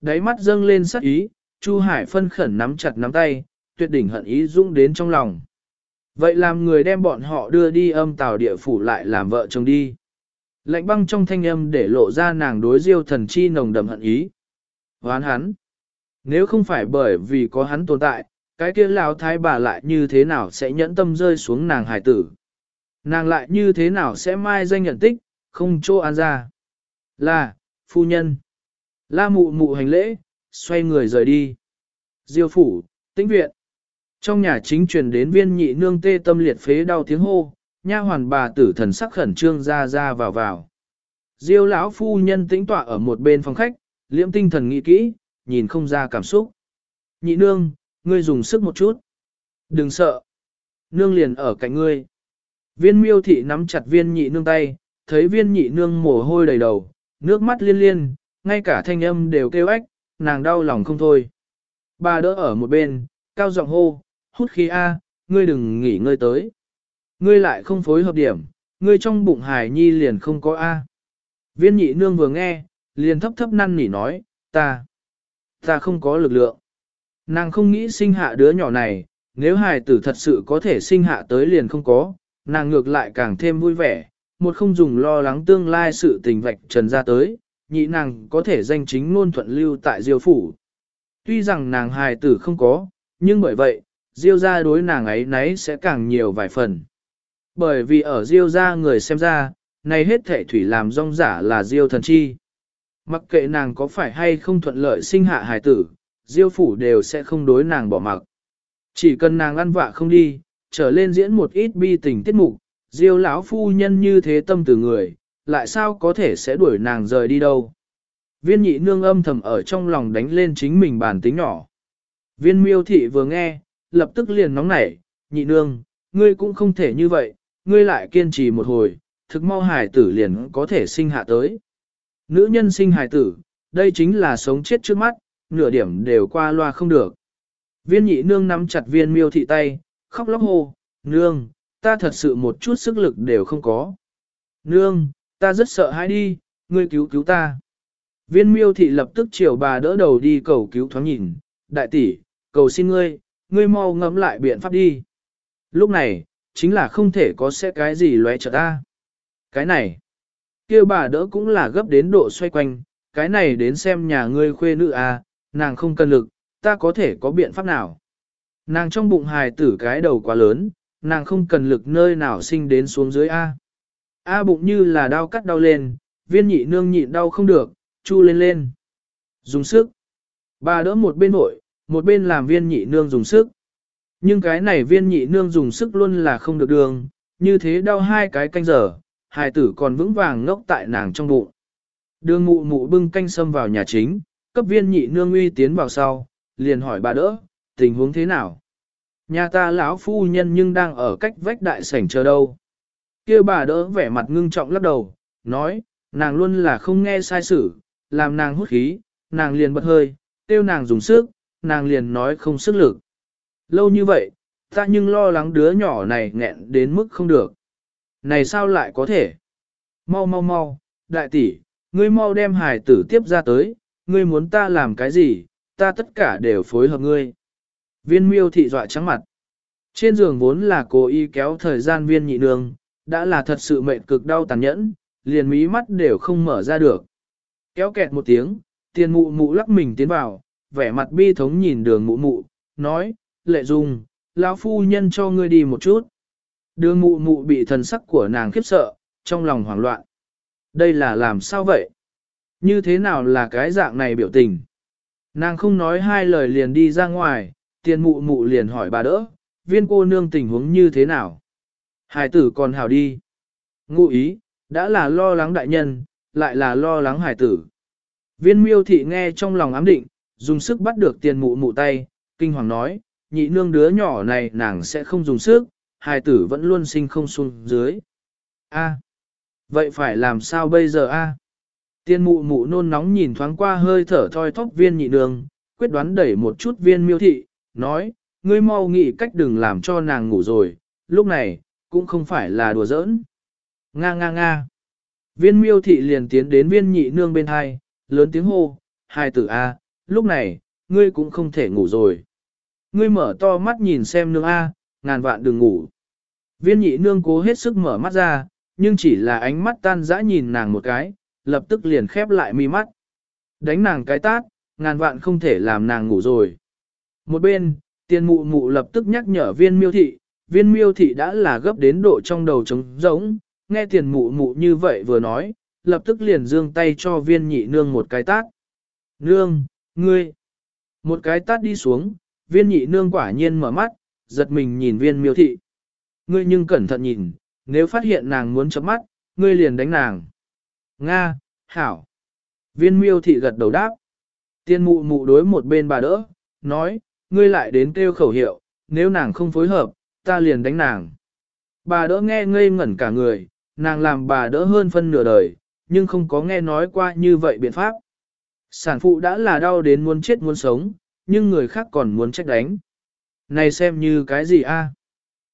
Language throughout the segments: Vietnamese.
Đáy mắt dâng lên sắc ý, Chu Hải phân khẩn nắm chặt nắm tay, tuyệt đỉnh hận ý dũng đến trong lòng. Vậy làm người đem bọn họ đưa đi âm tào địa phủ lại làm vợ chồng đi. Lạnh băng trong thanh âm để lộ ra nàng đối diêu thần chi nồng đậm hận ý. Hoán hắn. Nếu không phải bởi vì có hắn tồn tại, cái kia lão thái bà lại như thế nào sẽ nhẫn tâm rơi xuống nàng hải tử. Nàng lại như thế nào sẽ mai danh nhận tích, không chỗ an ra. Là, phu nhân. La mụ mụ hành lễ, xoay người rời đi. Diêu phủ, tĩnh viện. Trong nhà chính truyền đến viên nhị nương tê tâm liệt phế đau tiếng hô, nha hoàn bà tử thần sắc khẩn trương ra ra vào vào. Diêu lão phu nhân tĩnh tọa ở một bên phòng khách, liễm tinh thần nghĩ kỹ, nhìn không ra cảm xúc. Nhị nương, ngươi dùng sức một chút. Đừng sợ. Nương liền ở cạnh ngươi. Viên miêu thị nắm chặt viên nhị nương tay, thấy viên nhị nương mồ hôi đầy đầu, nước mắt liên liên, ngay cả thanh âm đều kêu ách, nàng đau lòng không thôi. Bà đỡ ở một bên, cao giọng hô, hút khí A, ngươi đừng nghỉ ngơi tới. Ngươi lại không phối hợp điểm, ngươi trong bụng hải nhi liền không có A. Viên nhị nương vừa nghe, liền thấp thấp năn nỉ nói, ta, ta không có lực lượng. Nàng không nghĩ sinh hạ đứa nhỏ này, nếu hài tử thật sự có thể sinh hạ tới liền không có, nàng ngược lại càng thêm vui vẻ, một không dùng lo lắng tương lai sự tình vạch trần ra tới, nhị nàng có thể danh chính ngôn thuận lưu tại diêu phủ. Tuy rằng nàng hài tử không có, nhưng bởi vậy, diêu gia đối nàng ấy nấy sẽ càng nhiều vài phần. Bởi vì ở diêu gia người xem ra, này hết thể thủy làm rong giả là diêu thần chi. Mặc kệ nàng có phải hay không thuận lợi sinh hạ hài tử, diêu phủ đều sẽ không đối nàng bỏ mặc. Chỉ cần nàng ăn vạ không đi, trở lên diễn một ít bi tình tiết mục, diêu lão phu nhân như thế tâm từ người, lại sao có thể sẽ đuổi nàng rời đi đâu. Viên nhị nương âm thầm ở trong lòng đánh lên chính mình bản tính nhỏ. Viên miêu thị vừa nghe, lập tức liền nóng nảy, nhị nương, ngươi cũng không thể như vậy, ngươi lại kiên trì một hồi, thực mau hải tử liền có thể sinh hạ tới. Nữ nhân sinh hải tử, đây chính là sống chết trước mắt, nửa điểm đều qua loa không được. Viên nhị nương nắm chặt viên miêu thị tay, khóc lóc hô, nương, ta thật sự một chút sức lực đều không có. Nương, ta rất sợ hãi đi, ngươi cứu cứu ta. Viên miêu thị lập tức chiều bà đỡ đầu đi cầu cứu thoáng nhìn, đại tỷ, cầu xin ngươi, ngươi mau ngẫm lại biện pháp đi. Lúc này, chính là không thể có sẽ cái gì lóe trợ ta. Cái này, kia bà đỡ cũng là gấp đến độ xoay quanh, cái này đến xem nhà ngươi khuê nữ à, nàng không cần lực, ta có thể có biện pháp nào. Nàng trong bụng hài tử cái đầu quá lớn, nàng không cần lực nơi nào sinh đến xuống dưới A. A bụng như là đau cắt đau lên, viên nhị nương nhịn đau không được, chu lên lên. Dùng sức. Bà đỡ một bên vội, một bên làm viên nhị nương dùng sức. Nhưng cái này viên nhị nương dùng sức luôn là không được đường, như thế đau hai cái canh giờ, hài tử còn vững vàng ngốc tại nàng trong bụng. Đường mụ mụ bưng canh sâm vào nhà chính, cấp viên nhị nương uy tiến vào sau, liền hỏi bà đỡ, tình huống thế nào? Nhà ta lão phu nhân nhưng đang ở cách vách đại sảnh chờ đâu kia bà đỡ vẻ mặt ngưng trọng lắc đầu, nói, nàng luôn là không nghe sai sử, làm nàng hút khí, nàng liền bật hơi, tiêu nàng dùng sức, nàng liền nói không sức lực. Lâu như vậy, ta nhưng lo lắng đứa nhỏ này nghẹn đến mức không được. Này sao lại có thể? Mau mau mau, đại tỷ, ngươi mau đem hài tử tiếp ra tới, ngươi muốn ta làm cái gì, ta tất cả đều phối hợp ngươi. Viên miêu thị dọa trắng mặt. Trên giường vốn là cố ý kéo thời gian viên nhị nương, đã là thật sự mệnh cực đau tàn nhẫn, liền mí mắt đều không mở ra được. Kéo kẹt một tiếng, tiền mụ mụ lắc mình tiến vào, vẻ mặt bi thống nhìn đường mụ mụ, nói, lệ dung, lão phu nhân cho ngươi đi một chút. Đường mụ mụ bị thần sắc của nàng khiếp sợ, trong lòng hoảng loạn. Đây là làm sao vậy? Như thế nào là cái dạng này biểu tình? Nàng không nói hai lời liền đi ra ngoài, tiền mụ mụ liền hỏi bà đỡ, viên cô nương tình huống như thế nào? Hải tử còn hào đi. Ngụ ý, đã là lo lắng đại nhân, lại là lo lắng hải tử. Viên miêu thị nghe trong lòng ám định, dùng sức bắt được tiền mụ mụ tay, kinh hoàng nói, nhị nương đứa nhỏ này nàng sẽ không dùng sức, hải tử vẫn luôn sinh không xuống dưới. A, vậy phải làm sao bây giờ a? Tiên mụ mụ nôn nóng nhìn thoáng qua hơi thở thoi thóp viên nhị nương, quyết đoán đẩy một chút viên miêu thị, nói, ngươi mau nghĩ cách đừng làm cho nàng ngủ rồi, lúc này, cũng không phải là đùa giỡn. Nga nga nga. Viên miêu thị liền tiến đến viên nhị nương bên hai, lớn tiếng hô, hai tử A, lúc này, ngươi cũng không thể ngủ rồi. Ngươi mở to mắt nhìn xem nương A, ngàn vạn đừng ngủ. Viên nhị nương cố hết sức mở mắt ra, nhưng chỉ là ánh mắt tan dã nhìn nàng một cái, lập tức liền khép lại mi mắt. Đánh nàng cái tát, ngàn vạn không thể làm nàng ngủ rồi. Một bên, tiền mụ mụ lập tức nhắc nhở viên miêu thị, viên miêu thị đã là gấp đến độ trong đầu trống rỗng, nghe tiền mụ mụ như vậy vừa nói, lập tức liền dương tay cho viên nhị nương một cái tát. Nương, ngươi, một cái tát đi xuống, viên nhị nương quả nhiên mở mắt, giật mình nhìn viên miêu thị. Ngươi nhưng cẩn thận nhìn, nếu phát hiện nàng muốn chấm mắt, ngươi liền đánh nàng. Nga, Hảo. Viên miêu thị gật đầu đáp. Tiên mụ mụ đối một bên bà đỡ, nói, ngươi lại đến kêu khẩu hiệu, nếu nàng không phối hợp, ta liền đánh nàng. Bà đỡ nghe ngây ngẩn cả người, nàng làm bà đỡ hơn phân nửa đời, nhưng không có nghe nói qua như vậy biện pháp. Sản phụ đã là đau đến muốn chết muốn sống, nhưng người khác còn muốn trách đánh. Này xem như cái gì a?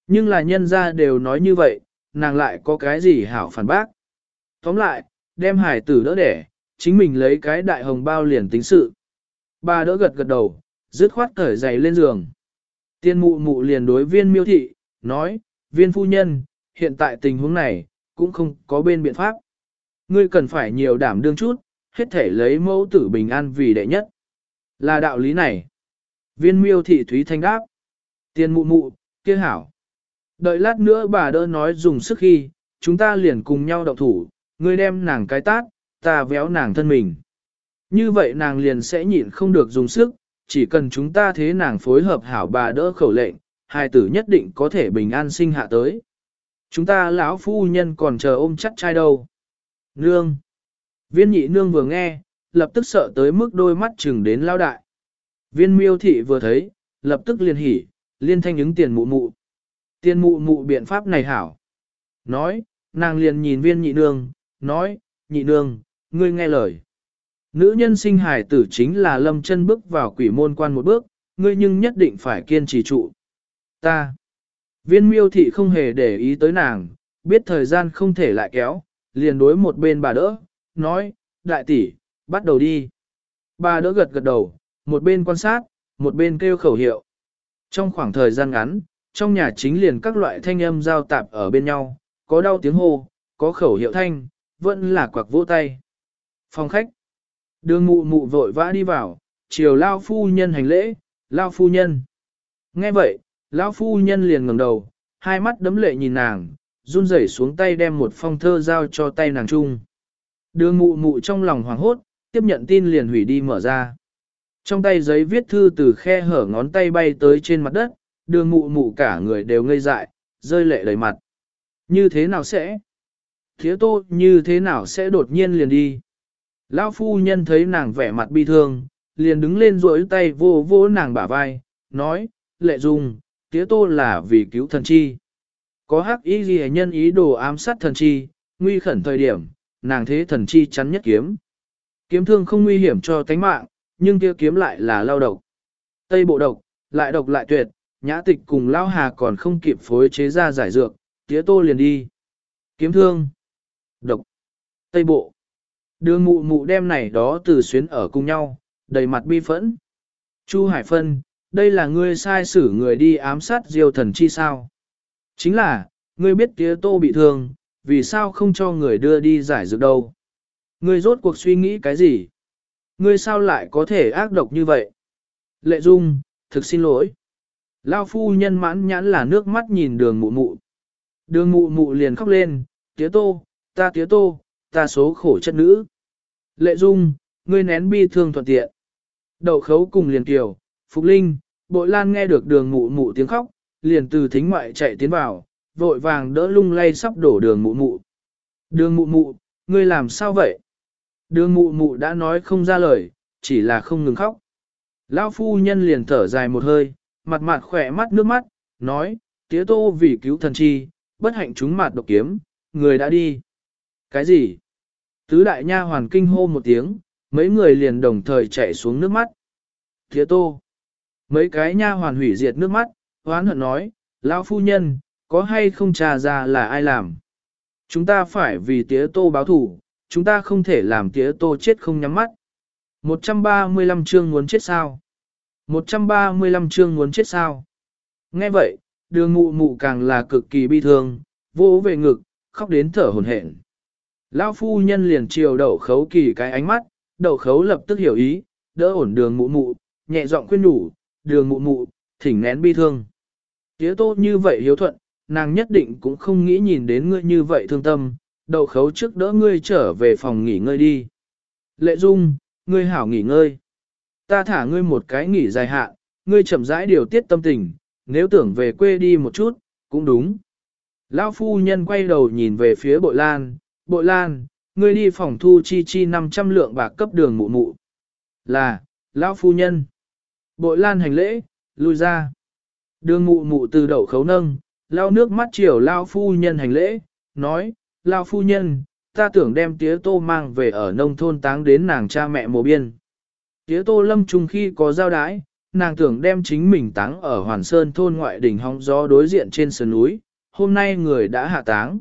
Nhưng là nhân ra đều nói như vậy, nàng lại có cái gì hảo phản bác. Tóm lại, đem hải tử đỡ đẻ, chính mình lấy cái đại hồng bao liền tính sự. Bà đỡ gật gật đầu, dứt khoát thở giày lên giường. Tiên mụ mụ liền đối viên miêu thị, nói, viên phu nhân, hiện tại tình huống này, cũng không có bên biện pháp. Ngươi cần phải nhiều đảm đương chút, hết thể lấy mẫu tử bình an vì đệ nhất. Là đạo lý này. Viên miêu thị thúy thanh đáp. Tiên mụ mụ, kia hảo. Đợi lát nữa bà đỡ nói dùng sức khi, chúng ta liền cùng nhau động thủ, ngươi đem nàng cái tát, ta véo nàng thân mình. Như vậy nàng liền sẽ nhịn không được dùng sức, chỉ cần chúng ta thế nàng phối hợp hảo bà đỡ khẩu lệnh, hai tử nhất định có thể bình an sinh hạ tới. Chúng ta lão phu nhân còn chờ ôm chắc trai đâu. Nương. Viên nhị nương vừa nghe, lập tức sợ tới mức đôi mắt chừng đến lao đại. Viên miêu thị vừa thấy, lập tức liền hỉ, liên thanh ứng tiền mụ mụ. Tiền mụ mụ biện pháp này hảo. Nói, nàng liền nhìn viên nhị nương, nói, nhị nương, ngươi nghe lời. Nữ nhân sinh hài tử chính là lâm chân bước vào quỷ môn quan một bước, ngươi nhưng nhất định phải kiên trì trụ. Ta. Viên miêu thị không hề để ý tới nàng, biết thời gian không thể lại kéo, liền đối một bên bà đỡ, nói, đại tỷ, bắt đầu đi. Bà đỡ gật gật đầu, một bên quan sát, một bên kêu khẩu hiệu. Trong khoảng thời gian ngắn, trong nhà chính liền các loại thanh âm giao tạp ở bên nhau, có đau tiếng hô, có khẩu hiệu thanh, vẫn là quạc vỗ tay. Phòng khách. Đường mụ mụ vội vã đi vào, chiều lao phu nhân hành lễ, lao phu nhân. Nghe vậy, lao phu nhân liền ngẩng đầu, hai mắt đấm lệ nhìn nàng, run rẩy xuống tay đem một phong thơ giao cho tay nàng chung. Đường mụ mụ trong lòng hoảng hốt, tiếp nhận tin liền hủy đi mở ra. Trong tay giấy viết thư từ khe hở ngón tay bay tới trên mặt đất, đường mụ mụ cả người đều ngây dại, rơi lệ đầy mặt. Như thế nào sẽ? Thiếu tô như thế nào sẽ đột nhiên liền đi? Lão phu nhân thấy nàng vẻ mặt bi thương, liền đứng lên duỗi tay vô vô nàng bả vai, nói, lệ dung, tía tô là vì cứu thần chi. Có hắc ý gì nhân ý đồ ám sát thần chi, nguy khẩn thời điểm, nàng thế thần chi chắn nhất kiếm. Kiếm thương không nguy hiểm cho tánh mạng, nhưng kia kiếm lại là lao độc. Tây bộ độc, lại độc lại tuyệt, nhã tịch cùng lao hà còn không kịp phối chế ra giải dược, tía tô liền đi. Kiếm thương, độc, tây bộ. Đường mụ mụ đem này đó từ xuyến ở cùng nhau, đầy mặt bi phẫn. Chu Hải Phân, đây là ngươi sai xử người đi ám sát diêu thần chi sao? Chính là, ngươi biết tía tô bị thương, vì sao không cho người đưa đi giải dược đâu? Ngươi rốt cuộc suy nghĩ cái gì? Ngươi sao lại có thể ác độc như vậy? Lệ Dung, thực xin lỗi. Lao phu nhân mãn nhãn là nước mắt nhìn đường mụ mụ. Đường mụ mụ liền khóc lên, tía tô, ta tía tô, ta số khổ chất nữ. Lệ Dung, ngươi nén bi thương thuận tiện. Đậu khấu cùng liền kiều, Phục Linh, bội lan nghe được đường mụ mụ tiếng khóc, liền từ thính ngoại chạy tiến vào, vội vàng đỡ lung lay sắp đổ đường mụ mụ. Đường mụ mụ, ngươi làm sao vậy? Đường mụ mụ đã nói không ra lời, chỉ là không ngừng khóc. Lão phu nhân liền thở dài một hơi, mặt mặt khỏe mắt nước mắt, nói, tía tô vì cứu thần chi, bất hạnh chúng mặt độc kiếm, người đã đi. Cái gì? Tứ đại nha hoàn kinh hô một tiếng, mấy người liền đồng thời chạy xuống nước mắt. Tía tô. Mấy cái nha hoàn hủy diệt nước mắt, hoán hận nói, lão phu nhân, có hay không trà ra là ai làm? Chúng ta phải vì tía tô báo thủ, chúng ta không thể làm tía tô chết không nhắm mắt. 135 chương muốn chết sao? 135 chương muốn chết sao? Nghe vậy, đường mụ mụ càng là cực kỳ bi thương, vô về ngực, khóc đến thở hổn hển. Lão phu nhân liền chiều đậu khấu kỳ cái ánh mắt, đậu khấu lập tức hiểu ý, đỡ ổn đường mụ mụ, nhẹ giọng khuyên nhủ, đường mụ mụ, thỉnh nén bi thương. Tía tô như vậy hiếu thuận, nàng nhất định cũng không nghĩ nhìn đến ngươi như vậy thương tâm, đậu khấu trước đỡ ngươi trở về phòng nghỉ ngơi đi. Lệ Dung, ngươi hảo nghỉ ngơi. Ta thả ngươi một cái nghỉ dài hạn, ngươi chậm rãi điều tiết tâm tình, nếu tưởng về quê đi một chút, cũng đúng. Lão phu nhân quay đầu nhìn về phía bội lan, bội lan, ngươi đi phòng thu chi chi 500 lượng bạc cấp đường mụ mụ. Là, lão phu nhân. Bội lan hành lễ, lui ra. Đường mụ mụ từ đậu khấu nâng, lao nước mắt chiều lao phu nhân hành lễ, nói, lao phu nhân, ta tưởng đem tía tô mang về ở nông thôn táng đến nàng cha mẹ mồ biên. Tía tô lâm trung khi có giao đái, nàng tưởng đem chính mình táng ở Hoàn Sơn thôn ngoại đỉnh hóng gió đối diện trên sườn núi, hôm nay người đã hạ táng.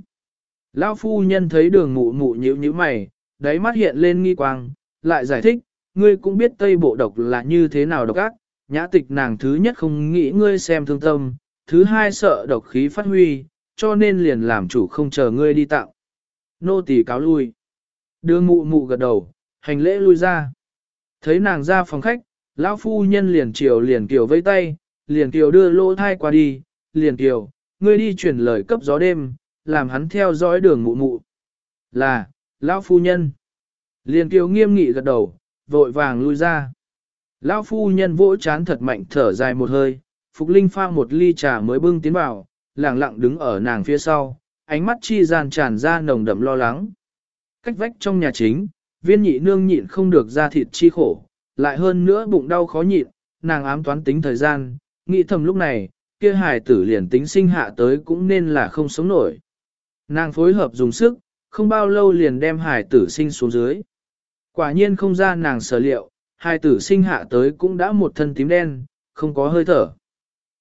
Lão phu nhân thấy đường mụ mụ nhíu nhíu mày, đáy mắt hiện lên nghi quang, lại giải thích, ngươi cũng biết tây bộ độc là như thế nào độc ác, nhã tịch nàng thứ nhất không nghĩ ngươi xem thương tâm, thứ hai sợ độc khí phát huy, cho nên liền làm chủ không chờ ngươi đi tạo. Nô tỳ cáo lui. Đường mụ mụ gật đầu, hành lễ lui ra. Thấy nàng ra phòng khách, lão phu nhân liền chiều liền kiều vây tay, liền kiều đưa lỗ thai qua đi, liền kiều, ngươi đi chuyển lời cấp gió đêm, làm hắn theo dõi đường mụ mụ. Là, lão phu nhân. Liền kiều nghiêm nghị gật đầu, vội vàng lui ra. Lão phu nhân vỗ chán thật mạnh thở dài một hơi, Phục Linh pha một ly trà mới bưng tiến vào, lặng lặng đứng ở nàng phía sau, ánh mắt chi gian tràn ra nồng đậm lo lắng. Cách vách trong nhà chính, viên nhị nương nhịn không được ra thịt chi khổ, lại hơn nữa bụng đau khó nhịn, nàng ám toán tính thời gian, nghĩ thầm lúc này, kia hài tử liền tính sinh hạ tới cũng nên là không sống nổi. Nàng phối hợp dùng sức, không bao lâu liền đem hài tử sinh xuống dưới. Quả nhiên không ra nàng sở liệu, hài tử sinh hạ tới cũng đã một thân tím đen, không có hơi thở.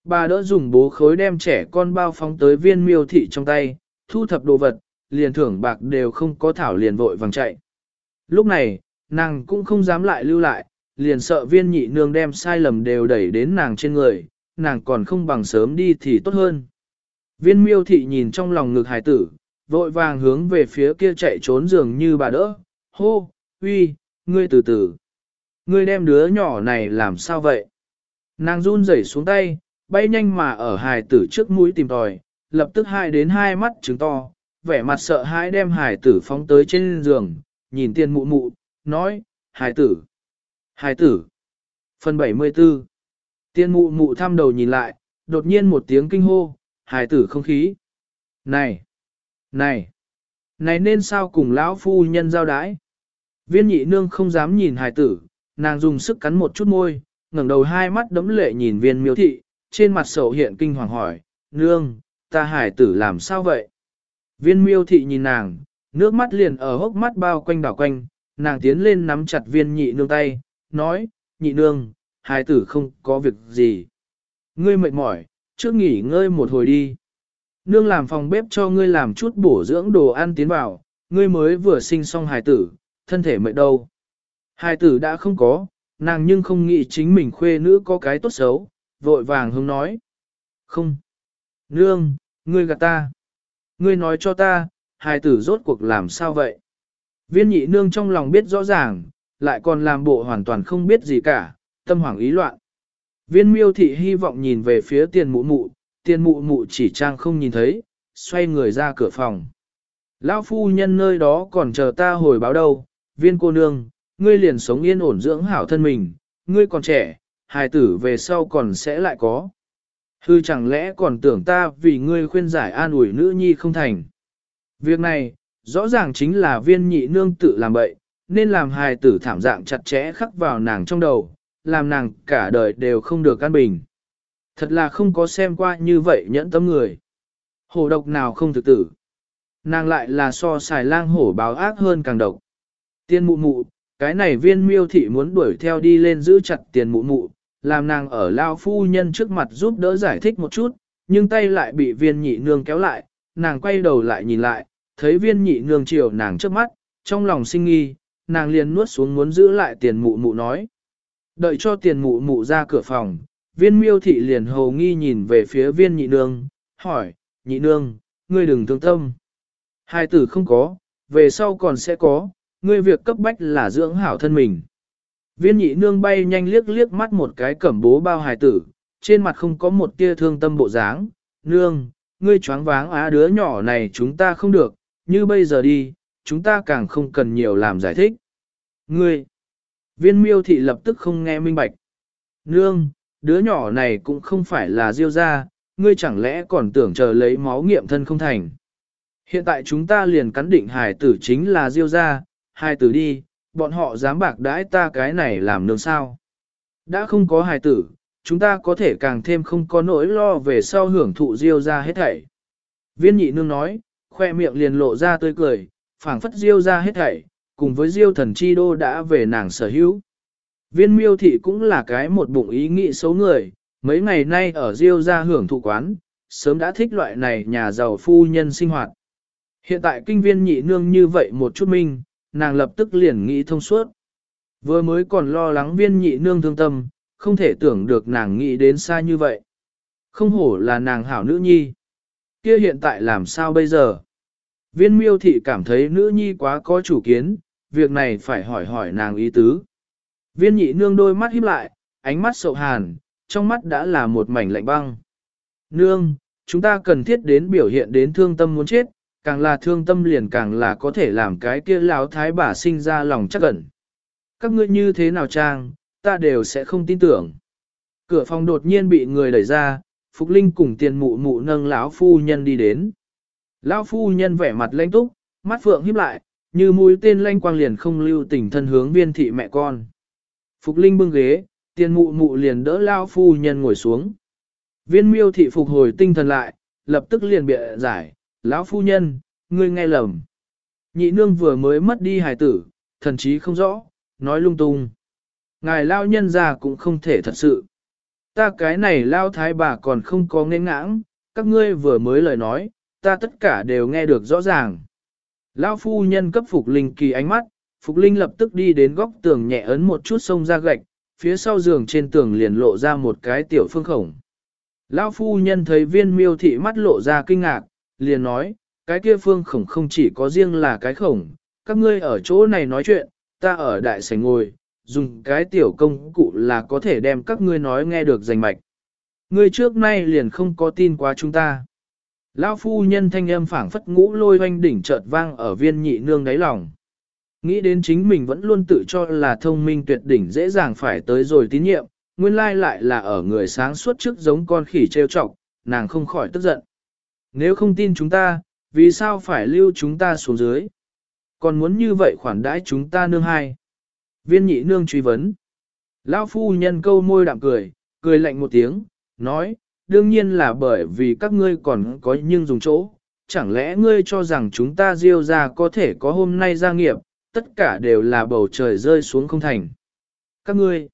Bà đỡ dùng bố khối đem trẻ con bao phóng tới viên miêu thị trong tay, thu thập đồ vật, liền thưởng bạc đều không có thảo liền vội vàng chạy. Lúc này, nàng cũng không dám lại lưu lại, liền sợ viên nhị nương đem sai lầm đều đẩy đến nàng trên người, nàng còn không bằng sớm đi thì tốt hơn. Viên miêu thị nhìn trong lòng ngực hải tử, vội vàng hướng về phía kia chạy trốn dường như bà đỡ, hô, uy, ngươi từ từ. Ngươi đem đứa nhỏ này làm sao vậy? Nàng run rẩy xuống tay, bay nhanh mà ở hài tử trước mũi tìm tòi, lập tức hai đến hai mắt trứng to, vẻ mặt sợ hãi đem hài tử phóng tới trên giường, nhìn tiên mụ mụ, nói, hài tử, hài tử. Phần 74 Tiên mụ mụ thăm đầu nhìn lại, đột nhiên một tiếng kinh hô, hài tử không khí. Này, này, này nên sao cùng lão phu nhân giao đái? Viên nhị nương không dám nhìn hài tử, nàng dùng sức cắn một chút môi, ngẩng đầu hai mắt đấm lệ nhìn viên miêu thị, trên mặt sầu hiện kinh hoàng hỏi, nương, ta hải tử làm sao vậy? Viên miêu thị nhìn nàng, nước mắt liền ở hốc mắt bao quanh đảo quanh, nàng tiến lên nắm chặt viên nhị nương tay, nói, nhị nương, hải tử không có việc gì. Ngươi mệt mỏi, trước nghỉ ngơi một hồi đi. Nương làm phòng bếp cho ngươi làm chút bổ dưỡng đồ ăn tiến vào, ngươi mới vừa sinh xong hài tử, thân thể mệt đâu. Hài tử đã không có, nàng nhưng không nghĩ chính mình khuê nữ có cái tốt xấu, vội vàng hướng nói. Không. Nương, ngươi gạt ta. Ngươi nói cho ta, hài tử rốt cuộc làm sao vậy? Viên nhị nương trong lòng biết rõ ràng, lại còn làm bộ hoàn toàn không biết gì cả, tâm hoảng ý loạn. Viên miêu thị hy vọng nhìn về phía tiền mụ mụ, tiền mụ mụ chỉ trang không nhìn thấy, xoay người ra cửa phòng. Lão phu nhân nơi đó còn chờ ta hồi báo đâu, viên cô nương, ngươi liền sống yên ổn dưỡng hảo thân mình, ngươi còn trẻ, hài tử về sau còn sẽ lại có. Hư chẳng lẽ còn tưởng ta vì ngươi khuyên giải an ủi nữ nhi không thành. Việc này, rõ ràng chính là viên nhị nương tự làm bậy, nên làm hài tử thảm dạng chặt chẽ khắc vào nàng trong đầu, làm nàng cả đời đều không được an bình. Thật là không có xem qua như vậy nhẫn tâm người. Hổ độc nào không thực tử. Nàng lại là so xài lang hổ báo ác hơn càng độc. Tiên mụ mụ, cái này viên miêu thị muốn đuổi theo đi lên giữ chặt tiền mụ mụ, làm nàng ở lao phu nhân trước mặt giúp đỡ giải thích một chút, nhưng tay lại bị viên nhị nương kéo lại, nàng quay đầu lại nhìn lại, thấy viên nhị nương chiều nàng trước mắt, trong lòng sinh nghi, nàng liền nuốt xuống muốn giữ lại tiền mụ mụ nói. Đợi cho tiền mụ mụ ra cửa phòng, viên miêu thị liền hầu nghi nhìn về phía viên nhị nương, hỏi, nhị nương, ngươi đừng thương tâm. Hai tử không có, về sau còn sẽ có, ngươi việc cấp bách là dưỡng hảo thân mình. Viên nhị nương bay nhanh liếc liếc mắt một cái cẩm bố bao hài tử, trên mặt không có một tia thương tâm bộ dáng. Nương, ngươi choáng váng á đứa nhỏ này chúng ta không được, như bây giờ đi, chúng ta càng không cần nhiều làm giải thích. Ngươi, viên miêu thị lập tức không nghe minh bạch. Nương, đứa nhỏ này cũng không phải là diêu gia, ngươi chẳng lẽ còn tưởng chờ lấy máu nghiệm thân không thành. Hiện tại chúng ta liền cắn định hài tử chính là diêu gia, hài tử đi, bọn họ dám bạc đãi ta cái này làm nương sao. Đã không có hài tử, chúng ta có thể càng thêm không có nỗi lo về sau hưởng thụ diêu ra hết thảy. Viên nhị nương nói, khoe miệng liền lộ ra tươi cười, phảng phất diêu ra hết thảy, cùng với diêu thần chi đô đã về nàng sở hữu. Viên miêu thị cũng là cái một bụng ý nghĩ xấu người, mấy ngày nay ở diêu ra hưởng thụ quán, sớm đã thích loại này nhà giàu phu nhân sinh hoạt. Hiện tại kinh viên nhị nương như vậy một chút minh, nàng lập tức liền nghĩ thông suốt. Vừa mới còn lo lắng viên nhị nương thương tâm, không thể tưởng được nàng nghĩ đến xa như vậy. Không hổ là nàng hảo nữ nhi. Kia hiện tại làm sao bây giờ? Viên miêu thị cảm thấy nữ nhi quá có chủ kiến, việc này phải hỏi hỏi nàng ý tứ. Viên nhị nương đôi mắt híp lại, ánh mắt sậu hàn, trong mắt đã là một mảnh lạnh băng. Nương, chúng ta cần thiết đến biểu hiện đến thương tâm muốn chết, càng là thương tâm liền càng là có thể làm cái kia lão thái bà sinh ra lòng chắc ẩn. Các ngươi như thế nào trang, ta đều sẽ không tin tưởng. Cửa phòng đột nhiên bị người đẩy ra, Phục Linh cùng tiền mụ mụ nâng lão phu nhân đi đến. Lão phu nhân vẻ mặt lãnh túc, mắt phượng híp lại, như mũi tên lanh quang liền không lưu tình thân hướng viên thị mẹ con. Phục Linh bưng ghế, tiền mụ mụ liền đỡ lão phu nhân ngồi xuống. Viên miêu thị phục hồi tinh thần lại, lập tức liền bịa giải, lão phu nhân, ngươi nghe lầm. Nhị nương vừa mới mất đi hài tử, thần chí không rõ, nói lung tung. Ngài lao nhân già cũng không thể thật sự. Ta cái này lao thái bà còn không có nghe ngãng, các ngươi vừa mới lời nói, ta tất cả đều nghe được rõ ràng. Lao phu nhân cấp Phục Linh kỳ ánh mắt, Phục Linh lập tức đi đến góc tường nhẹ ấn một chút sông ra gạch, phía sau giường trên tường liền lộ ra một cái tiểu phương khổng. Lao phu nhân thấy viên miêu thị mắt lộ ra kinh ngạc, liền nói, cái kia phương khổng không chỉ có riêng là cái khổng, các ngươi ở chỗ này nói chuyện, ta ở đại sảnh ngồi, dùng cái tiểu công cụ là có thể đem các ngươi nói nghe được rành mạch. Ngươi trước nay liền không có tin qua chúng ta. Lão phu nhân thanh âm phảng phất ngũ lôi hoanh đỉnh chợt vang ở viên nhị nương đáy lòng. Nghĩ đến chính mình vẫn luôn tự cho là thông minh tuyệt đỉnh dễ dàng phải tới rồi tín nhiệm, nguyên lai lại là ở người sáng suốt trước giống con khỉ trêu chọc, nàng không khỏi tức giận. Nếu không tin chúng ta, vì sao phải lưu chúng ta xuống dưới? Còn muốn như vậy khoản đãi chúng ta nương hai. Viên nhị nương truy vấn. Lão phu nhân câu môi đạm cười, cười lạnh một tiếng, nói, đương nhiên là bởi vì các ngươi còn có nhưng dùng chỗ, chẳng lẽ ngươi cho rằng chúng ta diêu ra có thể có hôm nay gia nghiệp, tất cả đều là bầu trời rơi xuống không thành. Các ngươi,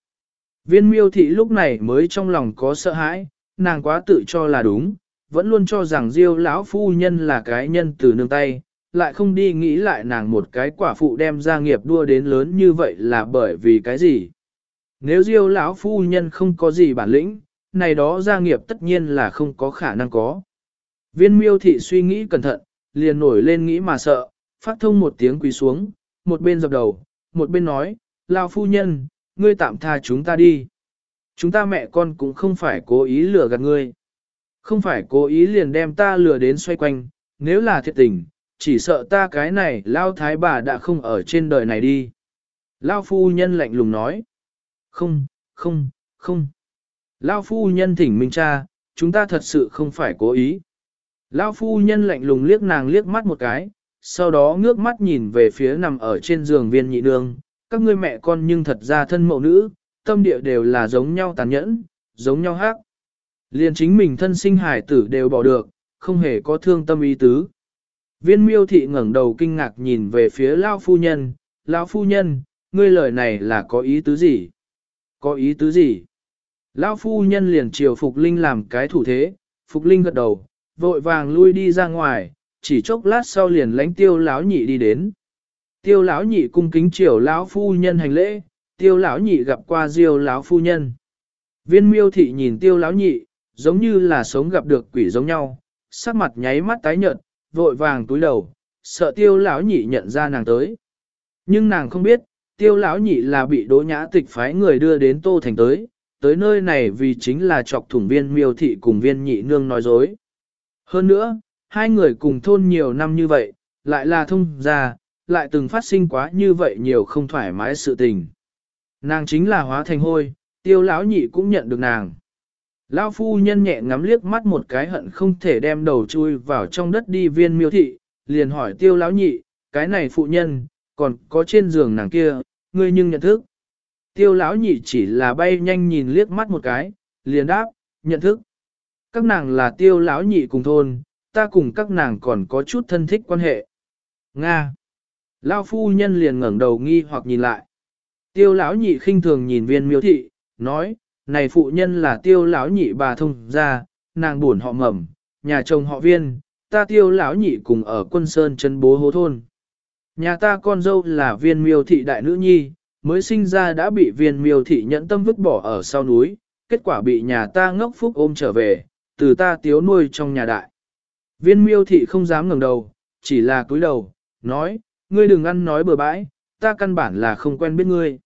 viên miêu thị lúc này mới trong lòng có sợ hãi, nàng quá tự cho là đúng, vẫn luôn cho rằng diêu lão phu nhân là cái nhân từ nương tay, lại không đi nghĩ lại nàng một cái quả phụ đem gia nghiệp đua đến lớn như vậy là bởi vì cái gì. Nếu diêu lão phu nhân không có gì bản lĩnh, này đó gia nghiệp tất nhiên là không có khả năng có. Viên miêu thị suy nghĩ cẩn thận, liền nổi lên nghĩ mà sợ, phát thông một tiếng quỳ xuống, một bên dập đầu, một bên nói, lão phu nhân, ngươi tạm tha chúng ta đi. Chúng ta mẹ con cũng không phải cố ý lừa gạt ngươi. Không phải cố ý liền đem ta lừa đến xoay quanh, nếu là thiệt tình, chỉ sợ ta cái này lao thái bà đã không ở trên đời này đi. Lao phu nhân lạnh lùng nói. Không, không, không. Lao phu nhân thỉnh minh cha, chúng ta thật sự không phải cố ý. Lao phu nhân lạnh lùng liếc nàng liếc mắt một cái, sau đó ngước mắt nhìn về phía nằm ở trên giường viên nhị đường. Các ngươi mẹ con nhưng thật ra thân mẫu nữ, tâm địa đều là giống nhau tàn nhẫn, giống nhau hát. Liền chính mình thân sinh hải tử đều bỏ được, không hề có thương tâm ý tứ. Viên miêu thị ngẩng đầu kinh ngạc nhìn về phía Lao phu nhân, Lao phu nhân, ngươi lời này là có ý tứ gì? Có ý tứ gì? Lão phu nhân liền chiều Phục Linh làm cái thủ thế, Phục Linh gật đầu, vội vàng lui đi ra ngoài, chỉ chốc lát sau liền lánh tiêu lão nhị đi đến. Tiêu lão nhị cung kính chiều lão phu nhân hành lễ, tiêu lão nhị gặp qua diêu lão phu nhân. Viên miêu thị nhìn tiêu lão nhị, giống như là sống gặp được quỷ giống nhau, sắc mặt nháy mắt tái nhợt, vội vàng túi đầu, sợ tiêu lão nhị nhận ra nàng tới. Nhưng nàng không biết, tiêu lão nhị là bị đỗ nhã tịch phái người đưa đến tô thành tới, tới nơi này vì chính là chọc thủng viên miêu thị cùng viên nhị nương nói dối. Hơn nữa, hai người cùng thôn nhiều năm như vậy, lại là thông gia, lại từng phát sinh quá như vậy nhiều không thoải mái sự tình. Nàng chính là hóa thành hôi, tiêu lão nhị cũng nhận được nàng. Lão phu nhân nhẹ ngắm liếc mắt một cái hận không thể đem đầu chui vào trong đất đi viên miêu thị, liền hỏi tiêu lão nhị, cái này phụ nhân, còn có trên giường nàng kia, ngươi nhưng nhận thức. Tiêu lão nhị chỉ là bay nhanh nhìn liếc mắt một cái, liền đáp, nhận thức. Các nàng là tiêu lão nhị cùng thôn, ta cùng các nàng còn có chút thân thích quan hệ. Nga. Lão phu nhân liền ngẩng đầu nghi hoặc nhìn lại. Tiêu lão nhị khinh thường nhìn viên miêu thị, nói, này phụ nhân là tiêu lão nhị bà thông gia, nàng buồn họ mầm, nhà chồng họ viên, ta tiêu lão nhị cùng ở quân sơn chân bố hố thôn. Nhà ta con dâu là viên miêu thị đại nữ nhi, mới sinh ra đã bị viên miêu thị nhẫn tâm vứt bỏ ở sau núi, kết quả bị nhà ta ngốc phúc ôm trở về, từ ta tiếu nuôi trong nhà đại. Viên miêu thị không dám ngẩng đầu, chỉ là cúi đầu, nói, ngươi đừng ăn nói bừa bãi, ta căn bản là không quen biết ngươi.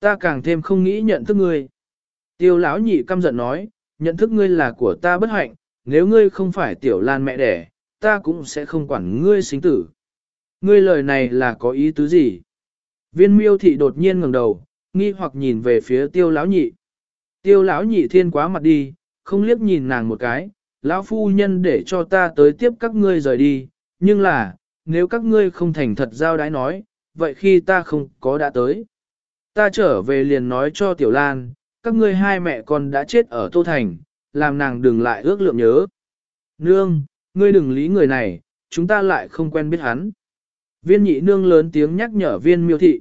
Ta càng thêm không nghĩ nhận thức ngươi. Tiêu lão nhị căm giận nói, nhận thức ngươi là của ta bất hạnh, nếu ngươi không phải tiểu lan mẹ đẻ, ta cũng sẽ không quản ngươi sinh tử. Ngươi lời này là có ý tứ gì? Viên miêu thị đột nhiên ngẩng đầu, nghi hoặc nhìn về phía tiêu lão nhị. Tiêu lão nhị thiên quá mặt đi, không liếc nhìn nàng một cái, lão phu nhân để cho ta tới tiếp các ngươi rời đi, nhưng là, nếu các ngươi không thành thật giao đái nói, vậy khi ta không có đã tới. Ta trở về liền nói cho Tiểu Lan, các ngươi hai mẹ con đã chết ở Tô Thành, làm nàng đừng lại ước lượng nhớ. Nương, ngươi đừng lý người này, chúng ta lại không quen biết hắn. Viên nhị nương lớn tiếng nhắc nhở viên miêu thị.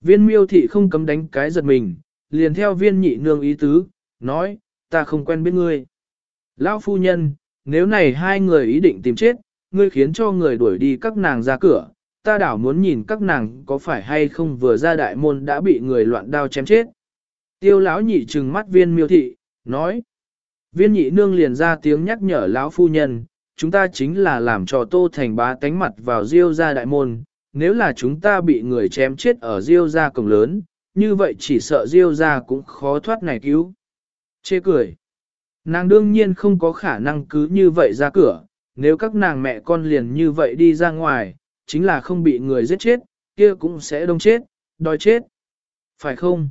Viên miêu thị không cấm đánh cái giật mình, liền theo viên nhị nương ý tứ, nói, ta không quen biết ngươi. Lão phu nhân, nếu này hai người ý định tìm chết, ngươi khiến cho người đuổi đi các nàng ra cửa, ta đảo muốn nhìn các nàng có phải hay không vừa ra đại môn đã bị người loạn đao chém chết. Tiêu lão nhị trừng mắt viên miêu thị, nói. Viên nhị nương liền ra tiếng nhắc nhở lão phu nhân, chúng ta chính là làm cho tô thành bá tánh mặt vào diêu ra đại môn, nếu là chúng ta bị người chém chết ở diêu ra cổng lớn, như vậy chỉ sợ diêu ra cũng khó thoát này cứu. Chê cười. Nàng đương nhiên không có khả năng cứ như vậy ra cửa, nếu các nàng mẹ con liền như vậy đi ra ngoài, chính là không bị người giết chết, kia cũng sẽ đông chết, đói chết. Phải không?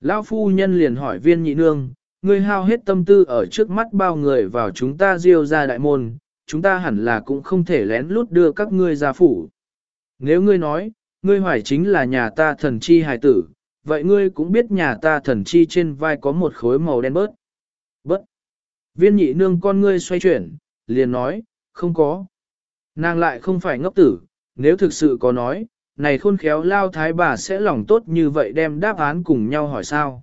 Lão phu nhân liền hỏi viên nhị nương, ngươi hao hết tâm tư ở trước mắt bao người vào chúng ta diêu ra đại môn, chúng ta hẳn là cũng không thể lén lút đưa các ngươi ra phủ. Nếu ngươi nói, ngươi hoài chính là nhà ta thần chi hài tử, vậy ngươi cũng biết nhà ta thần chi trên vai có một khối màu đen bớt. Bớt. Viên nhị nương con ngươi xoay chuyển, liền nói, không có. Nàng lại không phải ngốc tử, nếu thực sự có nói, này khôn khéo lao thái bà sẽ lòng tốt như vậy đem đáp án cùng nhau hỏi sao.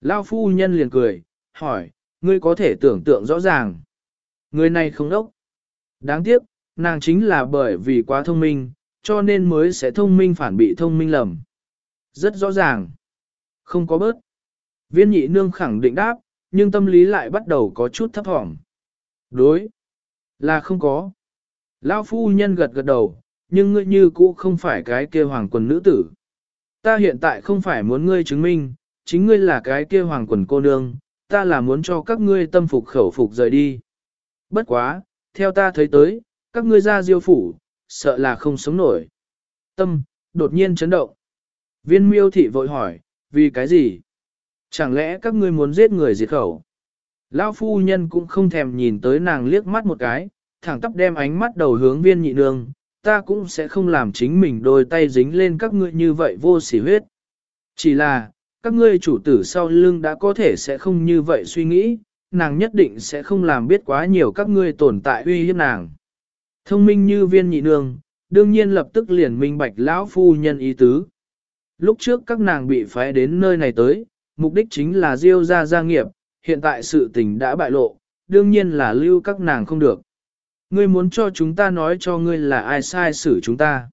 Lao phu nhân liền cười, hỏi, ngươi có thể tưởng tượng rõ ràng. Người này không đốc. Đáng tiếc, nàng chính là bởi vì quá thông minh, cho nên mới sẽ thông minh phản bị thông minh lầm. Rất rõ ràng. Không có bớt. Viên nhị nương khẳng định đáp, nhưng tâm lý lại bắt đầu có chút thấp thỏm. Đối. Là không có. Lão phu nhân gật gật đầu, nhưng ngươi như cũ không phải cái kia hoàng quần nữ tử. Ta hiện tại không phải muốn ngươi chứng minh, chính ngươi là cái kia hoàng quần cô nương, ta là muốn cho các ngươi tâm phục khẩu phục rời đi. Bất quá, theo ta thấy tới, các ngươi ra diêu phủ, sợ là không sống nổi. Tâm, đột nhiên chấn động. Viên miêu thị vội hỏi, vì cái gì? Chẳng lẽ các ngươi muốn giết người diệt khẩu? Lão phu nhân cũng không thèm nhìn tới nàng liếc mắt một cái, thẳng tắp đem ánh mắt đầu hướng viên nhị nương, ta cũng sẽ không làm chính mình đôi tay dính lên các ngươi như vậy vô sỉ huyết. Chỉ là, các ngươi chủ tử sau lưng đã có thể sẽ không như vậy suy nghĩ, nàng nhất định sẽ không làm biết quá nhiều các ngươi tồn tại uy hiếp nàng. Thông minh như viên nhị nương, đương nhiên lập tức liền minh bạch lão phu nhân ý tứ. Lúc trước các nàng bị phái đến nơi này tới, mục đích chính là diêu ra gia nghiệp, hiện tại sự tình đã bại lộ, đương nhiên là lưu các nàng không được. Ngươi muốn cho chúng ta nói cho ngươi là ai sai xử chúng ta.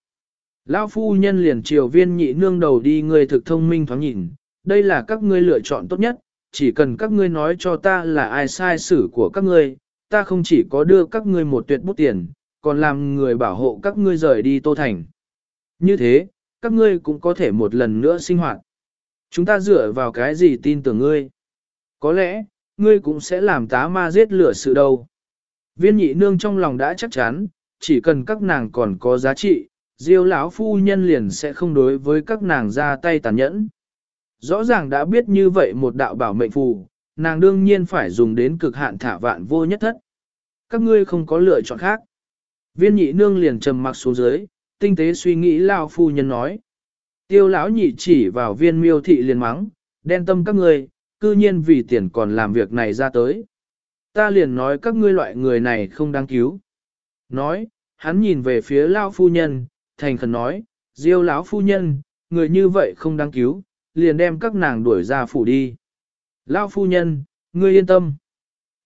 Lão phu nhân liền triều viên nhị nương đầu đi Ngươi thực thông minh thoáng nhìn, đây là các ngươi lựa chọn tốt nhất, chỉ cần các ngươi nói cho ta là ai sai xử của các ngươi, ta không chỉ có đưa các ngươi một tuyệt bút tiền, còn làm người bảo hộ các ngươi rời đi Tô Thành. Như thế, các ngươi cũng có thể một lần nữa sinh hoạt. Chúng ta dựa vào cái gì tin tưởng ngươi? Có lẽ, ngươi cũng sẽ làm tá ma giết lửa sự đâu. Viên nhị nương trong lòng đã chắc chắn, chỉ cần các nàng còn có giá trị, diêu lão phu nhân liền sẽ không đối với các nàng ra tay tàn nhẫn. Rõ ràng đã biết như vậy một đạo bảo mệnh phù, nàng đương nhiên phải dùng đến cực hạn thả vạn vô nhất thất. Các ngươi không có lựa chọn khác. Viên nhị nương liền trầm mặc xuống dưới, tinh tế suy nghĩ lao phu nhân nói. Tiêu lão nhị chỉ vào viên miêu thị liền mắng, đen tâm các ngươi, cư nhiên vì tiền còn làm việc này ra tới. Ta liền nói các ngươi loại người này không đáng cứu. Nói, hắn nhìn về phía lao phu nhân, thành khẩn nói, diêu lão phu nhân, người như vậy không đáng cứu, liền đem các nàng đuổi ra phủ đi. Lao phu nhân, ngươi yên tâm.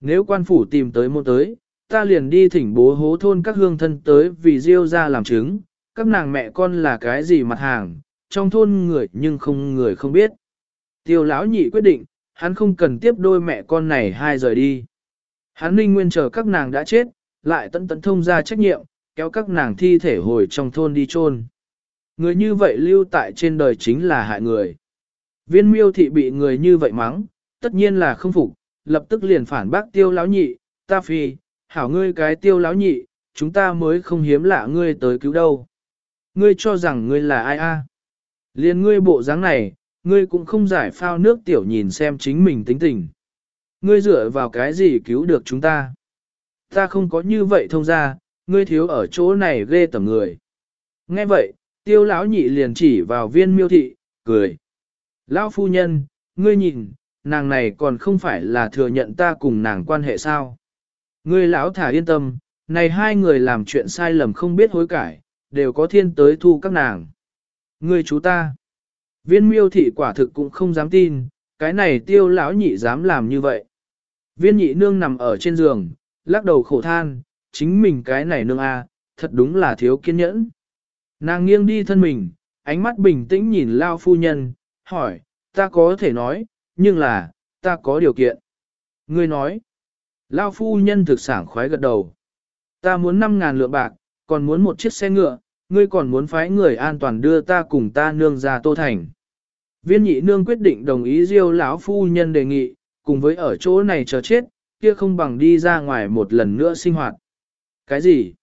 Nếu quan phủ tìm tới môn tới, ta liền đi thỉnh bố hố thôn các hương thân tới vì diêu ra làm chứng, các nàng mẹ con là cái gì mặt hàng, trong thôn người nhưng không người không biết. Tiêu lão nhị quyết định, hắn không cần tiếp đôi mẹ con này hai rời đi. Hắn ninh nguyên chờ các nàng đã chết, lại tận tận thông ra trách nhiệm, kéo các nàng thi thể hồi trong thôn đi chôn. Người như vậy lưu tại trên đời chính là hại người. Viên miêu thị bị người như vậy mắng, tất nhiên là không phục, lập tức liền phản bác tiêu lão nhị, ta phi, hảo ngươi cái tiêu lão nhị, chúng ta mới không hiếm lạ ngươi tới cứu đâu. Ngươi cho rằng ngươi là ai a? À? Liên ngươi bộ dáng này, ngươi cũng không giải phao nước tiểu nhìn xem chính mình tính tình. Ngươi dựa vào cái gì cứu được chúng ta? Ta không có như vậy thông ra, ngươi thiếu ở chỗ này ghê tầm người. Nghe vậy, tiêu lão nhị liền chỉ vào viên miêu thị, cười. Lão phu nhân, ngươi nhìn, nàng này còn không phải là thừa nhận ta cùng nàng quan hệ sao. Ngươi lão thả yên tâm, này hai người làm chuyện sai lầm không biết hối cải, đều có thiên tới thu các nàng. Ngươi chú ta. Viên miêu thị quả thực cũng không dám tin, cái này tiêu lão nhị dám làm như vậy. Viên nhị nương nằm ở trên giường, lắc đầu khổ than, chính mình cái này nương a, thật đúng là thiếu kiên nhẫn. Nàng nghiêng đi thân mình, ánh mắt bình tĩnh nhìn lao phu nhân, hỏi, ta có thể nói, nhưng là, ta có điều kiện. Ngươi nói, lao phu nhân thực sản khoái gật đầu. Ta muốn 5.000 lượng bạc, còn muốn một chiếc xe ngựa, ngươi còn muốn phái người an toàn đưa ta cùng ta nương ra Tô Thành. Viên nhị nương quyết định đồng ý diêu lão phu nhân đề nghị, cùng với ở chỗ này chờ chết, kia không bằng đi ra ngoài một lần nữa sinh hoạt. Cái gì?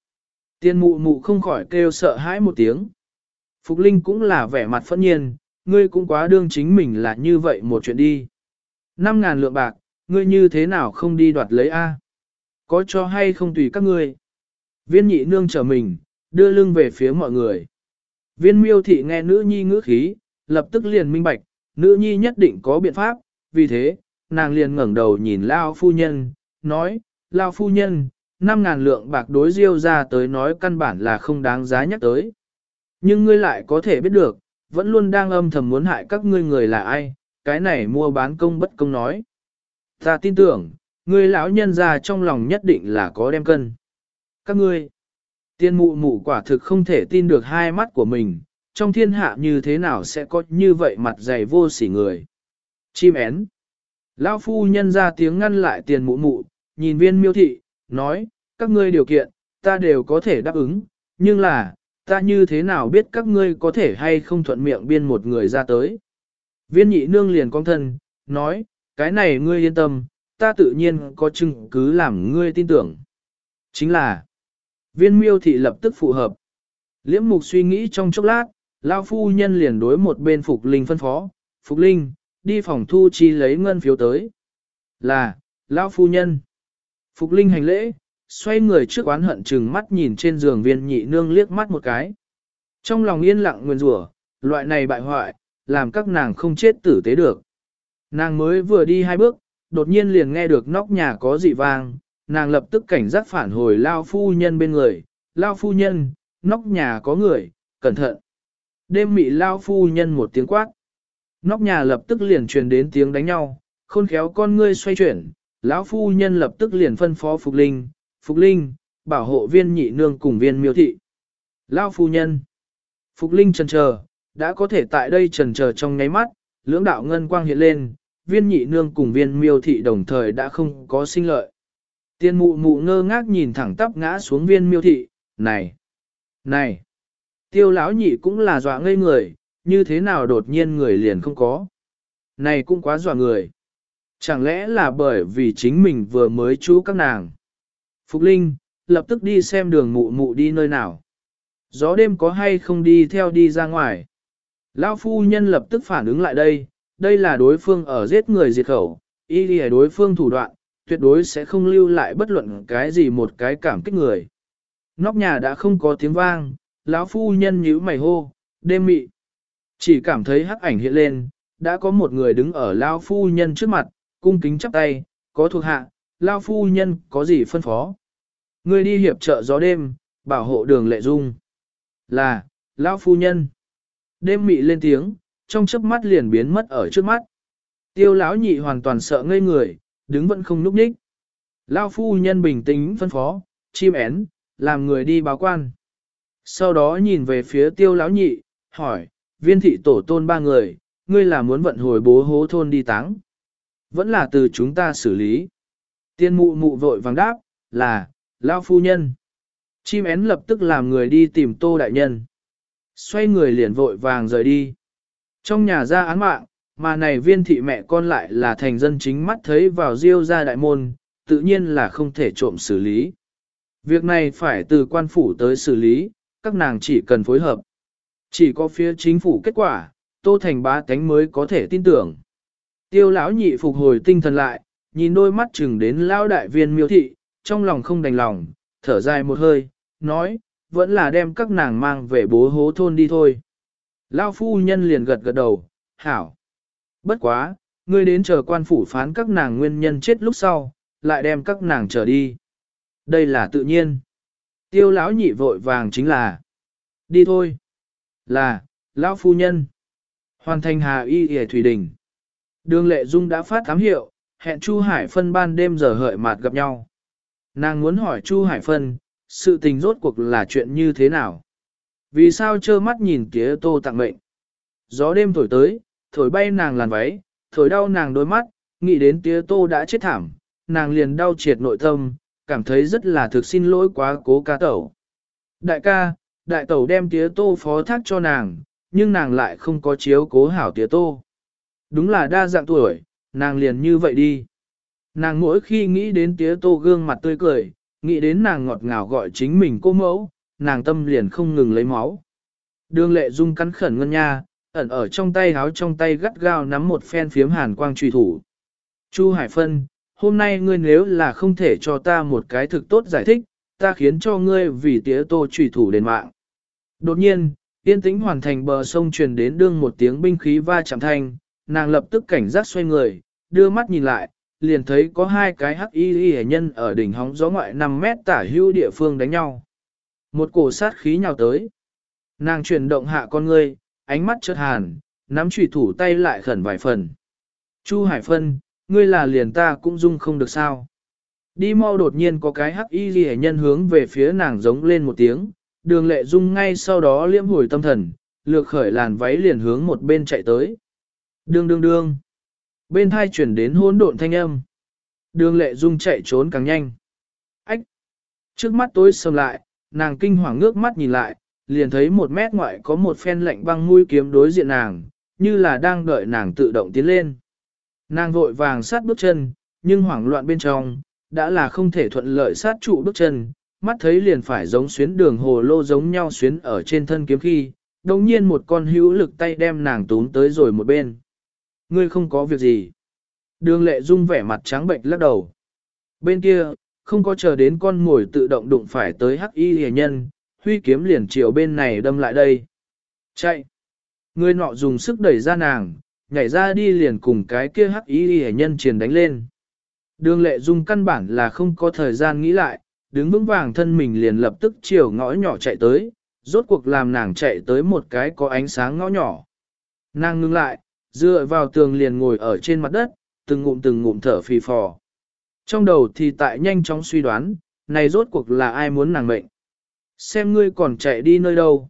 Tiên mụ mụ không khỏi kêu sợ hãi một tiếng. Phục Linh cũng là vẻ mặt phẫn nhiên, ngươi cũng quá đương chính mình là như vậy một chuyện đi. Năm ngàn lượng bạc, ngươi như thế nào không đi đoạt lấy A? Có cho hay không tùy các ngươi? Viên nhị nương trở mình, đưa lưng về phía mọi người. Viên miêu thị nghe nữ nhi ngữ khí, lập tức liền minh bạch, nữ nhi nhất định có biện pháp, vì thế, nàng liền ngẩng đầu nhìn Lao phu nhân, nói, Lao phu nhân, 5.000 lượng bạc đối diêu ra tới nói căn bản là không đáng giá nhắc tới. Nhưng ngươi lại có thể biết được, vẫn luôn đang âm thầm muốn hại các ngươi người là ai, cái này mua bán công bất công nói. Ta tin tưởng, người lão nhân ra trong lòng nhất định là có đem cân. Các ngươi, tiên mụ mụ quả thực không thể tin được hai mắt của mình, trong thiên hạ như thế nào sẽ có như vậy mặt dày vô sỉ người. Chim én. Lão phu nhân ra tiếng ngăn lại tiền mụ mụ, nhìn viên miêu thị, nói, các ngươi điều kiện, ta đều có thể đáp ứng, nhưng là, ta như thế nào biết các ngươi có thể hay không thuận miệng biên một người ra tới. Viên nhị nương liền con thân, nói, cái này ngươi yên tâm, ta tự nhiên có chứng cứ làm ngươi tin tưởng. Chính là, viên miêu thị lập tức phù hợp. Liễm mục suy nghĩ trong chốc lát, lao phu nhân liền đối một bên Phục Linh phân phó, Phục Linh, đi phòng thu chi lấy ngân phiếu tới. Là, lao phu nhân. Phục Linh hành lễ, xoay người trước oán hận chừng mắt nhìn trên giường viên nhị nương liếc mắt một cái. Trong lòng yên lặng nguyên rủa, loại này bại hoại, làm các nàng không chết tử tế được. Nàng mới vừa đi hai bước, đột nhiên liền nghe được nóc nhà có dị vang, nàng lập tức cảnh giác phản hồi lao phu nhân bên người, lao phu nhân, nóc nhà có người, cẩn thận. Đêm mị lao phu nhân một tiếng quát. Nóc nhà lập tức liền truyền đến tiếng đánh nhau, khôn khéo con ngươi xoay chuyển, lão phu nhân lập tức liền phân phó Phục Linh, Phục Linh, bảo hộ viên nhị nương cùng viên miêu thị. Lao phu nhân. Phục Linh trần chờ, đã có thể tại đây trần chờ trong nháy mắt, lưỡng đạo ngân quang hiện lên, viên nhị nương cùng viên miêu thị đồng thời đã không có sinh lợi. Tiên mụ mụ ngơ ngác nhìn thẳng tắp ngã xuống viên miêu thị, này, này, tiêu lão nhị cũng là dọa ngây người, như thế nào đột nhiên người liền không có. Này cũng quá dọa người. Chẳng lẽ là bởi vì chính mình vừa mới chú các nàng. Phục Linh, lập tức đi xem đường mụ mụ đi nơi nào. Gió đêm có hay không đi theo đi ra ngoài. Lão phu nhân lập tức phản ứng lại đây, đây là đối phương ở giết người diệt khẩu, y đi đối phương thủ đoạn, tuyệt đối sẽ không lưu lại bất luận cái gì một cái cảm kích người. Nóc nhà đã không có tiếng vang, lão phu nhân nhíu mày hô, đêm mị. Chỉ cảm thấy hắc ảnh hiện lên, đã có một người đứng ở lão phu nhân trước mặt, cung kính chắp tay, có thuộc hạ, lão phu nhân có gì phân phó. Ngươi đi hiệp trợ gió đêm, bảo hộ đường lệ dung. Là, lão phu nhân. Đêm mị lên tiếng, trong chớp mắt liền biến mất ở trước mắt. Tiêu lão nhị hoàn toàn sợ ngây người, đứng vẫn không núp ních Lão phu nhân bình tĩnh phân phó, chim én, làm người đi báo quan. Sau đó nhìn về phía tiêu lão nhị, hỏi, viên thị tổ tôn ba người, ngươi là muốn vận hồi bố hố thôn đi táng. Vẫn là từ chúng ta xử lý. Tiên mụ mụ vội vàng đáp, là, lao phu nhân. Chim én lập tức làm người đi tìm tô đại nhân. Xoay người liền vội vàng rời đi. Trong nhà ra án mạng, mà này viên thị mẹ con lại là thành dân chính mắt thấy vào diêu ra đại môn, tự nhiên là không thể trộm xử lý. Việc này phải từ quan phủ tới xử lý, các nàng chỉ cần phối hợp. Chỉ có phía chính phủ kết quả, Tô Thành bá tánh mới có thể tin tưởng. Tiêu lão nhị phục hồi tinh thần lại, nhìn đôi mắt chừng đến lao đại viên miêu thị, trong lòng không đành lòng, thở dài một hơi, nói, vẫn là đem các nàng mang về bố hố thôn đi thôi. Lao phu nhân liền gật gật đầu, hảo. Bất quá, ngươi đến chờ quan phủ phán các nàng nguyên nhân chết lúc sau, lại đem các nàng trở đi. Đây là tự nhiên. Tiêu lão nhị vội vàng chính là. Đi thôi. Là, lão phu nhân. Hoàn thành hà y hề thủy đình. Đường lệ dung đã phát thám hiệu, hẹn Chu Hải Phân ban đêm giờ hợi mạt gặp nhau. Nàng muốn hỏi Chu Hải Phân, sự tình rốt cuộc là chuyện như thế nào? Vì sao trơ mắt nhìn tía tô tặng mệnh? Gió đêm thổi tới, thổi bay nàng làn váy, thổi đau nàng đôi mắt, nghĩ đến tía tô đã chết thảm, nàng liền đau triệt nội tâm, cảm thấy rất là thực xin lỗi quá cố ca tẩu. Đại ca, đại tẩu đem tía tô phó thác cho nàng, nhưng nàng lại không có chiếu cố hảo tía tô. Đúng là đa dạng tuổi, nàng liền như vậy đi. Nàng mỗi khi nghĩ đến tía tô gương mặt tươi cười, nghĩ đến nàng ngọt ngào gọi chính mình cô mẫu, nàng tâm liền không ngừng lấy máu. Đường lệ dung cắn khẩn ngân nha, ẩn ở trong tay háo trong tay gắt gao nắm một phen phiếm hàn quang truy thủ. Chu Hải Phân, hôm nay ngươi nếu là không thể cho ta một cái thực tốt giải thích, ta khiến cho ngươi vì tía tô truy thủ đền mạng. Đột nhiên, yên tĩnh hoàn thành bờ sông truyền đến đương một tiếng binh khí va chạm thanh, nàng lập tức cảnh giác xoay người, đưa mắt nhìn lại, liền thấy có hai cái hắc y y nhân ở đỉnh hóng gió ngoại 5 mét tả hưu địa phương đánh nhau. Một cổ sát khí nhào tới. Nàng chuyển động hạ con ngươi, ánh mắt chợt hàn, nắm chủy thủ tay lại khẩn vài phần. Chu Hải Phân, ngươi là liền ta cũng dung không được sao. Đi mau đột nhiên có cái hắc y ghi nhân hướng về phía nàng giống lên một tiếng, đường lệ dung ngay sau đó liễm hồi tâm thần, lược khởi làn váy liền hướng một bên chạy tới. Đương đương đương. Bên thai chuyển đến hỗn độn thanh âm. Đường lệ dung chạy trốn càng nhanh. Ách! Trước mắt tối sầm lại, nàng kinh hoàng ngước mắt nhìn lại, liền thấy một mét ngoại có một phen lạnh băng mũi kiếm đối diện nàng, như là đang đợi nàng tự động tiến lên. Nàng vội vàng sát bước chân, nhưng hoảng loạn bên trong, đã là không thể thuận lợi sát trụ bước chân, mắt thấy liền phải giống xuyến đường hồ lô giống nhau xuyến ở trên thân kiếm khi, đồng nhiên một con hữu lực tay đem nàng túm tới rồi một bên. Ngươi không có việc gì. Đường lệ dung vẻ mặt trắng bệnh lắc đầu. Bên kia, không có chờ đến con ngồi tự động đụng phải tới hắc y hề nhân, huy kiếm liền chiều bên này đâm lại đây. Chạy! Người nọ dùng sức đẩy ra nàng, nhảy ra đi liền cùng cái kia hắc y hề nhân triền đánh lên. Đường lệ dung căn bản là không có thời gian nghĩ lại, đứng vững vàng thân mình liền lập tức chiều ngõ nhỏ chạy tới, rốt cuộc làm nàng chạy tới một cái có ánh sáng ngõ nhỏ. Nàng ngưng lại, dựa vào tường liền ngồi ở trên mặt đất, từng ngụm từng ngụm thở phì phò. Trong đầu thì tại nhanh chóng suy đoán, này rốt cuộc là ai muốn nàng mệnh. Xem ngươi còn chạy đi nơi đâu.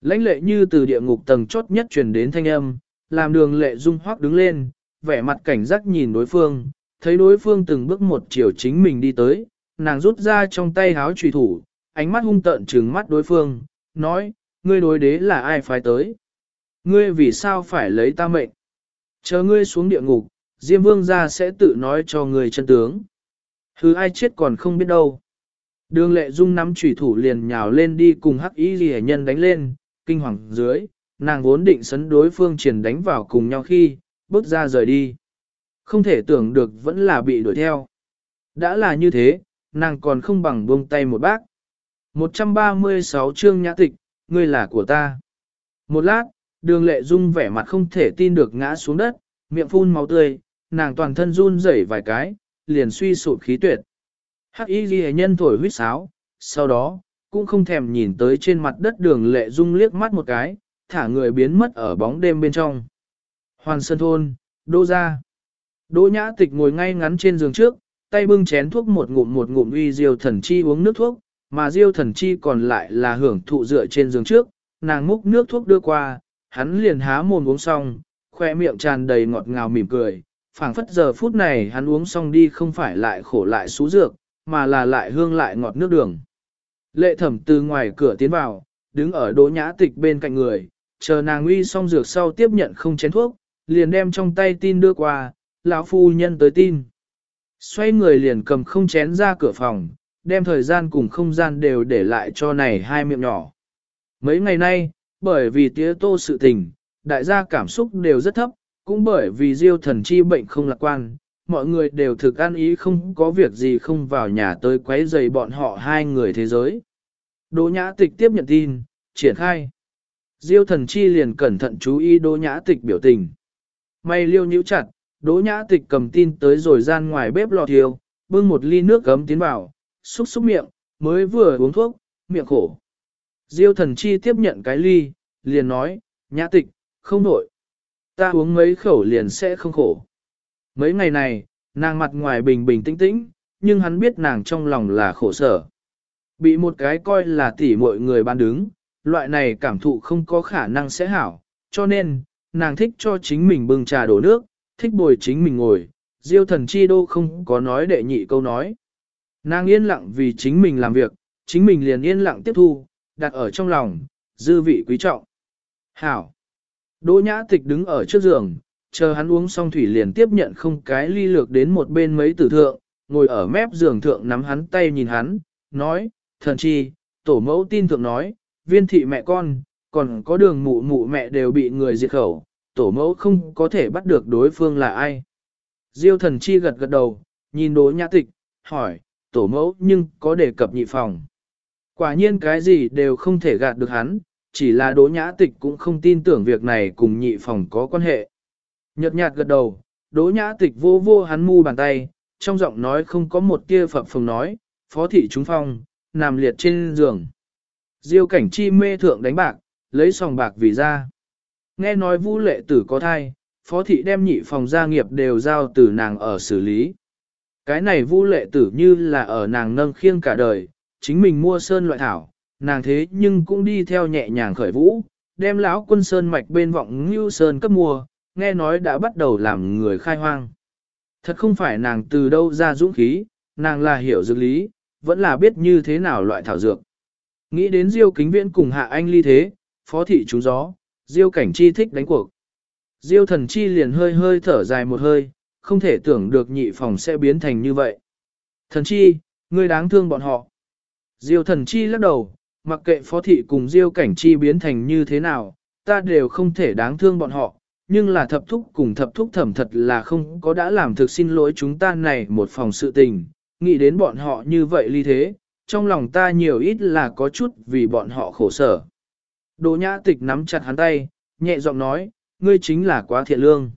Lãnh lệ như từ địa ngục tầng chốt nhất truyền đến thanh âm, làm đường lệ dung hoác đứng lên, vẻ mặt cảnh giác nhìn đối phương, thấy đối phương từng bước một chiều chính mình đi tới, nàng rút ra trong tay háo trùy thủ, ánh mắt hung tợn trừng mắt đối phương, nói, ngươi đối đế là ai phải tới? Ngươi vì sao phải lấy ta mệnh? Chờ ngươi xuống địa ngục, Diêm Vương ra sẽ tự nói cho ngươi chân tướng. Hứ ai chết còn không biết đâu. Đường lệ dung nắm trùy thủ liền nhào lên đi cùng hắc y ghi nhân đánh lên, kinh hoàng dưới, nàng vốn định sấn đối phương triển đánh vào cùng nhau khi, bước ra rời đi. Không thể tưởng được vẫn là bị đuổi theo. Đã là như thế, nàng còn không bằng buông tay một bác. 136 chương nhã tịch, ngươi là của ta. Một lát, đường lệ dung vẻ mặt không thể tin được ngã xuống đất, miệng phun máu tươi, nàng toàn thân run rẩy vài cái, liền suy sụp khí tuyệt. Hắc y ghi nhân thổi huyết sáo, sau đó, cũng không thèm nhìn tới trên mặt đất đường lệ dung liếc mắt một cái, thả người biến mất ở bóng đêm bên trong. Hoàn Sơn Thôn, Đô Gia. Đỗ Nhã Tịch ngồi ngay ngắn trên giường trước, tay bưng chén thuốc một ngụm một ngụm uy diêu thần chi uống nước thuốc, mà diêu thần chi còn lại là hưởng thụ dựa trên giường trước, nàng múc nước thuốc đưa qua, hắn liền há mồm uống xong, khoe miệng tràn đầy ngọt ngào mỉm cười, phảng phất giờ phút này hắn uống xong đi không phải lại khổ lại xú dược, mà là lại hương lại ngọt nước đường. Lệ thẩm từ ngoài cửa tiến vào, đứng ở đỗ nhã tịch bên cạnh người, chờ nàng uy xong dược sau tiếp nhận không chén thuốc, liền đem trong tay tin đưa qua, lão phu nhân tới tin. Xoay người liền cầm không chén ra cửa phòng, đem thời gian cùng không gian đều để lại cho này hai miệng nhỏ. Mấy ngày nay, bởi vì tía tô sự tình, đại gia cảm xúc đều rất thấp, cũng bởi vì diêu thần chi bệnh không lạc quan, mọi người đều thực an ý không có việc gì không vào nhà tới quấy rầy bọn họ hai người thế giới. Đỗ nhã tịch tiếp nhận tin, triển khai. Diêu thần chi liền cẩn thận chú ý đỗ nhã tịch biểu tình. May liêu nhíu chặt, đỗ nhã tịch cầm tin tới rồi gian ngoài bếp lò thiêu, bưng một ly nước gấm tiến vào, xúc xúc miệng, mới vừa uống thuốc, miệng khổ. Diêu thần chi tiếp nhận cái ly, liền nói, nhã tịch, không nổi. Ta uống mấy khẩu liền sẽ không khổ. Mấy ngày này, nàng mặt ngoài bình bình tĩnh tĩnh, nhưng hắn biết nàng trong lòng là khổ sở. Bị một cái coi là tỉ mọi người ban đứng, loại này cảm thụ không có khả năng sẽ hảo, cho nên, nàng thích cho chính mình bưng trà đổ nước, thích bồi chính mình ngồi, diêu thần chi đô không có nói đệ nhị câu nói. Nàng yên lặng vì chính mình làm việc, chính mình liền yên lặng tiếp thu, đặt ở trong lòng, dư vị quý trọng. Hảo! Đỗ nhã tịch đứng ở trước giường, chờ hắn uống xong thủy liền tiếp nhận không cái ly lược đến một bên mấy tử thượng, ngồi ở mép giường thượng nắm hắn tay nhìn hắn, nói, thần chi, tổ mẫu tin thượng nói, viên thị mẹ con, còn có đường mụ mụ mẹ đều bị người diệt khẩu, tổ mẫu không có thể bắt được đối phương là ai. Diêu thần chi gật gật đầu, nhìn đỗ nhã tịch, hỏi, tổ mẫu nhưng có đề cập nhị phòng. Quả nhiên cái gì đều không thể gạt được hắn, chỉ là đỗ nhã tịch cũng không tin tưởng việc này cùng nhị phòng có quan hệ. Nhật nhạt gật đầu, đỗ nhã tịch vô vô hắn mu bàn tay, trong giọng nói không có một tia phập phồng nói, phó thị chúng phong, nằm liệt trên giường. Diêu cảnh chi mê thượng đánh bạc, lấy sòng bạc vì ra. Nghe nói vũ lệ tử có thai, phó thị đem nhị phòng gia nghiệp đều giao từ nàng ở xử lý. Cái này vũ lệ tử như là ở nàng nâng khiêng cả đời, chính mình mua sơn loại thảo, nàng thế nhưng cũng đi theo nhẹ nhàng khởi vũ, đem lão quân sơn mạch bên vọng như sơn cấp mua, nghe nói đã bắt đầu làm người khai hoang. Thật không phải nàng từ đâu ra dũng khí, nàng là hiểu dược lý, vẫn là biết như thế nào loại thảo dược. Nghĩ đến Diêu Kính Viễn cùng Hạ Anh ly thế, phó thị trúng gió, Diêu Cảnh Chi thích đánh cuộc. Diêu Thần Chi liền hơi hơi thở dài một hơi, không thể tưởng được nhị phòng sẽ biến thành như vậy. Thần Chi, ngươi đáng thương bọn họ. Diêu Thần Chi lắc đầu, mặc kệ phó thị cùng Diêu Cảnh Chi biến thành như thế nào, ta đều không thể đáng thương bọn họ, nhưng là thập thúc cùng thập thúc thẩm thật là không có đã làm thực xin lỗi chúng ta này một phòng sự tình, nghĩ đến bọn họ như vậy ly thế, trong lòng ta nhiều ít là có chút vì bọn họ khổ sở. Đỗ nhã tịch nắm chặt hắn tay, nhẹ giọng nói, ngươi chính là quá thiện lương.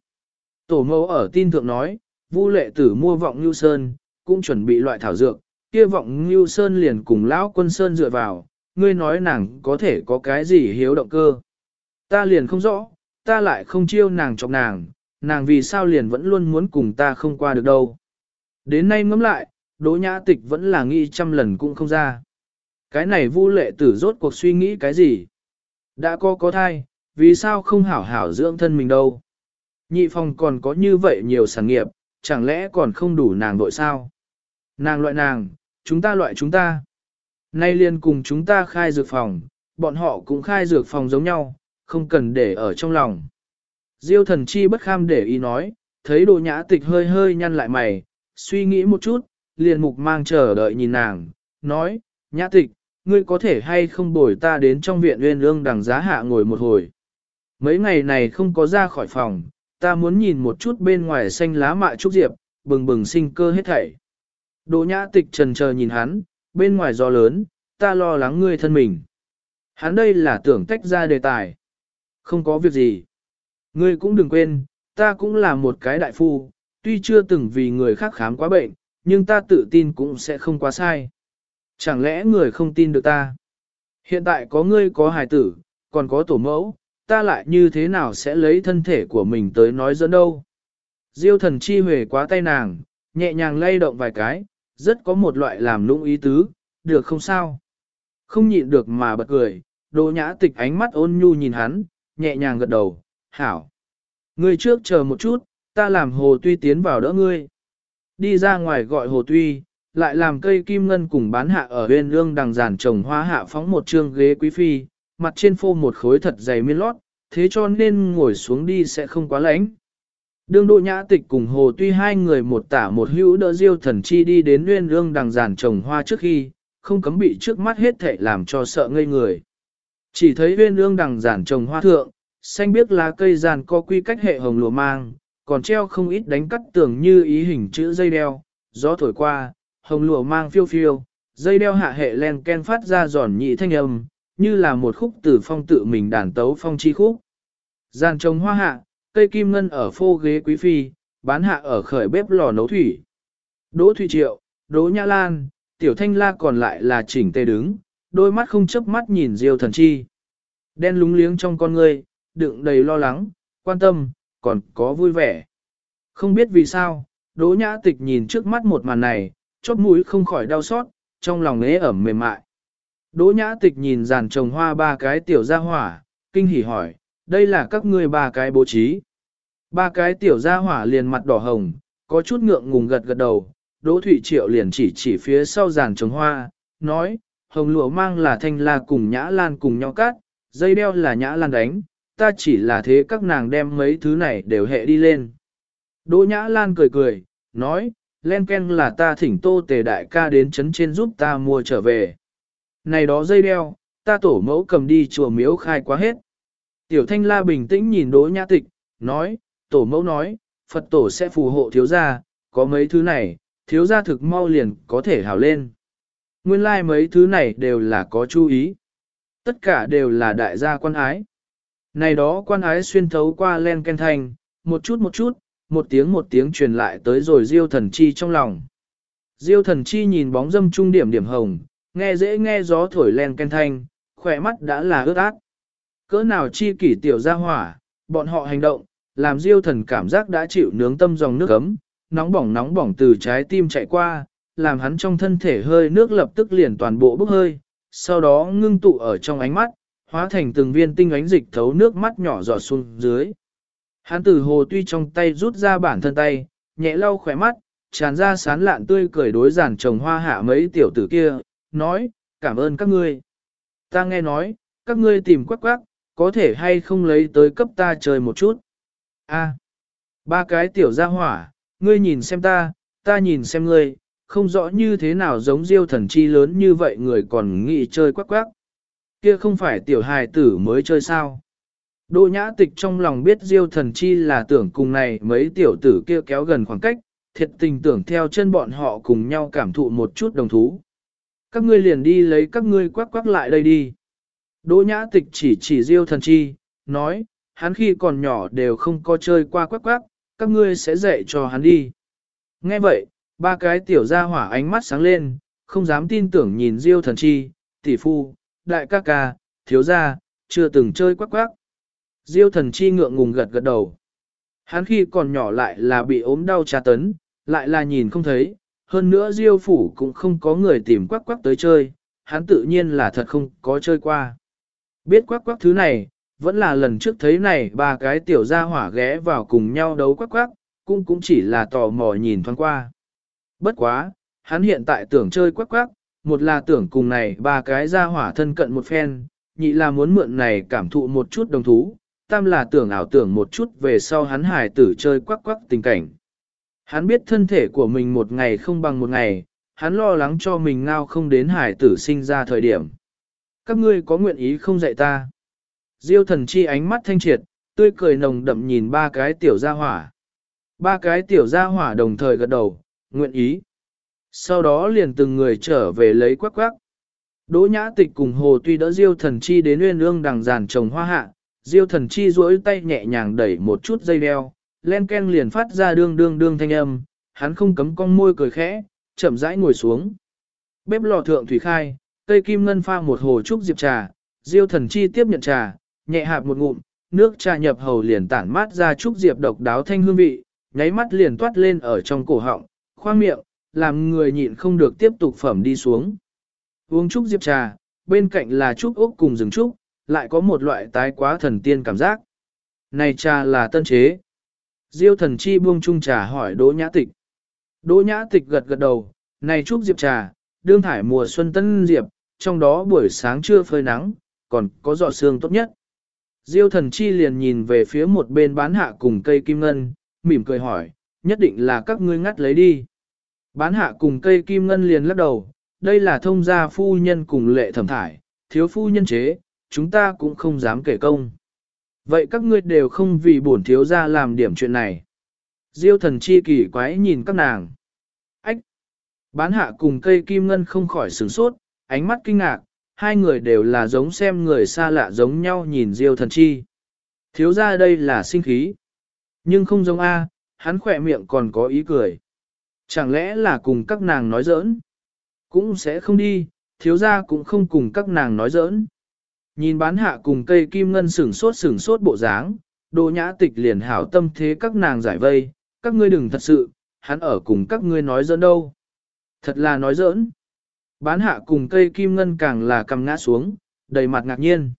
Tổ mẫu ở tin thượng nói, Vu lệ tử mua vọng Ngưu Sơn, cũng chuẩn bị loại thảo dược, kia vọng Ngưu Sơn liền cùng lão quân Sơn dựa vào, ngươi nói nàng có thể có cái gì hiếu động cơ. Ta liền không rõ, ta lại không chiêu nàng chọc nàng, nàng vì sao liền vẫn luôn muốn cùng ta không qua được đâu. Đến nay ngẫm lại, Đỗ Nhã Tịch vẫn là nghĩ trăm lần cũng không ra. Cái này Vu lệ tử rốt cuộc suy nghĩ cái gì? Đã có có thai, vì sao không hảo hảo dưỡng thân mình đâu? Nhị phòng còn có như vậy nhiều sản nghiệp, chẳng lẽ còn không đủ nàng đội sao? Nàng loại nàng, chúng ta loại chúng ta. Nay liền cùng chúng ta khai dược phòng, bọn họ cũng khai dược phòng giống nhau, không cần để ở trong lòng. Diêu thần chi bất kham để ý nói, thấy đồ nhã tịch hơi hơi nhăn lại mày, suy nghĩ một chút, liền mục mang chờ đợi nhìn nàng, nói, nhã tịch, ngươi có thể hay không bồi ta đến trong viện uyên ương đằng giá hạ ngồi một hồi. Mấy ngày này không có ra khỏi phòng, ta muốn nhìn một chút bên ngoài xanh lá mạ trúc diệp, bừng bừng sinh cơ hết thảy. Đỗ nhã tịch trần chờ nhìn hắn, bên ngoài gió lớn, ta lo lắng ngươi thân mình. Hắn đây là tưởng tách ra đề tài. Không có việc gì. Ngươi cũng đừng quên, ta cũng là một cái đại phu, tuy chưa từng vì người khác khám quá bệnh, nhưng ta tự tin cũng sẽ không quá sai. Chẳng lẽ người không tin được ta? Hiện tại có ngươi có hài tử, còn có tổ mẫu, ta lại như thế nào sẽ lấy thân thể của mình tới nói dẫn đâu? Diêu thần chi huề quá tay nàng, nhẹ nhàng lay động vài cái, rất có một loại làm lũng ý tứ, được không sao? Không nhịn được mà bật cười, đồ nhã tịch ánh mắt ôn nhu nhìn hắn, nhẹ nhàng gật đầu, hảo. Ngươi trước chờ một chút, ta làm hồ tuy tiến vào đỡ ngươi. Đi ra ngoài gọi hồ tuy, lại làm cây kim ngân cùng bán hạ ở bên lương đằng giàn trồng hoa hạ phóng một trương ghế quý phi, mặt trên phô một khối thật dày miên lót, thế cho nên ngồi xuống đi sẽ không quá lạnh. Đương độ nhã tịch cùng hồ tuy hai người một tả một hữu đỡ diêu thần chi đi đến nguyên lương đằng giàn trồng hoa trước khi, không cấm bị trước mắt hết thể làm cho sợ ngây người. Chỉ thấy nguyên lương đằng giàn trồng hoa thượng, xanh biếc lá cây giàn có quy cách hệ hồng lụa mang, còn treo không ít đánh cắt tường như ý hình chữ dây đeo, gió thổi qua, hồng lụa mang phiêu phiêu, dây đeo hạ hệ len ken phát ra giòn nhị thanh âm, như là một khúc từ phong tự mình đàn tấu phong chi khúc. Giàn trồng hoa hạ, cây kim ngân ở phô ghế quý phi, bán hạ ở khởi bếp lò nấu thủy. Đỗ Thủy Triệu, Đỗ Nhã Lan, Tiểu Thanh La còn lại là chỉnh tề đứng, đôi mắt không chớp mắt nhìn Diêu Thần Chi. Đen lúng liếng trong con ngươi, đựng đầy lo lắng, quan tâm, còn có vui vẻ. Không biết vì sao, Đỗ Nhã Tịch nhìn trước mắt một màn này, chóp mũi không khỏi đau xót, trong lòng ế ẩm mềm mại. Đỗ Nhã Tịch nhìn dàn trồng hoa ba cái tiểu gia hỏa, kinh hỉ hỏi, đây là các ngươi ba cái bố trí. Ba cái tiểu gia hỏa liền mặt đỏ hồng, có chút ngượng ngùng gật gật đầu, Đỗ thủy Triệu liền chỉ chỉ phía sau giàn trồng hoa, nói, hồng lụa mang là thanh la cùng nhã lan cùng nhau cắt, dây đeo là nhã lan đánh, ta chỉ là thế các nàng đem mấy thứ này đều hệ đi lên. Đỗ nhã lan cười cười, nói, len ken là ta thỉnh tô tề đại ca đến chấn trên giúp ta mua trở về. Này đó dây đeo, ta tổ mẫu cầm đi chùa miếu khai quá hết. Tiểu thanh la bình tĩnh nhìn đỗ nhã tịch, nói, tổ mẫu nói, Phật tổ sẽ phù hộ thiếu gia, có mấy thứ này, thiếu gia thực mau liền có thể hào lên. Nguyên lai like mấy thứ này đều là có chú ý. Tất cả đều là đại gia quan ái. Này đó quan ái xuyên thấu qua len ken thanh, một chút một chút, một tiếng một tiếng truyền lại tới rồi diêu thần chi trong lòng. Diêu thần chi nhìn bóng dâm trung điểm điểm hồng, nghe dễ nghe gió thổi len ken thanh, khỏe mắt đã là ướt át. Cỡ nào chi kỷ tiểu gia hỏa, bọn họ hành động, làm diêu thần cảm giác đã chịu nướng tâm dòng nước ấm, nóng bỏng nóng bỏng từ trái tim chạy qua, làm hắn trong thân thể hơi nước lập tức liền toàn bộ bốc hơi, sau đó ngưng tụ ở trong ánh mắt, hóa thành từng viên tinh ánh dịch thấu nước mắt nhỏ giọt xuống dưới. Hắn từ hồ tuy trong tay rút ra bản thân tay, nhẹ lau khỏe mắt, tràn ra sán lạn tươi cười đối giản trồng hoa hạ mấy tiểu tử kia, nói, cảm ơn các ngươi. Ta nghe nói, các ngươi tìm quắc quắc, có thể hay không lấy tới cấp ta chơi một chút. A, ba cái tiểu gia hỏa, ngươi nhìn xem ta, ta nhìn xem ngươi, không rõ như thế nào giống diêu thần chi lớn như vậy người còn nghĩ chơi quắc quắc. Kia không phải tiểu hài tử mới chơi sao. Đỗ nhã tịch trong lòng biết diêu thần chi là tưởng cùng này mấy tiểu tử kia kéo gần khoảng cách, thiệt tình tưởng theo chân bọn họ cùng nhau cảm thụ một chút đồng thú. Các ngươi liền đi lấy các ngươi quắc quắc lại đây đi. Đỗ nhã tịch chỉ chỉ diêu thần chi, nói, hắn khi còn nhỏ đều không có chơi qua quắc quắc, các ngươi sẽ dạy cho hắn đi. Nghe vậy, ba cái tiểu gia hỏa ánh mắt sáng lên, không dám tin tưởng nhìn diêu thần chi, tỷ phu, đại ca ca, thiếu gia, chưa từng chơi quắc quắc. Diêu thần chi ngượng ngùng gật gật đầu. Hắn khi còn nhỏ lại là bị ốm đau tra tấn, lại là nhìn không thấy, hơn nữa diêu phủ cũng không có người tìm quắc quắc tới chơi, hắn tự nhiên là thật không có chơi qua. Biết quắc quắc thứ này, vẫn là lần trước thấy này ba cái tiểu gia hỏa ghé vào cùng nhau đấu quắc quắc, cũng cũng chỉ là tò mò nhìn thoáng qua. Bất quá, hắn hiện tại tưởng chơi quắc quắc, một là tưởng cùng này ba cái gia hỏa thân cận một phen, nhị là muốn mượn này cảm thụ một chút đồng thú, tam là tưởng ảo tưởng một chút về sau hắn hài tử chơi quắc quắc tình cảnh. Hắn biết thân thể của mình một ngày không bằng một ngày, hắn lo lắng cho mình ngao không đến hải tử sinh ra thời điểm. Các ngươi có nguyện ý không dạy ta? Diêu thần chi ánh mắt thanh triệt, tươi cười nồng đậm nhìn ba cái tiểu gia hỏa. Ba cái tiểu gia hỏa đồng thời gật đầu, nguyện ý. Sau đó liền từng người trở về lấy quắc quắc. Đỗ nhã tịch cùng hồ tuy đỡ diêu thần chi đến nguyên ương đằng giàn trồng hoa hạ, diêu thần chi duỗi tay nhẹ nhàng đẩy một chút dây đeo, len ken liền phát ra đương đương đương thanh âm, hắn không cấm cong môi cười khẽ, chậm rãi ngồi xuống. Bếp lò thượng thủy khai, Tây kim ngân pha một hồ trúc diệp trà, diêu thần chi tiếp nhận trà, nhẹ hạp một ngụm, nước trà nhập hầu liền tản mát ra trúc diệp độc đáo thanh hương vị, nháy mắt liền toát lên ở trong cổ họng, khoang miệng, làm người nhịn không được tiếp tục phẩm đi xuống. Uống trúc diệp trà, bên cạnh là trúc ốc cùng rừng trúc, lại có một loại tái quá thần tiên cảm giác. Này trà là tân chế. Diêu thần chi buông chung trà hỏi Đỗ Nhã Tịch. Đỗ Nhã Tịch gật gật đầu, này trúc diệp trà, đương thải mùa xuân tân diệp, trong đó buổi sáng trưa phơi nắng, còn có giọt sương tốt nhất. Diêu thần chi liền nhìn về phía một bên bán hạ cùng cây kim ngân, mỉm cười hỏi, nhất định là các ngươi ngắt lấy đi. Bán hạ cùng cây kim ngân liền lắc đầu, đây là thông gia phu nhân cùng lệ thẩm thải, thiếu phu nhân chế, chúng ta cũng không dám kể công. Vậy các ngươi đều không vì bổn thiếu gia làm điểm chuyện này. Diêu thần chi kỳ quái nhìn các nàng. Ách! Bán hạ cùng cây kim ngân không khỏi sửng sốt, ánh mắt kinh ngạc, hai người đều là giống xem người xa lạ giống nhau nhìn diêu thần chi. Thiếu gia đây là sinh khí. Nhưng không giống A, hắn khỏe miệng còn có ý cười. Chẳng lẽ là cùng các nàng nói giỡn? Cũng sẽ không đi, thiếu gia cũng không cùng các nàng nói giỡn. Nhìn bán hạ cùng cây kim ngân sửng sốt sửng sốt bộ dáng, đồ nhã tịch liền hảo tâm thế các nàng giải vây, các ngươi đừng thật sự, hắn ở cùng các ngươi nói giỡn đâu. Thật là nói giỡn. Bán hạ cùng cây kim ngân càng là cầm ngã xuống, đầy mặt ngạc nhiên.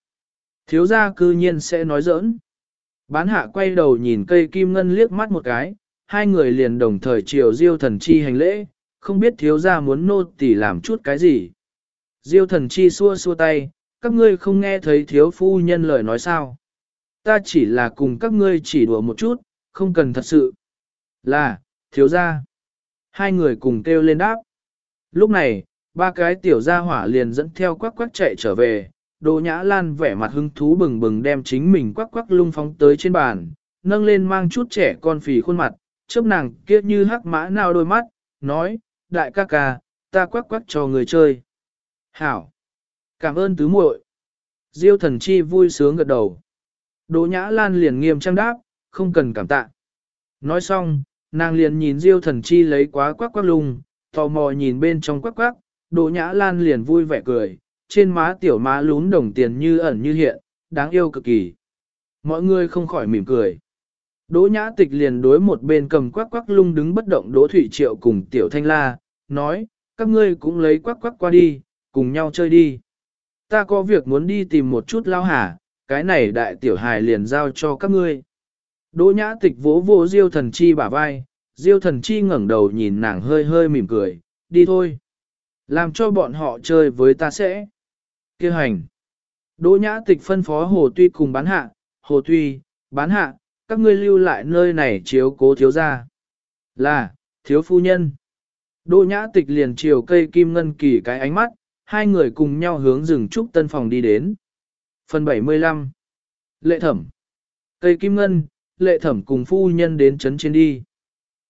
Thiếu gia cư nhiên sẽ nói giỡn. Bán hạ quay đầu nhìn cây kim ngân liếc mắt một cái, hai người liền đồng thời chiều diêu thần chi hành lễ, không biết thiếu gia muốn nô tỉ làm chút cái gì. Diêu thần chi xua xua tay, các ngươi không nghe thấy thiếu phu nhân lời nói sao. Ta chỉ là cùng các ngươi chỉ đùa một chút, không cần thật sự. Là, thiếu gia. Hai người cùng kêu lên đáp. Lúc này, ba cái tiểu gia hỏa liền dẫn theo quắc quắc chạy trở về, Đỗ Nhã Lan vẻ mặt hứng thú bừng bừng đem chính mình quắc quắc lung phóng tới trên bàn, nâng lên mang chút trẻ con phì khuôn mặt, chớp nàng kia như hắc mã nào đôi mắt, nói, đại ca ca, ta quắc quắc cho người chơi. Hảo! Cảm ơn tứ muội. Diêu thần chi vui sướng gật đầu. Đỗ Nhã Lan liền nghiêm trang đáp, không cần cảm tạ. Nói xong, nàng liền nhìn Diêu thần chi lấy quá quắc quắc lung, tò mò nhìn bên trong quắc quắc, Đỗ Nhã Lan liền vui vẻ cười, trên má tiểu má lún đồng tiền như ẩn như hiện, đáng yêu cực kỳ. Mọi người không khỏi mỉm cười. Đỗ Nhã Tịch liền đối một bên cầm quắc quắc lung đứng bất động Đỗ Thủy Triệu cùng Tiểu Thanh La, nói, các ngươi cũng lấy quắc quắc qua đi, cùng nhau chơi đi. Ta có việc muốn đi tìm một chút lao hả, cái này đại tiểu hài liền giao cho các ngươi. Đỗ Nhã Tịch vỗ vỗ Diêu Thần Chi bả vai, Diêu Thần Chi ngẩng đầu nhìn nàng hơi hơi mỉm cười, đi thôi. Làm cho bọn họ chơi với ta sẽ. Kêu hành. Đỗ nhã tịch phân phó hồ tuy cùng bán hạ, hồ tuy, bán hạ, các ngươi lưu lại nơi này chiếu cố thiếu gia. Là, thiếu phu nhân. Đỗ nhã tịch liền chiều cây kim ngân kỳ cái ánh mắt, hai người cùng nhau hướng rừng trúc tân phòng đi đến. Phần 75 Lệ thẩm Cây kim ngân, lệ thẩm cùng phu nhân đến chấn trên đi.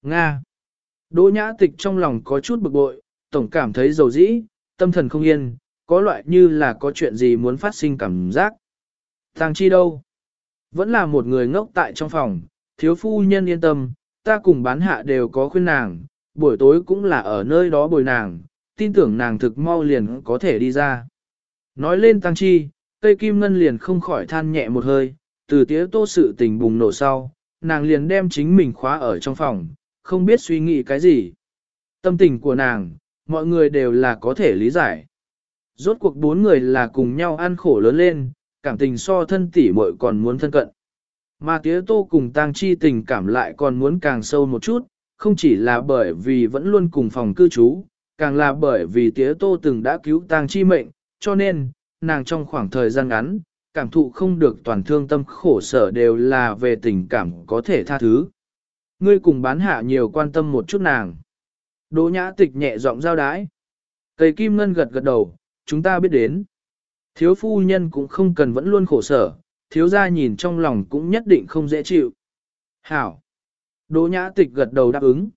Nga Đỗ nhã tịch trong lòng có chút bực bội, tổng cảm thấy dầu dĩ, tâm thần không yên, có loại như là có chuyện gì muốn phát sinh cảm giác. Tàng chi đâu? Vẫn là một người ngốc tại trong phòng, thiếu phu nhân yên tâm, ta cùng bán hạ đều có khuyên nàng, buổi tối cũng là ở nơi đó bồi nàng, tin tưởng nàng thực mau liền có thể đi ra. Nói lên tăng chi, cây kim ngân liền không khỏi than nhẹ một hơi, từ tía tô sự tình bùng nổ sau, nàng liền đem chính mình khóa ở trong phòng, không biết suy nghĩ cái gì. Tâm tình của nàng, mọi người đều là có thể lý giải. Rốt cuộc bốn người là cùng nhau ăn khổ lớn lên, cảm tình so thân tỉ muội còn muốn thân cận. Mà tía tô cùng tang chi tình cảm lại còn muốn càng sâu một chút, không chỉ là bởi vì vẫn luôn cùng phòng cư trú, càng là bởi vì tía tô từng đã cứu tang chi mệnh, cho nên, nàng trong khoảng thời gian ngắn, cảm thụ không được toàn thương tâm khổ sở đều là về tình cảm có thể tha thứ. Ngươi cùng bán hạ nhiều quan tâm một chút nàng. Đỗ nhã tịch nhẹ giọng giao đái. Cây kim ngân gật gật đầu, chúng ta biết đến. Thiếu phu nhân cũng không cần vẫn luôn khổ sở, thiếu gia nhìn trong lòng cũng nhất định không dễ chịu. Hảo. Đỗ nhã tịch gật đầu đáp ứng.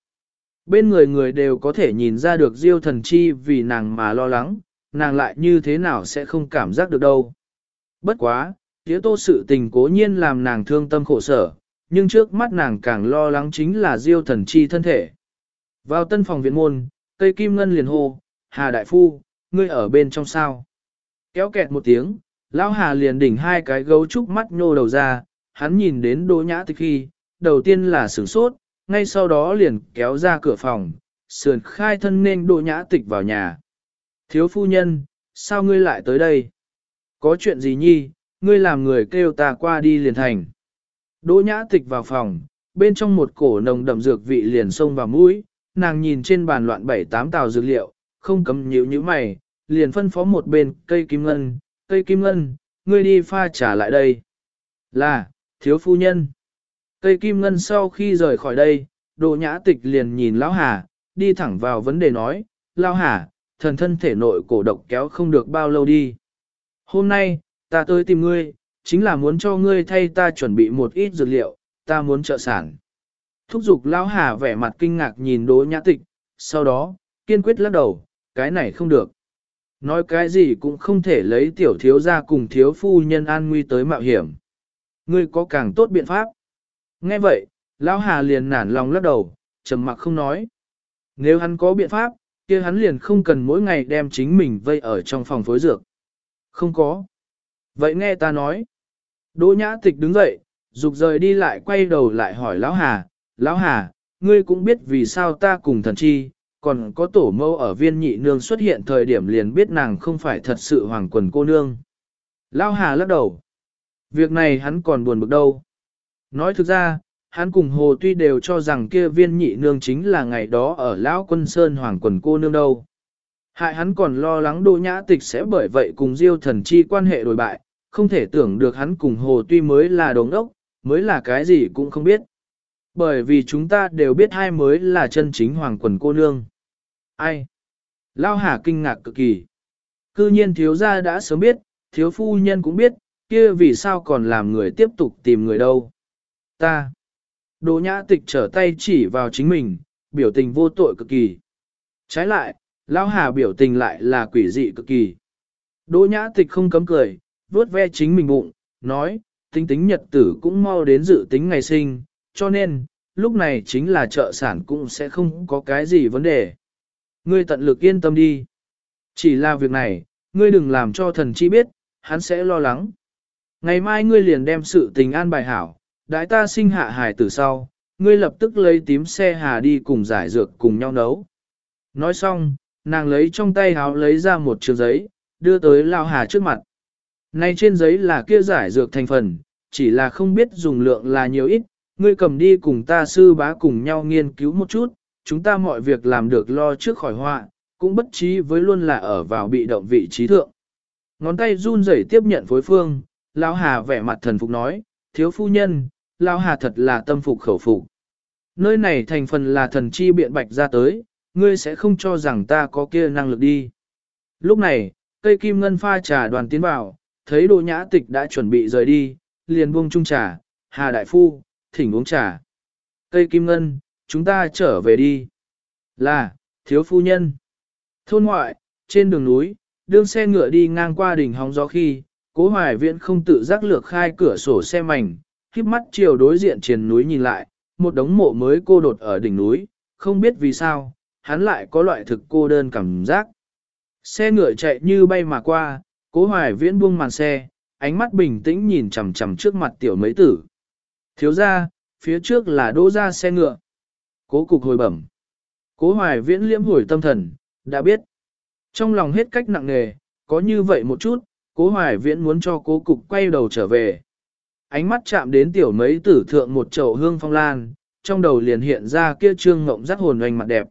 Bên người người đều có thể nhìn ra được diêu thần chi vì nàng mà lo lắng, nàng lại như thế nào sẽ không cảm giác được đâu. Bất quá, tía tô sự tình cố nhiên làm nàng thương tâm khổ sở, nhưng trước mắt nàng càng lo lắng chính là diêu thần chi thân thể. Vào tân phòng viện môn, cây kim ngân liền hô, Hà Đại Phu, ngươi ở bên trong sao? Kéo kẹt một tiếng, Lão Hà liền đỉnh hai cái gấu trúc mắt nhô đầu ra, hắn nhìn đến Đỗ Nhã Tịch khi, đầu tiên là sửng sốt, ngay sau đó liền kéo ra cửa phòng, sườn khai thân nên Đỗ Nhã Tịch vào nhà. Thiếu phu nhân, sao ngươi lại tới đây? Có chuyện gì nhi, ngươi làm người kêu ta qua đi liền thành. Đỗ Nhã Tịch vào phòng, bên trong một cổ nồng đậm dược vị liền xông vào mũi, nàng nhìn trên bàn loạn bảy tám tàu dược liệu, không cấm nhíu như mày, liền phân phó một bên cây kim ngân, cây kim ngân, ngươi đi pha trà lại đây. Là, thiếu phu nhân. Cây kim ngân sau khi rời khỏi đây, đồ nhã tịch liền nhìn lão hà, đi thẳng vào vấn đề nói, lão hà, thần thân thể nội cổ độc kéo không được bao lâu đi. Hôm nay, ta tới tìm ngươi, chính là muốn cho ngươi thay ta chuẩn bị một ít dược liệu, ta muốn trợ sản. Thúc giục lão hà vẻ mặt kinh ngạc nhìn đỗ nhã tịch, sau đó, kiên quyết lắc đầu, cái này không được. Nói cái gì cũng không thể lấy tiểu thiếu ra cùng thiếu phu nhân an nguy tới mạo hiểm. Ngươi có càng tốt biện pháp. Nghe vậy, Lão Hà liền nản lòng lắc đầu, trầm mặc không nói. Nếu hắn có biện pháp, kia hắn liền không cần mỗi ngày đem chính mình vây ở trong phòng phối dược. Không có. Vậy nghe ta nói. Đỗ nhã tịch đứng dậy, dục rời đi lại quay đầu lại hỏi Lão Hà, Lão Hà, ngươi cũng biết vì sao ta cùng thần chi, còn có tổ mâu ở viên nhị nương xuất hiện thời điểm liền biết nàng không phải thật sự hoàng quần cô nương. Lão Hà lắc đầu. Việc này hắn còn buồn bực đâu. Nói thực ra, hắn cùng Hồ tuy đều cho rằng kia viên nhị nương chính là ngày đó ở Lão Quân Sơn hoàng quần cô nương đâu. Hại hắn còn lo lắng đô nhã tịch sẽ bởi vậy cùng diêu thần chi quan hệ đổi bại, không thể tưởng được hắn cùng Hồ tuy mới là đồng ốc, mới là cái gì cũng không biết. Bởi vì chúng ta đều biết hai mới là chân chính hoàng quần cô nương. Ai? Lao Hà kinh ngạc cực kỳ. Cư nhiên thiếu gia đã sớm biết, thiếu phu nhân cũng biết, kia vì sao còn làm người tiếp tục tìm người đâu. Ta. đỗ nhã tịch trở tay chỉ vào chính mình, biểu tình vô tội cực kỳ. Trái lại, Lao Hà biểu tình lại là quỷ dị cực kỳ. Đỗ nhã tịch không cấm cười, vuốt ve chính mình bụng, nói, tính tính nhật tử cũng mau đến dự tính ngày sinh, cho nên, lúc này chính là trợ sản cũng sẽ không có cái gì vấn đề. Ngươi tận lực yên tâm đi. Chỉ là việc này, ngươi đừng làm cho thần chi biết, hắn sẽ lo lắng. Ngày mai ngươi liền đem sự tình an bài hảo, đại ta sinh hạ hài tử sau, ngươi lập tức lấy tím xe hà đi cùng giải dược cùng nhau nấu. Nói xong, nàng lấy trong tay háo lấy ra một trường giấy, đưa tới lao hà trước mặt. Này trên giấy là kia giải dược thành phần, chỉ là không biết dùng lượng là nhiều ít, ngươi cầm đi cùng ta sư bá cùng nhau nghiên cứu một chút, chúng ta mọi việc làm được lo trước khỏi họa, cũng bất trí với luôn là ở vào bị động vị trí thượng. Ngón tay run rẩy tiếp nhận phối phương, Lão Hà vẻ mặt thần phục nói, thiếu phu nhân, Lão Hà thật là tâm phục khẩu phục. Nơi này thành phần là thần chi biện bạch ra tới, ngươi sẽ không cho rằng ta có kia năng lực đi. Lúc này, cây kim ngân pha trà đoàn tiến vào, thấy đồ nhã tịch đã chuẩn bị rời đi, liền buông chung trà, Hà Đại Phu, thỉnh uống trà. Cây kim ngân, chúng ta trở về đi. Là, thiếu phu nhân. Thôn ngoại, trên đường núi, đương xe ngựa đi ngang qua đỉnh hóng gió khi, cố hoài viễn không tự giác lược khai cửa sổ xe mảnh, khiếp mắt chiều đối diện trên núi nhìn lại, một đống mộ mới cô đột ở đỉnh núi, không biết vì sao, hắn lại có loại thực cô đơn cảm giác. Xe ngựa chạy như bay mà qua, cố hoài viễn buông màn xe, ánh mắt bình tĩnh nhìn chằm chằm trước mặt tiểu mấy tử. Thiếu ra, phía trước là đỗ ra xe ngựa. Cố cục hồi bẩm. Cố hoài viễn liễm hồi tâm thần, đã biết. Trong lòng hết cách nặng nề, có như vậy một chút, Cố hoài viễn muốn cho cố cục quay đầu trở về. Ánh mắt chạm đến tiểu mấy tử thượng một chậu hương phong lan, trong đầu liền hiện ra kia trương ngộng rắc hồn oanh mặt đẹp.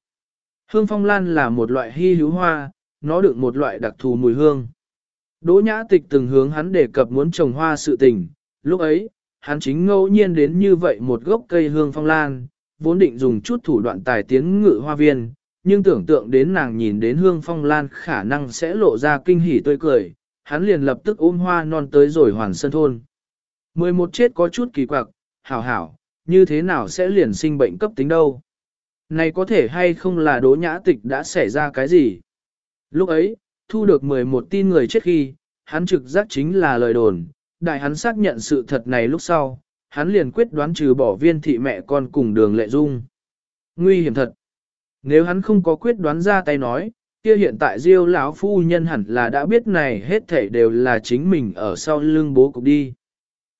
Hương phong lan là một loại hy hữu hoa, nó được một loại đặc thù mùi hương. Đỗ nhã tịch từng hướng hắn đề cập muốn trồng hoa sự tình, lúc ấy, hắn chính ngẫu nhiên đến như vậy một gốc cây hương phong lan, vốn định dùng chút thủ đoạn tài tiến ngự hoa viên, nhưng tưởng tượng đến nàng nhìn đến hương phong lan khả năng sẽ lộ ra kinh hỉ tươi cười, hắn liền lập tức ôm hoa non tới rồi hoàn sân thôn. Mười một chết có chút kỳ quặc, hảo hảo, như thế nào sẽ liền sinh bệnh cấp tính đâu. Này có thể hay không là đố nhã tịch đã xảy ra cái gì? Lúc ấy, thu được 11 tin người chết khi, hắn trực giác chính là lời đồn, đại hắn xác nhận sự thật này lúc sau, hắn liền quyết đoán trừ bỏ viên thị mẹ con cùng đường lệ dung. Nguy hiểm thật. Nếu hắn không có quyết đoán ra tay nói, kia hiện tại Diêu lão phu nhân hẳn là đã biết này hết thảy đều là chính mình ở sau lưng bố cục đi.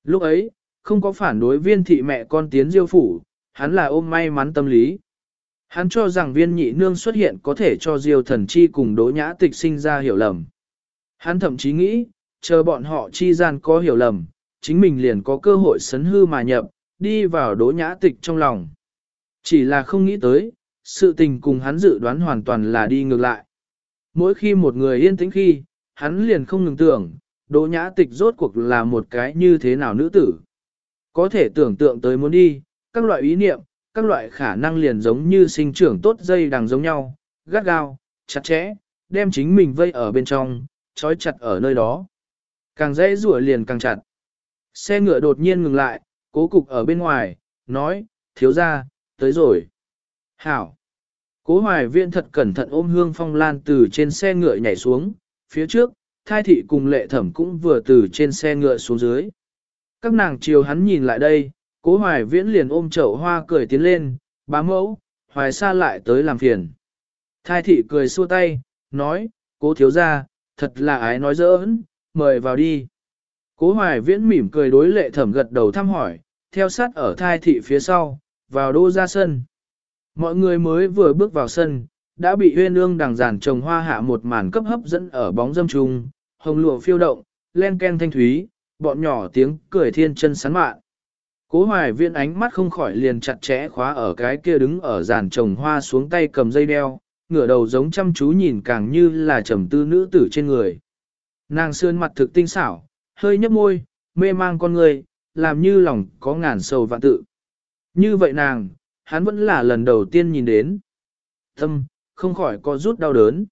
Lúc ấy, không có phản đối viên thị mẹ con tiến Diêu phủ, hắn là ôm may mắn tâm lý. Hắn cho rằng viên nhị nương xuất hiện có thể cho Diêu thần chi cùng đỗ nhã tịch sinh ra hiểu lầm. Hắn thậm chí nghĩ, chờ bọn họ chi gian có hiểu lầm, chính mình liền có cơ hội sấn hư mà nhập, đi vào đỗ nhã tịch trong lòng. Chỉ là không nghĩ tới, sự tình cùng hắn dự đoán hoàn toàn là đi ngược lại. Mỗi khi một người yên tĩnh khi, hắn liền không ngừng tưởng, đỗ nhã tịch rốt cuộc là một cái như thế nào nữ tử. Có thể tưởng tượng tới muốn đi, các loại ý niệm, các loại khả năng liền giống như sinh trưởng tốt dây đằng giống nhau, gắt gao, chặt chẽ, đem chính mình vây ở bên trong, trói chặt ở nơi đó. Càng dễ rủa liền càng chặt. Xe ngựa đột nhiên ngừng lại, cố cục ở bên ngoài, nói, thiếu ra, tới rồi. Hảo. Cố hoài viện thật cẩn thận ôm hương phong lan từ trên xe ngựa nhảy xuống, phía trước, thai thị cùng lệ thẩm cũng vừa từ trên xe ngựa xuống dưới. Các nàng chiều hắn nhìn lại đây, cố hoài viễn liền ôm chậu hoa cười tiến lên, bá mẫu, hoài xa lại tới làm phiền. Thai thị cười xua tay, nói, cố thiếu ra, thật là ái nói giỡn, mời vào đi. Cố hoài viễn mỉm cười đối lệ thẩm gật đầu thăm hỏi, theo sát ở thai thị phía sau, vào đô ra sân. Mọi người mới vừa bước vào sân, đã bị huyên ương đằng giản trồng hoa hạ một màn cấp hấp dẫn ở bóng dâm trung, hồng lụa phiêu động, len ken thanh thúy, bọn nhỏ tiếng cười thiên chân sán mạn. Cố hoài viên ánh mắt không khỏi liền chặt chẽ khóa ở cái kia đứng ở giàn trồng hoa xuống tay cầm dây đeo, ngửa đầu giống chăm chú nhìn càng như là trầm tư nữ tử trên người. Nàng sơn mặt thực tinh xảo, hơi nhấp môi, mê mang con người, làm như lòng có ngàn sầu vạn tự. Như vậy nàng, hắn vẫn là lần đầu tiên nhìn đến. Tâm, không khỏi có rút đau đớn.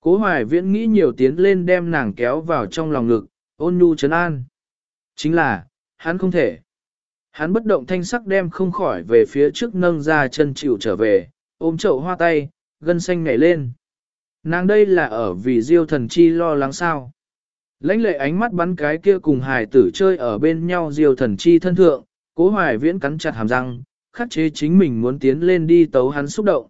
Cố hoài viễn nghĩ nhiều tiến lên đem nàng kéo vào trong lòng ngực, ôn nhu trấn an. Chính là, hắn không thể. Hắn bất động thanh sắc đem không khỏi về phía trước nâng ra chân chịu trở về, ôm chậu hoa tay, gân xanh nhảy lên. Nàng đây là ở vì diêu thần chi lo lắng sao. Lãnh lệ ánh mắt bắn cái kia cùng hài tử chơi ở bên nhau diêu thần chi thân thượng, cố hoài viễn cắn chặt hàm răng, khắc chế chính mình muốn tiến lên đi tấu hắn xúc động.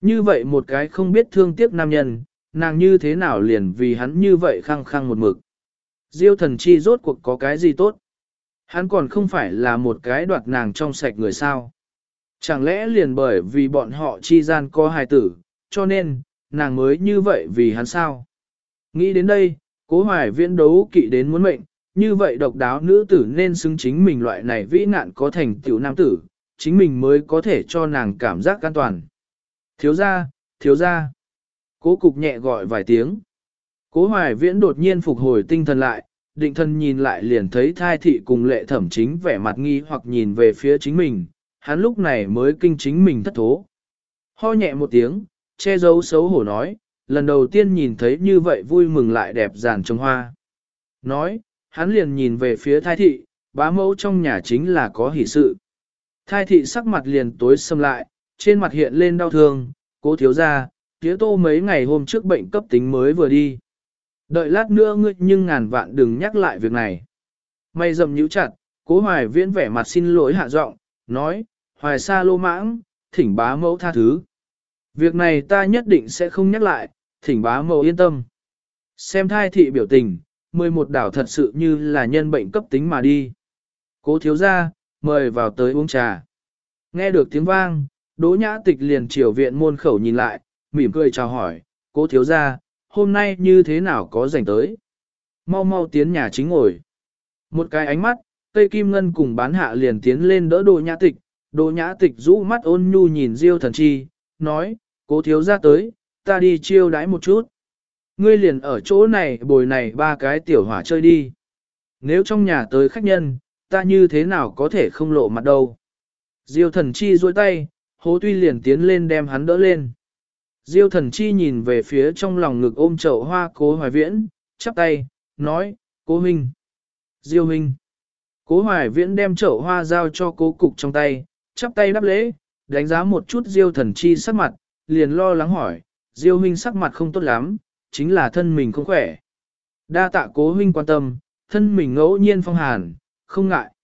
Như vậy một cái không biết thương tiếc nam nhân, nàng như thế nào liền vì hắn như vậy khăng khăng một mực. Diêu thần chi rốt cuộc có cái gì tốt? Hắn còn không phải là một cái đoạt nàng trong sạch người sao. Chẳng lẽ liền bởi vì bọn họ chi gian có hài tử, cho nên, nàng mới như vậy vì hắn sao? Nghĩ đến đây, cố hoài viễn đấu kỵ đến muốn mệnh, như vậy độc đáo nữ tử nên xứng chính mình loại này vĩ nạn có thành tiểu nam tử, chính mình mới có thể cho nàng cảm giác an toàn. Thiếu ra, thiếu ra. Cố cục nhẹ gọi vài tiếng. Cố hoài viễn đột nhiên phục hồi tinh thần lại, định thân nhìn lại liền thấy thai thị cùng lệ thẩm chính vẻ mặt nghi hoặc nhìn về phía chính mình, hắn lúc này mới kinh chính mình thất thố. Ho nhẹ một tiếng, che giấu xấu hổ nói, lần đầu tiên nhìn thấy như vậy vui mừng lại đẹp giàn trồng hoa. Nói, hắn liền nhìn về phía thai thị, bá mẫu trong nhà chính là có hỷ sự. Thai thị sắc mặt liền tối xâm lại, trên mặt hiện lên đau thương, cố thiếu ra, tía tô mấy ngày hôm trước bệnh cấp tính mới vừa đi. Đợi lát nữa ngươi nhưng ngàn vạn đừng nhắc lại việc này. Mày dầm nhíu chặt, cố hoài viễn vẻ mặt xin lỗi hạ giọng, nói, hoài xa lô mãng, thỉnh bá mẫu tha thứ. Việc này ta nhất định sẽ không nhắc lại, thỉnh bá mẫu yên tâm. Xem thai thị biểu tình, 11 đảo thật sự như là nhân bệnh cấp tính mà đi. Cố thiếu ra, mời vào tới uống trà. Nghe được tiếng vang, đỗ nhã tịch liền chiều viện môn khẩu nhìn lại, mỉm cười chào hỏi, cố thiếu ra, hôm nay như thế nào có rảnh tới. mau mau tiến nhà chính ngồi. Một cái ánh mắt, cây kim ngân cùng bán hạ liền tiến lên đỡ Đỗ nhã tịch, Đỗ nhã tịch rũ mắt ôn nhu nhìn diêu thần chi, nói, cố thiếu ra tới, ta đi chiêu đãi một chút. Ngươi liền ở chỗ này bồi này ba cái tiểu hỏa chơi đi. Nếu trong nhà tới khách nhân, ta như thế nào có thể không lộ mặt đâu. Diêu thần chi duỗi tay, hố tuy liền tiến lên đem hắn đỡ lên. Diêu thần chi nhìn về phía trong lòng ngực ôm chậu hoa cố hoài viễn, chắp tay, nói, cố huynh. Diêu huynh. Cố hoài viễn đem chậu hoa giao cho cố cục trong tay, chắp tay đáp lễ, đánh giá một chút diêu thần chi sắc mặt, liền lo lắng hỏi, diêu huynh sắc mặt không tốt lắm, chính là thân mình không khỏe. Đa tạ cố huynh quan tâm, thân mình ngẫu nhiên phong hàn, không ngại.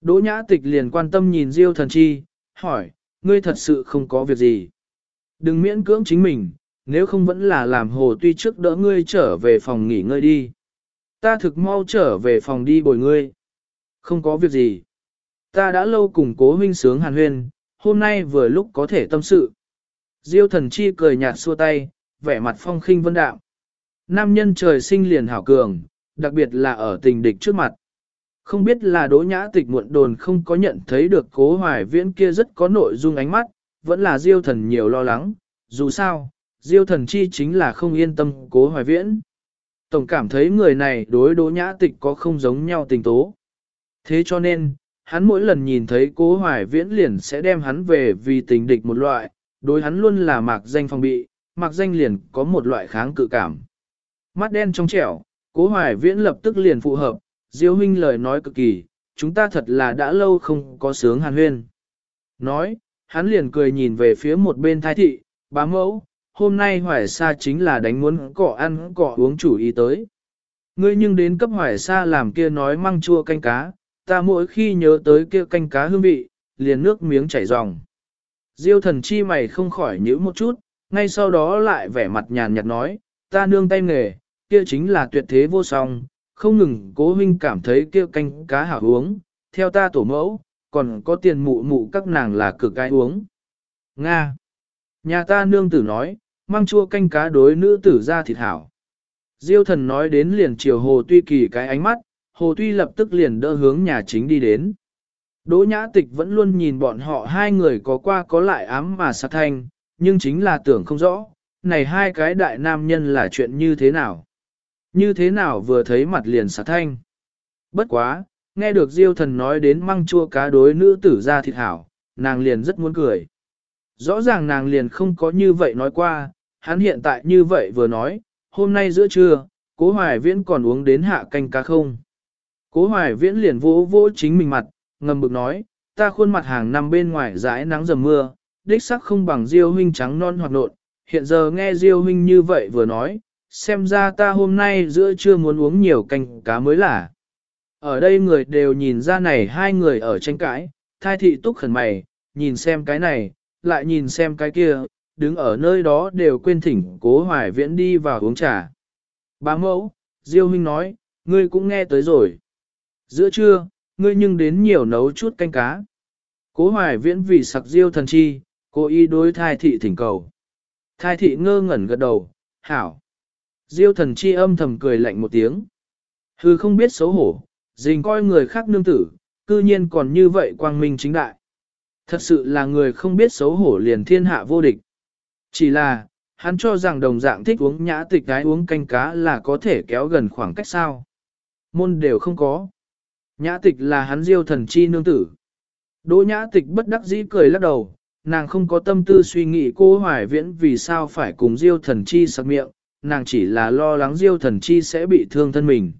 Đỗ nhã tịch liền quan tâm nhìn diêu thần chi, hỏi, ngươi thật sự không có việc gì. Đừng miễn cưỡng chính mình, nếu không vẫn là làm hồ tuy trước đỡ ngươi trở về phòng nghỉ ngơi đi. Ta thực mau trở về phòng đi bồi ngươi. Không có việc gì. Ta đã lâu cùng cố huynh sướng hàn huyên, hôm nay vừa lúc có thể tâm sự. Diêu thần chi cười nhạt xua tay, vẻ mặt phong khinh vân đạo. Nam nhân trời sinh liền hảo cường, đặc biệt là ở tình địch trước mặt. Không biết là đỗ nhã tịch muộn đồn không có nhận thấy được cố hoài viễn kia rất có nội dung ánh mắt, vẫn là diêu thần nhiều lo lắng, dù sao, diêu thần chi chính là không yên tâm cố hoài viễn. Tổng cảm thấy người này đối đỗ nhã tịch có không giống nhau tình tố. Thế cho nên, hắn mỗi lần nhìn thấy cố hoài viễn liền sẽ đem hắn về vì tình địch một loại, đối hắn luôn là mạc danh phòng bị, mạc danh liền có một loại kháng cự cảm. Mắt đen trong trẻo, cố hoài viễn lập tức liền phù hợp, diêu huynh lời nói cực kỳ, chúng ta thật là đã lâu không có sướng hàn huyên. Nói, hắn liền cười nhìn về phía một bên thái thị, bá mẫu, hôm nay hoài sa chính là đánh muốn cỏ ăn cỏ uống chủ ý tới. Ngươi nhưng đến cấp hoài sa làm kia nói măng chua canh cá, ta mỗi khi nhớ tới kia canh cá hương vị, liền nước miếng chảy ròng. Diêu thần chi mày không khỏi nhíu một chút, ngay sau đó lại vẻ mặt nhàn nhạt nói, ta nương tay nghề, kia chính là tuyệt thế vô song, không ngừng cố huynh cảm thấy kia canh cá hảo uống, theo ta tổ mẫu, còn có tiền mụ mụ các nàng là cực ai uống. Nga. Nhà ta nương tử nói, mang chua canh cá đối nữ tử ra thịt hảo. Diêu thần nói đến liền chiều hồ tuy kỳ cái ánh mắt, hồ tuy lập tức liền đỡ hướng nhà chính đi đến. Đỗ nhã tịch vẫn luôn nhìn bọn họ hai người có qua có lại ám mà sát thanh, nhưng chính là tưởng không rõ, này hai cái đại nam nhân là chuyện như thế nào. Như thế nào vừa thấy mặt liền sát thanh. Bất quá, nghe được diêu thần nói đến măng chua cá đối nữ tử ra thịt hảo, nàng liền rất muốn cười. Rõ ràng nàng liền không có như vậy nói qua, hắn hiện tại như vậy vừa nói, hôm nay giữa trưa, cố hoài viễn còn uống đến hạ canh cá không. Cố hoài viễn liền vỗ vỗ chính mình mặt, ngầm bực nói, ta khuôn mặt hàng năm bên ngoài dãi nắng dầm mưa, đích sắc không bằng diêu huynh trắng non hoặc nộn, hiện giờ nghe diêu huynh như vậy vừa nói, xem ra ta hôm nay giữa trưa muốn uống nhiều canh cá mới là. Ở đây người đều nhìn ra này hai người ở tranh cãi, thai thị túc khẩn mày, nhìn xem cái này, lại nhìn xem cái kia, đứng ở nơi đó đều quên thỉnh cố hoài viễn đi vào uống trà. Bá mẫu, Diêu huynh nói, ngươi cũng nghe tới rồi. Giữa trưa, ngươi nhưng đến nhiều nấu chút canh cá. Cố hoài viễn vì sặc Diêu thần chi, cố ý đối thai thị thỉnh cầu. Thai thị ngơ ngẩn gật đầu, hảo. Diêu thần chi âm thầm cười lạnh một tiếng. Hư không biết xấu hổ, dình coi người khác nương tử, cư nhiên còn như vậy quang minh chính đại. Thật sự là người không biết xấu hổ liền thiên hạ vô địch. Chỉ là, hắn cho rằng đồng dạng thích uống nhã tịch gái uống canh cá là có thể kéo gần khoảng cách sao. Môn đều không có. Nhã tịch là hắn diêu thần chi nương tử. Đỗ nhã tịch bất đắc dĩ cười lắc đầu, nàng không có tâm tư suy nghĩ cô hoài viễn vì sao phải cùng diêu thần chi sặc miệng, nàng chỉ là lo lắng diêu thần chi sẽ bị thương thân mình.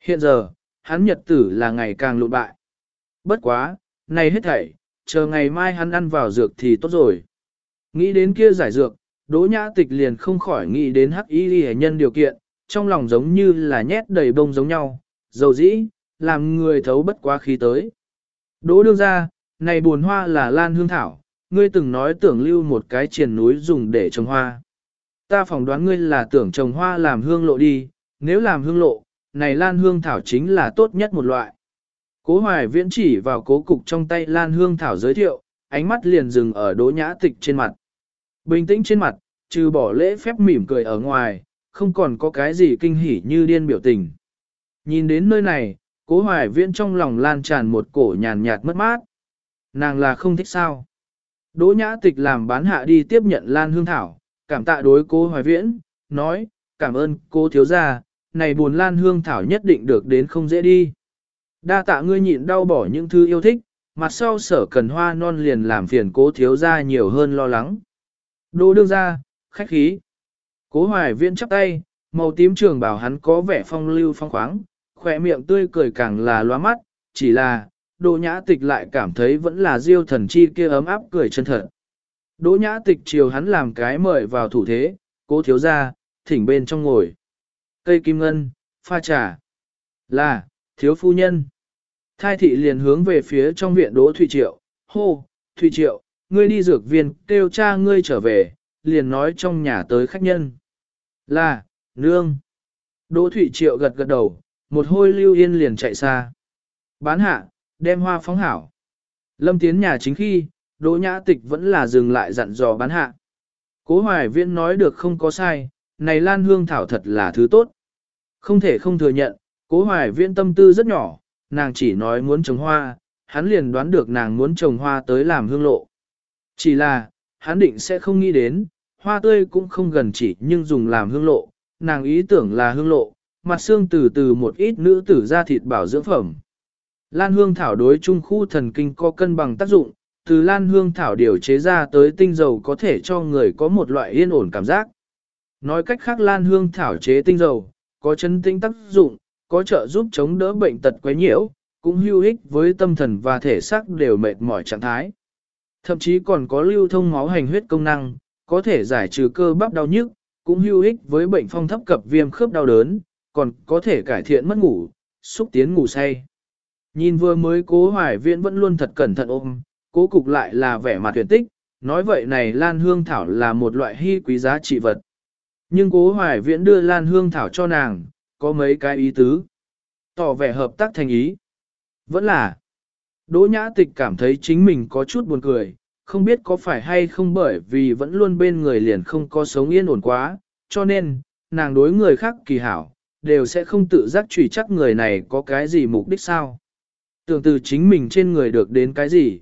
Hiện giờ, hắn nhật tử là ngày càng lụn bại. Bất quá, này hết thảy, chờ ngày mai hắn ăn vào dược thì tốt rồi. Nghĩ đến kia giải dược, đỗ nhã tịch liền không khỏi nghĩ đến hắc y ghi nhân điều kiện, trong lòng giống như là nhét đầy bông giống nhau, dầu dĩ, làm người thấu bất quá khí tới. Đỗ đương ra, này buồn hoa là lan hương thảo, ngươi từng nói tưởng lưu một cái triền núi dùng để trồng hoa. Ta phỏng đoán ngươi là tưởng trồng hoa làm hương lộ đi, nếu làm hương lộ, này lan hương thảo chính là tốt nhất một loại. Cố hoài viễn chỉ vào cố cục trong tay lan hương thảo giới thiệu, ánh mắt liền dừng ở đỗ nhã tịch trên mặt. Bình tĩnh trên mặt, trừ bỏ lễ phép mỉm cười ở ngoài, không còn có cái gì kinh hỉ như điên biểu tình. Nhìn đến nơi này, cố hoài viễn trong lòng lan tràn một cổ nhàn nhạt mất mát. Nàng là không thích sao. Đỗ nhã tịch làm bán hạ đi tiếp nhận Lan Hương Thảo, cảm tạ đối cố hoài viễn, nói, cảm ơn cô thiếu gia, này buồn Lan Hương Thảo nhất định được đến không dễ đi. Đa tạ ngươi nhịn đau bỏ những thứ yêu thích, mặt sau sở cần hoa non liền làm phiền cố thiếu gia nhiều hơn lo lắng. Đỗ đương ra, khách khí. Cố hoài viễn chắp tay, màu tím trường bảo hắn có vẻ phong lưu phong khoáng, khỏe miệng tươi cười càng là loa mắt, chỉ là, Đỗ Nhã Tịch lại cảm thấy vẫn là diêu thần chi kia ấm áp cười chân thật. Đỗ Nhã Tịch chiều hắn làm cái mời vào thủ thế, cố thiếu ra, thỉnh bên trong ngồi. Cây kim ngân, pha trà. Là, thiếu phu nhân. Thai thị liền hướng về phía trong viện Đỗ Thụy Triệu, hô, Thụy Triệu, ngươi đi dược viên, kêu cha ngươi trở về, liền nói trong nhà tới khách nhân. Là, nương. Đỗ Thụy Triệu gật gật đầu, một hôi lưu yên liền chạy xa. Bán hạ, đem hoa phóng hảo. Lâm tiến nhà chính khi, Đỗ Nhã Tịch vẫn là dừng lại dặn dò bán hạ. Cố Hoài Viễn nói được không có sai, này Lan Hương Thảo thật là thứ tốt. Không thể không thừa nhận, Cố Hoài Viễn tâm tư rất nhỏ, nàng chỉ nói muốn trồng hoa, hắn liền đoán được nàng muốn trồng hoa tới làm hương lộ. Chỉ là, hắn định sẽ không nghĩ đến, hoa tươi cũng không gần chỉ nhưng dùng làm hương lộ, nàng ý tưởng là hương lộ, mặt xương từ từ một ít nữ tử ra thịt bảo dưỡng phẩm, Lan hương thảo đối trung khu thần kinh có cân bằng tác dụng, từ lan hương thảo điều chế ra tới tinh dầu có thể cho người có một loại yên ổn cảm giác. Nói cách khác lan hương thảo chế tinh dầu, có chân tinh tác dụng, có trợ giúp chống đỡ bệnh tật quấy nhiễu, cũng hữu ích với tâm thần và thể xác đều mệt mỏi trạng thái. Thậm chí còn có lưu thông máu hành huyết công năng, có thể giải trừ cơ bắp đau nhức, cũng hữu ích với bệnh phong thấp cập viêm khớp đau đớn, còn có thể cải thiện mất ngủ, xúc tiến ngủ say. Nhìn vừa mới cố hoài viễn vẫn luôn thật cẩn thận ôm, cố cục lại là vẻ mặt tuyệt tích, nói vậy này lan hương thảo là một loại hy quý giá trị vật. Nhưng cố hoài viễn đưa lan hương thảo cho nàng, có mấy cái ý tứ. Tỏ vẻ hợp tác thành ý. Vẫn là, Đỗ nhã tịch cảm thấy chính mình có chút buồn cười, không biết có phải hay không bởi vì vẫn luôn bên người liền không có sống yên ổn quá, cho nên, nàng đối người khác kỳ hảo, đều sẽ không tự giác trùy chắc người này có cái gì mục đích sao. Tưởng từ chính mình trên người được đến cái gì.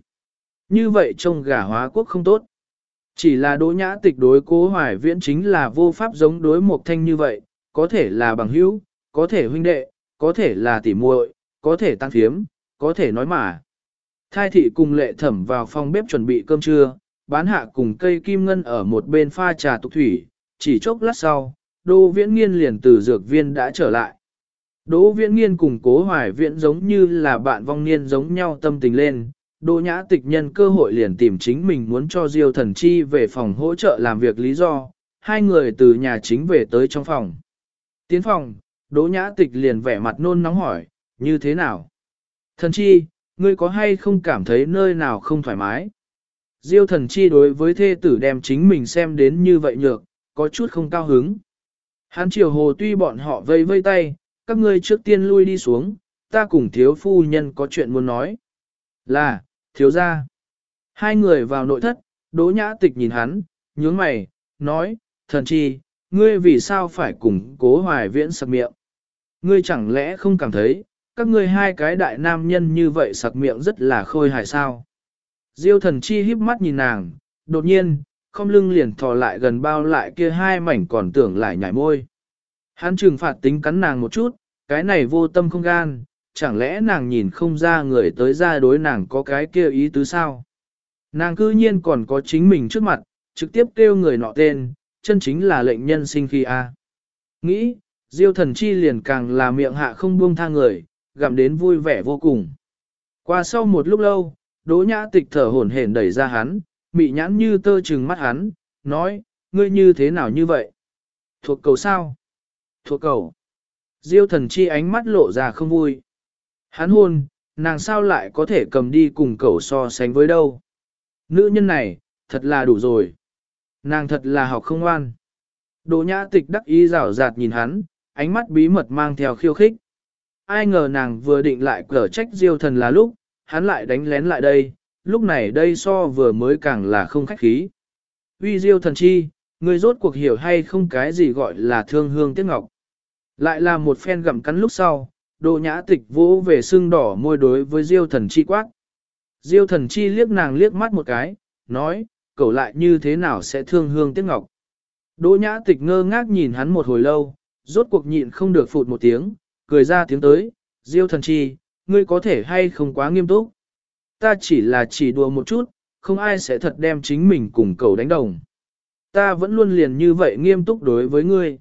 Như vậy trông gà hóa quốc không tốt. Chỉ là đỗ nhã tịch đối cố hoài viễn chính là vô pháp giống đối một thanh như vậy, có thể là bằng hữu, có thể huynh đệ, có thể là tỉ muội, có thể tăng phiếm, có thể nói mà. Thai thị cùng lệ thẩm vào phòng bếp chuẩn bị cơm trưa, bán hạ cùng cây kim ngân ở một bên pha trà tục thủy, chỉ chốc lát sau, Đỗ viễn nghiên liền từ dược viên đã trở lại. Đỗ viễn nghiên cùng cố hoài viễn giống như là bạn vong niên giống nhau tâm tình lên, Đỗ nhã tịch nhân cơ hội liền tìm chính mình muốn cho Diêu thần chi về phòng hỗ trợ làm việc lý do, hai người từ nhà chính về tới trong phòng. Tiến phòng, Đỗ nhã tịch liền vẻ mặt nôn nóng hỏi, như thế nào? Thần chi, ngươi có hay không cảm thấy nơi nào không thoải mái? Diêu thần chi đối với thê tử đem chính mình xem đến như vậy nhược, có chút không cao hứng. Hán triều hồ tuy bọn họ vây vây tay, các ngươi trước tiên lui đi xuống, ta cùng thiếu phu nhân có chuyện muốn nói. Là, thiếu gia. Hai người vào nội thất, đỗ nhã tịch nhìn hắn, nhướng mày, nói, thần chi, ngươi vì sao phải cùng cố hoài viễn sặc miệng? Ngươi chẳng lẽ không cảm thấy, các ngươi hai cái đại nam nhân như vậy sặc miệng rất là khôi hài sao? Diêu thần chi híp mắt nhìn nàng, đột nhiên, không lưng liền thò lại gần bao lại kia hai mảnh còn tưởng lại nhảy môi. Hắn trừng phạt tính cắn nàng một chút, cái này vô tâm không gan, chẳng lẽ nàng nhìn không ra người tới ra đối nàng có cái kia ý tứ sao? Nàng cư nhiên còn có chính mình trước mặt, trực tiếp kêu người nọ tên, chân chính là lệnh nhân sinh khi a. Nghĩ, diêu thần chi liền càng là miệng hạ không buông tha người, gặm đến vui vẻ vô cùng. Qua sau một lúc lâu, đỗ nhã tịch thở hổn hển đẩy ra hắn, mị nhãn như tơ trừng mắt hắn, nói, ngươi như thế nào như vậy? Thuộc cầu sao? Thuộc cầu. Diêu thần chi ánh mắt lộ ra không vui. Hắn hôn, nàng sao lại có thể cầm đi cùng cầu so sánh với đâu. Nữ nhân này, thật là đủ rồi. Nàng thật là học không ngoan. Đỗ nhã tịch đắc ý rảo rạt nhìn hắn, ánh mắt bí mật mang theo khiêu khích. Ai ngờ nàng vừa định lại cở trách diêu thần là lúc, hắn lại đánh lén lại đây, lúc này đây so vừa mới càng là không khách khí. Uy diêu thần chi, người rốt cuộc hiểu hay không cái gì gọi là thương hương tiếc ngọc. Lại là một phen gặm cắn lúc sau, Đỗ nhã tịch vỗ về xương đỏ môi đối với diêu thần chi quát. Diêu thần chi liếc nàng liếc mắt một cái, nói, cậu lại như thế nào sẽ thương hương tiếc ngọc. Đỗ nhã tịch ngơ ngác nhìn hắn một hồi lâu, rốt cuộc nhịn không được phụt một tiếng, cười ra tiếng tới, diêu thần chi, ngươi có thể hay không quá nghiêm túc. Ta chỉ là chỉ đùa một chút, không ai sẽ thật đem chính mình cùng cầu đánh đồng. Ta vẫn luôn liền như vậy nghiêm túc đối với ngươi.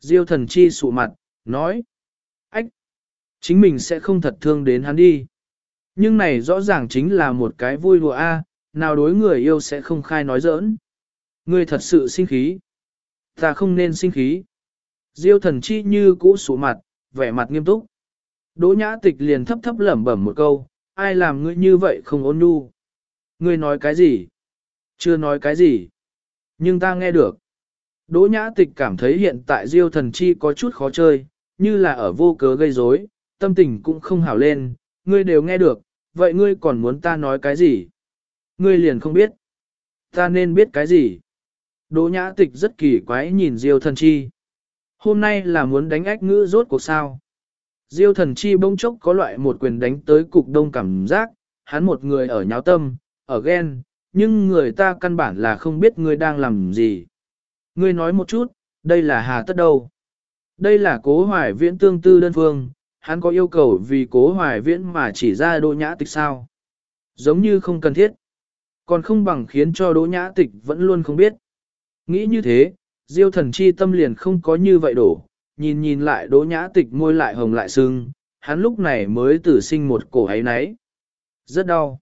Diêu thần chi sụ mặt, nói, ách, chính mình sẽ không thật thương đến hắn đi. Nhưng này rõ ràng chính là một cái vui đùa a, nào đối người yêu sẽ không khai nói giỡn. Ngươi thật sự sinh khí. Ta không nên sinh khí. Diêu thần chi như cũ sụ mặt, vẻ mặt nghiêm túc. Đỗ nhã tịch liền thấp thấp lẩm bẩm một câu, ai làm ngươi như vậy không ôn nhu. Ngươi nói cái gì? Chưa nói cái gì. Nhưng ta nghe được. Đỗ nhã tịch cảm thấy hiện tại diêu thần chi có chút khó chơi, như là ở vô cớ gây rối, tâm tình cũng không hảo lên, ngươi đều nghe được, vậy ngươi còn muốn ta nói cái gì? Ngươi liền không biết. Ta nên biết cái gì? Đỗ nhã tịch rất kỳ quái nhìn diêu thần chi. Hôm nay là muốn đánh ách ngữ rốt cuộc sao? Diêu thần chi bỗng chốc có loại một quyền đánh tới cục đông cảm giác, hắn một người ở nháo tâm, ở ghen, nhưng người ta căn bản là không biết ngươi đang làm gì. Ngươi nói một chút, đây là hà tất đâu? Đây là cố hoài viễn tương tư đơn phương, hắn có yêu cầu vì cố hoài viễn mà chỉ ra đỗ nhã tịch sao? Giống như không cần thiết. Còn không bằng khiến cho đỗ nhã tịch vẫn luôn không biết. Nghĩ như thế, diêu thần chi tâm liền không có như vậy đổ, nhìn nhìn lại đỗ nhã tịch môi lại hồng lại sưng, hắn lúc này mới tử sinh một cổ ấy náy. Rất đau.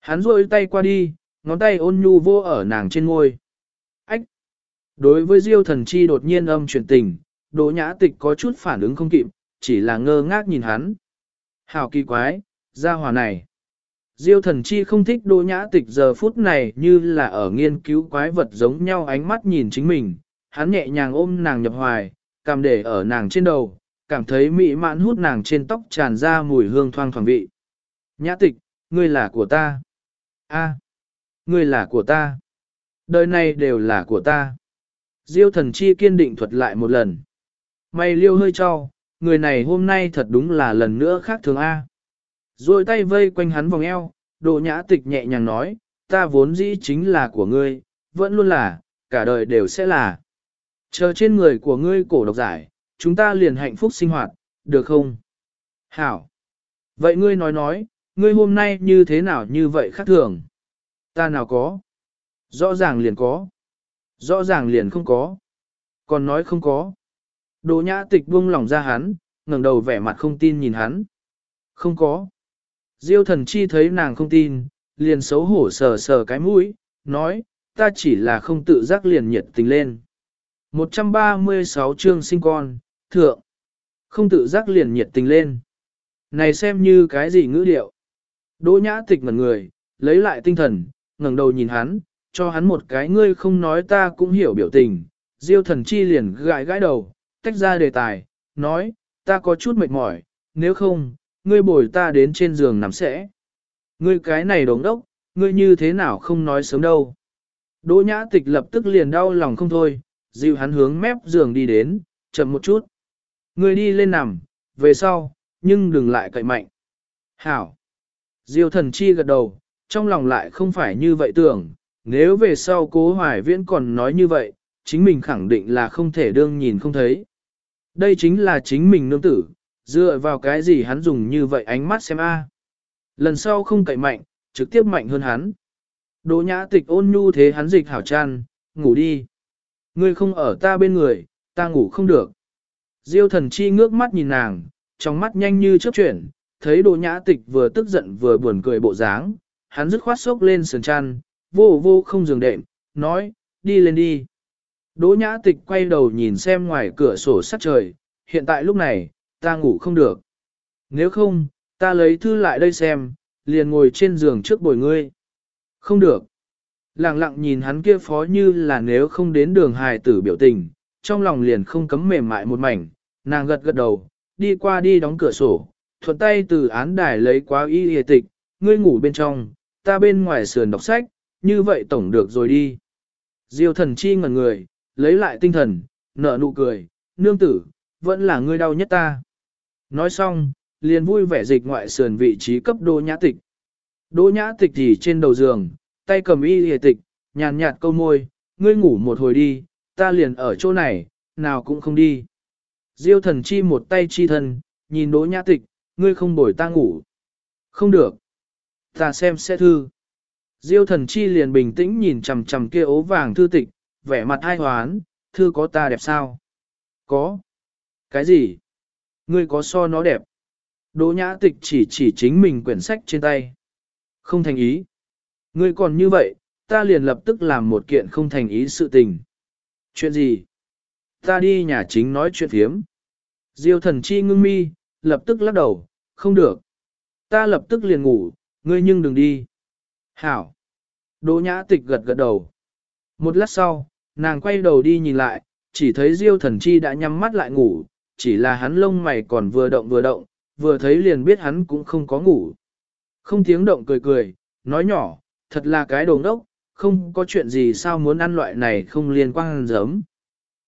Hắn rôi tay qua đi, ngón tay ôn nhu vô ở nàng trên ngôi. Ách! Đối với diêu thần chi đột nhiên âm chuyển tình, đỗ nhã tịch có chút phản ứng không kịp, chỉ là ngơ ngác nhìn hắn. Hào kỳ quái, gia hòa này. Diêu thần chi không thích đỗ nhã tịch giờ phút này như là ở nghiên cứu quái vật giống nhau ánh mắt nhìn chính mình, hắn nhẹ nhàng ôm nàng nhập hoài, cầm để ở nàng trên đầu, cảm thấy mị mãn hút nàng trên tóc tràn ra mùi hương thoang thoảng vị. Nhã tịch, ngươi là của ta. A, ngươi là của ta. Đời này đều là của ta. Diêu thần chi kiên định thuật lại một lần. Mày liêu hơi cho, người này hôm nay thật đúng là lần nữa khác thường A. Rồi tay vây quanh hắn vòng eo, đồ nhã tịch nhẹ nhàng nói, ta vốn dĩ chính là của ngươi, vẫn luôn là, cả đời đều sẽ là. Chờ trên người của ngươi cổ độc giải, chúng ta liền hạnh phúc sinh hoạt, được không? Hảo! Vậy ngươi nói nói, ngươi hôm nay như thế nào như vậy khác thường? Ta nào có? Rõ ràng liền có. Rõ ràng liền không có. Còn nói không có. Đồ nhã tịch buông lỏng ra hắn, ngẩng đầu vẻ mặt không tin nhìn hắn. Không có. Diêu thần chi thấy nàng không tin, liền xấu hổ sờ sờ cái mũi, nói, ta chỉ là không tự giác liền nhiệt tình lên. 136 chương sinh con, thượng. Không tự giác liền nhiệt tình lên. Này xem như cái gì ngữ điệu. Đỗ nhã tịch ngẩn người, lấy lại tinh thần, ngẩng đầu nhìn hắn, cho hắn một cái ngươi không nói ta cũng hiểu biểu tình. Diêu thần chi liền gãi gãi đầu, tách ra đề tài, nói, ta có chút mệt mỏi, nếu không, ngươi bồi ta đến trên giường nằm sẽ. Ngươi cái này đống đốc, ngươi như thế nào không nói sớm đâu. Đỗ nhã tịch lập tức liền đau lòng không thôi, dịu hắn hướng mép giường đi đến, chậm một chút. Ngươi đi lên nằm, về sau, nhưng đừng lại cậy mạnh. Hảo. Diêu thần chi gật đầu, trong lòng lại không phải như vậy tưởng, nếu về sau cố hoài viễn còn nói như vậy, chính mình khẳng định là không thể đương nhìn không thấy. Đây chính là chính mình nương tử, dựa vào cái gì hắn dùng như vậy ánh mắt xem a. Lần sau không cậy mạnh, trực tiếp mạnh hơn hắn. Đỗ nhã tịch ôn nhu thế hắn dịch hảo chăn, ngủ đi. Ngươi không ở ta bên người, ta ngủ không được. Diêu thần chi ngước mắt nhìn nàng, trong mắt nhanh như chớp chuyển, thấy đồ nhã tịch vừa tức giận vừa buồn cười bộ dáng, hắn dứt khoát sốc lên sườn chăn, vô vô không dừng đệm, nói, đi lên đi. Đỗ nhã tịch quay đầu nhìn xem ngoài cửa sổ sắt trời, hiện tại lúc này, ta ngủ không được. Nếu không, ta lấy thư lại đây xem, liền ngồi trên giường trước bồi ngươi. Không được. Lặng lặng nhìn hắn kia phó như là nếu không đến đường hài tử biểu tình, trong lòng liền không cấm mềm mại một mảnh, nàng gật gật đầu, đi qua đi đóng cửa sổ, thuận tay từ án đài lấy quá y hề tịch, ngươi ngủ bên trong, ta bên ngoài sườn đọc sách, như vậy tổng được rồi đi. Diêu thần chi ngẩn người, lấy lại tinh thần, nở nụ cười, nương tử, vẫn là ngươi đau nhất ta. Nói xong, liền vui vẻ dịch ngoại sườn vị trí cấp đô nhã tịch. đô nhã tịch thì trên đầu giường, tay cầm y hề tịch, nhàn nhạt câu môi, ngươi ngủ một hồi đi, ta liền ở chỗ này, nào cũng không đi. Diêu thần chi một tay chi thân, nhìn đỗ nhã tịch, ngươi không bồi ta ngủ. Không được. Ta xem sẽ thư. Diêu thần chi liền bình tĩnh nhìn chằm chằm kia ố vàng thư tịch, vẻ mặt hai hoán, thư có ta đẹp sao? Có. Cái gì? Ngươi có so nó đẹp. Đỗ nhã tịch chỉ chỉ chính mình quyển sách trên tay. Không thành ý. Ngươi còn như vậy, ta liền lập tức làm một kiện không thành ý sự tình. Chuyện gì? Ta đi nhà chính nói chuyện thiếm. Diêu thần chi ngưng mi, lập tức lắc đầu, không được. Ta lập tức liền ngủ, ngươi nhưng đừng đi. Hảo. Đỗ nhã tịch gật gật đầu. Một lát sau, nàng quay đầu đi nhìn lại, chỉ thấy Diêu thần chi đã nhắm mắt lại ngủ, chỉ là hắn lông mày còn vừa động vừa động, vừa thấy liền biết hắn cũng không có ngủ. Không tiếng động cười cười, nói nhỏ, thật là cái đồ ngốc, không có chuyện gì sao muốn ăn loại này không liên quan giấm.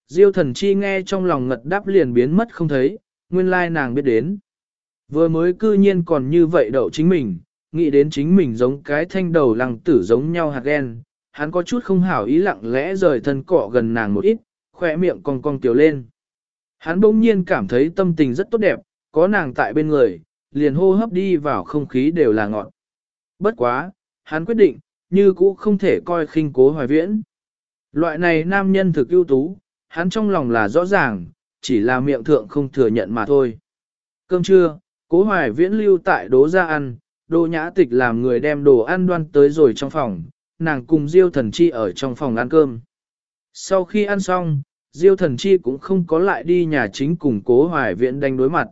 Diêu thần chi nghe trong lòng ngật đáp liền biến mất không thấy, nguyên lai nàng biết đến. Vừa mới cư nhiên còn như vậy đậu chính mình, nghĩ đến chính mình giống cái thanh đầu lăng tử giống nhau hạt ghen, hắn có chút không hảo ý lặng lẽ rời thân cọ gần nàng một ít, khỏe miệng cong cong tiểu lên. Hắn bỗng nhiên cảm thấy tâm tình rất tốt đẹp, có nàng tại bên người, liền hô hấp đi vào không khí đều là ngọt. Bất quá, hắn quyết định, như cũ không thể coi khinh cố hoài viễn. Loại này nam nhân thực ưu tú, hắn trong lòng là rõ ràng, chỉ là miệng thượng không thừa nhận mà thôi. Cơm trưa, cố hoài viễn lưu tại đố ra ăn, đô nhã tịch làm người đem đồ ăn đoan tới rồi trong phòng, nàng cùng diêu thần chi ở trong phòng ăn cơm. Sau khi ăn xong, diêu thần chi cũng không có lại đi nhà chính cùng cố hoài viễn đánh đối mặt.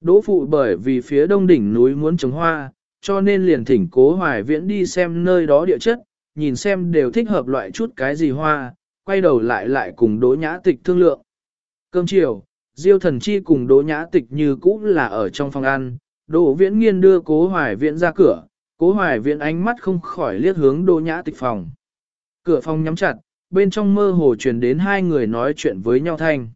Đỗ phụ bởi vì phía đông đỉnh núi muốn trồng hoa, cho nên liền thỉnh cố hoài viễn đi xem nơi đó địa chất, nhìn xem đều thích hợp loại chút cái gì hoa, quay đầu lại lại cùng đỗ nhã tịch thương lượng. Cơm chiều, Diêu thần chi cùng đỗ nhã tịch như cũ là ở trong phòng ăn, đỗ viễn nghiên đưa cố hoài viễn ra cửa, cố hoài viễn ánh mắt không khỏi liếc hướng đỗ nhã tịch phòng. Cửa phòng nhắm chặt, bên trong mơ hồ truyền đến hai người nói chuyện với nhau thanh.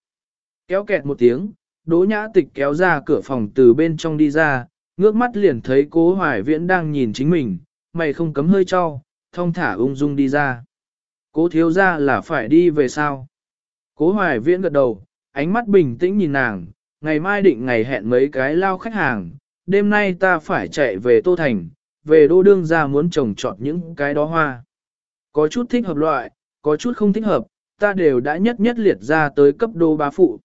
Kéo kẹt một tiếng, đỗ nhã tịch kéo ra cửa phòng từ bên trong đi ra, ngước mắt liền thấy cố hoài viễn đang nhìn chính mình, mày không cấm hơi cho, thông thả ung dung đi ra. Cố thiếu ra là phải đi về sao? Cố hoài viễn gật đầu, ánh mắt bình tĩnh nhìn nàng, ngày mai định ngày hẹn mấy cái lao khách hàng, đêm nay ta phải chạy về Tô Thành, về đô đương ra muốn trồng trọt những cái đó hoa. Có chút thích hợp loại, có chút không thích hợp, ta đều đã nhất nhất liệt ra tới cấp đô bá phụ.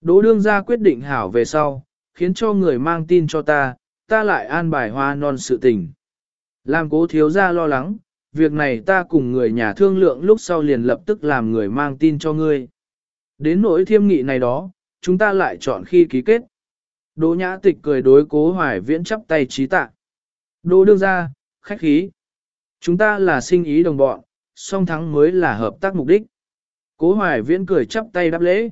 Đỗ đương ra quyết định hảo về sau, khiến cho người mang tin cho ta, ta lại an bài hoa non sự tình. Làm cố thiếu ra lo lắng, việc này ta cùng người nhà thương lượng lúc sau liền lập tức làm người mang tin cho ngươi. Đến nỗi thiêm nghị này đó, chúng ta lại chọn khi ký kết. Đỗ nhã tịch cười đối cố hoài viễn chắp tay trí tạ. Đỗ đương ra, khách khí. Chúng ta là sinh ý đồng bọn, song thắng mới là hợp tác mục đích. Cố hoài viễn cười chắp tay đáp lễ.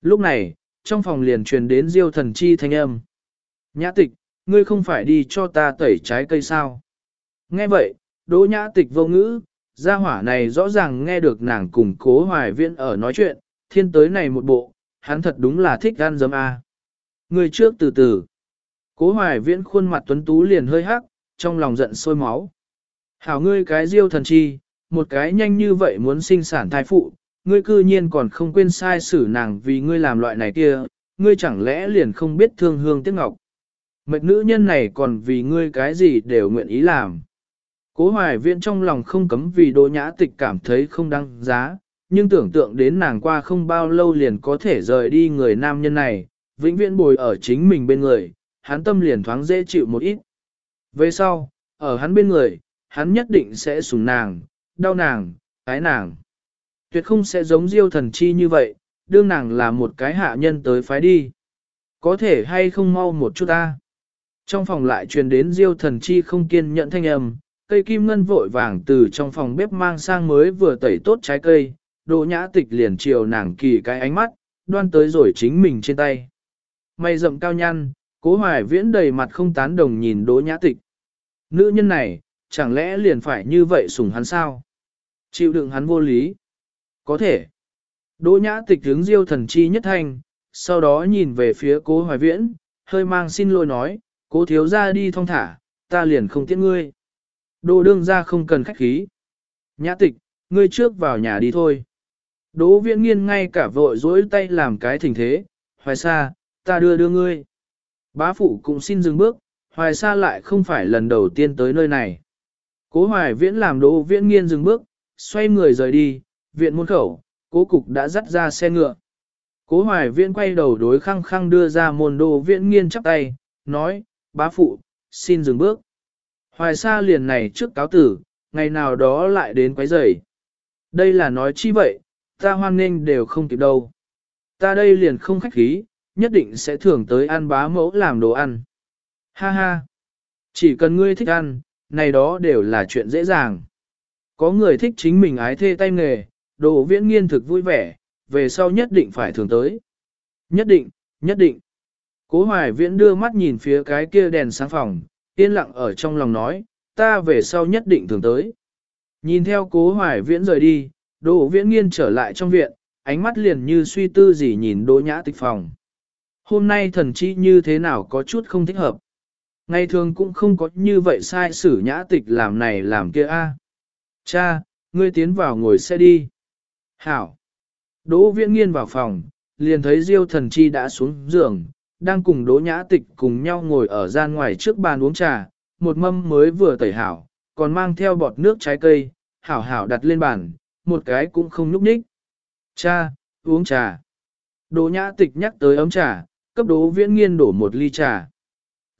Lúc này, trong phòng liền truyền đến diêu thần chi thanh âm. Nhã tịch, ngươi không phải đi cho ta tẩy trái cây sao? Nghe vậy, đỗ nhã tịch vô ngữ, gia hỏa này rõ ràng nghe được nàng cùng cố hoài viễn ở nói chuyện, thiên tới này một bộ, hắn thật đúng là thích gan dấm A. Ngươi trước từ từ. Cố hoài viễn khuôn mặt tuấn tú liền hơi hắc, trong lòng giận sôi máu. Hảo ngươi cái diêu thần chi, một cái nhanh như vậy muốn sinh sản thai phụ, ngươi cư nhiên còn không quên sai xử nàng vì ngươi làm loại này kia, ngươi chẳng lẽ liền không biết thương hương tiếc ngọc. Mệt nữ nhân này còn vì ngươi cái gì đều nguyện ý làm. Cố hoài viện trong lòng không cấm vì đỗ nhã tịch cảm thấy không đáng giá, nhưng tưởng tượng đến nàng qua không bao lâu liền có thể rời đi người nam nhân này, vĩnh viễn bồi ở chính mình bên người, hắn tâm liền thoáng dễ chịu một ít. Về sau, ở hắn bên người, hắn nhất định sẽ sủng nàng, đau nàng, ái nàng. Tuyệt không sẽ giống diêu thần chi như vậy, đương nàng là một cái hạ nhân tới phái đi. Có thể hay không mau một chút ta. Trong phòng lại truyền đến diêu thần chi không kiên nhận thanh âm, cây kim ngân vội vàng từ trong phòng bếp mang sang mới vừa tẩy tốt trái cây, đồ nhã tịch liền chiều nàng kỳ cái ánh mắt, đoan tới rồi chính mình trên tay. Mày rậm cao nhăn, cố hoài viễn đầy mặt không tán đồng nhìn đỗ nhã tịch. Nữ nhân này, chẳng lẽ liền phải như vậy sủng hắn sao? Chịu đựng hắn vô lý. Có thể. Đỗ nhã tịch hướng diêu thần chi nhất thanh, sau đó nhìn về phía cố hoài viễn, hơi mang xin lỗi nói, cố thiếu ra đi thong thả, ta liền không tiễn ngươi. Đỗ đương ra không cần khách khí. Nhã tịch, ngươi trước vào nhà đi thôi. Đỗ viễn nghiên ngay cả vội dối tay làm cái thỉnh thế, hoài xa, ta đưa đưa ngươi. Bá phụ cũng xin dừng bước, hoài xa lại không phải lần đầu tiên tới nơi này. Cố hoài viễn làm đỗ viễn nghiên dừng bước, xoay người rời đi, viện môn khẩu, cố cục đã dắt ra xe ngựa. Cố hoài viễn quay đầu đối khăng khăng đưa ra môn đồ viễn nghiên chắp tay, nói, bá phụ, xin dừng bước. Hoài xa liền này trước cáo tử, ngày nào đó lại đến quấy rầy. Đây là nói chi vậy, ta hoan nghênh đều không kịp đâu. Ta đây liền không khách khí, nhất định sẽ thưởng tới ăn bá mẫu làm đồ ăn. Ha ha! Chỉ cần ngươi thích ăn, này đó đều là chuyện dễ dàng. Có người thích chính mình ái thê tay nghề, đồ viễn nghiên thực vui vẻ, về sau nhất định phải thường tới. Nhất định, nhất định. Cố hoài viễn đưa mắt nhìn phía cái kia đèn sáng phòng, yên lặng ở trong lòng nói, ta về sau nhất định thường tới. Nhìn theo cố hoài viễn rời đi, đồ viễn nghiên trở lại trong viện, ánh mắt liền như suy tư gì nhìn đỗ nhã tịch phòng. Hôm nay thần chi như thế nào có chút không thích hợp. Ngày thường cũng không có như vậy sai sử nhã tịch làm này làm kia a. Cha, ngươi tiến vào ngồi xe đi. Hảo. Đỗ viễn nghiên vào phòng, liền thấy diêu thần chi đã xuống giường, đang cùng đỗ nhã tịch cùng nhau ngồi ở gian ngoài trước bàn uống trà, một mâm mới vừa tẩy hảo, còn mang theo bọt nước trái cây, hảo hảo đặt lên bàn, một cái cũng không nhúc nhích. Cha, uống trà. Đỗ nhã tịch nhắc tới ấm trà, cấp đỗ viễn nghiên đổ một ly trà.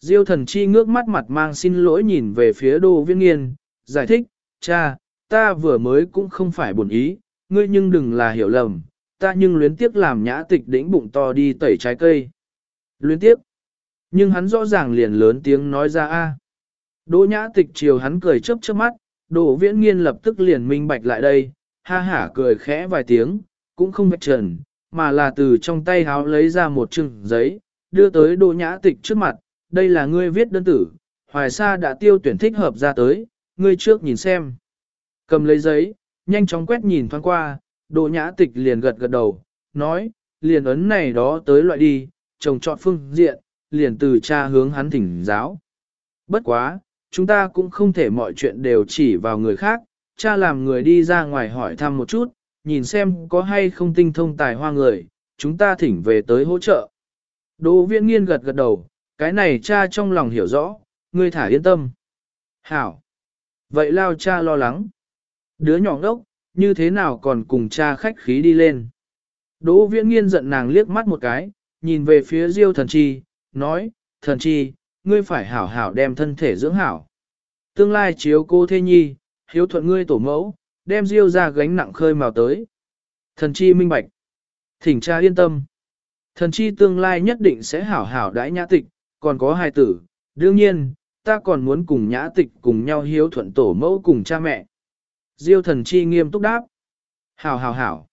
Diêu thần chi ngước mắt mặt mang xin lỗi nhìn về phía đỗ viễn nghiên, giải thích, cha, ta vừa mới cũng không phải buồn ý, ngươi nhưng đừng là hiểu lầm, ta nhưng luyến tiếc làm nhã tịch đĩnh bụng to đi tẩy trái cây. Luyến tiếc. Nhưng hắn rõ ràng liền lớn tiếng nói ra a. Đỗ nhã tịch chiều hắn cười chớp chớp mắt, đỗ viễn nghiên lập tức liền minh bạch lại đây, ha hả cười khẽ vài tiếng, cũng không bạch trần, mà là từ trong tay háo lấy ra một chừng giấy, đưa tới đỗ nhã tịch trước mặt, đây là ngươi viết đơn tử, hoài sa đã tiêu tuyển thích hợp ra tới, ngươi trước nhìn xem. Cầm lấy giấy, nhanh chóng quét nhìn thoáng qua, đỗ nhã tịch liền gật gật đầu, nói, liền ấn này đó tới loại đi, chồng chọn phương diện, liền từ cha hướng hắn thỉnh giáo. Bất quá, chúng ta cũng không thể mọi chuyện đều chỉ vào người khác, cha làm người đi ra ngoài hỏi thăm một chút, nhìn xem có hay không tinh thông tài hoa người, chúng ta thỉnh về tới hỗ trợ. Đỗ viễn nghiên gật gật đầu, cái này cha trong lòng hiểu rõ, ngươi thả yên tâm. Hảo. Vậy lao cha lo lắng. Đứa nhỏ ngốc, như thế nào còn cùng cha khách khí đi lên. Đỗ viễn nghiên giận nàng liếc mắt một cái, nhìn về phía diêu thần chi, nói, thần chi, ngươi phải hảo hảo đem thân thể dưỡng hảo. Tương lai chiếu cô thê nhi, hiếu thuận ngươi tổ mẫu, đem diêu ra gánh nặng khơi mào tới. Thần chi minh bạch. Thỉnh cha yên tâm. Thần chi tương lai nhất định sẽ hảo hảo đãi nhã tịch, còn có hai tử. Đương nhiên, ta còn muốn cùng nhã tịch cùng nhau hiếu thuận tổ mẫu cùng cha mẹ. Diêu thần chi nghiêm túc đáp. Hảo hảo hảo.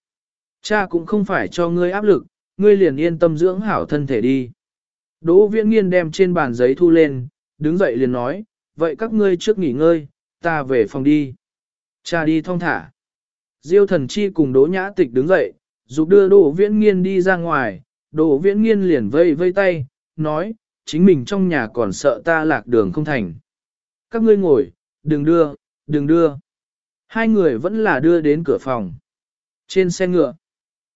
Cha cũng không phải cho ngươi áp lực, ngươi liền yên tâm dưỡng hảo thân thể đi. Đỗ viễn nghiên đem trên bàn giấy thu lên, đứng dậy liền nói, vậy các ngươi trước nghỉ ngơi, ta về phòng đi. Cha đi thong thả. Diêu thần chi cùng đỗ nhã tịch đứng dậy, dục đưa đỗ viễn nghiên đi ra ngoài, đỗ viễn nghiên liền vây vây tay, nói, chính mình trong nhà còn sợ ta lạc đường không thành. Các ngươi ngồi, đừng đưa, đừng đưa. Hai người vẫn là đưa đến cửa phòng. Trên xe ngựa,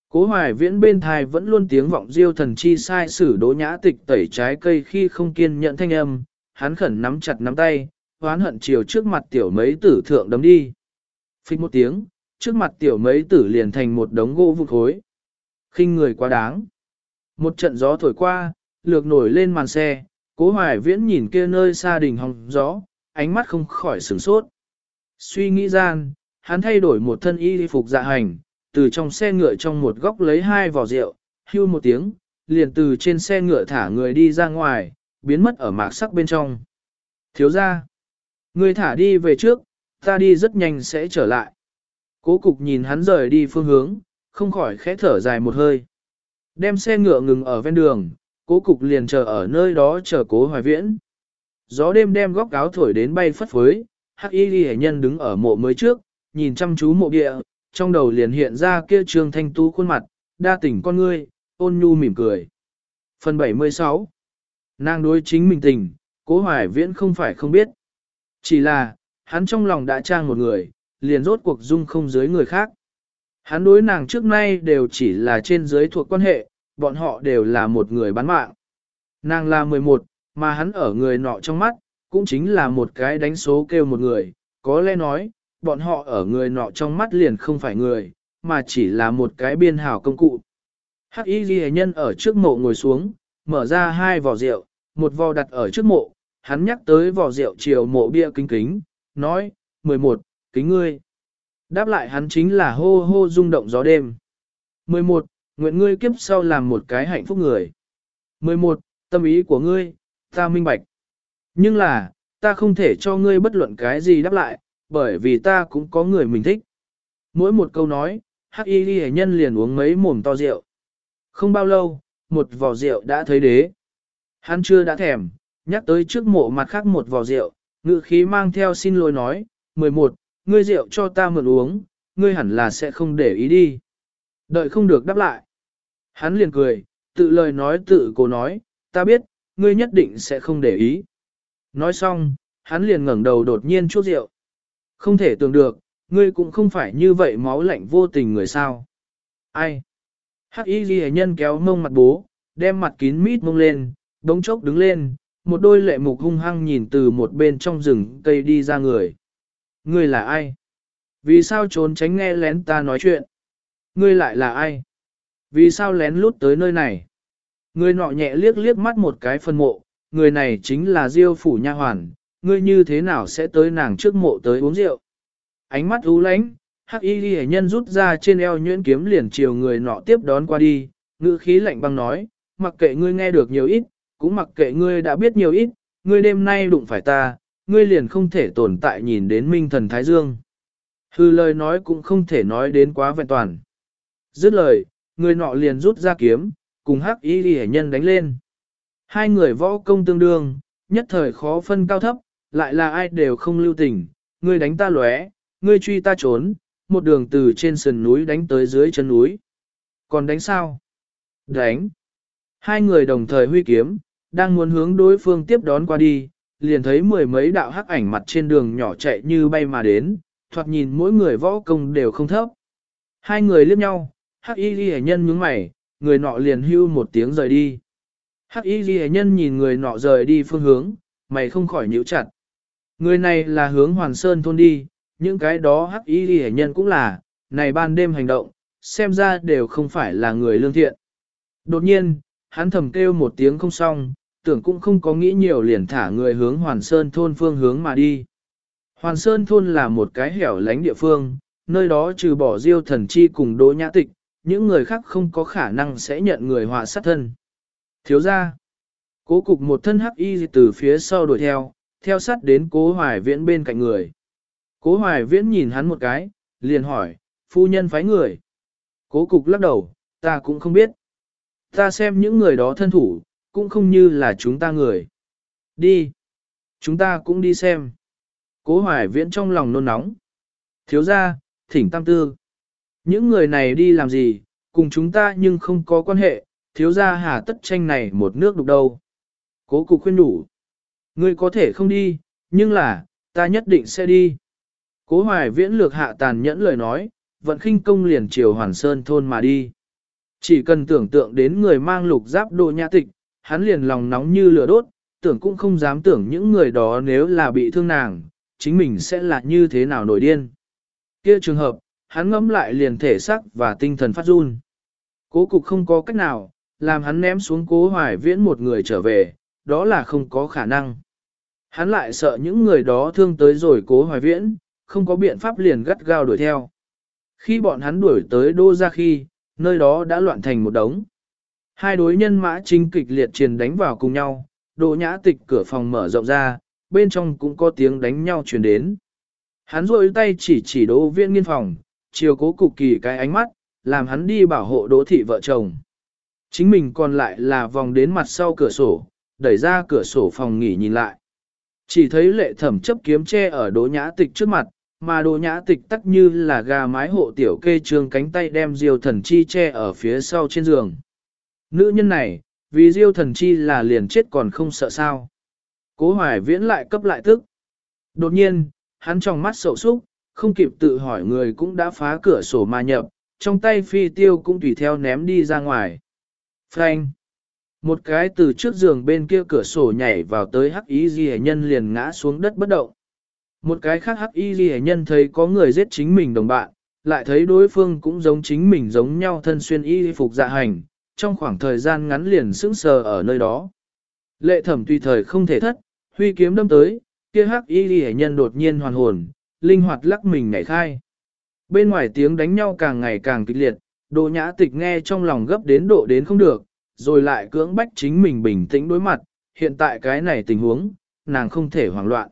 Cố hoài viễn bên thai vẫn luôn tiếng vọng diêu thần chi sai sử đỗ nhã tịch tẩy trái cây khi không kiên nhận thanh âm, hắn khẩn nắm chặt nắm tay, hoán hận chiều trước mặt tiểu mấy tử thượng đấm đi. Phích một tiếng, trước mặt tiểu mấy tử liền thành một đống gỗ vụt khối. khinh người quá đáng. Một trận gió thổi qua, lược nổi lên màn xe, cố hoài viễn nhìn kia nơi xa đình hòng gió, ánh mắt không khỏi sửng sốt. Suy nghĩ gian, hắn thay đổi một thân y phục dạ hành, từ trong xe ngựa trong một góc lấy hai vỏ rượu, hưu một tiếng, liền từ trên xe ngựa thả người đi ra ngoài, biến mất ở mạc sắc bên trong. Thiếu ra, người thả đi về trước, ta đi rất nhanh sẽ trở lại. Cố cục nhìn hắn rời đi phương hướng, không khỏi khẽ thở dài một hơi. Đem xe ngựa ngừng ở ven đường, cố cục liền chờ ở nơi đó chờ cố hoài viễn. Gió đêm đem góc áo thổi đến bay phất phới, hắc y ghi nhân đứng ở mộ mới trước, nhìn chăm chú mộ địa, trong đầu liền hiện ra kia trương thanh tú khuôn mặt, đa tỉnh con ngươi, ôn nhu mỉm cười. Phần 76 Nàng đối chính mình tình, cố hoài viễn không phải không biết. Chỉ là, hắn trong lòng đã trang một người, liền rốt cuộc dung không dưới người khác. Hắn đối nàng trước nay đều chỉ là trên dưới thuộc quan hệ, bọn họ đều là một người bán mạng. Nàng là 11, mà hắn ở người nọ trong mắt, cũng chính là một cái đánh số kêu một người, có lẽ nói, bọn họ ở người nọ trong mắt liền không phải người, mà chỉ là một cái biên hào công cụ. Hắc y ghi nhân ở trước mộ ngồi xuống, mở ra hai vò rượu, một vò đặt ở trước mộ, hắn nhắc tới vò rượu chiều mộ bia kính kính, nói, 11, kính ngươi. Đáp lại hắn chính là hô hô rung động gió đêm. 11. Nguyện ngươi kiếp sau làm một cái hạnh phúc người. 11. Tâm ý của ngươi, ta minh bạch. Nhưng là, ta không thể cho ngươi bất luận cái gì đáp lại, bởi vì ta cũng có người mình thích. Mỗi một câu nói, hắc y ghi nhân liền uống mấy mồm to rượu. Không bao lâu, một vò rượu đã thấy đế. Hắn chưa đã thèm, nhắc tới trước mộ mặt khác một vò rượu, ngự khí mang theo xin lỗi nói, 11, ngươi rượu cho ta mượn uống, ngươi hẳn là sẽ không để ý đi. Đợi không được đáp lại. Hắn liền cười, tự lời nói tự cố nói, ta biết, ngươi nhất định sẽ không để ý. Nói xong, hắn liền ngẩng đầu đột nhiên chút rượu. Không thể tưởng được, ngươi cũng không phải như vậy máu lạnh vô tình người sao. Ai? Hắc y ghi nhân kéo mông mặt bố, đem mặt kín mít mông lên, đống chốc đứng lên, một đôi lệ mục hung hăng nhìn từ một bên trong rừng cây đi ra người. Ngươi là ai? Vì sao trốn tránh nghe lén ta nói chuyện? Ngươi lại là ai? Vì sao lén lút tới nơi này? Ngươi nọ nhẹ liếc liếc mắt một cái phân mộ, người này chính là Diêu phủ nha hoàn, ngươi như thế nào sẽ tới nàng trước mộ tới uống rượu? Ánh mắt u lánh, hắc y ghi nhân rút ra trên eo nhuyễn kiếm liền chiều người nọ tiếp đón qua đi, ngữ khí lạnh băng nói, mặc kệ ngươi nghe được nhiều ít, cũng mặc kệ ngươi đã biết nhiều ít, ngươi đêm nay đụng phải ta, ngươi liền không thể tồn tại nhìn đến minh thần Thái Dương. Hư lời nói cũng không thể nói đến quá vẹn toàn. Dứt lời, người nọ liền rút ra kiếm, cùng hắc y ghi nhân đánh lên. Hai người võ công tương đương, nhất thời khó phân cao thấp, lại là ai đều không lưu tình, ngươi đánh ta lóe, ngươi truy ta trốn, một đường từ trên sườn núi đánh tới dưới chân núi. Còn đánh sao? Đánh. Hai người đồng thời huy kiếm, đang muốn hướng đối phương tiếp đón qua đi, liền thấy mười mấy đạo hắc ảnh mặt trên đường nhỏ chạy như bay mà đến, thoạt nhìn mỗi người võ công đều không thấp. Hai người liếc nhau, hắc y ghi nhân nhướng mày, người nọ liền hưu một tiếng rời đi. Hắc y ghi nhân nhìn người nọ rời đi phương hướng, mày không khỏi nhíu chặt. Người này là hướng Hoàn Sơn thôn đi, những cái đó hắc y ghi nhân cũng là, này ban đêm hành động, xem ra đều không phải là người lương thiện. Đột nhiên, hắn thầm kêu một tiếng không xong, tưởng cũng không có nghĩ nhiều liền thả người hướng Hoàn Sơn thôn phương hướng mà đi. Hoàn Sơn thôn là một cái hẻo lánh địa phương, nơi đó trừ bỏ diêu thần chi cùng đỗ nhã tịch, những người khác không có khả năng sẽ nhận người họa sát thân. Thiếu ra, cố cục một thân hắc y từ phía sau đuổi theo, theo sát đến cố hoài viễn bên cạnh người. Cố hoài viễn nhìn hắn một cái, liền hỏi, phu nhân phái người. Cố cục lắc đầu, ta cũng không biết. Ta xem những người đó thân thủ, cũng không như là chúng ta người. Đi. Chúng ta cũng đi xem. Cố hoài viễn trong lòng nôn nóng. Thiếu ra, thỉnh tam tư. Những người này đi làm gì, cùng chúng ta nhưng không có quan hệ, thiếu gia hà tất tranh này một nước đục đâu. Cố cục khuyên đủ. Ngươi có thể không đi, nhưng là, ta nhất định sẽ đi. Cố hoài viễn lược hạ tàn nhẫn lời nói, vận khinh công liền chiều hoàn sơn thôn mà đi. Chỉ cần tưởng tượng đến người mang lục giáp đồ nhã tịch, hắn liền lòng nóng như lửa đốt, tưởng cũng không dám tưởng những người đó nếu là bị thương nàng, chính mình sẽ là như thế nào nổi điên. Kia trường hợp, hắn ngẫm lại liền thể sắc và tinh thần phát run. Cố cục không có cách nào, làm hắn ném xuống cố hoài viễn một người trở về, đó là không có khả năng. Hắn lại sợ những người đó thương tới rồi cố hoài viễn, không có biện pháp liền gắt gao đuổi theo. Khi bọn hắn đuổi tới đô ra khi, nơi đó đã loạn thành một đống. Hai đối nhân mã chính kịch liệt triền đánh vào cùng nhau, đồ nhã tịch cửa phòng mở rộng ra, bên trong cũng có tiếng đánh nhau truyền đến. Hắn rôi tay chỉ chỉ đỗ viên nghiên phòng, chiều cố cục kỳ cái ánh mắt, làm hắn đi bảo hộ đỗ thị vợ chồng. Chính mình còn lại là vòng đến mặt sau cửa sổ, đẩy ra cửa sổ phòng nghỉ nhìn lại. Chỉ thấy lệ thẩm chấp kiếm che ở đỗ nhã tịch trước mặt, mà đỗ nhã tịch tắc như là gà mái hộ tiểu kê trương cánh tay đem diêu thần chi che ở phía sau trên giường. Nữ nhân này, Vì diêu thần chi là liền chết còn không sợ sao. Cố hoài viễn lại cấp lại tức. Đột nhiên, hắn trong mắt sầu súc, không kịp tự hỏi người cũng đã phá cửa sổ mà nhập, trong tay phi tiêu cũng tùy theo ném đi ra ngoài. Phanh. Một cái từ trước giường bên kia cửa sổ nhảy vào tới hắc y ghi nhân liền ngã xuống đất bất động. Một cái khác hắc y ghi nhân thấy có người giết chính mình đồng bạn, lại thấy đối phương cũng giống chính mình giống nhau thân xuyên y phục dạ hành, trong khoảng thời gian ngắn liền sững sờ ở nơi đó. Lệ thẩm tùy thời không thể thất, huy kiếm đâm tới, kia hắc y ghi nhân đột nhiên hoàn hồn, linh hoạt lắc mình nhảy khai. Bên ngoài tiếng đánh nhau càng ngày càng kịch liệt, đồ nhã tịch nghe trong lòng gấp đến độ đến không được, rồi lại cưỡng bách chính mình bình tĩnh đối mặt, hiện tại cái này tình huống, nàng không thể hoảng loạn.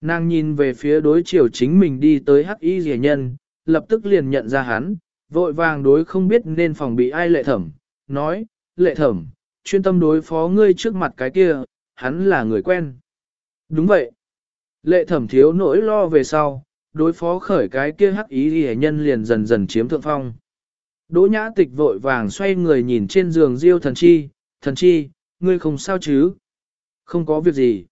Nàng nhìn về phía đối chiều chính mình đi tới hắc y rẻ nhân, lập tức liền nhận ra hắn, vội vàng đối không biết nên phòng bị ai lệ thẩm, nói, lệ thẩm, chuyên tâm đối phó ngươi trước mặt cái kia, hắn là người quen. Đúng vậy. Lệ thẩm thiếu nỗi lo về sau, đối phó khởi cái kia hắc ý rẻ nhân liền dần dần chiếm thượng phong. Đỗ nhã tịch vội vàng xoay người nhìn trên giường Diêu thần chi, thần chi, ngươi không sao chứ? Không có việc gì.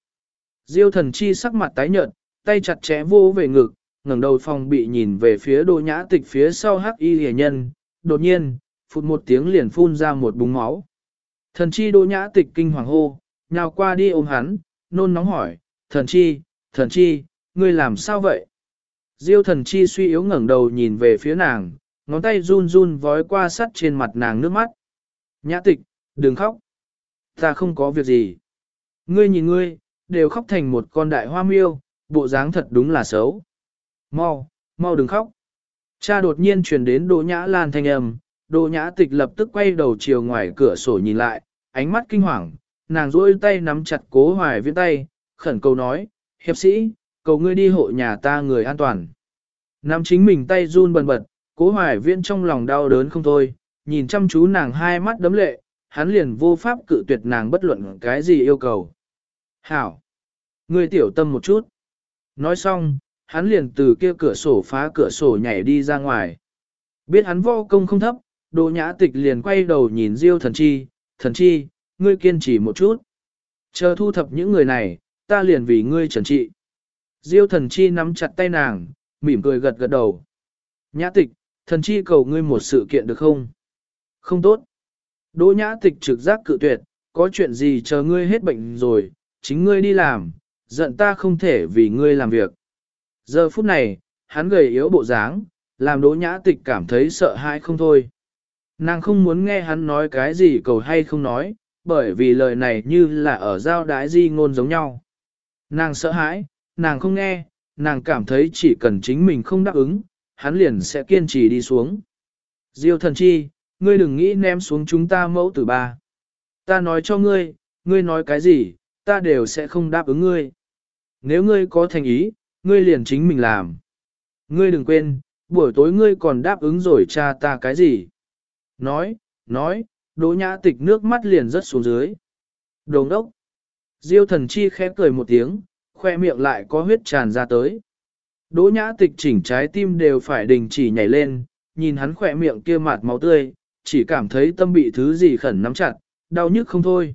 Diêu thần chi sắc mặt tái nhợt, tay chặt chẽ vô về ngực, ngẩng đầu phòng bị nhìn về phía đỗ nhã tịch phía sau hắc y hề nhân, đột nhiên, phụt một tiếng liền phun ra một búng máu. Thần chi đỗ nhã tịch kinh hoàng hô, nhào qua đi ôm hắn, nôn nóng hỏi, thần chi, thần chi, ngươi làm sao vậy? Diêu thần chi suy yếu ngẩng đầu nhìn về phía nàng, ngón tay run run vói qua sắt trên mặt nàng nước mắt. Nhã tịch, đừng khóc. Ta không có việc gì. Ngươi nhìn ngươi, đều khóc thành một con đại hoa miêu, bộ dáng thật đúng là xấu. Mau, mau đừng khóc. Cha đột nhiên truyền đến Đỗ Nhã Lan thanh âm, Đỗ Nhã Tịch lập tức quay đầu chiều ngoài cửa sổ nhìn lại, ánh mắt kinh hoàng, nàng duỗi tay nắm chặt Cố Hoài Viễn tay, khẩn cầu nói, "Hiệp sĩ, cầu ngươi đi hộ nhà ta người an toàn." Nắm chính mình tay run bần bật, Cố Hoài Viễn trong lòng đau đớn không thôi, nhìn chăm chú nàng hai mắt đấm lệ, hắn liền vô pháp cự tuyệt nàng bất luận cái gì yêu cầu. "Hảo, ngươi tiểu tâm một chút." Nói xong, hắn liền từ kia cửa sổ phá cửa sổ nhảy đi ra ngoài. Biết hắn vô công không thấp, Đỗ Nhã Tịch liền quay đầu nhìn Diêu Thần Chi, "Thần Chi, ngươi kiên trì một chút. Chờ thu thập những người này, ta liền vì ngươi trần trị." Diêu Thần Chi nắm chặt tay nàng, mỉm cười gật gật đầu. "Nhã Tịch, Thần Chi cầu ngươi một sự kiện được không?" "Không tốt." Đỗ Nhã Tịch trực giác cự tuyệt, "Có chuyện gì chờ ngươi hết bệnh rồi, chính ngươi đi làm, giận ta không thể vì ngươi làm việc." Giờ phút này, hắn gầy yếu bộ dáng, làm đỗ nhã tịch cảm thấy sợ hãi không thôi. Nàng không muốn nghe hắn nói cái gì cầu hay không nói, bởi vì lời này như là ở giao đái di ngôn giống nhau. Nàng sợ hãi, nàng không nghe, nàng cảm thấy chỉ cần chính mình không đáp ứng, hắn liền sẽ kiên trì đi xuống. Diêu thần chi, ngươi đừng nghĩ ném xuống chúng ta mẫu tử ba. Ta nói cho ngươi, ngươi nói cái gì, ta đều sẽ không đáp ứng ngươi. Nếu ngươi có thành ý, ngươi liền chính mình làm. Ngươi đừng quên, buổi tối ngươi còn đáp ứng rồi cha ta cái gì. Nói, nói, đỗ nhã tịch nước mắt liền rớt xuống dưới. Đồng đốc. Diêu thần chi khẽ cười một tiếng, khoe miệng lại có huyết tràn ra tới. Đỗ nhã tịch chỉnh trái tim đều phải đình chỉ nhảy lên, nhìn hắn khỏe miệng kia mạt máu tươi, chỉ cảm thấy tâm bị thứ gì khẩn nắm chặt, đau nhức không thôi.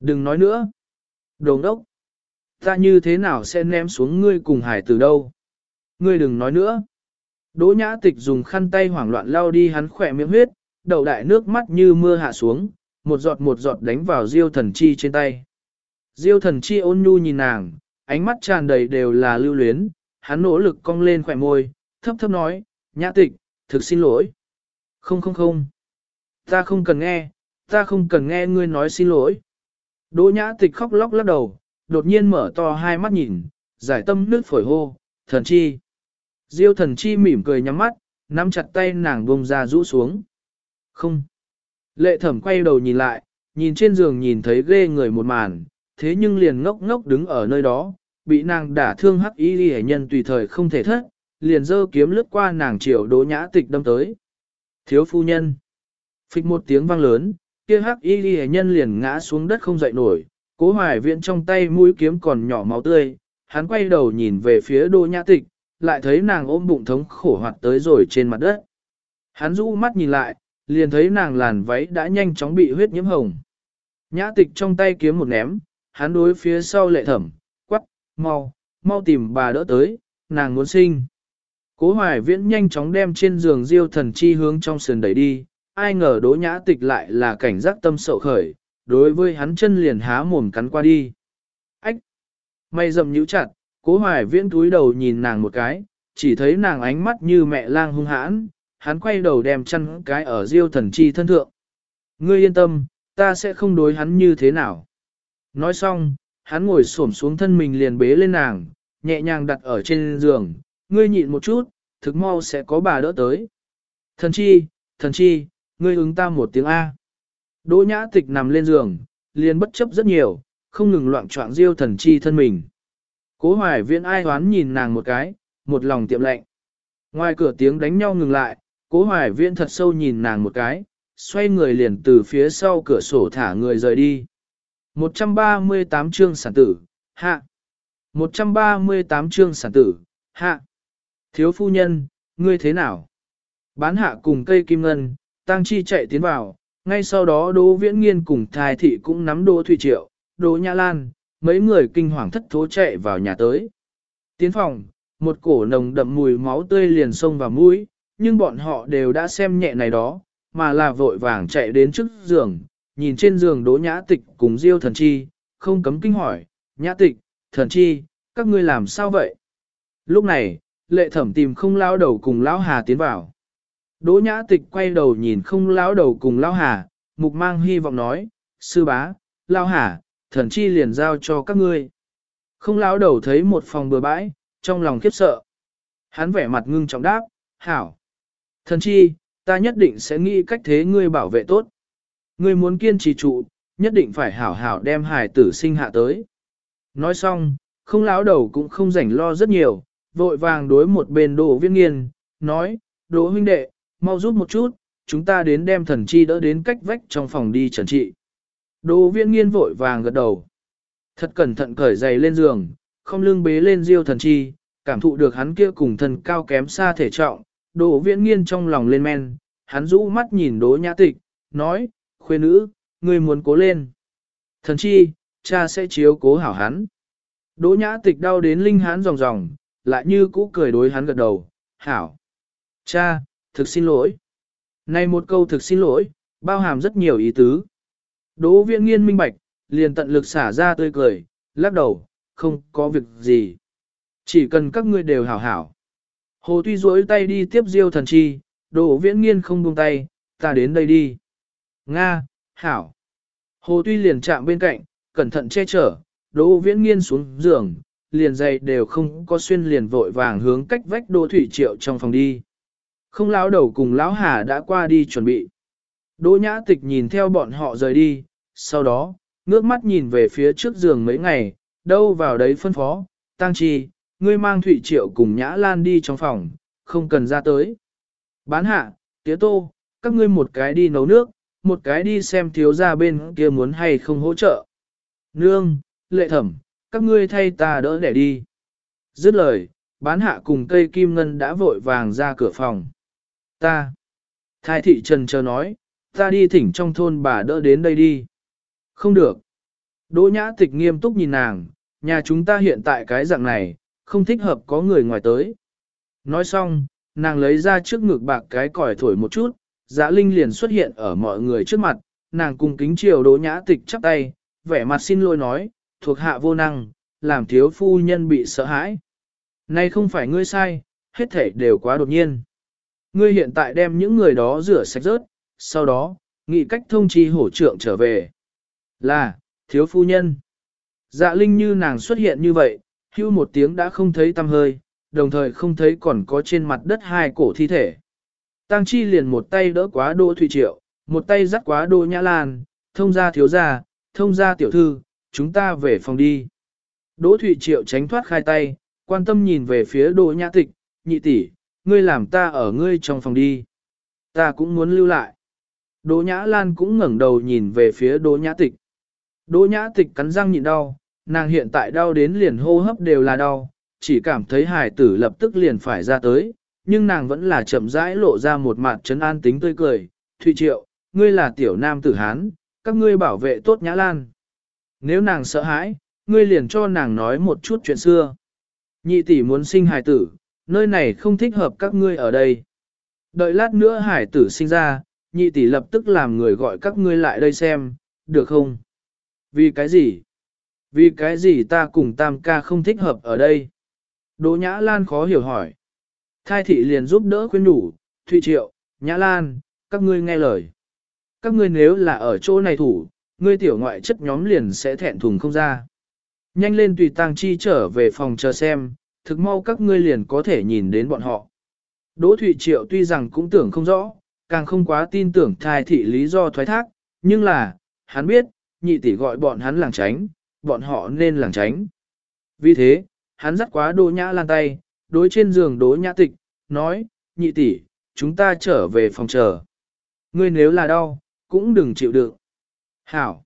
Đừng nói nữa. Đồng đốc. Ta như thế nào sẽ ném xuống ngươi cùng hải từ đâu? Ngươi đừng nói nữa. Đỗ nhã tịch dùng khăn tay hoảng loạn lau đi hắn khỏe miệng huyết, đầu đại nước mắt như mưa hạ xuống, một giọt một giọt đánh vào diêu thần chi trên tay. Diêu thần chi ôn nhu nhìn nàng, ánh mắt tràn đầy đều là lưu luyến, hắn nỗ lực cong lên khỏe môi, thấp thấp nói, nhã tịch, thực xin lỗi. Không không không. Ta không cần nghe, ta không cần nghe ngươi nói xin lỗi. Đỗ nhã tịch khóc lóc lắc đầu, đột nhiên mở to hai mắt nhìn, giải tâm nước phổi hô, thần chi. Diêu thần chi mỉm cười nhắm mắt, nắm chặt tay nàng bông ra rũ xuống. Không. Lệ thẩm quay đầu nhìn lại, nhìn trên giường nhìn thấy ghê người một màn, thế nhưng liền ngốc ngốc đứng ở nơi đó, bị nàng đả thương hắc y hệ nhân tùy thời không thể thất, liền dơ kiếm lướt qua nàng triệu đỗ nhã tịch đâm tới. Thiếu phu nhân. Phịch một tiếng vang lớn, kia hắc y hệ nhân liền ngã xuống đất không dậy nổi, Cố hoài viện trong tay mũi kiếm còn nhỏ máu tươi, hắn quay đầu nhìn về phía đô nhã tịch, lại thấy nàng ôm bụng thống khổ hoạt tới rồi trên mặt đất. Hắn rũ mắt nhìn lại, liền thấy nàng làn váy đã nhanh chóng bị huyết nhiễm hồng. Nhã tịch trong tay kiếm một ném, hắn đối phía sau lệ thẩm, mau, mau tìm bà đỡ tới, nàng muốn sinh. Cố hoài viễn nhanh chóng đem trên giường diêu thần chi hướng trong sườn đẩy đi, ai ngờ đỗ nhã tịch lại là cảnh giác tâm sậu khởi, đối với hắn chân liền há mồm cắn qua đi. Ách! Mày dầm nhíu chặt, cố hoài viễn túi đầu nhìn nàng một cái, chỉ thấy nàng ánh mắt như mẹ lang hung hãn, hắn quay đầu đem chăn cái ở diêu thần chi thân thượng. Ngươi yên tâm, ta sẽ không đối hắn như thế nào. Nói xong, hắn ngồi xổm xuống thân mình liền bế lên nàng, nhẹ nhàng đặt ở trên giường, ngươi nhịn một chút, thực mau sẽ có bà đỡ tới. Thần chi, thần chi, ngươi ứng ta một tiếng A. Đỗ nhã tịch nằm lên giường, liền bất chấp rất nhiều, không ngừng loạn trọng diêu thần chi thân mình. Cố hoài viễn ai hoán nhìn nàng một cái, một lòng tiệm lệnh. Ngoài cửa tiếng đánh nhau ngừng lại, cố hoài viễn thật sâu nhìn nàng một cái, xoay người liền từ phía sau cửa sổ thả người rời đi. 138 chương sản tử, hạ. 138 chương sản tử, hạ. Thiếu phu nhân, ngươi thế nào? Bán hạ cùng cây kim ngân, tăng chi chạy tiến vào, ngay sau đó Đỗ Viễn Nghiên cùng Thái thị cũng nắm Đỗ Thủy Triệu, Đỗ Nhã Lan, mấy người kinh hoàng thất thố chạy vào nhà tới. Tiến phòng, một cổ nồng đậm mùi máu tươi liền xông vào mũi, nhưng bọn họ đều đã xem nhẹ này đó, mà là vội vàng chạy đến trước giường, nhìn trên giường Đỗ Nhã Tịch cùng Diêu Thần Chi, không cấm kinh hỏi, Nhã Tịch, Thần Chi, các ngươi làm sao vậy? Lúc này, lệ thẩm tìm không lao đầu cùng lão hà tiến vào. Đỗ nhã tịch quay đầu nhìn không lão đầu cùng lão hà, mục mang hy vọng nói, sư bá, lão hà, thần chi liền giao cho các ngươi. Không lão đầu thấy một phòng bừa bãi, trong lòng khiếp sợ. Hắn vẻ mặt ngưng trọng đáp, hảo. Thần chi, ta nhất định sẽ nghĩ cách thế ngươi bảo vệ tốt. Ngươi muốn kiên trì trụ, nhất định phải hảo hảo đem hài tử sinh hạ tới. Nói xong, không lão đầu cũng không rảnh lo rất nhiều, vội vàng đối một bên Đỗ Viễn Nghiên, nói, Đỗ huynh đệ, mau giúp một chút, chúng ta đến đem thần chi đỡ đến cách vách trong phòng đi trần trị. Đỗ Viễn Nghiên vội vàng gật đầu. Thật cẩn thận cởi giày lên giường, không lưng bế lên diêu thần chi, cảm thụ được hắn kia cùng thần cao kém xa thể trọng, Đỗ Viễn Nghiên trong lòng lên men, hắn rũ mắt nhìn Đỗ Nhã Tịch, nói, khuê nữ, ngươi muốn cố lên. Thần chi, cha sẽ chiếu cố hảo hắn. Đỗ Nhã Tịch đau đến linh hán ròng ròng, lại như cũ cười đối hắn gật đầu, hảo. Cha, thực xin lỗi. Này một câu thực xin lỗi, bao hàm rất nhiều ý tứ. Đỗ viện nghiên minh bạch, liền tận lực xả ra tươi cười, lắc đầu, không có việc gì. Chỉ cần các ngươi đều hảo hảo. Hồ tuy duỗi tay đi tiếp diêu thần chi, đỗ viễn nghiên không buông tay, ta đến đây đi. Nga, hảo. Hồ tuy liền chạm bên cạnh, cẩn thận che chở, đỗ viễn nghiên xuống giường, liền dày đều không có xuyên liền vội vàng hướng cách vách Đỗ Thủy Triệu trong phòng đi. Không lão đầu cùng lão Hà đã qua đi chuẩn bị. Đỗ Nhã Tịch nhìn theo bọn họ rời đi, sau đó, ngước mắt nhìn về phía trước giường mấy ngày, đâu vào đấy phân phó, Tăng Chi, ngươi mang Thủy Triệu cùng Nhã Lan đi trong phòng, không cần ra tới. Bán hạ, tía tô, các ngươi một cái đi nấu nước, một cái đi xem thiếu gia bên kia muốn hay không hỗ trợ. Nương, lệ thẩm, các ngươi thay ta đỡ đẻ đi. Dứt lời, bán hạ cùng cây kim ngân đã vội vàng ra cửa phòng. Ta. Thái thị trần chờ nói, ta đi thỉnh trong thôn bà đỡ đến đây đi. Không được. Đỗ nhã tịch nghiêm túc nhìn nàng, nhà chúng ta hiện tại cái dạng này, không thích hợp có người ngoài tới. Nói xong, nàng lấy ra trước ngực bạc cái còi thổi một chút, dạ linh liền xuất hiện ở mọi người trước mặt, nàng cùng kính chiều đỗ nhã tịch chắp tay, vẻ mặt xin lỗi nói, thuộc hạ vô năng, làm thiếu phu nhân bị sợ hãi. Nay không phải ngươi sai, hết thể đều quá đột nhiên. Ngươi hiện tại đem những người đó rửa sạch rớt, sau đó, nghĩ cách thông chi hổ trưởng trở về. Là, thiếu phu nhân. Dạ linh như nàng xuất hiện như vậy, hưu một tiếng đã không thấy tâm hơi, đồng thời không thấy còn có trên mặt đất hai cổ thi thể. Tăng chi liền một tay đỡ quá Đỗ thủy triệu, một tay dắt quá Đỗ nhã lan, thông ra thiếu gia, thông ra tiểu thư, chúng ta về phòng đi. Đỗ Thụy Triệu tránh thoát khai tay, quan tâm nhìn về phía Đỗ Nhã Tịch, nhị tỷ, ngươi làm ta ở ngươi trong phòng đi. Ta cũng muốn lưu lại. Đỗ Nhã Lan cũng ngẩng đầu nhìn về phía Đỗ Nhã Tịch. Đỗ Nhã Tịch cắn răng nhịn đau, nàng hiện tại đau đến liền hô hấp đều là đau, chỉ cảm thấy hài tử lập tức liền phải ra tới, nhưng nàng vẫn là chậm rãi lộ ra một mặt trấn an tính tươi cười. Thụy Triệu, ngươi là tiểu nam tử Hán, các ngươi bảo vệ tốt Nhã Lan. Nếu nàng sợ hãi, ngươi liền cho nàng nói một chút chuyện xưa. Nhị tỷ muốn sinh hài tử, nơi này không thích hợp các ngươi ở đây. Đợi lát nữa hải tử sinh ra, nhị tỷ lập tức làm người gọi các ngươi lại đây xem, được không? Vì cái gì? Vì cái gì ta cùng tam ca không thích hợp ở đây? Đỗ Nhã Lan khó hiểu hỏi. Thai thị liền giúp đỡ khuyên đủ, Thụy Triệu, Nhã Lan, các ngươi nghe lời. Các ngươi nếu là ở chỗ này thủ, ngươi tiểu ngoại chất nhóm liền sẽ thẹn thùng không ra. Nhanh lên tùy tang chi trở về phòng chờ xem, thực mau các ngươi liền có thể nhìn đến bọn họ. Đỗ Thụy Triệu tuy rằng cũng tưởng không rõ, càng không quá tin tưởng thai thị lý do thoái thác, nhưng là, hắn biết, nhị tỷ gọi bọn hắn làng tránh, bọn họ nên làng tránh. Vì thế, hắn dắt quá đỗ nhã lan tay, đối trên giường đỗ nhã tịch, nói, nhị tỷ, chúng ta trở về phòng chờ. Ngươi nếu là đau, cũng đừng chịu đựng. Hảo.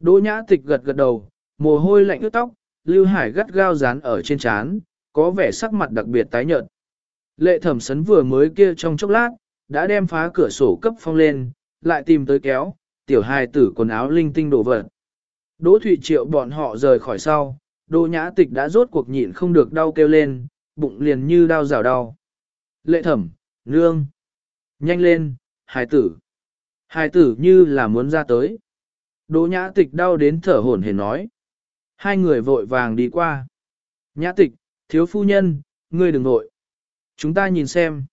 Đỗ nhã tịch gật gật đầu, mồ hôi lạnh ướt tóc, Lưu Hải gắt gao dán ở trên trán, có vẻ sắc mặt đặc biệt tái nhợt. Lệ thẩm sấn vừa mới kia trong chốc lát, đã đem phá cửa sổ cấp phong lên, lại tìm tới kéo, tiểu hài tử quần áo linh tinh đổ vật. Đỗ Thụy Triệu bọn họ rời khỏi sau, Đỗ Nhã Tịch đã rốt cuộc nhịn không được đau kêu lên, bụng liền như đau rào đau. Lệ thẩm, nương, nhanh lên, hài tử. Hài tử như là muốn ra tới. Đỗ Nhã Tịch đau đến thở hổn hển nói. Hai người vội vàng đi qua. Nhã Tịch, thiếu phu nhân, ngươi đừng vội. Chúng ta nhìn xem.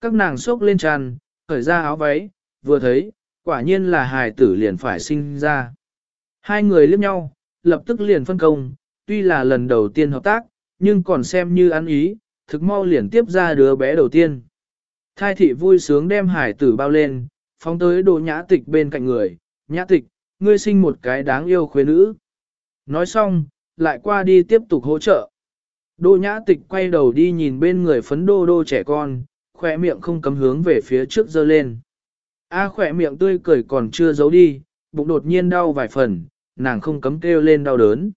Các nàng sốc lên tràn, khởi ra áo váy, vừa thấy, quả nhiên là hài tử liền phải sinh ra. Hai người liếc nhau, lập tức liền phân công, tuy là lần đầu tiên hợp tác, nhưng còn xem như ăn ý, thực mau liền tiếp ra đứa bé đầu tiên. Thai thị vui sướng đem hải tử bao lên, phóng tới đồ nhã tịch bên cạnh người, nhã tịch, ngươi sinh một cái đáng yêu khuê nữ. Nói xong, lại qua đi tiếp tục hỗ trợ. Đô nhã tịch quay đầu đi nhìn bên người phấn đô đô trẻ con, khỏe miệng không cấm hướng về phía trước dơ lên. A khỏe miệng tươi cười còn chưa giấu đi, bụng đột nhiên đau vài phần, nàng không cấm kêu lên đau đớn.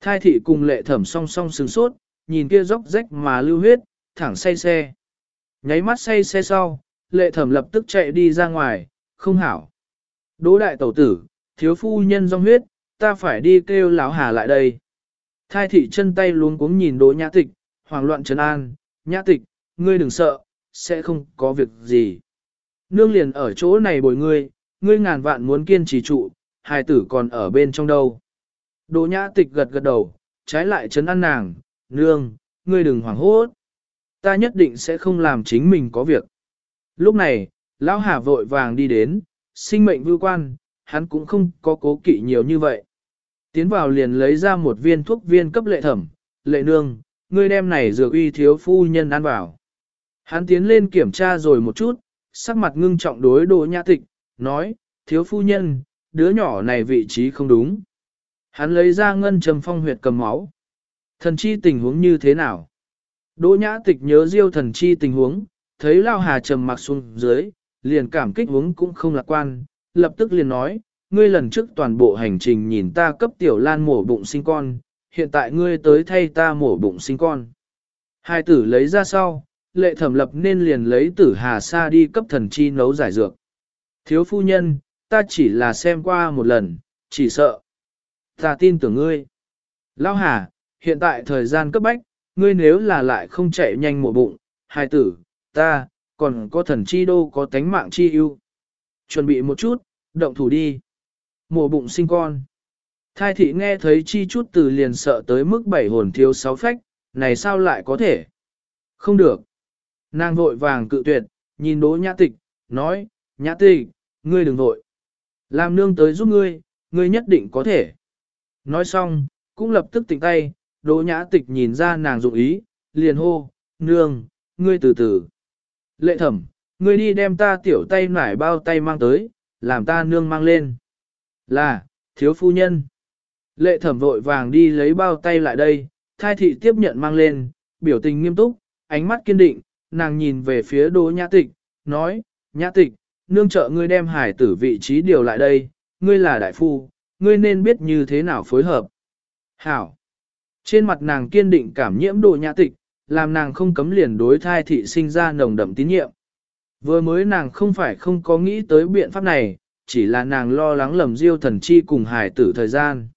Thai thị cùng lệ thẩm song song sừng sốt, nhìn kia dốc rách mà lưu huyết, thẳng say xe. Nháy mắt say xe sau, lệ thẩm lập tức chạy đi ra ngoài, không hảo. Đỗ đại tẩu tử, thiếu phu nhân dòng huyết, ta phải đi kêu lão hà lại đây. Thai thị chân tay luống cuống nhìn đỗ nhã tịch, hoảng loạn trấn an, nhã tịch, ngươi đừng sợ, sẽ không có việc gì. Nương liền ở chỗ này bồi ngươi, ngươi ngàn vạn muốn kiên trì trụ, hài tử còn ở bên trong đâu. Đỗ nhã tịch gật gật đầu, trái lại trấn an nàng, nương, ngươi đừng hoảng hốt. Ta nhất định sẽ không làm chính mình có việc. Lúc này, lão hà vội vàng đi đến, sinh mệnh vưu quan, hắn cũng không có cố kỵ nhiều như vậy. Tiến vào liền lấy ra một viên thuốc viên cấp lệ thẩm, lệ nương, ngươi đem này dược uy thiếu phu nhân ăn vào. Hắn tiến lên kiểm tra rồi một chút, sắc mặt ngưng trọng đối đồ nhã tịch, nói, thiếu phu nhân, đứa nhỏ này vị trí không đúng. Hắn lấy ra ngân trầm phong huyệt cầm máu. Thần chi tình huống như thế nào? Đỗ nhã tịch nhớ diêu thần chi tình huống, thấy lao hà trầm mặc xuống dưới, liền cảm kích huống cũng không lạc quan, lập tức liền nói, ngươi lần trước toàn bộ hành trình nhìn ta cấp tiểu lan mổ bụng sinh con, hiện tại ngươi tới thay ta mổ bụng sinh con. Hai tử lấy ra sau, lệ thẩm lập nên liền lấy tử hà sa đi cấp thần chi nấu giải dược. Thiếu phu nhân, ta chỉ là xem qua một lần, chỉ sợ. Ta tin tưởng ngươi. Lao hà, hiện tại thời gian cấp bách, ngươi nếu là lại không chạy nhanh mùa bụng, hai tử, ta, còn có thần chi đô có tánh mạng chi ưu. Chuẩn bị một chút, động thủ đi mùa bụng sinh con. Thai thị nghe thấy chi chút từ liền sợ tới mức bảy hồn thiếu sáu phách, này sao lại có thể? Không được. Nàng vội vàng cự tuyệt, nhìn đỗ nhã tịch, nói, nhã tịch, ngươi đừng vội. Làm nương tới giúp ngươi, ngươi nhất định có thể. Nói xong, cũng lập tức tỉnh tay, đỗ nhã tịch nhìn ra nàng dụng ý, liền hô, nương, ngươi từ từ. Lệ thẩm, ngươi đi đem ta tiểu tay nải bao tay mang tới, làm ta nương mang lên. Là, thiếu phu nhân. Lệ thẩm vội vàng đi lấy bao tay lại đây, thai thị tiếp nhận mang lên, biểu tình nghiêm túc, ánh mắt kiên định, nàng nhìn về phía đỗ nhã tịch, nói, nhã tịch, nương trợ ngươi đem hải tử vị trí điều lại đây, ngươi là đại phu, ngươi nên biết như thế nào phối hợp. Hảo. Trên mặt nàng kiên định cảm nhiễm đồ nhã tịch, làm nàng không cấm liền đối thai thị sinh ra nồng đậm tín nhiệm. Vừa mới nàng không phải không có nghĩ tới biện pháp này, chỉ là nàng lo lắng lầm diêu thần chi cùng Hải tử thời gian.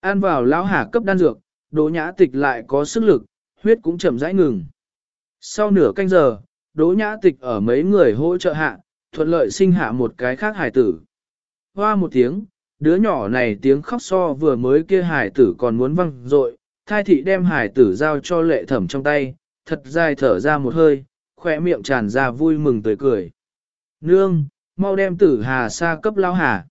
An vào lão hà cấp đan dược, đỗ nhã tịch lại có sức lực, huyết cũng chậm rãi ngừng. Sau nửa canh giờ, đỗ nhã tịch ở mấy người hỗ trợ hạ, thuận lợi sinh hạ một cái khác Hải tử. Hoa một tiếng, đứa nhỏ này tiếng khóc so vừa mới kia Hải tử còn muốn văng rội, thai thị đem Hải tử giao cho lệ thẩm trong tay, thật dài thở ra một hơi, khỏe miệng tràn ra vui mừng tươi cười. Nương, mau đem tử hà sa cấp lao hà.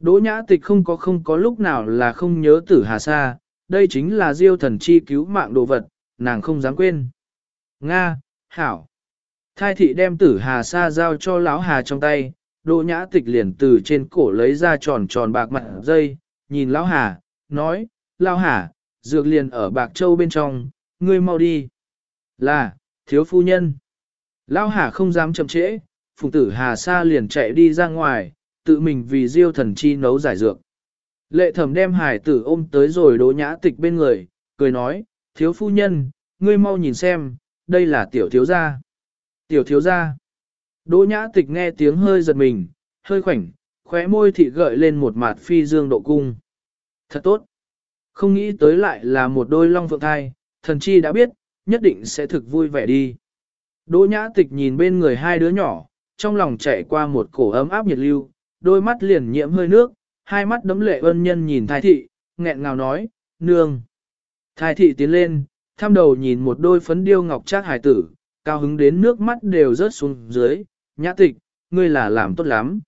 Đỗ nhã tịch không có không có lúc nào là không nhớ tử hà sa, đây chính là diêu thần chi cứu mạng đồ vật, nàng không dám quên. Nga, Hảo. Thai thị đem tử hà sa giao cho lão hà trong tay, đỗ nhã tịch liền từ trên cổ lấy ra tròn tròn bạc mặt dây, nhìn lão hà, nói, lão hà, dược liền ở bạc châu bên trong, ngươi mau đi. Là, thiếu phu nhân. Lão hà không dám chậm trễ, phùng tử hà sa liền chạy đi ra ngoài, tự mình vì diêu thần chi nấu giải dược. Lệ thẩm đem hải tử ôm tới rồi đỗ nhã tịch bên người, cười nói, thiếu phu nhân, ngươi mau nhìn xem, đây là tiểu thiếu gia. Tiểu thiếu gia. Đỗ nhã tịch nghe tiếng hơi giật mình, hơi khoảnh, khóe môi thị gợi lên một mặt phi dương độ cung. Thật tốt. Không nghĩ tới lại là một đôi long phượng thai, thần chi đã biết, nhất định sẽ thực vui vẻ đi. Đỗ nhã tịch nhìn bên người hai đứa nhỏ, trong lòng chạy qua một cổ ấm áp nhiệt lưu, đôi mắt liền nhiễm hơi nước, hai mắt đấm lệ ân nhân nhìn Thái thị, nghẹn ngào nói, nương. Thái thị tiến lên, tham đầu nhìn một đôi phấn điêu ngọc trác hải tử, cao hứng đến nước mắt đều rớt xuống dưới, nhã tịch, ngươi là làm tốt lắm.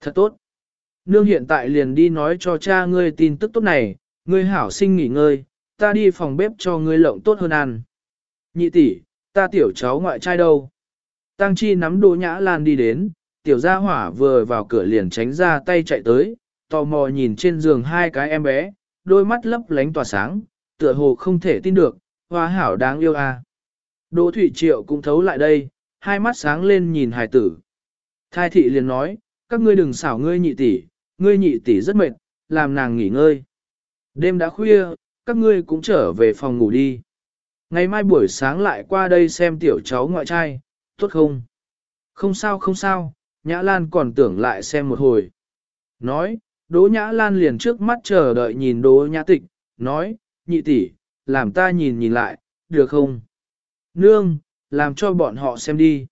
Thật tốt. Nương hiện tại liền đi nói cho cha ngươi tin tức tốt này, ngươi hảo sinh nghỉ ngơi, ta đi phòng bếp cho ngươi lộng tốt hơn ăn. Nhị tỷ, ta tiểu cháu ngoại trai đâu? Tăng chi nắm đồ nhã lan đi đến, tiểu gia hỏa vừa vào cửa liền tránh ra tay chạy tới, tò mò nhìn trên giường hai cái em bé, đôi mắt lấp lánh tỏa sáng, tựa hồ không thể tin được, hoa hảo đáng yêu à. Đỗ Thủy Triệu cũng thấu lại đây, hai mắt sáng lên nhìn hài tử. Thai thị liền nói, các ngươi đừng xảo ngươi nhị tỷ, ngươi nhị tỷ rất mệt, làm nàng nghỉ ngơi. Đêm đã khuya, các ngươi cũng trở về phòng ngủ đi. Ngày mai buổi sáng lại qua đây xem tiểu cháu ngoại trai, tốt không? Không sao không sao, Nhã Lan còn tưởng lại xem một hồi. Nói, Đỗ Nhã Lan liền trước mắt chờ đợi nhìn Đỗ Nhã Tịch, nói, nhị tỷ, làm ta nhìn nhìn lại, được không? Nương, làm cho bọn họ xem đi.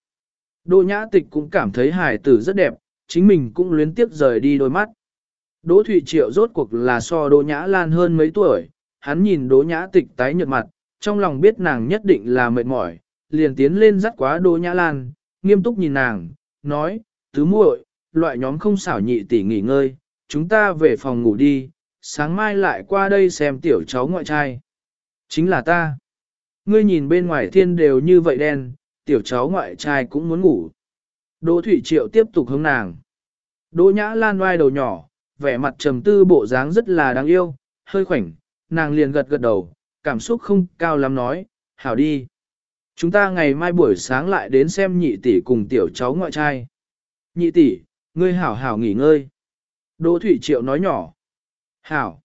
Đỗ Nhã Tịch cũng cảm thấy hài tử rất đẹp, chính mình cũng luyến tiếp rời đi đôi mắt. Đỗ Thụy Triệu rốt cuộc là so Đỗ Nhã Lan hơn mấy tuổi, hắn nhìn Đỗ Nhã Tịch tái nhợt mặt, trong lòng biết nàng nhất định là mệt mỏi, liền tiến lên dắt quá Đỗ Nhã Lan, nghiêm túc nhìn nàng, nói, tứ muội, loại nhóm không xảo nhị tỷ nghỉ ngơi, chúng ta về phòng ngủ đi, sáng mai lại qua đây xem tiểu cháu ngoại trai. Chính là ta. Ngươi nhìn bên ngoài thiên đều như vậy đen, tiểu cháu ngoại trai cũng muốn ngủ. Đỗ Thủy Triệu tiếp tục hướng nàng. Đỗ Nhã Lan oai đầu nhỏ, vẻ mặt trầm tư bộ dáng rất là đáng yêu, hơi khoảnh, nàng liền gật gật đầu, cảm xúc không cao lắm nói, hảo đi. Chúng ta ngày mai buổi sáng lại đến xem nhị tỷ cùng tiểu cháu ngoại trai. Nhị tỷ, ngươi hảo hảo nghỉ ngơi. Đỗ Thủy Triệu nói nhỏ. Hảo.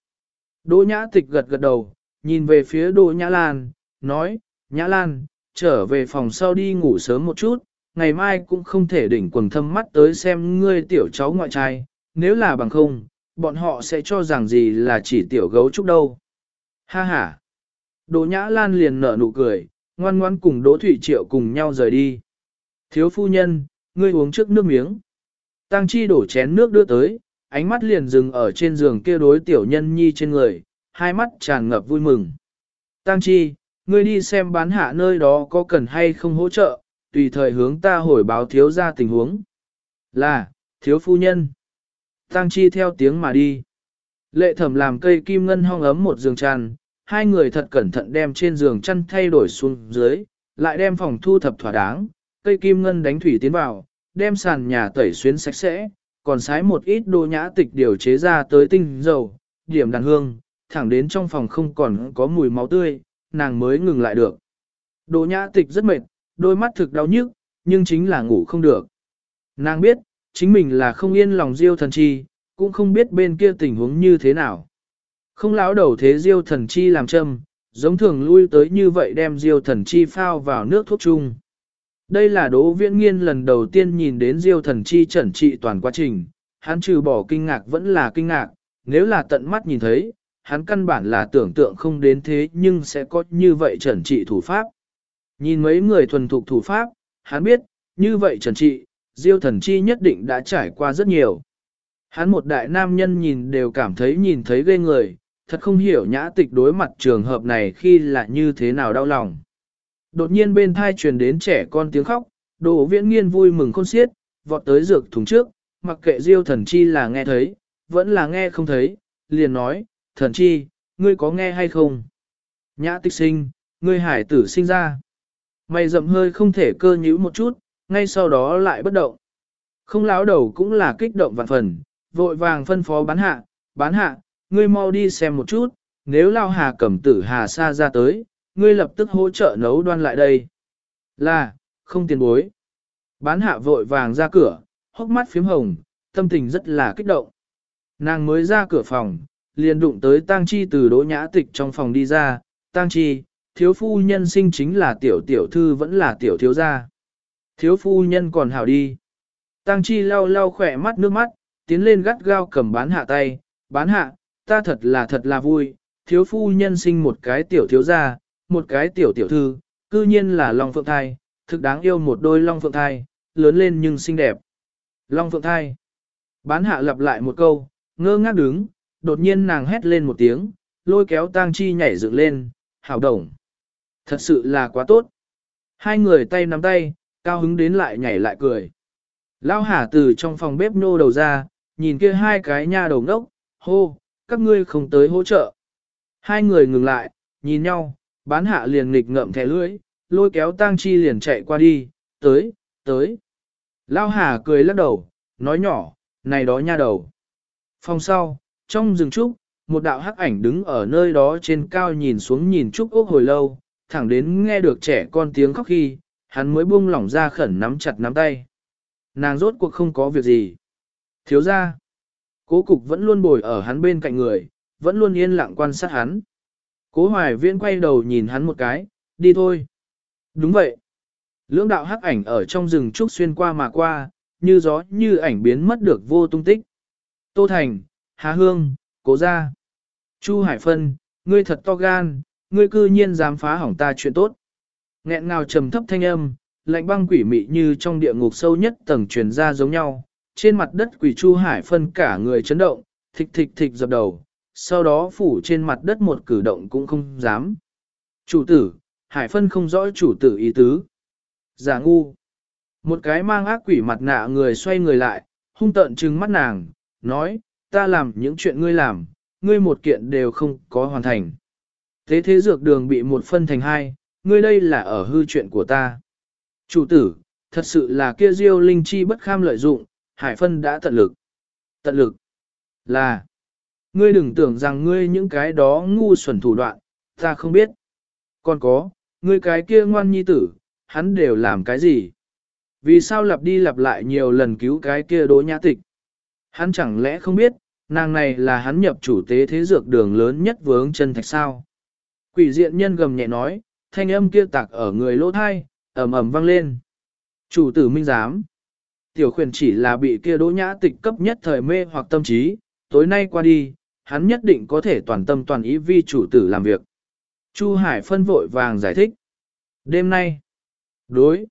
Đỗ Nhã Tịch gật gật đầu, nhìn về phía Đỗ Nhã Lan, nói, Nhã Lan, trở về phòng sau đi ngủ sớm một chút, ngày mai cũng không thể đỉnh quần thâm mắt tới xem ngươi tiểu cháu ngoại trai, nếu là bằng không, bọn họ sẽ cho rằng gì là chỉ tiểu gấu trúc đâu. Ha ha. Đỗ Nhã Lan liền nở nụ cười, ngoan ngoan cùng Đỗ Thủy Triệu cùng nhau rời đi. Thiếu phu nhân, ngươi uống trước nước miếng. Tăng Chi đổ chén nước đưa tới, ánh mắt liền dừng ở trên giường kia đối tiểu nhân nhi trên người, hai mắt tràn ngập vui mừng. Tăng Chi, ngươi đi xem bán hạ nơi đó có cần hay không hỗ trợ, tùy thời hướng ta hồi báo thiếu ra tình huống. Là, thiếu phu nhân. Tăng Chi theo tiếng mà đi. Lệ thẩm làm cây kim ngân hong ấm một giường tràn, hai người thật cẩn thận đem trên giường chăn thay đổi xuống dưới, lại đem phòng thu thập thỏa đáng, cây kim ngân đánh thủy tiến vào, đem sàn nhà tẩy xuyến sạch sẽ, còn sái một ít đồ nhã tịch điều chế ra tới tinh dầu, điểm đàn hương, thẳng đến trong phòng không còn có mùi máu tươi, nàng mới ngừng lại được. Đồ nhã tịch rất mệt, đôi mắt thực đau nhức, nhưng chính là ngủ không được. Nàng biết, chính mình là không yên lòng diêu thần chi, cũng không biết bên kia tình huống như thế nào. Không lão đầu thế diêu thần chi làm châm, giống thường lui tới như vậy đem diêu thần chi phao vào nước thuốc chung. Đây là Đỗ Viễn Nghiên lần đầu tiên nhìn đến Diêu Thần Chi chẩn trị toàn quá trình, hắn trừ bỏ kinh ngạc vẫn là kinh ngạc, nếu là tận mắt nhìn thấy, hắn căn bản là tưởng tượng không đến thế nhưng sẽ có như vậy trần trị thủ pháp. Nhìn mấy người thuần thục thủ pháp, hắn biết, như vậy trần trị, diêu thần chi nhất định đã trải qua rất nhiều. Hắn một đại nam nhân nhìn đều cảm thấy nhìn thấy ghê người, thật không hiểu nhã tịch đối mặt trường hợp này khi là như thế nào đau lòng. Đột nhiên bên thai truyền đến trẻ con tiếng khóc, đồ viễn nghiên vui mừng khôn xiết, vọt tới dược thùng trước, mặc kệ diêu thần chi là nghe thấy, vẫn là nghe không thấy, liền nói, thần chi, ngươi có nghe hay không? Nhã tịch sinh, ngươi hải tử sinh ra. Mày rậm hơi không thể cơ nhíu một chút, ngay sau đó lại bất động. Không láo đầu cũng là kích động vạn phần, vội vàng phân phó bán hạ, bán hạ, ngươi mau đi xem một chút, nếu lao hà cẩm tử hà xa ra tới, ngươi lập tức hỗ trợ nấu đoan lại đây. Là, không tiền bối. Bán hạ vội vàng ra cửa, hốc mắt phím hồng, tâm tình rất là kích động. Nàng mới ra cửa phòng, liền đụng tới tang chi từ đỗ nhã tịch trong phòng đi ra, tang chi, thiếu phu nhân sinh chính là tiểu tiểu thư vẫn là tiểu thiếu gia. Thiếu phu nhân còn hảo đi. Tang chi lau lau khỏe mắt nước mắt, tiến lên gắt gao cầm bán hạ tay, bán hạ, ta thật là thật là vui, thiếu phu nhân sinh một cái tiểu thiếu gia, một cái tiểu tiểu thư, cư nhiên là Long Phượng Thai, thực đáng yêu một đôi Long Phượng Thai, lớn lên nhưng xinh đẹp. Long Phượng Thai. Bán hạ lặp lại một câu, ngơ ngác đứng, đột nhiên nàng hét lên một tiếng, lôi kéo tang chi nhảy dựng lên, hảo đồng. Thật sự là quá tốt. Hai người tay nắm tay, cao hứng đến lại nhảy lại cười. Lao hà từ trong phòng bếp nô đầu ra, nhìn kia hai cái nha đầu ngốc, hô, các ngươi không tới hỗ trợ. Hai người ngừng lại, nhìn nhau, bán hạ liền nghịch ngậm thẻ lưỡi, lôi kéo tang chi liền chạy qua đi, tới, tới. Lao hà cười lắc đầu, nói nhỏ, này đó nha đầu. Phòng sau, trong rừng trúc, một đạo hắc ảnh đứng ở nơi đó trên cao nhìn xuống nhìn trúc ốc hồi lâu, thẳng đến nghe được trẻ con tiếng khóc khi, hắn mới buông lỏng ra khẩn nắm chặt nắm tay. Nàng rốt cuộc không có việc gì. Thiếu ra, cố cục vẫn luôn bồi ở hắn bên cạnh người, vẫn luôn yên lặng quan sát hắn. Cố hoài viễn quay đầu nhìn hắn một cái, đi thôi. Đúng vậy. Lưỡng đạo hắc ảnh ở trong rừng trúc xuyên qua mà qua, như gió như ảnh biến mất được vô tung tích. Tô Thành, Hà Hương, Cố Gia. Chu Hải Phân, ngươi thật to gan, ngươi cư nhiên dám phá hỏng ta chuyện tốt. Nghẹn ngào trầm thấp thanh âm, lạnh băng quỷ mị như trong địa ngục sâu nhất tầng truyền ra giống nhau. Trên mặt đất quỷ Chu Hải Phân cả người chấn động, thịch thịch thịch dập đầu, sau đó phủ trên mặt đất một cử động cũng không dám. Chủ tử, Hải Phân không rõ chủ tử ý tứ. Giả ngu. Một cái mang ác quỷ mặt nạ người xoay người lại, hung tợn trừng mắt nàng, nói, ta làm những chuyện ngươi làm, ngươi một kiện đều không có hoàn thành. Thế thế dược đường bị một phân thành hai, ngươi đây là ở hư chuyện của ta. Chủ tử, thật sự là kia diêu linh chi bất kham lợi dụng, hải phân đã tận lực. Tận lực là, ngươi đừng tưởng rằng ngươi những cái đó ngu xuẩn thủ đoạn, ta không biết. Còn có, ngươi cái kia ngoan nhi tử, hắn đều làm cái gì? Vì sao lặp đi lặp lại nhiều lần cứu cái kia đỗ nhã tịch? Hắn chẳng lẽ không biết, nàng này là hắn nhập chủ tế thế dược đường lớn nhất vướng chân thạch sao? Quỷ diện nhân gầm nhẹ nói, thanh âm kia tạc ở người lỗ thai, ầm ầm vang lên. Chủ tử minh giám. Tiểu khuyển chỉ là bị kia đỗ nhã tịch cấp nhất thời mê hoặc tâm trí, tối nay qua đi, hắn nhất định có thể toàn tâm toàn ý vi chủ tử làm việc. Chu Hải phân vội vàng giải thích. Đêm nay, đối,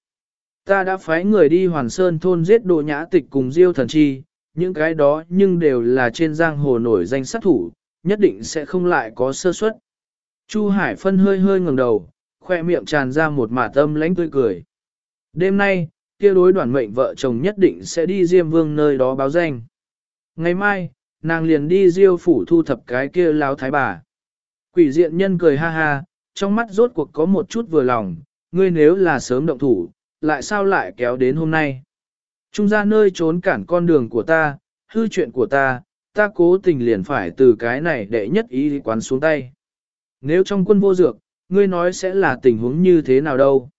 ta đã phái người đi Hoàn Sơn thôn giết đỗ nhã tịch cùng Diêu thần chi, những cái đó nhưng đều là trên giang hồ nổi danh sát thủ, nhất định sẽ không lại có sơ suất. Chu Hải phân hơi hơi ngẩng đầu, khoe miệng tràn ra một mả tâm lánh tươi cười. Đêm nay, kia đối đoàn mệnh vợ chồng nhất định sẽ đi Diêm Vương nơi đó báo danh. Ngày mai, nàng liền đi Diêu phủ thu thập cái kia láo thái bà. Quỷ diện nhân cười ha ha, trong mắt rốt cuộc có một chút vừa lòng, ngươi nếu là sớm động thủ, lại sao lại kéo đến hôm nay. Trung ra nơi trốn cản con đường của ta, hư chuyện của ta, ta cố tình liền phải từ cái này để nhất ý quán xuống tay. Nếu trong quân vô dược, ngươi nói sẽ là tình huống như thế nào đâu?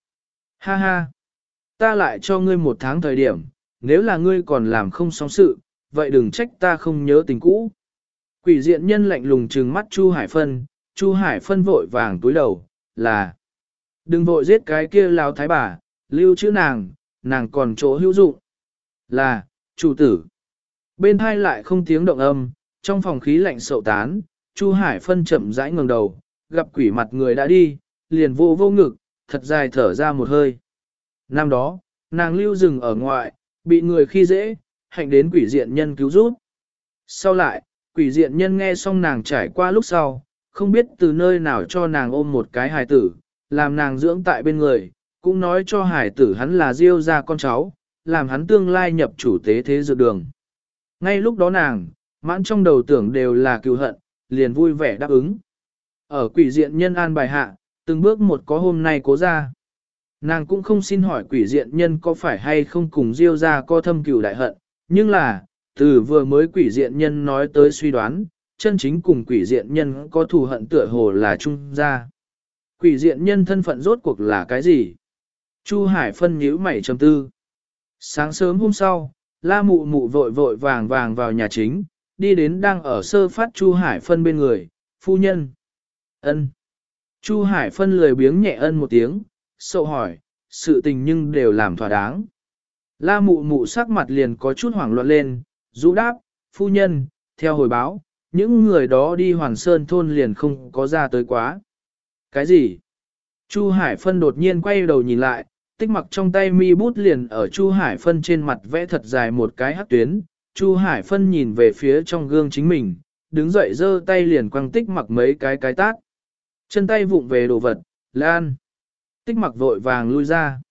Ha ha! Ta lại cho ngươi một tháng thời điểm, nếu là ngươi còn làm không xong sự, vậy đừng trách ta không nhớ tình cũ. Quỷ diện nhân lạnh lùng trừng mắt Chu Hải Phân, Chu Hải Phân vội vàng túi đầu, là Đừng vội giết cái kia lao thái bà, lưu chữ nàng, nàng còn chỗ hữu dụng. Là, chủ tử. bên hai lại không tiếng động âm, trong phòng khí lạnh sậu tán, Chu Hải phân chậm rãi ngẩng đầu, gặp quỷ mặt người đã đi, liền vô vô ngực, thật dài thở ra một hơi. Năm đó, nàng lưu rừng ở ngoại, bị người khi dễ, hạnh đến quỷ diện nhân cứu giúp. Sau lại, quỷ diện nhân nghe xong nàng trải qua lúc sau, không biết từ nơi nào cho nàng ôm một cái hài tử, làm nàng dưỡng tại bên người, cũng nói cho hài tử hắn là diêu ra con cháu, làm hắn tương lai nhập chủ tế thế dược đường. Ngay lúc đó nàng, mãn trong đầu tưởng đều là cựu hận, liền vui vẻ đáp ứng. Ở quỷ diện nhân an bài hạ, từng bước một có hôm nay cố ra. Nàng cũng không xin hỏi quỷ diện nhân có phải hay không cùng diêu ra co thâm cửu đại hận, nhưng là, từ vừa mới quỷ diện nhân nói tới suy đoán, chân chính cùng quỷ diện nhân có thù hận tựa hồ là trung gia. Quỷ diện nhân thân phận rốt cuộc là cái gì? Chu Hải phân nhíu mày trầm tư. Sáng sớm hôm sau, la mụ mụ vội vội vàng vàng vào nhà chính, đi đến đang ở sơ phát Chu Hải phân bên người, phu nhân ân. Chu Hải phân lười biếng nhẹ ân một tiếng, sâu hỏi, sự tình nhưng đều làm thỏa đáng. La mụ mụ sắc mặt liền có chút hoảng loạn lên, rũ đáp, phu nhân, theo hồi báo, những người đó đi Hoàn Sơn thôn liền không có ra tới quá. Cái gì? Chu Hải Phân đột nhiên quay đầu nhìn lại, tích mặc trong tay mi bút liền ở Chu Hải Phân trên mặt vẽ thật dài một cái hát tuyến. Chu Hải Phân nhìn về phía trong gương chính mình, đứng dậy giơ tay liền quăng tích mặc mấy cái cái tát. Chân tay vụng về đồ vật, lan. Tích mặc vội vàng lui ra.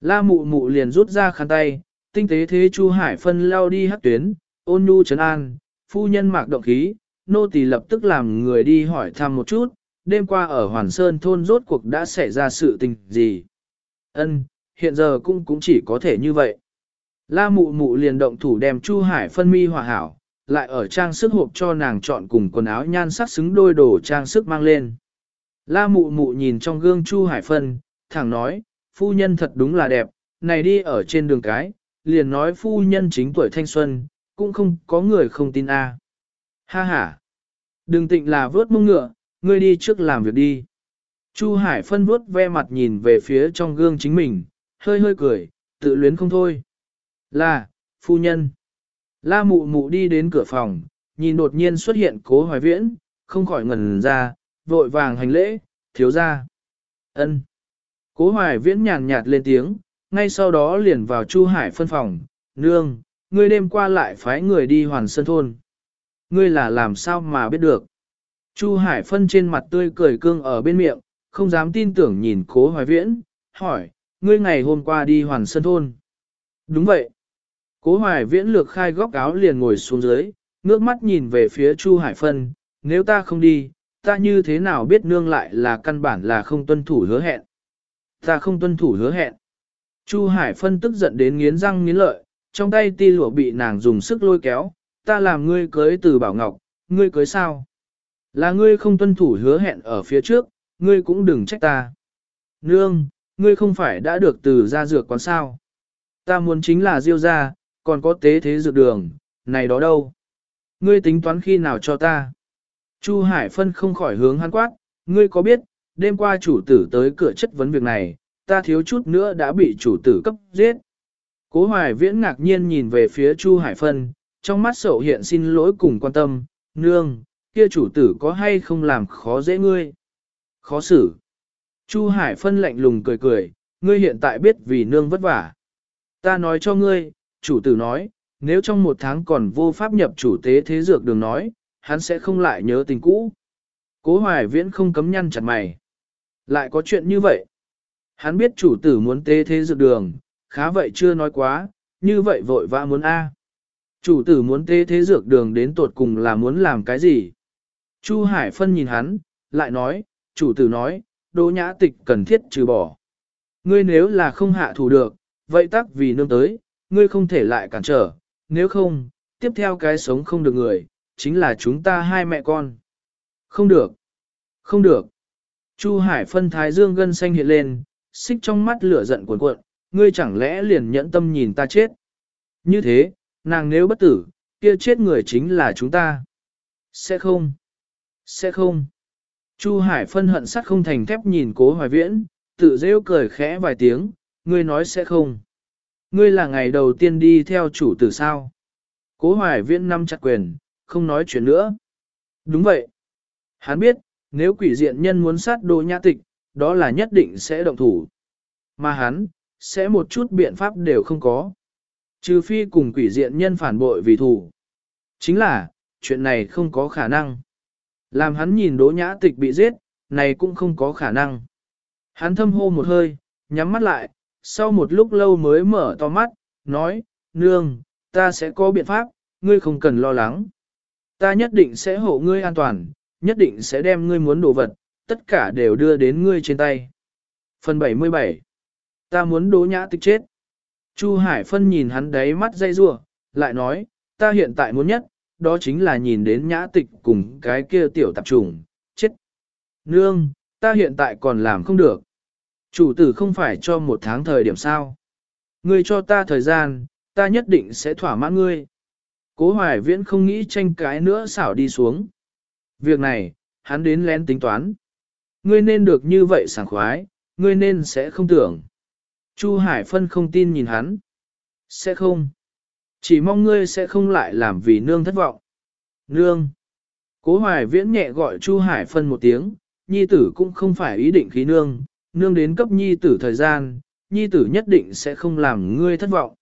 La mụ mụ liền rút ra khăn tay, tinh tế thế Chu Hải Phân lao đi hắc tuyến, ôn nhu trấn an, phu nhân mạc động khí, nô tỳ lập tức làm người đi hỏi thăm một chút, đêm qua ở Hoàn Sơn thôn rốt cuộc đã xảy ra sự tình gì. Ân, hiện giờ cũng cũng chỉ có thể như vậy. La mụ mụ liền động thủ đem Chu Hải phân mi hòa hảo, lại ở trang sức hộp cho nàng chọn cùng quần áo nhan sắc xứng đôi đồ trang sức mang lên. La mụ mụ nhìn trong gương Chu Hải phân, thẳng nói, phu nhân thật đúng là đẹp, này đi ở trên đường cái, liền nói phu nhân chính tuổi thanh xuân, cũng không có người không tin a. À. Ha ha. Đừng tịnh là vớt mông ngựa, ngươi đi trước làm việc đi. Chu Hải phân vuốt ve mặt nhìn về phía trong gương chính mình, hơi hơi cười, tự luyến không thôi. Là, phu nhân. La mụ mụ đi đến cửa phòng, nhìn đột nhiên xuất hiện cố hoài viễn, không khỏi ngẩn ra, vội vàng hành lễ, thiếu ra. ân. Cố hoài viễn nhàn nhạt lên tiếng, ngay sau đó liền vào Chu Hải phân phòng, nương, ngươi đêm qua lại phái người đi hoàn sơn thôn. Ngươi là làm sao mà biết được. Chu Hải phân trên mặt tươi cười cương ở bên miệng, không dám tin tưởng nhìn cố hoài viễn, hỏi, ngươi ngày hôm qua đi hoàn sơn thôn. Đúng vậy. Cố hoài viễn lược khai góc áo liền ngồi xuống dưới, ngước mắt nhìn về phía Chu Hải phân, nếu ta không đi, ta như thế nào biết nương lại là căn bản là không tuân thủ hứa hẹn. Ta không tuân thủ hứa hẹn. Chu Hải phân tức giận đến nghiến răng nghiến lợi, trong tay ti lụa bị nàng dùng sức lôi kéo, ta làm ngươi cưới từ Bảo Ngọc, ngươi cưới sao? Là ngươi không tuân thủ hứa hẹn ở phía trước, ngươi cũng đừng trách ta. Nương, ngươi không phải đã được từ ra dược quán sao? Ta muốn chính là diêu ra, còn có tế thế dược đường, này đó đâu? Ngươi tính toán khi nào cho ta? Chu Hải Phân không khỏi hướng hắn quát, ngươi có biết, đêm qua chủ tử tới cửa chất vấn việc này, ta thiếu chút nữa đã bị chủ tử cấp giết. Cố hoài viễn ngạc nhiên nhìn về phía Chu Hải Phân, trong mắt sầu hiện xin lỗi cùng quan tâm, nương, kia chủ tử có hay không làm khó dễ ngươi? Khó xử. Chu Hải Phân lạnh lùng cười cười, ngươi hiện tại biết vì nương vất vả. Ta nói cho ngươi, chủ tử nói, nếu trong một tháng còn vô pháp nhập chủ tế thế dược đường nói, hắn sẽ không lại nhớ tình cũ. Cố hoài viễn không cấm nhăn chặt mày. Lại có chuyện như vậy. Hắn biết chủ tử muốn tế thế dược đường, khá vậy chưa nói quá, như vậy vội vã muốn A. Chủ tử muốn tế thế dược đường đến tột cùng là muốn làm cái gì? Chu Hải Phân nhìn hắn, lại nói, chủ tử nói, đỗ nhã tịch cần thiết trừ bỏ. Ngươi nếu là không hạ thủ được, vậy tắc vì nương tới, ngươi không thể lại cản trở, nếu không, tiếp theo cái sống không được người, chính là chúng ta hai mẹ con. Không được, không được. Chu Hải Phân thái dương gân xanh hiện lên, xích trong mắt lửa giận cuồn cuộn, ngươi chẳng lẽ liền nhẫn tâm nhìn ta chết. Như thế, nàng nếu bất tử, kia chết người chính là chúng ta. Sẽ không. Sẽ không. Chu Hải phân hận sắt không thành thép nhìn cố hoài viễn, tự rêu cười khẽ vài tiếng, ngươi nói sẽ không. Ngươi là ngày đầu tiên đi theo chủ tử sao. Cố hoài viễn năm chặt quyền, không nói chuyện nữa. Đúng vậy. Hắn biết, nếu quỷ diện nhân muốn sát đồ nhã tịch, đó là nhất định sẽ động thủ. Mà hắn, sẽ một chút biện pháp đều không có. Trừ phi cùng quỷ diện nhân phản bội vì thủ. Chính là, chuyện này không có khả năng. Làm hắn nhìn đỗ nhã tịch bị giết, này cũng không có khả năng. Hắn thâm hô một hơi, nhắm mắt lại, sau một lúc lâu mới mở to mắt, nói, nương, ta sẽ có biện pháp, ngươi không cần lo lắng. Ta nhất định sẽ hộ ngươi an toàn, nhất định sẽ đem ngươi muốn đồ vật, tất cả đều đưa đến ngươi trên tay. Phần 77 Ta muốn đố nhã tịch chết. Chu Hải Phân nhìn hắn đáy mắt dây rua, lại nói, ta hiện tại muốn nhất, đó chính là nhìn đến nhã tịch cùng cái kia tiểu tạp trùng, chết. Nương, ta hiện tại còn làm không được. Chủ tử không phải cho một tháng thời điểm sao. Ngươi cho ta thời gian, ta nhất định sẽ thỏa mãn ngươi. Cố hoài viễn không nghĩ tranh cái nữa xảo đi xuống. Việc này, hắn đến lén tính toán. Ngươi nên được như vậy sảng khoái, ngươi nên sẽ không tưởng. Chu Hải Phân không tin nhìn hắn. Sẽ không. Chỉ mong ngươi sẽ không lại làm vì nương thất vọng. Nương. Cố hoài viễn nhẹ gọi Chu Hải Phân một tiếng, nhi tử cũng không phải ý định khí nương, nương đến cấp nhi tử thời gian, nhi tử nhất định sẽ không làm ngươi thất vọng.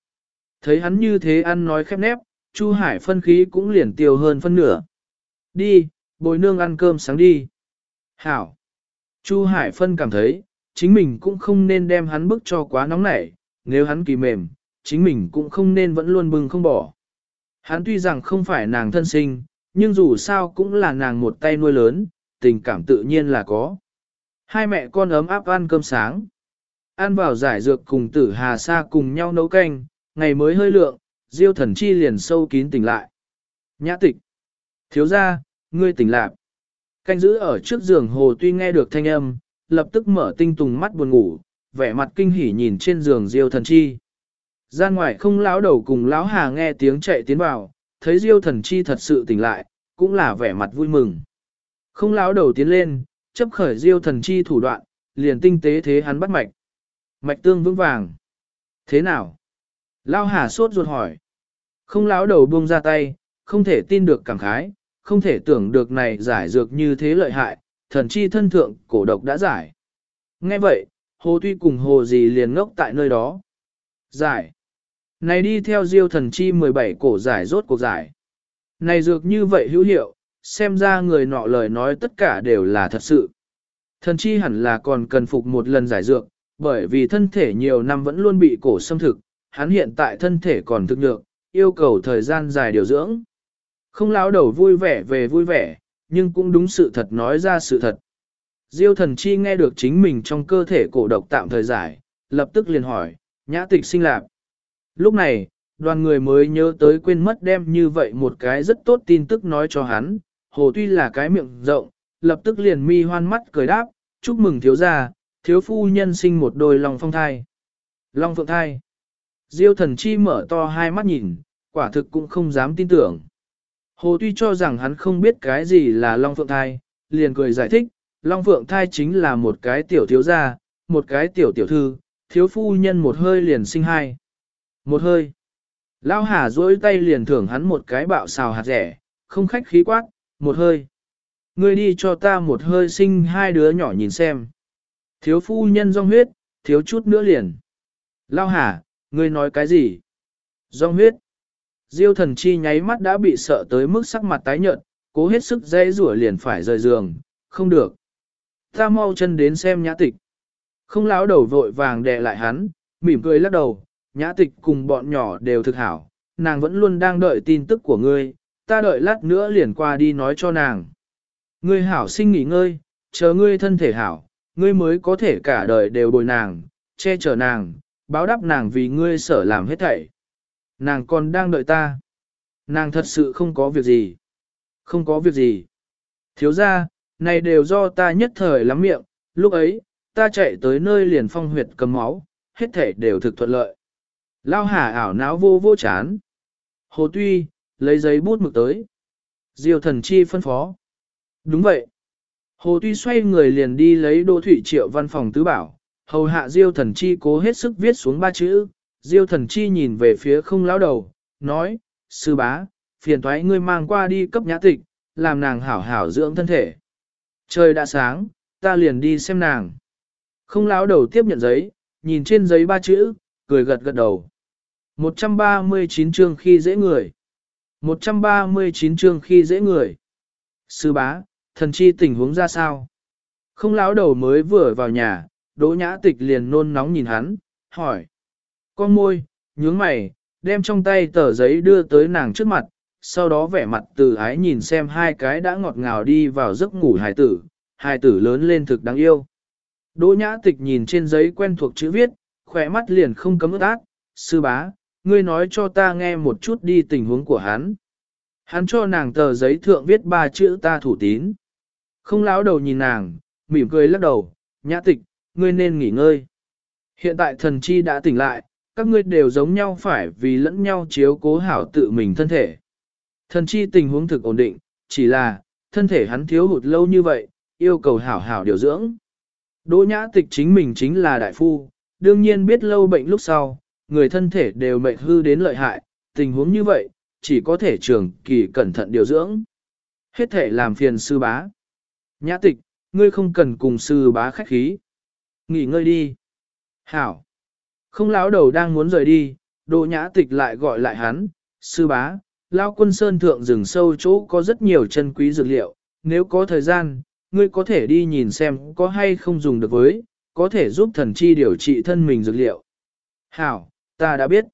Thấy hắn như thế ăn nói khép nép, Chu Hải phân khí cũng liền tiêu hơn phân nửa. Đi, bồi nương ăn cơm sáng đi. Hảo. Chu Hải phân cảm thấy, chính mình cũng không nên đem hắn bức cho quá nóng nảy, nếu hắn kỳ mềm, chính mình cũng không nên vẫn luôn bừng không bỏ. Hắn tuy rằng không phải nàng thân sinh, nhưng dù sao cũng là nàng một tay nuôi lớn, tình cảm tự nhiên là có. Hai mẹ con ấm áp ăn cơm sáng. Ăn vào giải dược cùng tử hà sa cùng nhau nấu canh, ngày mới hơi lượng, diêu thần chi liền sâu kín tỉnh lại. Nhã tịch. Thiếu ra, ngươi tỉnh lạc. Canh giữ ở trước giường hồ tuy nghe được thanh âm, lập tức mở tinh tùng mắt buồn ngủ, vẻ mặt kinh hỉ nhìn trên giường diêu thần chi. Ra ngoài không lão đầu cùng lão hà nghe tiếng chạy tiến vào, thấy diêu thần chi thật sự tỉnh lại, cũng là vẻ mặt vui mừng. Không lão đầu tiến lên, chấp khởi diêu thần chi thủ đoạn, liền tinh tế thế hắn bắt mạch. Mạch tương vững vàng. Thế nào? Lao hà sốt ruột hỏi. Không lão đầu buông ra tay, không thể tin được cảm khái, không thể tưởng được này giải dược như thế lợi hại, thần chi thân thượng cổ độc đã giải. Nghe vậy, hồ tuy cùng hồ gì liền ngốc tại nơi đó. Giải. Này đi theo diêu thần chi 17 cổ giải rốt cuộc giải. Này dược như vậy hữu hiệu, xem ra người nọ lời nói tất cả đều là thật sự. Thần chi hẳn là còn cần phục một lần giải dược, bởi vì thân thể nhiều năm vẫn luôn bị cổ xâm thực, hắn hiện tại thân thể còn thực nhược, yêu cầu thời gian dài điều dưỡng. Không lão đầu vui vẻ về vui vẻ, nhưng cũng đúng sự thật nói ra sự thật. Diêu thần chi nghe được chính mình trong cơ thể cổ độc tạm thời giải, lập tức liền hỏi, nhã tịch sinh lạc. Lúc này, đoàn người mới nhớ tới quên mất đem như vậy một cái rất tốt tin tức nói cho hắn, hồ tuy là cái miệng rộng, lập tức liền mi hoan mắt cười đáp, chúc mừng thiếu gia, thiếu phu nhân sinh một đôi long phong thai. Long phượng thai. Diêu thần chi mở to hai mắt nhìn, quả thực cũng không dám tin tưởng. Hồ tuy cho rằng hắn không biết cái gì là long phượng thai, liền cười giải thích, long phượng thai chính là một cái tiểu thiếu gia, một cái tiểu tiểu thư, thiếu phu nhân một hơi liền sinh hai. Một hơi. Lao hà duỗi tay liền thưởng hắn một cái bạo xào hạt rẻ, không khách khí quát, một hơi. Ngươi đi cho ta một hơi sinh hai đứa nhỏ nhìn xem. Thiếu phu nhân rong huyết, thiếu chút nữa liền. Lao hà, ngươi nói cái gì? Rong huyết. Diêu thần chi nháy mắt đã bị sợ tới mức sắc mặt tái nhợt, cố hết sức dây rủa liền phải rời giường, không được. Ta mau chân đến xem nhã tịch. Không láo đầu vội vàng đè lại hắn, mỉm cười lắc đầu, nhã tịch cùng bọn nhỏ đều thực hảo, nàng vẫn luôn đang đợi tin tức của ngươi, ta đợi lát nữa liền qua đi nói cho nàng. Ngươi hảo sinh nghỉ ngơi, chờ ngươi thân thể hảo, ngươi mới có thể cả đời đều bồi nàng, che chở nàng, báo đáp nàng vì ngươi sở làm hết thảy. Nàng còn đang đợi ta. Nàng thật sự không có việc gì. Không có việc gì. Thiếu ra, này đều do ta nhất thời lắm miệng, lúc ấy, ta chạy tới nơi liền phong huyệt cầm máu, hết thảy đều thực thuận lợi. Lao hà ảo não vô vô chán. Hồ Tuy, lấy giấy bút mực tới. Diêu thần chi phân phó. Đúng vậy. Hồ Tuy xoay người liền đi lấy Đỗ Thủy Triệu văn phòng tứ bảo, hầu hạ Diêu thần chi cố hết sức viết xuống ba chữ. Diêu thần chi nhìn về phía không lão đầu, nói, sư bá, phiền thoái ngươi mang qua đi cấp nhã tịch, làm nàng hảo hảo dưỡng thân thể. Trời đã sáng, ta liền đi xem nàng. Không lão đầu tiếp nhận giấy, nhìn trên giấy ba chữ, cười gật gật đầu. 139 chương khi dễ người. 139 chương khi dễ người. Sư bá, thần chi tình huống ra sao? Không lão đầu mới vừa vào nhà, đỗ nhã tịch liền nôn nóng nhìn hắn, hỏi. Con môi, nhướng mày, đem trong tay tờ giấy đưa tới nàng trước mặt, sau đó vẻ mặt từ ái nhìn xem hai cái đã ngọt ngào đi vào giấc ngủ hài tử, hài tử lớn lên thực đáng yêu. Đỗ nhã tịch nhìn trên giấy quen thuộc chữ viết, khỏe mắt liền không cấm ướt át, sư bá, ngươi nói cho ta nghe một chút đi tình huống của hắn. Hắn cho nàng tờ giấy thượng viết ba chữ ta thủ tín. Không láo đầu nhìn nàng, mỉm cười lắc đầu, nhã tịch, ngươi nên nghỉ ngơi. Hiện tại thần chi đã tỉnh lại, các ngươi đều giống nhau phải vì lẫn nhau chiếu cố hảo tự mình thân thể. Thần chi tình huống thực ổn định, chỉ là, thân thể hắn thiếu hụt lâu như vậy, yêu cầu hảo hảo điều dưỡng. Đỗ nhã tịch chính mình chính là đại phu, đương nhiên biết lâu bệnh lúc sau, người thân thể đều mệt hư đến lợi hại, tình huống như vậy, chỉ có thể trường kỳ cẩn thận điều dưỡng. Hết thể làm phiền sư bá. Nhã tịch, ngươi không cần cùng sư bá khách khí. Nghỉ ngơi đi. Hảo. Không lão đầu đang muốn rời đi, đồ nhã tịch lại gọi lại hắn, sư bá, lao quân sơn thượng rừng sâu chỗ có rất nhiều chân quý dược liệu, nếu có thời gian, ngươi có thể đi nhìn xem có hay không dùng được với, có thể giúp thần chi điều trị thân mình dược liệu. Hảo, ta đã biết.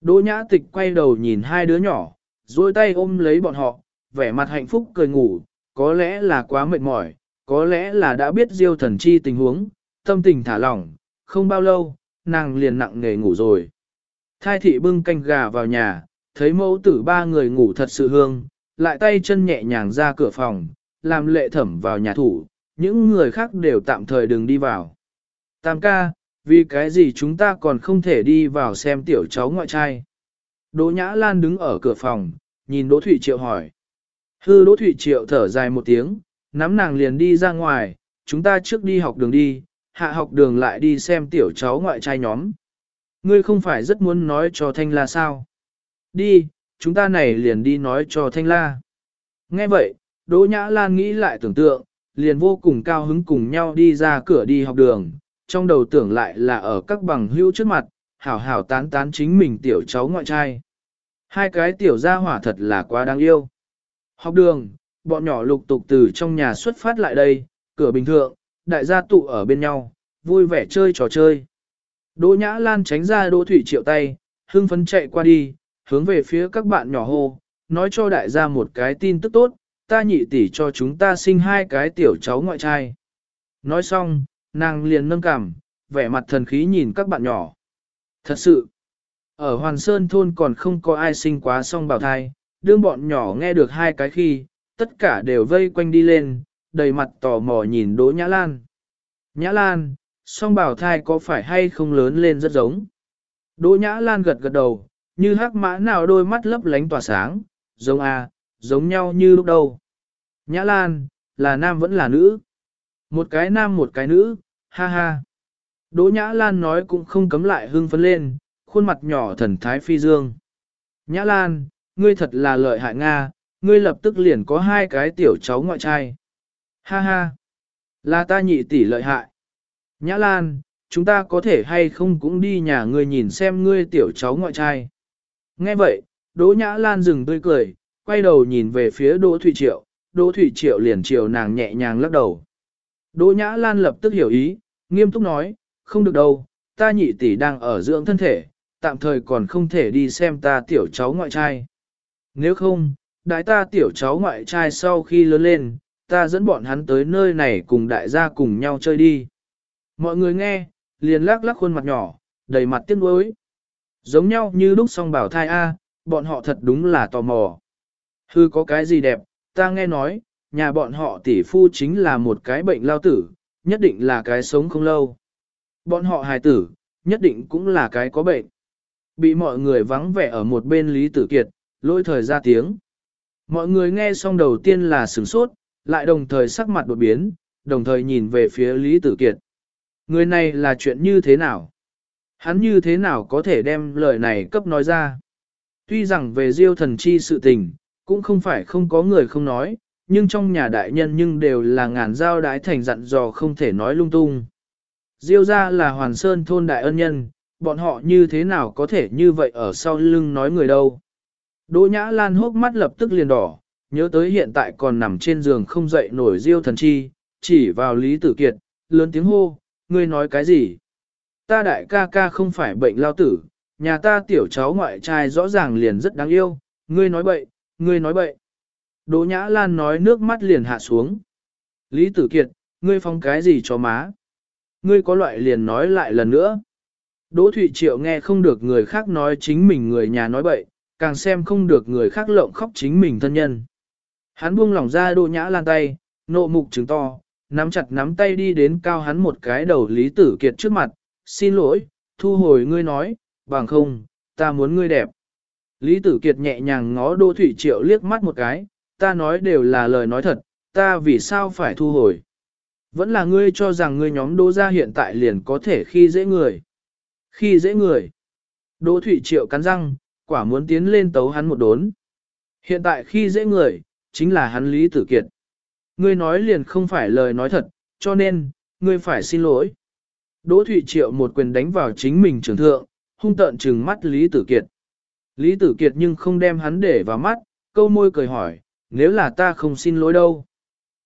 Đỗ nhã tịch quay đầu nhìn hai đứa nhỏ, duỗi tay ôm lấy bọn họ, vẻ mặt hạnh phúc cười ngủ, có lẽ là quá mệt mỏi, có lẽ là đã biết diêu thần chi tình huống, tâm tình thả lỏng, không bao lâu, nàng liền nặng nghề ngủ rồi. Thai thị bưng canh gà vào nhà, thấy mẫu tử ba người ngủ thật sự hương, lại tay chân nhẹ nhàng ra cửa phòng, làm lệ thẩm vào nhà thủ, những người khác đều tạm thời đừng đi vào. Tam ca, vì cái gì chúng ta còn không thể đi vào xem tiểu cháu ngoại trai? Đỗ Nhã Lan đứng ở cửa phòng, nhìn Đỗ Thụy Triệu hỏi. Hư Đỗ Thụy Triệu thở dài một tiếng, nắm nàng liền đi ra ngoài, chúng ta trước đi học đường đi, hạ học đường lại đi xem tiểu cháu ngoại trai nhóm. Ngươi không phải rất muốn nói cho Thanh La sao? Đi, chúng ta này liền đi nói cho Thanh La. Nghe vậy, Đỗ Nhã Lan nghĩ lại tưởng tượng, liền vô cùng cao hứng cùng nhau đi ra cửa đi học đường, trong đầu tưởng lại là ở các bằng hữu trước mặt, hảo hảo tán tán chính mình tiểu cháu ngoại trai. Hai cái tiểu gia hỏa thật là quá đáng yêu. Học đường, bọn nhỏ lục tục từ trong nhà xuất phát lại đây, cửa bình thường, đại gia tụ ở bên nhau, vui vẻ chơi trò chơi. Đỗ Nhã Lan tránh ra Đỗ Thủy Triệu tay, hưng phấn chạy qua đi, hướng về phía các bạn nhỏ hô, nói cho đại gia một cái tin tức tốt, ta nhị tỷ cho chúng ta sinh hai cái tiểu cháu ngoại trai. Nói xong, nàng liền nâng cằm, vẻ mặt thần khí nhìn các bạn nhỏ. Thật sự, ở Hoàn Sơn thôn còn không có ai sinh quá song bào thai, đương bọn nhỏ nghe được hai cái khi, tất cả đều vây quanh đi lên, đầy mặt tò mò nhìn Đỗ Nhã Lan. Nhã Lan, song Bảo thai có phải hay không lớn lên rất giống? Đỗ Nhã Lan gật gật đầu, như hắc mã nào đôi mắt lấp lánh tỏa sáng, giống à, giống nhau như lúc đầu. Nhã Lan, là nam vẫn là nữ. Một cái nam một cái nữ, ha ha. Đỗ Nhã Lan nói cũng không cấm lại hưng phấn lên, khuôn mặt nhỏ thần thái phi dương. Nhã Lan, ngươi thật là lợi hại Nga, ngươi lập tức liền có hai cái tiểu cháu ngoại trai. Ha ha, là ta nhị tỷ lợi hại. Nhã Lan, chúng ta có thể hay không cũng đi nhà ngươi nhìn xem ngươi tiểu cháu ngoại trai. Nghe vậy, Đỗ Nhã Lan dừng tươi cười, quay đầu nhìn về phía Đỗ Thụy Triệu, Đỗ Thụy Triệu liền chiều nàng nhẹ nhàng lắc đầu. Đỗ Nhã Lan lập tức hiểu ý, nghiêm túc nói, không được đâu, ta nhị tỷ đang ở dưỡng thân thể, tạm thời còn không thể đi xem ta tiểu cháu ngoại trai. Nếu không, đại ta tiểu cháu ngoại trai sau khi lớn lên, ta dẫn bọn hắn tới nơi này cùng đại gia cùng nhau chơi đi. Mọi người nghe, liền lắc lắc khuôn mặt nhỏ, đầy mặt tiếc nuối. Giống nhau như lúc song bảo thai A, bọn họ thật đúng là tò mò. Hư có cái gì đẹp, ta nghe nói, nhà bọn họ tỷ phu chính là một cái bệnh lao tử, nhất định là cái sống không lâu. Bọn họ hài tử, nhất định cũng là cái có bệnh. Bị mọi người vắng vẻ ở một bên Lý Tử Kiệt, lôi thời ra tiếng. Mọi người nghe xong đầu tiên là sửng sốt, lại đồng thời sắc mặt đột biến, đồng thời nhìn về phía Lý Tử Kiệt. Người này là chuyện như thế nào? Hắn như thế nào có thể đem lời này cấp nói ra? Tuy rằng về diêu thần chi sự tình, cũng không phải không có người không nói, nhưng trong nhà đại nhân nhưng đều là ngàn giao đái thành dặn dò không thể nói lung tung. Diêu ra là hoàn sơn thôn đại ân nhân, bọn họ như thế nào có thể như vậy ở sau lưng nói người đâu. Đỗ Nhã Lan hốc mắt lập tức liền đỏ, nhớ tới hiện tại còn nằm trên giường không dậy nổi diêu thần chi, chỉ vào Lý Tử Kiệt, lớn tiếng hô, ngươi nói cái gì? Ta đại ca ca không phải bệnh lao tử, nhà ta tiểu cháu ngoại trai rõ ràng liền rất đáng yêu, ngươi nói bậy, ngươi nói bậy. Đỗ Nhã Lan nói nước mắt liền hạ xuống. Lý Tử Kiệt, ngươi phong cái gì cho má? Ngươi có loại liền nói lại lần nữa. Đỗ Thụy Triệu nghe không được người khác nói chính mình người nhà nói bậy, càng xem không được người khác lộng khóc chính mình thân nhân. Hắn buông lỏng ra Đô Nhã Lan tay, nộ mục trứng to, nắm chặt nắm tay đi đến cao hắn một cái đầu Lý Tử Kiệt trước mặt, xin lỗi, thu hồi ngươi nói, bằng không, ta muốn ngươi đẹp. Lý Tử Kiệt nhẹ nhàng ngó Đỗ Thủy Triệu liếc mắt một cái, ta nói đều là lời nói thật, ta vì sao phải thu hồi. Vẫn là ngươi cho rằng ngươi nhóm Đỗ gia hiện tại liền có thể khi dễ người. Khi dễ người. Đỗ Thủy Triệu cắn răng, quả muốn tiến lên tấu hắn một đốn. Hiện tại khi dễ người, chính là hắn Lý Tử Kiệt. Ngươi nói liền không phải lời nói thật, cho nên, ngươi phải xin lỗi. Đỗ Thụy Triệu một quyền đánh vào chính mình trưởng thượng, hung tợn trừng mắt Lý Tử Kiệt. Lý Tử Kiệt nhưng không đem hắn để vào mắt, câu môi cười hỏi, nếu là ta không xin lỗi đâu.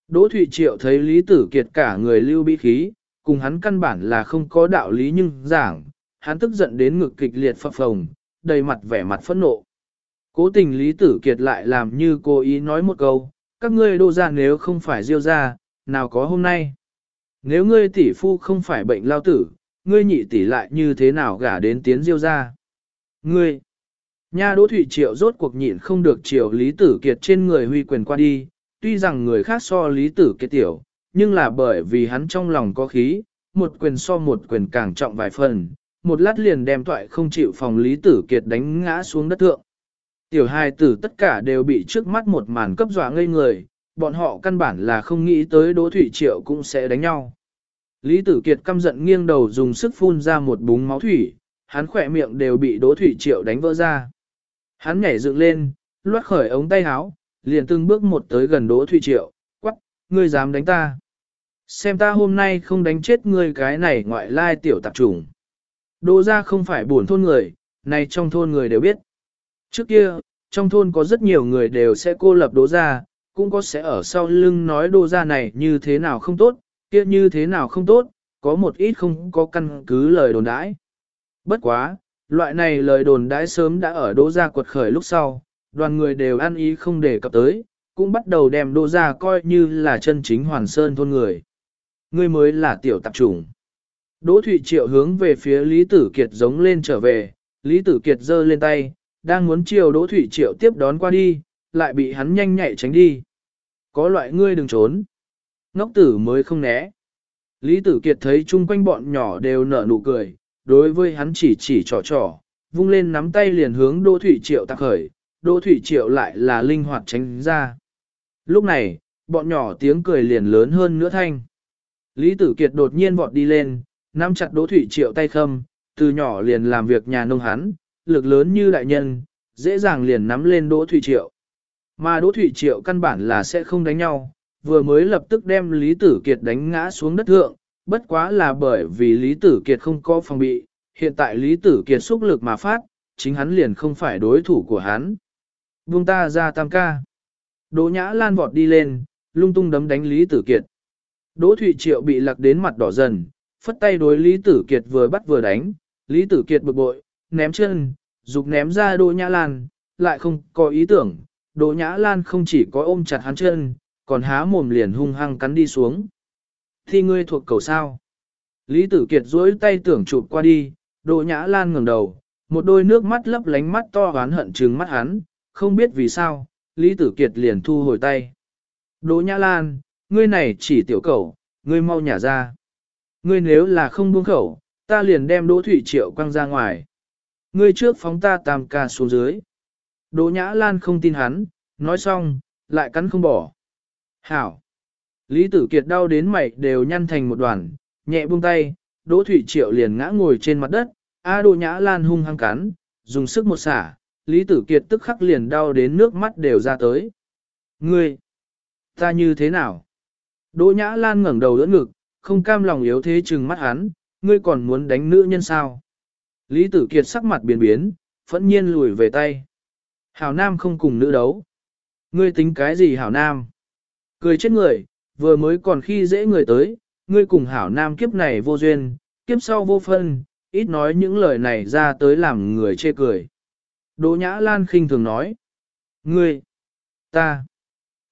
Đỗ Thụy Triệu thấy Lý Tử Kiệt cả người lưu bị khí, cùng hắn căn bản là không có đạo lý nhưng giảng, hắn tức giận đến ngực kịch liệt phập phồng, đầy mặt vẻ mặt phẫn nộ. Cố tình Lý Tử Kiệt lại làm như cố ý nói một câu, các ngươi đô ra nếu không phải diêu ra, nào có hôm nay. Nếu ngươi tỷ phu không phải bệnh lao tử, ngươi nhị tỷ lại như thế nào gả đến tiến diêu ra. Ngươi, nha đỗ thủy triệu rốt cuộc nhịn không được triệu Lý Tử Kiệt trên người huy quyền qua đi, tuy rằng người khác so Lý Tử Kiệt tiểu, nhưng là bởi vì hắn trong lòng có khí, một quyền so một quyền càng trọng vài phần, một lát liền đem toại không chịu phòng Lý Tử Kiệt đánh ngã xuống đất thượng. Tiểu hài tử tất cả đều bị trước mắt một màn cấp dọa ngây người, bọn họ căn bản là không nghĩ tới Đỗ Thủy Triệu cũng sẽ đánh nhau. Lý Tử Kiệt căm giận nghiêng đầu dùng sức phun ra một búng máu thủy, hắn khỏe miệng đều bị Đỗ Thủy Triệu đánh vỡ ra. Hắn nhảy dựng lên, loát khởi ống tay háo, liền từng bước một tới gần Đỗ Thủy Triệu, quắc, ngươi dám đánh ta. Xem ta hôm nay không đánh chết ngươi cái này ngoại lai tiểu tạp trùng. Đỗ ra không phải buồn thôn người, này trong thôn người đều biết. Trước kia, trong thôn có rất nhiều người đều sẽ cô lập đỗ ra, cũng có sẽ ở sau lưng nói đỗ ra này như thế nào không tốt, kia như thế nào không tốt, có một ít không có căn cứ lời đồn đãi. Bất quá, loại này lời đồn đãi sớm đã ở đỗ ra quật khởi lúc sau, đoàn người đều ăn ý không để cập tới, cũng bắt đầu đem đỗ ra coi như là chân chính hoàn sơn thôn người. Người mới là tiểu tạp chủng. Đỗ Thụy Triệu hướng về phía Lý Tử Kiệt giống lên trở về, Lý Tử Kiệt giơ lên tay, đang muốn chiều Đỗ Thủy Triệu tiếp đón qua đi, lại bị hắn nhanh nhạy tránh đi. Có loại ngươi đừng trốn. Ngốc tử mới không né. Lý Tử Kiệt thấy chung quanh bọn nhỏ đều nở nụ cười, đối với hắn chỉ chỉ trò trò, vung lên nắm tay liền hướng Đỗ Thủy Triệu tạc khởi, Đỗ Thủy Triệu lại là linh hoạt tránh ra. Lúc này, bọn nhỏ tiếng cười liền lớn hơn nữa thanh. Lý Tử Kiệt đột nhiên vọt đi lên, nắm chặt Đỗ Thủy Triệu tay khâm, từ nhỏ liền làm việc nhà nông hắn, lực lớn như đại nhân, dễ dàng liền nắm lên Đỗ Thụy Triệu. Mà Đỗ Thụy Triệu căn bản là sẽ không đánh nhau, vừa mới lập tức đem Lý Tử Kiệt đánh ngã xuống đất thượng, bất quá là bởi vì Lý Tử Kiệt không có phòng bị, hiện tại Lý Tử Kiệt xúc lực mà phát, chính hắn liền không phải đối thủ của hắn. Buông ta ra tam ca. Đỗ Nhã Lan vọt đi lên, lung tung đấm đánh Lý Tử Kiệt. Đỗ Thụy Triệu bị lặc đến mặt đỏ dần, phất tay đối Lý Tử Kiệt vừa bắt vừa đánh, Lý Tử Kiệt bực bội, ném chân, dục ném ra Đỗ Nhã Lan, lại không có ý tưởng, Đỗ Nhã Lan không chỉ có ôm chặt hắn chân, còn há mồm liền hung hăng cắn đi xuống. Thì ngươi thuộc cầu sao? Lý Tử Kiệt duỗi tay tưởng chụp qua đi, Đỗ Nhã Lan ngẩng đầu, một đôi nước mắt lấp lánh mắt to oán hận trừng mắt hắn, không biết vì sao, Lý Tử Kiệt liền thu hồi tay. Đỗ Nhã Lan, ngươi này chỉ tiểu cầu, ngươi mau nhả ra. Ngươi nếu là không buông khẩu, ta liền đem Đỗ Thủy Triệu quăng ra ngoài. Ngươi trước phóng ta tam ca xuống dưới. Đỗ Nhã Lan không tin hắn, nói xong, lại cắn không bỏ. Hảo! Lý Tử Kiệt đau đến mày đều nhăn thành một đoàn, nhẹ buông tay, Đỗ Thủy Triệu liền ngã ngồi trên mặt đất, A Đỗ Nhã Lan hung hăng cắn, dùng sức một xả, Lý Tử Kiệt tức khắc liền đau đến nước mắt đều ra tới. Ngươi, ta như thế nào? Đỗ Nhã Lan ngẩng đầu đỡ ngực, không cam lòng yếu thế chừng mắt hắn, ngươi còn muốn đánh nữ nhân sao? Lý Tử Kiệt sắc mặt biến biến, phẫn nhiên lùi về tay. Hảo Nam không cùng nữ đấu. Ngươi tính cái gì Hảo Nam? Cười chết người, vừa mới còn khi dễ người tới, ngươi cùng Hảo Nam kiếp này vô duyên, kiếp sau vô phân, ít nói những lời này ra tới làm người chê cười. Đỗ Nhã Lan khinh thường nói. Ngươi, ta.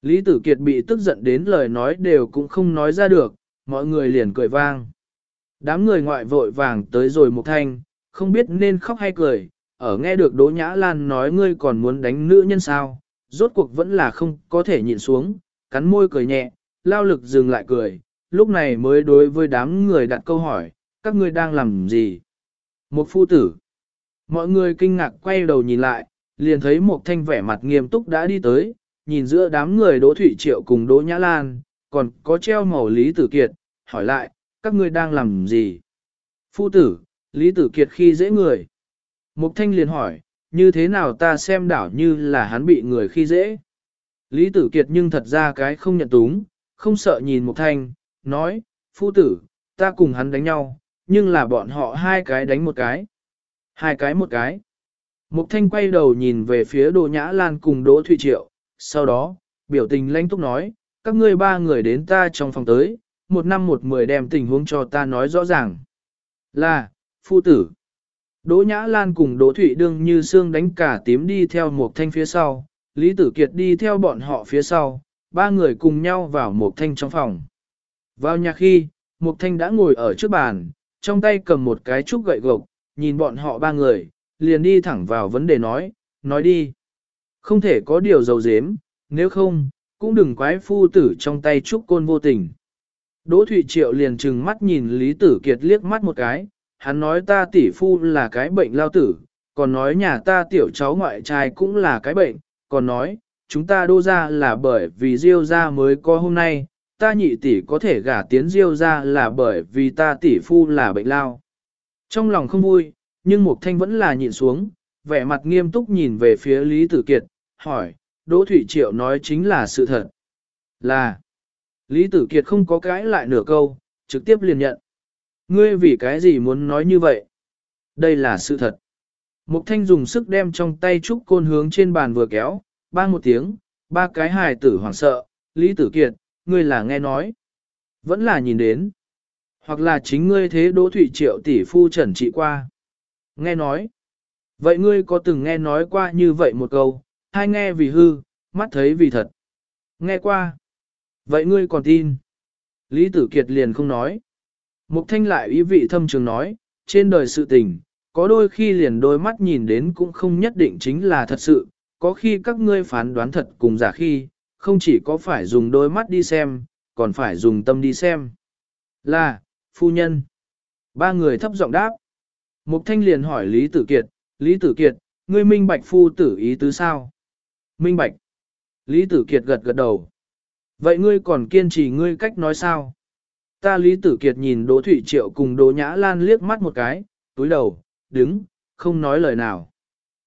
Lý Tử Kiệt bị tức giận đến lời nói đều cũng không nói ra được, mọi người liền cười vang. Đám người ngoại vội vàng tới rồi một thanh, không biết nên khóc hay cười, ở nghe được Đỗ Nhã Lan nói ngươi còn muốn đánh nữ nhân sao, rốt cuộc vẫn là không có thể nhịn xuống, cắn môi cười nhẹ, lao lực dừng lại cười, lúc này mới đối với đám người đặt câu hỏi, các ngươi đang làm gì? Một phu tử. Mọi người kinh ngạc quay đầu nhìn lại, liền thấy một thanh vẻ mặt nghiêm túc đã đi tới, nhìn giữa đám người Đỗ Thụy Triệu cùng Đỗ Nhã Lan, còn có treo màu Lý Tử Kiệt, hỏi lại, các ngươi đang làm gì? Phu tử, Lý Tử Kiệt khi dễ người. Mục Thanh liền hỏi, như thế nào ta xem đảo như là hắn bị người khi dễ? Lý Tử Kiệt nhưng thật ra cái không nhận túng, không sợ nhìn Mục Thanh, nói, phu tử, ta cùng hắn đánh nhau, nhưng là bọn họ hai cái đánh một cái. Hai cái một cái. Mục Thanh quay đầu nhìn về phía Đỗ Nhã Lan cùng Đỗ Thụy Triệu, sau đó, biểu tình lãnh túc nói, các ngươi ba người đến ta trong phòng tới, một năm một mười đem tình huống cho ta nói rõ ràng. Là, phu tử. Đỗ Nhã Lan cùng Đỗ Thụy đương như xương đánh cả tím đi theo một thanh phía sau, Lý Tử Kiệt đi theo bọn họ phía sau, ba người cùng nhau vào một thanh trong phòng. Vào nhà khi, một thanh đã ngồi ở trước bàn, trong tay cầm một cái trúc gậy gộc, nhìn bọn họ ba người, liền đi thẳng vào vấn đề nói, nói đi. Không thể có điều dầu dếm, nếu không, cũng đừng quái phu tử trong tay trúc côn vô tình. Đỗ Thụy Triệu liền trừng mắt nhìn Lý Tử Kiệt liếc mắt một cái, hắn nói ta tỷ phu là cái bệnh lao tử, còn nói nhà ta tiểu cháu ngoại trai cũng là cái bệnh, còn nói, chúng ta đô ra là bởi vì Diêu ra mới có hôm nay, ta nhị tỷ có thể gả tiến Diêu ra là bởi vì ta tỷ phu là bệnh lao. Trong lòng không vui, nhưng Mục Thanh vẫn là nhịn xuống, vẻ mặt nghiêm túc nhìn về phía Lý Tử Kiệt, hỏi, Đỗ Thủy Triệu nói chính là sự thật. Là, Lý Tử Kiệt không có cái lại nửa câu, trực tiếp liền nhận. Ngươi vì cái gì muốn nói như vậy? Đây là sự thật. Mục Thanh dùng sức đem trong tay trúc côn hướng trên bàn vừa kéo, bang một tiếng, ba cái hài tử hoảng sợ, Lý Tử Kiệt, ngươi là nghe nói. Vẫn là nhìn đến. Hoặc là chính ngươi thế Đỗ Thụy Triệu tỷ phu trần trị qua. Nghe nói. Vậy ngươi có từng nghe nói qua như vậy một câu, hai nghe vì hư, mắt thấy vì thật. Nghe qua. Vậy ngươi còn tin? Lý Tử Kiệt liền không nói. Mục Thanh lại ý vị thâm trường nói, trên đời sự tình, có đôi khi liền đôi mắt nhìn đến cũng không nhất định chính là thật sự, có khi các ngươi phán đoán thật cùng giả khi, không chỉ có phải dùng đôi mắt đi xem, còn phải dùng tâm đi xem. Là, phu nhân. Ba người thấp giọng đáp. Mục Thanh liền hỏi Lý Tử Kiệt, Lý Tử Kiệt, ngươi minh bạch phu tử ý tứ sao? Minh bạch. Lý Tử Kiệt gật gật đầu. Vậy ngươi còn kiên trì ngươi cách nói sao? Ta Lý Tử Kiệt nhìn Đỗ Thụy Triệu cùng Đỗ Nhã Lan liếc mắt một cái, túi đầu, đứng, không nói lời nào.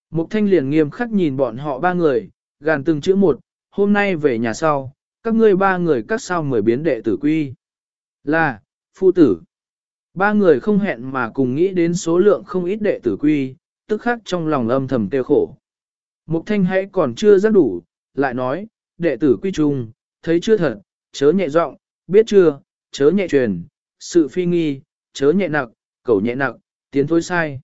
Mục Thanh liền nghiêm khắc nhìn bọn họ ba người, gàn từng chữ một, hôm nay về nhà sau, các ngươi ba người các sao mười biến đệ tử quy. Là, phu tử. Ba người không hẹn mà cùng nghĩ đến số lượng không ít đệ tử quy, tức khắc trong lòng âm thầm tiêu khổ. Mục Thanh hãy còn chưa rất đủ, lại nói, đệ tử quy trung, thấy chưa thật, chớ nhẹ giọng, biết chưa, chớ nhẹ truyền, sự phi nghi, chớ nhẹ nặng, cầu nhẹ nặng, tiến thối sai.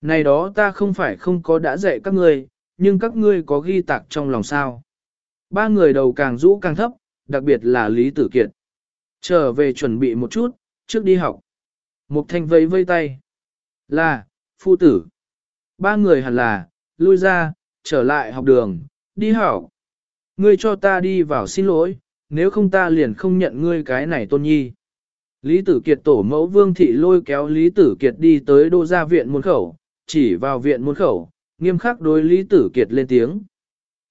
Này đó ta không phải không có đã dạy các ngươi, nhưng các ngươi có ghi tạc trong lòng sao. Ba người đầu càng rũ càng thấp, đặc biệt là Lý Tử Kiệt. Trở về chuẩn bị một chút, trước đi học. Mục thanh vây vây tay. Là, phu tử. Ba người hẳn là, lui ra, trở lại học đường, đi học. Ngươi cho ta đi vào xin lỗi, nếu không ta liền không nhận ngươi cái này tôn nhi. Lý Tử Kiệt tổ mẫu Vương Thị lôi kéo Lý Tử Kiệt đi tới đô gia viện môn khẩu, chỉ vào viện môn khẩu, nghiêm khắc đối Lý Tử Kiệt lên tiếng.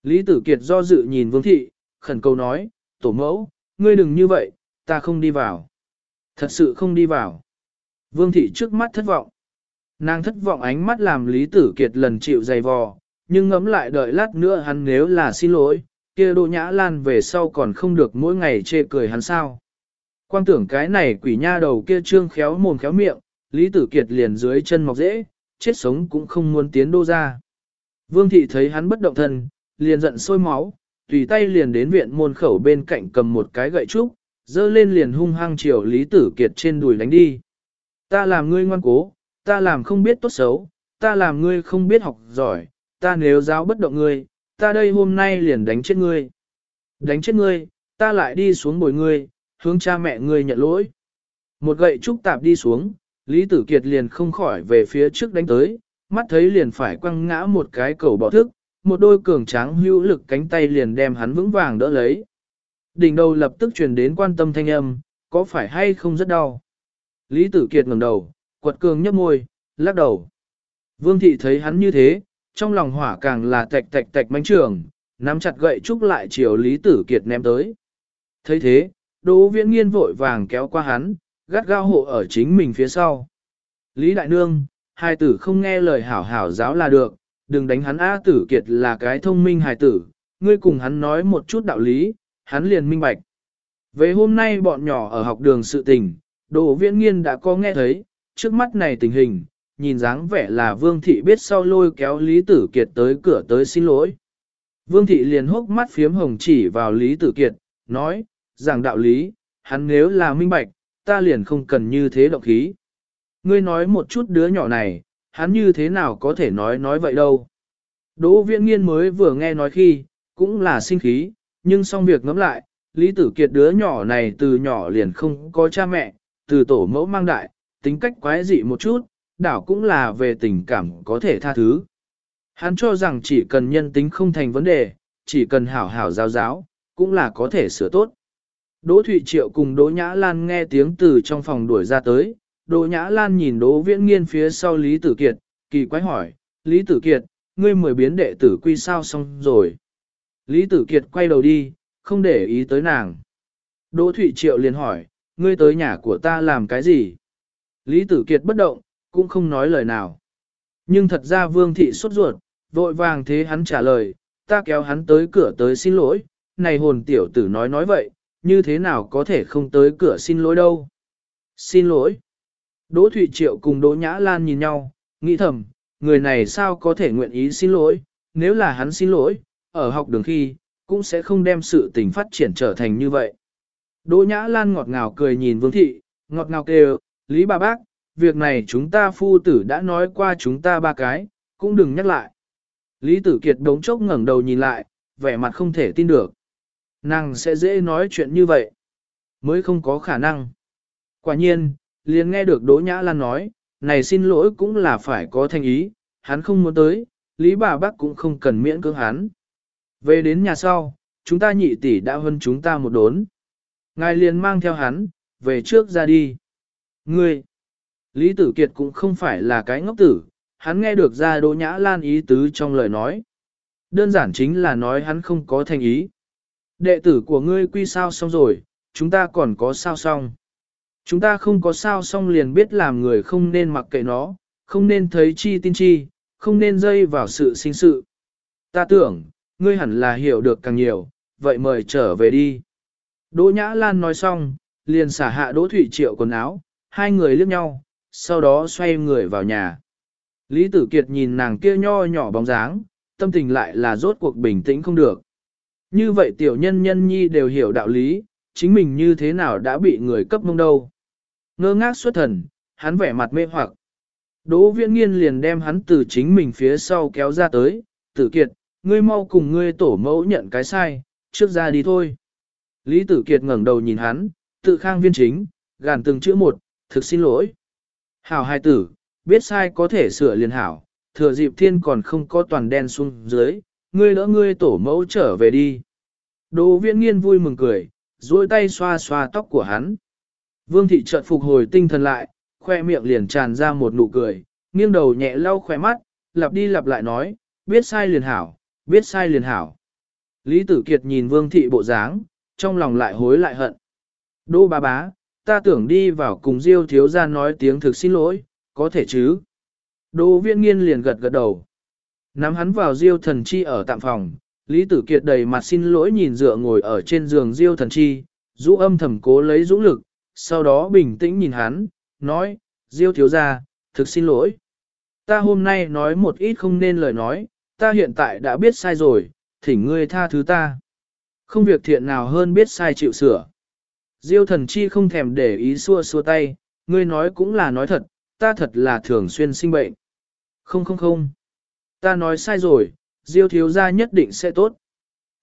Lý Tử Kiệt do dự nhìn Vương Thị, khẩn cầu nói, tổ mẫu, ngươi đừng như vậy, ta không đi vào. Thật sự không đi vào. Vương Thị trước mắt thất vọng. Nàng thất vọng ánh mắt làm Lý Tử Kiệt lần chịu dày vò, nhưng ngẫm lại đợi lát nữa hắn nếu là xin lỗi, kia Đỗ Nhã Lan về sau còn không được mỗi ngày chê cười hắn sao. Quang tưởng cái này quỷ nha đầu kia trương khéo mồm khéo miệng, Lý Tử Kiệt liền dưới chân mọc dễ, chết sống cũng không muốn tiến đô ra. Vương thị thấy hắn bất động thân, liền giận sôi máu, tùy tay liền đến viện môn khẩu bên cạnh cầm một cái gậy trúc, dơ lên liền hung hăng chiều Lý Tử Kiệt trên đùi đánh đi. Ta làm ngươi ngoan cố, ta làm không biết tốt xấu, ta làm ngươi không biết học giỏi, ta nếu giáo bất động ngươi, ta đây hôm nay liền đánh chết ngươi. Đánh chết ngươi, ta lại đi xuống bồi ngươi, hướng cha mẹ ngươi nhận lỗi. Một gậy trúc tạp đi xuống, Lý Tử Kiệt liền không khỏi về phía trước đánh tới, mắt thấy liền phải quăng ngã một cái cầu bỏ thức, một đôi cường tráng hữu lực cánh tay liền đem hắn vững vàng đỡ lấy. Đỉnh đầu lập tức truyền đến quan tâm thanh âm, có phải hay không rất đau. Lý Tử Kiệt ngẩng đầu, quật cường nhấp môi, lắc đầu. Vương thị thấy hắn như thế, trong lòng hỏa càng là tạch tạch tạch mánh trường, nắm chặt gậy trúc lại chiều Lý Tử Kiệt ném tới. thấy thế, Đỗ Viễn Nghiên vội vàng kéo qua hắn, gắt gao hộ ở chính mình phía sau. Lý Đại Nương, hai tử không nghe lời hảo hảo giáo là được, đừng đánh hắn A Tử Kiệt là cái thông minh hài tử, ngươi cùng hắn nói một chút đạo lý, hắn liền minh bạch. Về hôm nay bọn nhỏ ở học đường sự tình, Đỗ Viễn Nghiên đã có nghe thấy, trước mắt này tình hình, nhìn dáng vẻ là Vương Thị biết sau lôi kéo Lý Tử Kiệt tới cửa tới xin lỗi. Vương Thị liền hốc mắt phiếm hồng chỉ vào Lý Tử Kiệt, nói, rằng đạo lý, hắn nếu là minh bạch, ta liền không cần như thế động khí. Ngươi nói một chút đứa nhỏ này, hắn như thế nào có thể nói nói vậy đâu. Đỗ viễn nghiên mới vừa nghe nói khi, cũng là sinh khí, nhưng xong việc ngẫm lại, Lý Tử Kiệt đứa nhỏ này từ nhỏ liền không có cha mẹ, từ tổ mẫu mang đại, tính cách quái dị một chút, đảo cũng là về tình cảm có thể tha thứ. Hắn cho rằng chỉ cần nhân tính không thành vấn đề, chỉ cần hảo hảo giáo giáo, cũng là có thể sửa tốt. Đỗ Thụy Triệu cùng Đỗ Nhã Lan nghe tiếng từ trong phòng đuổi ra tới, Đỗ Nhã Lan nhìn Đỗ Viễn Nghiên phía sau Lý Tử Kiệt, kỳ quái hỏi, Lý Tử Kiệt, ngươi mười biến đệ tử quy sao xong rồi. Lý Tử Kiệt quay đầu đi, không để ý tới nàng. Đỗ Thụy Triệu liền hỏi, ngươi tới nhà của ta làm cái gì? Lý Tử Kiệt bất động, cũng không nói lời nào. Nhưng thật ra Vương Thị sốt ruột, vội vàng thế hắn trả lời, ta kéo hắn tới cửa tới xin lỗi, này hồn tiểu tử nói nói vậy, như thế nào có thể không tới cửa xin lỗi đâu. Xin lỗi. Đỗ Thụy Triệu cùng Đỗ Nhã Lan nhìn nhau, nghĩ thầm, người này sao có thể nguyện ý xin lỗi, nếu là hắn xin lỗi, ở học đường khi, cũng sẽ không đem sự tình phát triển trở thành như vậy. Đỗ Nhã Lan ngọt ngào cười nhìn Vương Thị, ngọt ngào kêu, Lý bà bác, việc này chúng ta phu tử đã nói qua chúng ta ba cái, cũng đừng nhắc lại. Lý Tử Kiệt đống chốc ngẩng đầu nhìn lại, vẻ mặt không thể tin được. Nàng sẽ dễ nói chuyện như vậy. Mới không có khả năng. Quả nhiên, liền nghe được Đỗ Nhã Lan nói, này xin lỗi cũng là phải có thanh ý, hắn không muốn tới, Lý bà bác cũng không cần miễn cưỡng hắn. Về đến nhà sau, chúng ta nhị tỷ đã hơn chúng ta một đốn. Ngài liền mang theo hắn, về trước ra đi. Ngươi, Lý Tử Kiệt cũng không phải là cái ngốc tử, hắn nghe được ra Đỗ Nhã Lan ý tứ trong lời nói. Đơn giản chính là nói hắn không có thành ý. Đệ tử của ngươi quy sao xong rồi, chúng ta còn có sao xong. Chúng ta không có sao xong liền biết làm người không nên mặc kệ nó, không nên thấy chi tin chi, không nên dây vào sự sinh sự. Ta tưởng, ngươi hẳn là hiểu được càng nhiều, vậy mời trở về đi. Đỗ Nhã Lan nói xong, liền xả hạ Đỗ Thụy Triệu quần áo, hai người liếc nhau, sau đó xoay người vào nhà. Lý Tử Kiệt nhìn nàng kia nho nhỏ bóng dáng, tâm tình lại là rốt cuộc bình tĩnh không được. Như vậy tiểu nhân nhân nhi đều hiểu đạo lý, chính mình như thế nào đã bị người cấp mông đâu. Ngơ ngác xuất thần, hắn vẻ mặt mê hoặc. Đỗ viễn nghiên liền đem hắn từ chính mình phía sau kéo ra tới, tử kiệt, ngươi mau cùng ngươi tổ mẫu nhận cái sai, trước ra đi thôi. Lý tử kiệt ngẩng đầu nhìn hắn, tự khang viên chính, gàn từng chữ một, thực xin lỗi. Hảo hai tử, biết sai có thể sửa liền hảo, thừa dịp thiên còn không có toàn đen xuống dưới, ngươi đỡ ngươi tổ mẫu trở về đi. Đỗ viễn nghiên vui mừng cười, duỗi tay xoa xoa tóc của hắn. Vương thị chợt phục hồi tinh thần lại, khoe miệng liền tràn ra một nụ cười, nghiêng đầu nhẹ lau khoe mắt, lặp đi lặp lại nói, biết sai liền hảo, biết sai liền hảo. Lý Tử Kiệt nhìn Vương thị bộ dáng, trong lòng lại hối lại hận. Đỗ bà bá, ta tưởng đi vào cùng Diêu thiếu gia nói tiếng thực xin lỗi, có thể chứ? Đỗ Viễn Nghiên liền gật gật đầu. Nắm hắn vào Diêu thần chi ở tạm phòng, Lý Tử Kiệt đầy mặt xin lỗi nhìn dựa ngồi ở trên giường Diêu thần chi, rũ âm thầm cố lấy dũng lực, sau đó bình tĩnh nhìn hắn, nói, Diêu thiếu gia, thực xin lỗi. Ta hôm nay nói một ít không nên lời nói, ta hiện tại đã biết sai rồi, thỉnh ngươi tha thứ ta. Không việc thiện nào hơn biết sai chịu sửa. Diêu thần chi không thèm để ý xua xua tay, ngươi nói cũng là nói thật, ta thật là thường xuyên sinh bệnh. Không không không, ta nói sai rồi, Diêu thiếu gia nhất định sẽ tốt.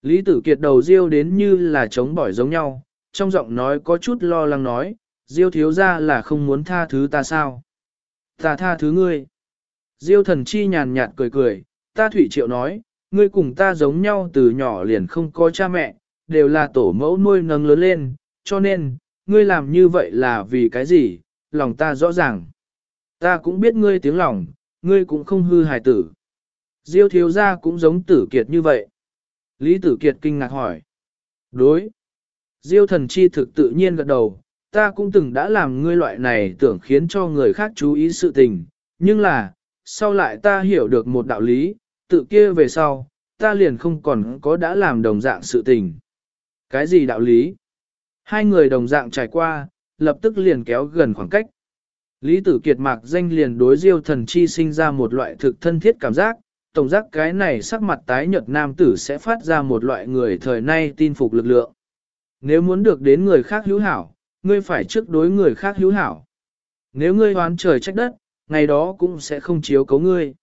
Lý tử kiệt đầu Diêu đến như là chống bỏi giống nhau, trong giọng nói có chút lo lắng nói, Diêu thiếu gia là không muốn tha thứ ta sao? Ta tha thứ ngươi. Diêu thần chi nhàn nhạt cười cười, ta thủy triệu nói, ngươi cùng ta giống nhau từ nhỏ liền không có cha mẹ, đều là tổ mẫu nuôi nâng lớn lên, cho nên, ngươi làm như vậy là vì cái gì, lòng ta rõ ràng. Ta cũng biết ngươi tiếng lòng, ngươi cũng không hư hài tử. Diêu thiếu gia cũng giống tử kiệt như vậy. Lý tử kiệt kinh ngạc hỏi. Đối. Diêu thần chi thực tự nhiên gật đầu, ta cũng từng đã làm ngươi loại này tưởng khiến cho người khác chú ý sự tình, nhưng là, sau lại ta hiểu được một đạo lý, tự kia về sau, ta liền không còn có đã làm đồng dạng sự tình. Cái gì đạo lý? Hai người đồng dạng trải qua, lập tức liền kéo gần khoảng cách. Lý tử kiệt mạc danh liền đối diêu thần chi sinh ra một loại thực thân thiết cảm giác, tổng giác cái này sắc mặt tái nhợt nam tử sẽ phát ra một loại người thời nay tin phục lực lượng. Nếu muốn được đến người khác hữu hảo, ngươi phải trước đối người khác hữu hảo. Nếu ngươi hoán trời trách đất, ngày đó cũng sẽ không chiếu cấu ngươi.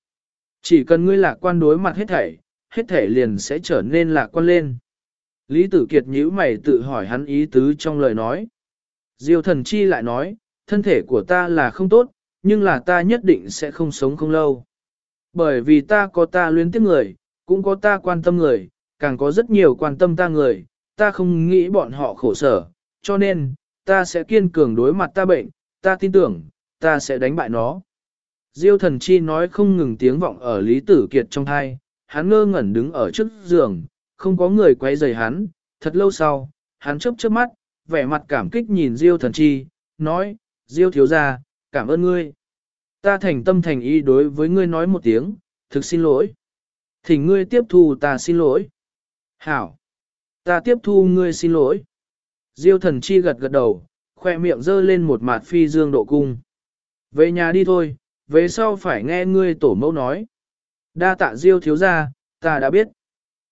Chỉ cần ngươi lạc quan đối mặt hết thảy, hết thảy liền sẽ trở nên lạc quan lên. Lý Tử Kiệt nhíu mày tự hỏi hắn ý tứ trong lời nói. Diêu thần chi lại nói, thân thể của ta là không tốt, nhưng là ta nhất định sẽ không sống không lâu. Bởi vì ta có ta luyến tiếc người, cũng có ta quan tâm người, càng có rất nhiều quan tâm ta người, ta không nghĩ bọn họ khổ sở, cho nên, ta sẽ kiên cường đối mặt ta bệnh, ta tin tưởng, ta sẽ đánh bại nó. Diêu thần chi nói không ngừng tiếng vọng ở Lý Tử Kiệt trong thai, hắn ngơ ngẩn đứng ở trước giường, không có người quay rầy hắn, thật lâu sau, hắn chớp chớp mắt, vẻ mặt cảm kích nhìn Diêu thần chi, nói, Diêu thiếu gia, cảm ơn ngươi. Ta thành tâm thành ý đối với ngươi nói một tiếng, thực xin lỗi. Thỉnh ngươi tiếp thu ta xin lỗi. Hảo. Ta tiếp thu ngươi xin lỗi. Diêu thần chi gật gật đầu, khoe miệng dơ lên một mặt phi dương độ cung. Về nhà đi thôi, về sau phải nghe ngươi tổ mẫu nói. Đa tạ Diêu thiếu gia, ta đã biết.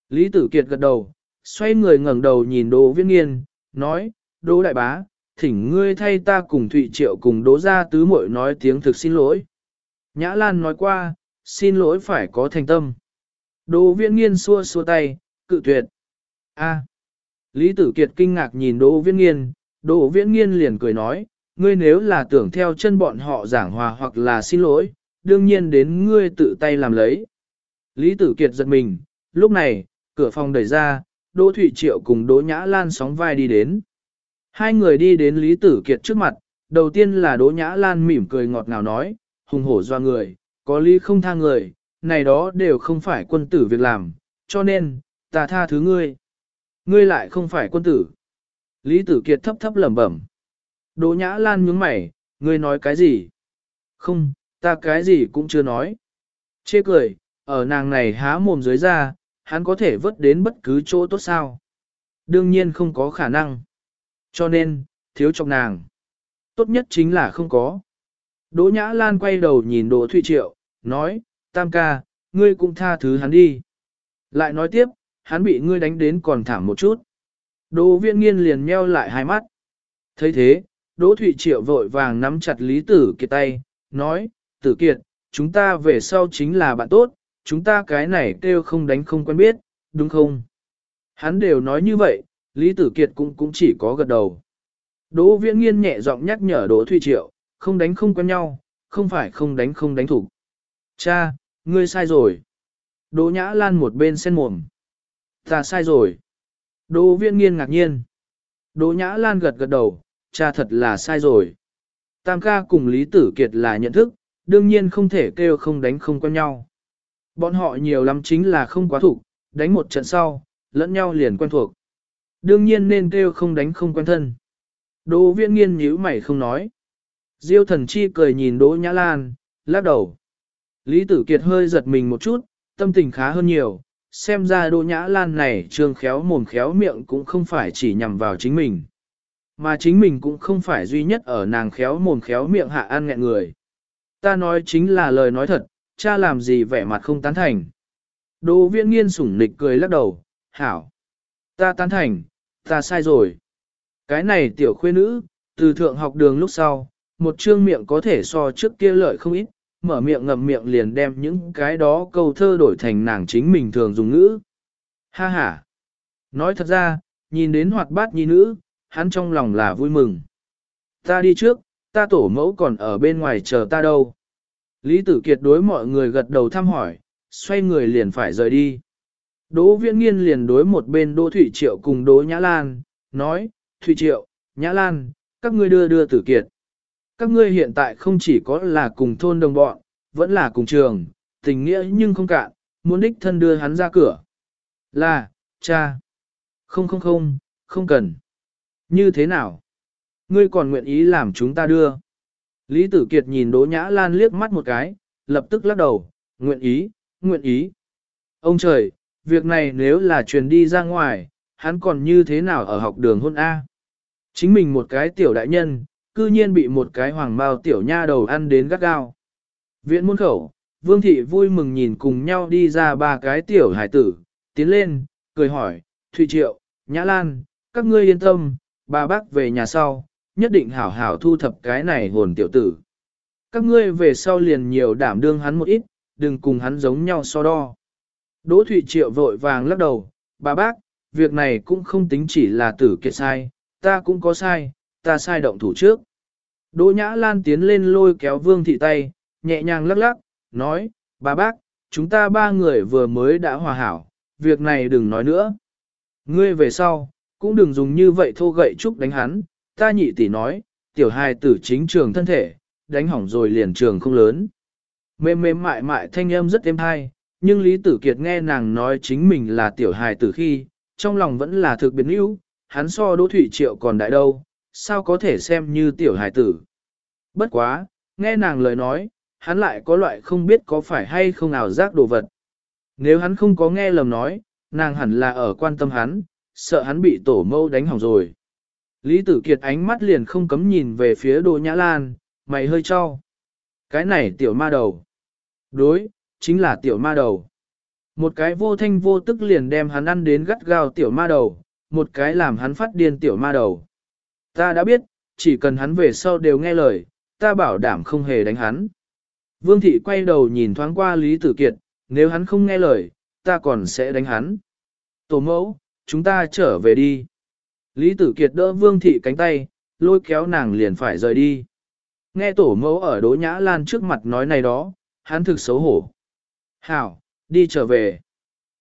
Lý Tử Kiệt gật đầu, xoay người ngẩng đầu nhìn Đỗ Viễn Nghiên, nói, Đỗ Đại Bá, thỉnh ngươi thay ta cùng Thụy Triệu cùng Đỗ Gia Tứ Muội nói tiếng thực xin lỗi. Nhã Lan nói qua, xin lỗi phải có thành tâm. Đỗ Viễn Nghiên xua xua tay, cự tuyệt. A. Lý Tử Kiệt kinh ngạc nhìn Đỗ Viễn Nghiên, Đỗ Viễn Nghiên liền cười nói, ngươi nếu là tưởng theo chân bọn họ giảng hòa hoặc là xin lỗi, đương nhiên đến ngươi tự tay làm lấy. Lý Tử Kiệt giật mình, lúc này, cửa phòng đẩy ra, Đỗ Thụy Triệu cùng Đỗ Nhã Lan sóng vai đi đến. Hai người đi đến Lý Tử Kiệt trước mặt, đầu tiên là Đỗ Nhã Lan mỉm cười ngọt ngào nói, hùng hổ doa người, có lý không tha người, này đó đều không phải quân tử việc làm, cho nên, ta tha thứ ngươi. Ngươi lại không phải quân tử. Lý Tử Kiệt thấp thấp lẩm bẩm. Đỗ Nhã Lan nhướng mày, ngươi nói cái gì? Không, ta cái gì cũng chưa nói. Chê cười, ở nàng này há mồm dưới ra, hắn có thể vớt đến bất cứ chỗ tốt sao. Đương nhiên không có khả năng. Cho nên, thiếu trong nàng. Tốt nhất chính là không có. Đỗ Nhã Lan quay đầu nhìn Đỗ Thụy Triệu, nói, Tam ca, ngươi cũng tha thứ hắn đi. Lại nói tiếp, hắn bị ngươi đánh đến còn thảm một chút. Đỗ Viễn Nghiên liền nheo lại hai mắt. thấy thế, Đỗ Thụy Triệu vội vàng nắm chặt Lý Tử Kiệt tay, nói, Tử Kiệt, chúng ta về sau chính là bạn tốt, chúng ta cái này kêu không đánh không quen biết, đúng không? Hắn đều nói như vậy, Lý Tử Kiệt cũng cũng chỉ có gật đầu. Đỗ Viễn Nghiên nhẹ giọng nhắc nhở Đỗ Thụy Triệu, không đánh không quen nhau, không phải không đánh không đánh thủ. Cha, ngươi sai rồi. Đỗ Nhã Lan một bên sen mồm. Ta sai rồi. Đỗ Viễn Nghiên ngạc nhiên. Đỗ Nhã Lan gật gật đầu, cha thật là sai rồi. Tam ca cùng Lý Tử Kiệt là nhận thức, đương nhiên không thể kêu không đánh không quen nhau. Bọn họ nhiều lắm chính là không quá thủ, đánh một trận sau, lẫn nhau liền quen thuộc. Đương nhiên nên kêu không đánh không quen thân. Đỗ viễn nghiên nhíu mày không nói. Diêu thần chi cười nhìn Đỗ Nhã Lan, lắc đầu. Lý Tử Kiệt hơi giật mình một chút, tâm tình khá hơn nhiều, xem ra Đỗ Nhã Lan này trương khéo mồm khéo miệng cũng không phải chỉ nhằm vào chính mình. Mà chính mình cũng không phải duy nhất ở nàng khéo mồm khéo miệng hạ ăn nghẹn người. Ta nói chính là lời nói thật, cha làm gì vẻ mặt không tán thành. Đỗ viễn nghiên sủng nịch cười lắc đầu, hảo. Ta tán thành, ta sai rồi. Cái này tiểu khuê nữ, từ thượng học đường lúc sau, một trương miệng có thể so trước kia lợi không ít, mở miệng ngậm miệng liền đem những cái đó câu thơ đổi thành nàng chính mình thường dùng ngữ. Ha ha! Nói thật ra, nhìn đến hoạt bát nhi nữ, hắn trong lòng là vui mừng. Ta đi trước, ta tổ mẫu còn ở bên ngoài chờ ta đâu. Lý Tử Kiệt đối mọi người gật đầu thăm hỏi, xoay người liền phải rời đi. Đỗ Viễn Nghiên liền đối một bên Đỗ Thủy Triệu cùng Đỗ Nhã Lan, nói, Thủy Triệu, Nhã Lan, các ngươi đưa đưa Tử Kiệt. Các ngươi hiện tại không chỉ có là cùng thôn đồng bọn, vẫn là cùng trường, tình nghĩa nhưng không cạn, muốn đích thân đưa hắn ra cửa. Là, cha. Không không không, không cần. Như thế nào? Ngươi còn nguyện ý làm chúng ta đưa. Lý Tử Kiệt nhìn Đỗ Nhã Lan liếc mắt một cái, lập tức lắc đầu, nguyện ý, nguyện ý. Ông trời, việc này nếu là truyền đi ra ngoài, hắn còn như thế nào ở học đường hôn A? Chính mình một cái tiểu đại nhân, cư nhiên bị một cái hoàng bao tiểu nha đầu ăn đến gắt gao. Viện môn khẩu, Vương Thị vui mừng nhìn cùng nhau đi ra ba cái tiểu hải tử, tiến lên, cười hỏi, Thụy Triệu, Nhã Lan, các ngươi yên tâm, bà bác về nhà sau, nhất định hảo hảo thu thập cái này hồn tiểu tử. Các ngươi về sau liền nhiều đảm đương hắn một ít, đừng cùng hắn giống nhau so đo. Đỗ Thụy Triệu vội vàng lắc đầu, bà bác, việc này cũng không tính chỉ là tử kiệt sai, ta cũng có sai, ta sai động thủ trước. Đỗ Nhã Lan tiến lên lôi kéo Vương Thị tay, nhẹ nhàng lắc lắc, nói, bà bác, chúng ta ba người vừa mới đã hòa hảo, việc này đừng nói nữa. Ngươi về sau, cũng đừng dùng như vậy thô gậy trúc đánh hắn, ta nhị tỷ nói, tiểu hài tử chính trường thân thể, đánh hỏng rồi liền trường không lớn. Mềm mềm mại mại thanh âm rất êm hay, nhưng Lý Tử Kiệt nghe nàng nói chính mình là tiểu hài tử khi, trong lòng vẫn là thực biến yếu, hắn so Đỗ Thủy Triệu còn đại đâu, sao có thể xem như tiểu hài tử. Bất quá, nghe nàng lời nói, hắn lại có loại không biết có phải hay không ảo giác đồ vật. Nếu hắn không có nghe lầm nói, nàng hẳn là ở quan tâm hắn, sợ hắn bị tổ mâu đánh hỏng rồi. Lý Tử Kiệt ánh mắt liền không cấm nhìn về phía Đỗ Nhã Lan, mày hơi cho. Cái này tiểu ma đầu. Đối, chính là tiểu ma đầu. Một cái vô thanh vô tức liền đem hắn ăn đến gắt gao tiểu ma đầu, một cái làm hắn phát điên tiểu ma đầu. Ta đã biết, chỉ cần hắn về sau đều nghe lời, ta bảo đảm không hề đánh hắn. Vương thị quay đầu nhìn thoáng qua Lý Tử Kiệt, nếu hắn không nghe lời, ta còn sẽ đánh hắn. Tổ mẫu, chúng ta trở về đi. Lý Tử Kiệt đỡ Vương thị cánh tay, lôi kéo nàng liền phải rời đi. Nghe tổ mẫu ở Đỗ Nhã Lan trước mặt nói này đó, hắn thực xấu hổ. Hảo, đi trở về.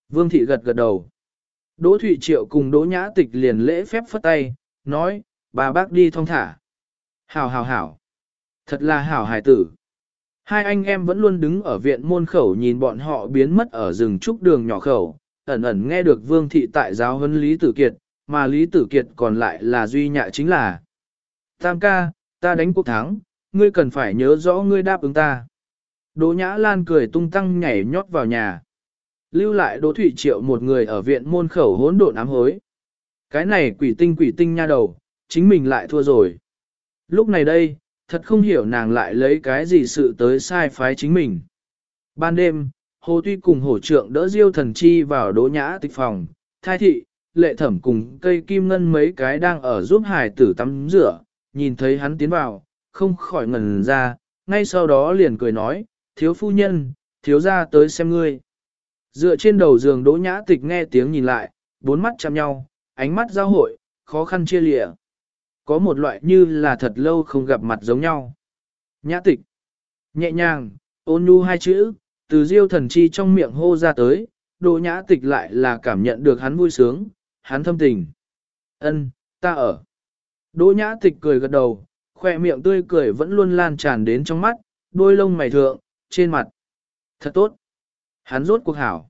Vương thị gật gật đầu. Đỗ Thụy Triệu cùng Đỗ Nhã Tịch liền lễ phép phất tay, nói, bà bác đi thong thả. Hảo hảo hảo. Thật là hảo hài tử. Hai anh em vẫn luôn đứng ở viện môn khẩu nhìn bọn họ biến mất ở rừng trúc đường nhỏ khẩu, ẩn ẩn nghe được Vương Thị tại giáo huấn Lý Tử Kiệt, mà Lý Tử Kiệt còn lại là duy nhạ chính là. Tam ca, ta đánh cuộc thắng, ngươi cần phải nhớ rõ ngươi đáp ứng ta. Đỗ Nhã Lan cười tung tăng nhảy nhót vào nhà. Lưu lại Đỗ Thủy Triệu một người ở viện môn khẩu hỗn độn ám hối. Cái này quỷ tinh quỷ tinh nha đầu, chính mình lại thua rồi. Lúc này đây, thật không hiểu nàng lại lấy cái gì sự tới sai phái chính mình. Ban đêm, Hồ Tuy cùng hổ trượng đỡ Diêu thần chi vào đỗ nhã tịch phòng, thai thị, lệ thẩm cùng cây kim ngân mấy cái đang ở giúp hải tử tắm rửa, nhìn thấy hắn tiến vào, không khỏi ngần ra, ngay sau đó liền cười nói, thiếu phu nhân, thiếu ra tới xem ngươi. Dựa trên đầu giường đỗ nhã tịch nghe tiếng nhìn lại, bốn mắt chạm nhau, ánh mắt giao hội, khó khăn chia lịa. Có một loại như là thật lâu không gặp mặt giống nhau. Nhã tịch. Nhẹ nhàng, ôn nhu hai chữ, từ diêu thần chi trong miệng hô ra tới, Đỗ nhã tịch lại là cảm nhận được hắn vui sướng, hắn thâm tình. Ân, ta ở. Đỗ nhã tịch cười gật đầu, khoe miệng tươi cười vẫn luôn lan tràn đến trong mắt, đôi lông mày thượng, trên mặt. Thật tốt. Hắn rốt cuộc hảo.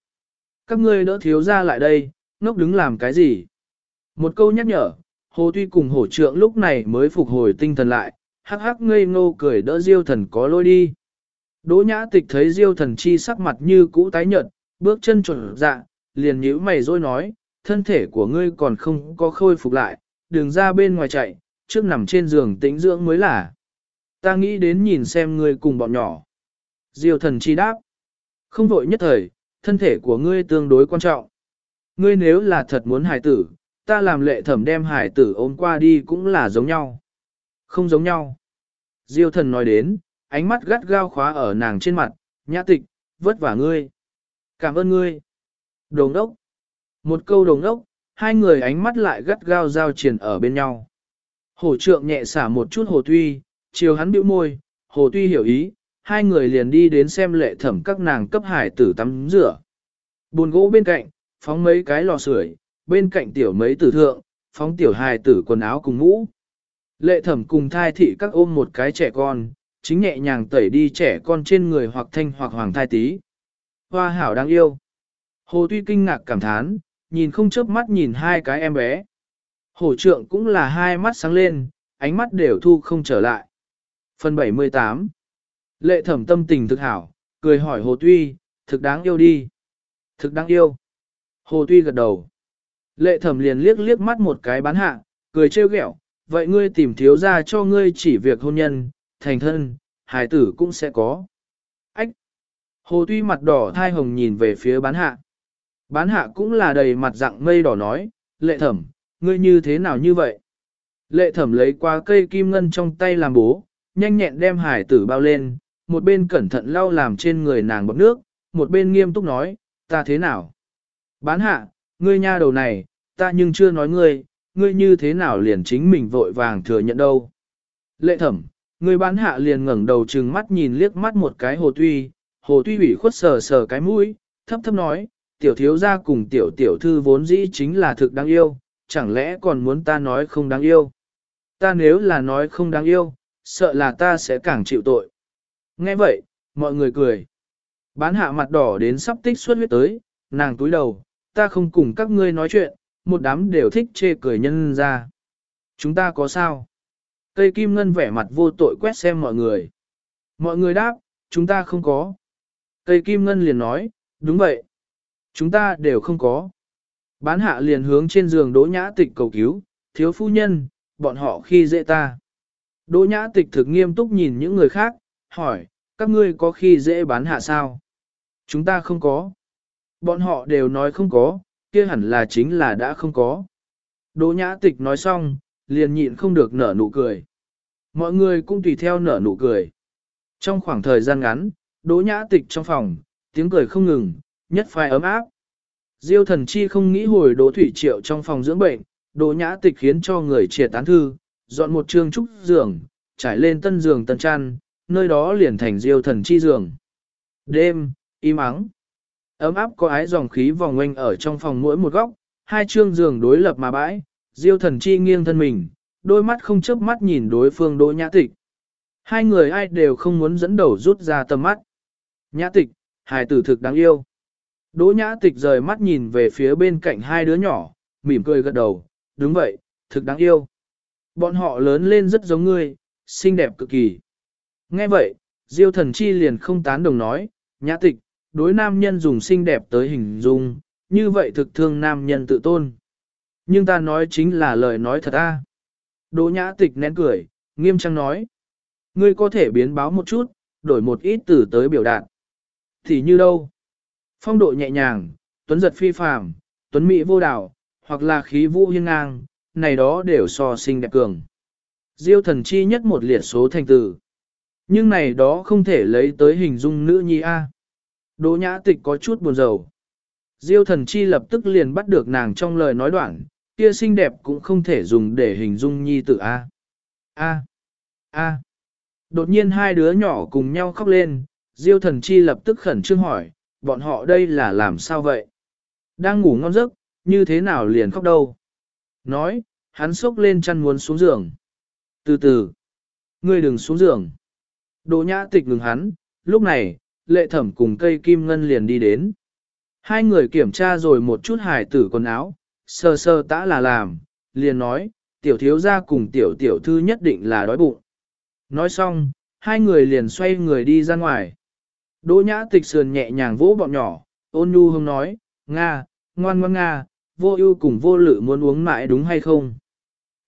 Các ngươi đỡ thiếu ra lại đây, ngốc đứng làm cái gì? Một câu nhắc nhở, Hồ Tuy cùng hổ trượng lúc này mới phục hồi tinh thần lại, hắc hắc ngây ngô cười đỡ Diêu thần có lôi đi. Đỗ nhã tịch thấy Diêu thần chi sắc mặt như cũ tái nhợt, bước chân chuẩn dạ, liền nhíu mày rồi nói, thân thể của ngươi còn không có khôi phục lại, đừng ra bên ngoài chạy, trước nằm trên giường tĩnh dưỡng mới là. Ta nghĩ đến nhìn xem ngươi cùng bọn nhỏ. Diêu thần chi đáp. Không vội nhất thời, thân thể của ngươi tương đối quan trọng. Ngươi nếu là thật muốn hải tử, ta làm lệ thẩm đem hải tử ôm qua đi cũng là giống nhau. Không giống nhau. Diêu thần nói đến, ánh mắt gắt gao khóa ở nàng trên mặt, nhã tịch, vất vả ngươi. Cảm ơn ngươi. Đồng đốc. Một câu đồng đốc, hai người ánh mắt lại gắt gao giao triển ở bên nhau. Hổ trượng nhẹ xả một chút hồ tuy, chiều hắn bĩu môi, hồ tuy hiểu ý, hai người liền đi đến xem lệ thẩm các nàng cấp hải tử tắm rửa. Bồn gỗ bên cạnh, phóng mấy cái lò sưởi, bên cạnh tiểu mấy tử thượng, phóng tiểu hài tử quần áo cùng mũ. Lệ thẩm cùng thai thị các ôm một cái trẻ con, chính nhẹ nhàng tẩy đi trẻ con trên người hoặc thanh hoặc hoàng thai tí. Hoa hảo đáng yêu. Hồ tuy kinh ngạc cảm thán, nhìn không chớp mắt nhìn hai cái em bé. Hổ trượng cũng là hai mắt sáng lên, ánh mắt đều thu không trở lại. Phần 78 Lệ thẩm tâm tình thực hảo, cười hỏi Hồ Tuy, thực đáng yêu đi. Thực đáng yêu. Hồ Tuy gật đầu. Lệ thẩm liền liếc liếc mắt một cái bán hạ, cười trêu ghẹo. vậy ngươi tìm thiếu ra cho ngươi chỉ việc hôn nhân, thành thân, hài tử cũng sẽ có. Ách! Hồ Tuy mặt đỏ thai hồng nhìn về phía bán hạ. Bán hạ cũng là đầy mặt dạng mây đỏ nói, lệ thẩm, ngươi như thế nào như vậy? Lệ thẩm lấy qua cây kim ngân trong tay làm bố, nhanh nhẹn đem hải tử bao lên, một bên cẩn thận lau làm trên người nàng bọt nước, một bên nghiêm túc nói, ta thế nào? Bán hạ, ngươi nha đầu này, ta nhưng chưa nói ngươi, ngươi như thế nào liền chính mình vội vàng thừa nhận đâu. Lệ thẩm, ngươi bán hạ liền ngẩng đầu trừng mắt nhìn liếc mắt một cái hồ tuy, hồ tuy ủy khuất sờ sờ cái mũi, thấp thấp nói, tiểu thiếu gia cùng tiểu tiểu thư vốn dĩ chính là thực đáng yêu, chẳng lẽ còn muốn ta nói không đáng yêu. Ta nếu là nói không đáng yêu, sợ là ta sẽ càng chịu tội. Nghe vậy, mọi người cười. Bán hạ mặt đỏ đến sắp tích xuất huyết tới, nàng túi đầu, ta không cùng các ngươi nói chuyện, một đám đều thích chê cười nhân ra. Chúng ta có sao? Cây kim ngân vẻ mặt vô tội quét xem mọi người. Mọi người đáp, chúng ta không có. Cây kim ngân liền nói, đúng vậy. Chúng ta đều không có. Bán hạ liền hướng trên giường đỗ nhã tịch cầu cứu, thiếu phu nhân, bọn họ khi dễ ta. Đỗ nhã tịch thực nghiêm túc nhìn những người khác, hỏi, các ngươi có khi dễ bán hạ sao? Chúng ta không có. Bọn họ đều nói không có, kia hẳn là chính là đã không có. Đỗ nhã tịch nói xong, liền nhịn không được nở nụ cười. Mọi người cũng tùy theo nở nụ cười. Trong khoảng thời gian ngắn, đỗ nhã tịch trong phòng, tiếng cười không ngừng, nhất phai ấm áp. Diêu thần chi không nghĩ hồi đỗ thủy triệu trong phòng dưỡng bệnh, đỗ nhã tịch khiến cho người triệt tán thư, dọn một trường trúc giường, trải lên tân giường tân chăn, nơi đó liền thành diêu thần chi giường. Đêm, im ắng. Ấm áp có ái dòng khí vòng quanh ở trong phòng mỗi một góc, hai chương giường đối lập mà bãi, diêu thần chi nghiêng thân mình, đôi mắt không chớp mắt nhìn đối phương đỗ nhã tịch. Hai người ai đều không muốn dẫn đầu rút ra tầm mắt. Nhã tịch, hài tử thực đáng yêu. Đỗ nhã tịch rời mắt nhìn về phía bên cạnh hai đứa nhỏ, mỉm cười gật đầu, đúng vậy, thực đáng yêu. Bọn họ lớn lên rất giống ngươi, xinh đẹp cực kỳ. Nghe vậy, Diêu thần chi liền không tán đồng nói, nhã tịch, đối nam nhân dùng xinh đẹp tới hình dung, như vậy thực thương nam nhân tự tôn. Nhưng ta nói chính là lời nói thật a. Đỗ nhã tịch nén cười, nghiêm trang nói. Ngươi có thể biến báo một chút, đổi một ít từ tới biểu đạt. Thì như đâu? Phong độ nhẹ nhàng, tuấn giật phi phàm, tuấn mỹ vô đảo, hoặc là khí vũ hiên ngang, này đó đều so sinh đẹp cường. Diêu thần chi nhất một liệt số thành tử, Nhưng này đó không thể lấy tới hình dung nữ nhi A. Đỗ nhã tịch có chút buồn rầu. Diêu thần chi lập tức liền bắt được nàng trong lời nói đoạn, kia xinh đẹp cũng không thể dùng để hình dung nhi tử A. A. A. Đột nhiên hai đứa nhỏ cùng nhau khóc lên, Diêu thần chi lập tức khẩn trương hỏi, bọn họ đây là làm sao vậy? Đang ngủ ngon giấc, như thế nào liền khóc đâu? Nói, hắn sốc lên chăn muốn xuống giường. Từ từ, ngươi đừng xuống giường. Đỗ nhã tịch ngừng hắn, lúc này, lệ thẩm cùng cây kim ngân liền đi đến. Hai người kiểm tra rồi một chút hài tử quần áo, sơ sơ tã là làm, liền nói, tiểu thiếu gia cùng tiểu tiểu thư nhất định là đói bụng. Nói xong, hai người liền xoay người đi ra ngoài. Đỗ nhã tịch sườn nhẹ nhàng vỗ bọn nhỏ, Ôn nhu hông nói, Nga, ngoan ngoan Nga, vô ưu cùng vô lự muốn uống mãi đúng hay không?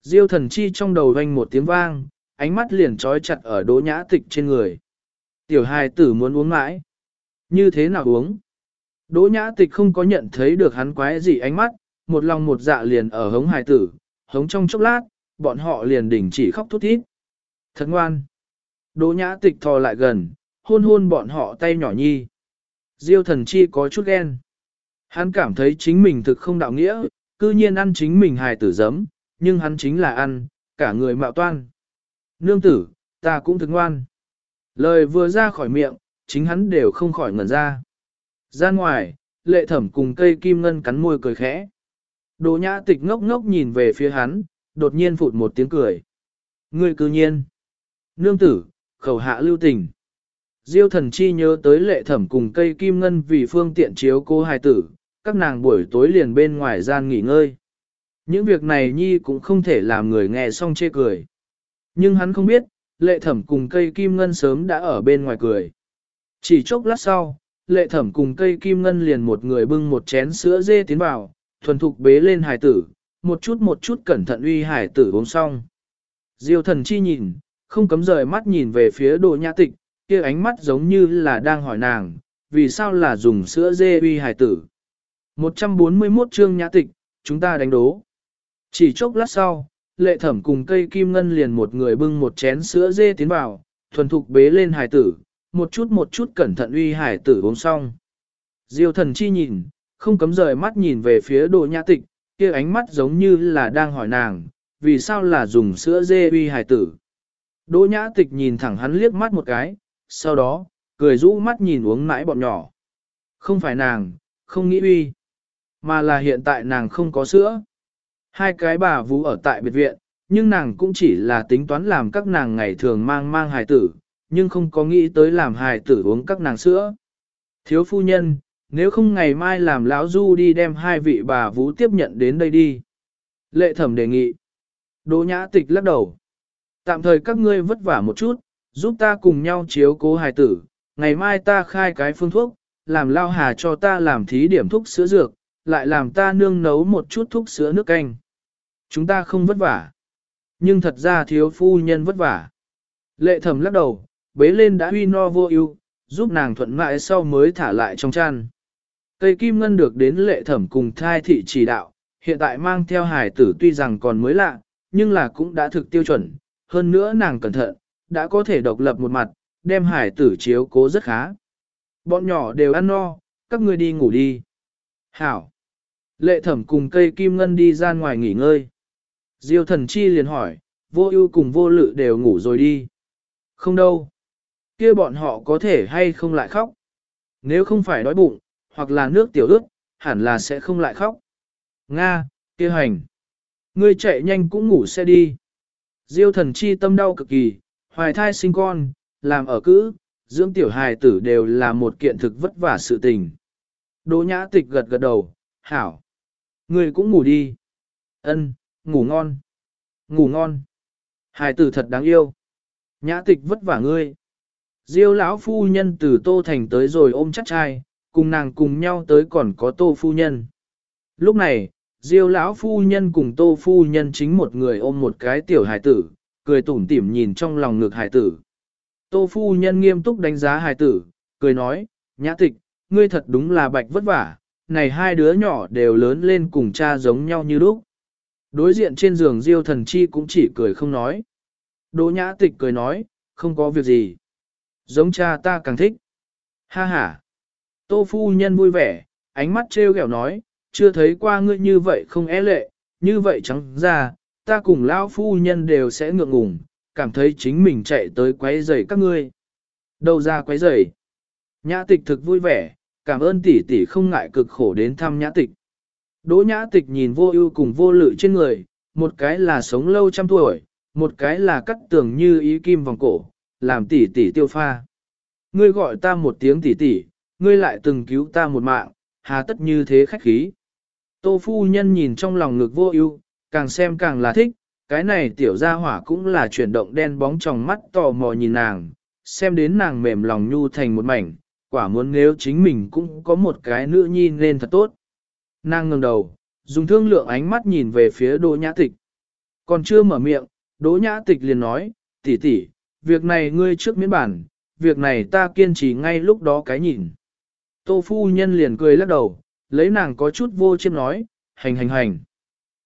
Diêu thần chi trong đầu vang một tiếng vang, ánh mắt liền trói chặt ở đỗ nhã tịch trên người. Tiểu hài tử muốn uống mãi. Như thế nào uống? Đỗ nhã tịch không có nhận thấy được hắn quái gì ánh mắt, một lòng một dạ liền ở hống hài tử, hống trong chốc lát, bọn họ liền đình chỉ khóc thút thít. Thật ngoan. Đỗ nhã tịch thò lại gần, hôn hôn bọn họ tay nhỏ nhi. Diêu thần chi có chút ghen. Hắn cảm thấy chính mình thực không đạo nghĩa, cư nhiên ăn chính mình hài tử giấm, nhưng hắn chính là ăn, cả người mạo toan. Nương tử, ta cũng thức ngoan. Lời vừa ra khỏi miệng, chính hắn đều không khỏi ngẩn ra. Ra ngoài, lệ thẩm cùng cây kim ngân cắn môi cười khẽ. Đồ nhã tịch ngốc ngốc nhìn về phía hắn, đột nhiên phụt một tiếng cười. Ngươi cư nhiên. Nương tử, khẩu hạ lưu tình. Diêu thần chi nhớ tới lệ thẩm cùng cây kim ngân vì phương tiện chiếu cô hài tử, các nàng buổi tối liền bên ngoài gian nghỉ ngơi. Những việc này nhi cũng không thể làm người nghe xong chê cười. Nhưng hắn không biết, lệ thẩm cùng cây kim ngân sớm đã ở bên ngoài cười. Chỉ chốc lát sau, lệ thẩm cùng cây kim ngân liền một người bưng một chén sữa dê tiến vào, thuần thục bế lên hải tử, một chút một chút cẩn thận uy hải tử uống xong. Diêu thần chi nhìn, không cấm rời mắt nhìn về phía đồ nhã tịch, kia ánh mắt giống như là đang hỏi nàng, vì sao là dùng sữa dê uy hải tử. 141 chương nhã tịch, chúng ta đánh đố. Chỉ chốc lát sau, lệ thẩm cùng cây kim ngân liền một người bưng một chén sữa dê tiến vào, thuần thục bế lên hải tử, một chút một chút cẩn thận uy hải tử uống xong. Diêu thần chi nhìn, không cấm rời mắt nhìn về phía đồ nhã tịch, kia ánh mắt giống như là đang hỏi nàng, vì sao là dùng sữa dê uy hải tử. Đỗ nhã tịch nhìn thẳng hắn liếc mắt một cái, sau đó, cười rũ mắt nhìn uống mãi bọn nhỏ. Không phải nàng, không nghĩ uy, mà là hiện tại nàng không có sữa. Hai cái bà vũ ở tại biệt viện, nhưng nàng cũng chỉ là tính toán làm các nàng ngày thường mang mang hài tử, nhưng không có nghĩ tới làm hài tử uống các nàng sữa. Thiếu phu nhân, nếu không ngày mai làm lão du đi đem hai vị bà vũ tiếp nhận đến đây đi. Lệ thẩm đề nghị. Đỗ nhã tịch lắc đầu. Tạm thời các ngươi vất vả một chút, giúp ta cùng nhau chiếu cố hài tử. Ngày mai ta khai cái phương thuốc, làm lao hà cho ta làm thí điểm thuốc sữa dược, lại làm ta nương nấu một chút thuốc sữa nước canh. Chúng ta không vất vả. Nhưng thật ra thiếu phu nhân vất vả. Lệ thẩm lắc đầu, bế lên đã huy no vô ưu, giúp nàng thuận mại sau mới thả lại trong chăn. Cây kim ngân được đến lệ thẩm cùng thai thị chỉ đạo, hiện tại mang theo hài tử tuy rằng còn mới lạ, nhưng là cũng đã thực tiêu chuẩn, hơn nữa nàng cẩn thận, đã có thể độc lập một mặt, đem hải tử chiếu cố rất khá. Bọn nhỏ đều ăn no, các ngươi đi ngủ đi. Hảo. Lệ thẩm cùng cây kim ngân đi ra ngoài nghỉ ngơi. Diêu thần chi liền hỏi, vô ưu cùng vô lự đều ngủ rồi đi. Không đâu. kia bọn họ có thể hay không lại khóc. Nếu không phải đói bụng, hoặc là nước tiểu ướt, hẳn là sẽ không lại khóc. Nga, kia hành. Ngươi chạy nhanh cũng ngủ xe đi. Diêu thần chi tâm đau cực kỳ, hoài thai sinh con, làm ở cữ, dưỡng tiểu hài tử đều là một kiện thực vất vả sự tình. Đỗ nhã tịch gật gật đầu, hảo. người cũng ngủ đi. Ân, ngủ ngon. Ngủ ngon. Hài tử thật đáng yêu. Nhã tịch vất vả ngươi. Diêu lão phu nhân từ Tô Thành tới rồi ôm chắc trai, cùng nàng cùng nhau tới còn có Tô phu nhân. Lúc này, Diêu lão phu nhân cùng Tô phu nhân chính một người ôm một cái tiểu hài tử, cười tủm tỉm nhìn trong lòng ngực hài tử. Tô phu nhân nghiêm túc đánh giá hài tử, cười nói, nhã tịch, ngươi thật đúng là bạch vất vả, này hai đứa nhỏ đều lớn lên cùng cha giống nhau như lúc. Đối diện trên giường Diêu thần chi cũng chỉ cười không nói. Đỗ nhã tịch cười nói, không có việc gì. Giống cha ta càng thích. Ha ha. Tô phu nhân vui vẻ, ánh mắt trêu ghẹo nói, chưa thấy qua ngươi như vậy không é lệ, như vậy trắng ra, ta cùng lão phu nhân đều sẽ ngượng ngùng, cảm thấy chính mình chạy tới quấy rầy các ngươi. Đâu ra quấy rầy? Nhã tịch thực vui vẻ, cảm ơn tỷ tỷ không ngại cực khổ đến thăm nhã tịch. Đỗ nhã tịch nhìn vô ưu cùng vô lự trên người, một cái là sống lâu trăm tuổi, một cái là cắt tường như ý kim vòng cổ, làm tỷ tỷ tiêu pha. Ngươi gọi ta một tiếng tỷ tỷ, ngươi lại từng cứu ta một mạng, hà tất như thế khách khí. Tô phu nhân nhìn trong lòng ngực vô ưu, càng xem càng là thích, cái này tiểu gia hỏa cũng là chuyển động đen bóng trong mắt tò mò nhìn nàng, xem đến nàng mềm lòng nhu thành một mảnh, quả muốn nếu chính mình cũng có một cái nữ nhi nên thật tốt. Nàng ngẩng đầu, dùng thương lượng ánh mắt nhìn về phía Đỗ Nhã Tịch. Còn chưa mở miệng, Đỗ Nhã Tịch liền nói, tỷ tỷ, việc này ngươi trước miễn bản, việc này ta kiên trì ngay lúc đó cái nhìn. Tô phu nhân liền cười lắc đầu, lấy nàng có chút vô chiêm nói, hành hành hành.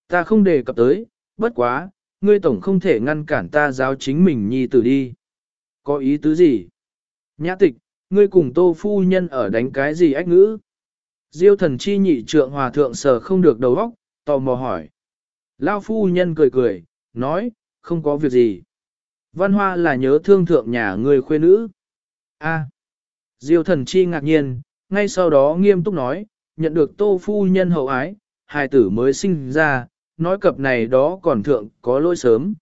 Ta không đề cập tới, bất quá, ngươi tổng không thể ngăn cản ta giáo chính mình nhi tử đi. Có ý tứ gì? Nhã tịch, ngươi cùng tô phu nhân ở đánh cái gì ách ngữ? Diêu thần chi nhị trượng hòa thượng sở không được đầu óc, tò mò hỏi. Lao phu nhân cười cười, nói, không có việc gì. Văn hoa là nhớ thương thượng nhà người khuê nữ. A. Diêu thần chi ngạc nhiên, ngay sau đó nghiêm túc nói, nhận được tô phu nhân hậu ái, hài tử mới sinh ra, nói cập này đó còn thượng có lỗi sớm.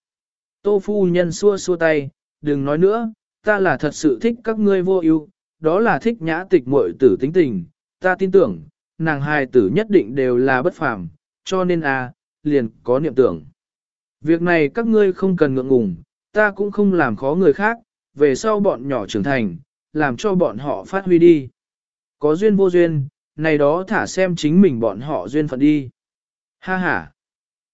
Tô phu nhân xua xua tay, đừng nói nữa, ta là thật sự thích các ngươi vô ưu, đó là thích nhã tịch muội tử tính tình, ta tin tưởng, nàng hài tử nhất định đều là bất phàm, cho nên a, liền có niệm tưởng. Việc này các ngươi không cần ngượng ngùng, ta cũng không làm khó người khác, về sau bọn nhỏ trưởng thành, làm cho bọn họ phát huy đi. Có duyên vô duyên, này đó thả xem chính mình bọn họ duyên phận đi. Ha ha.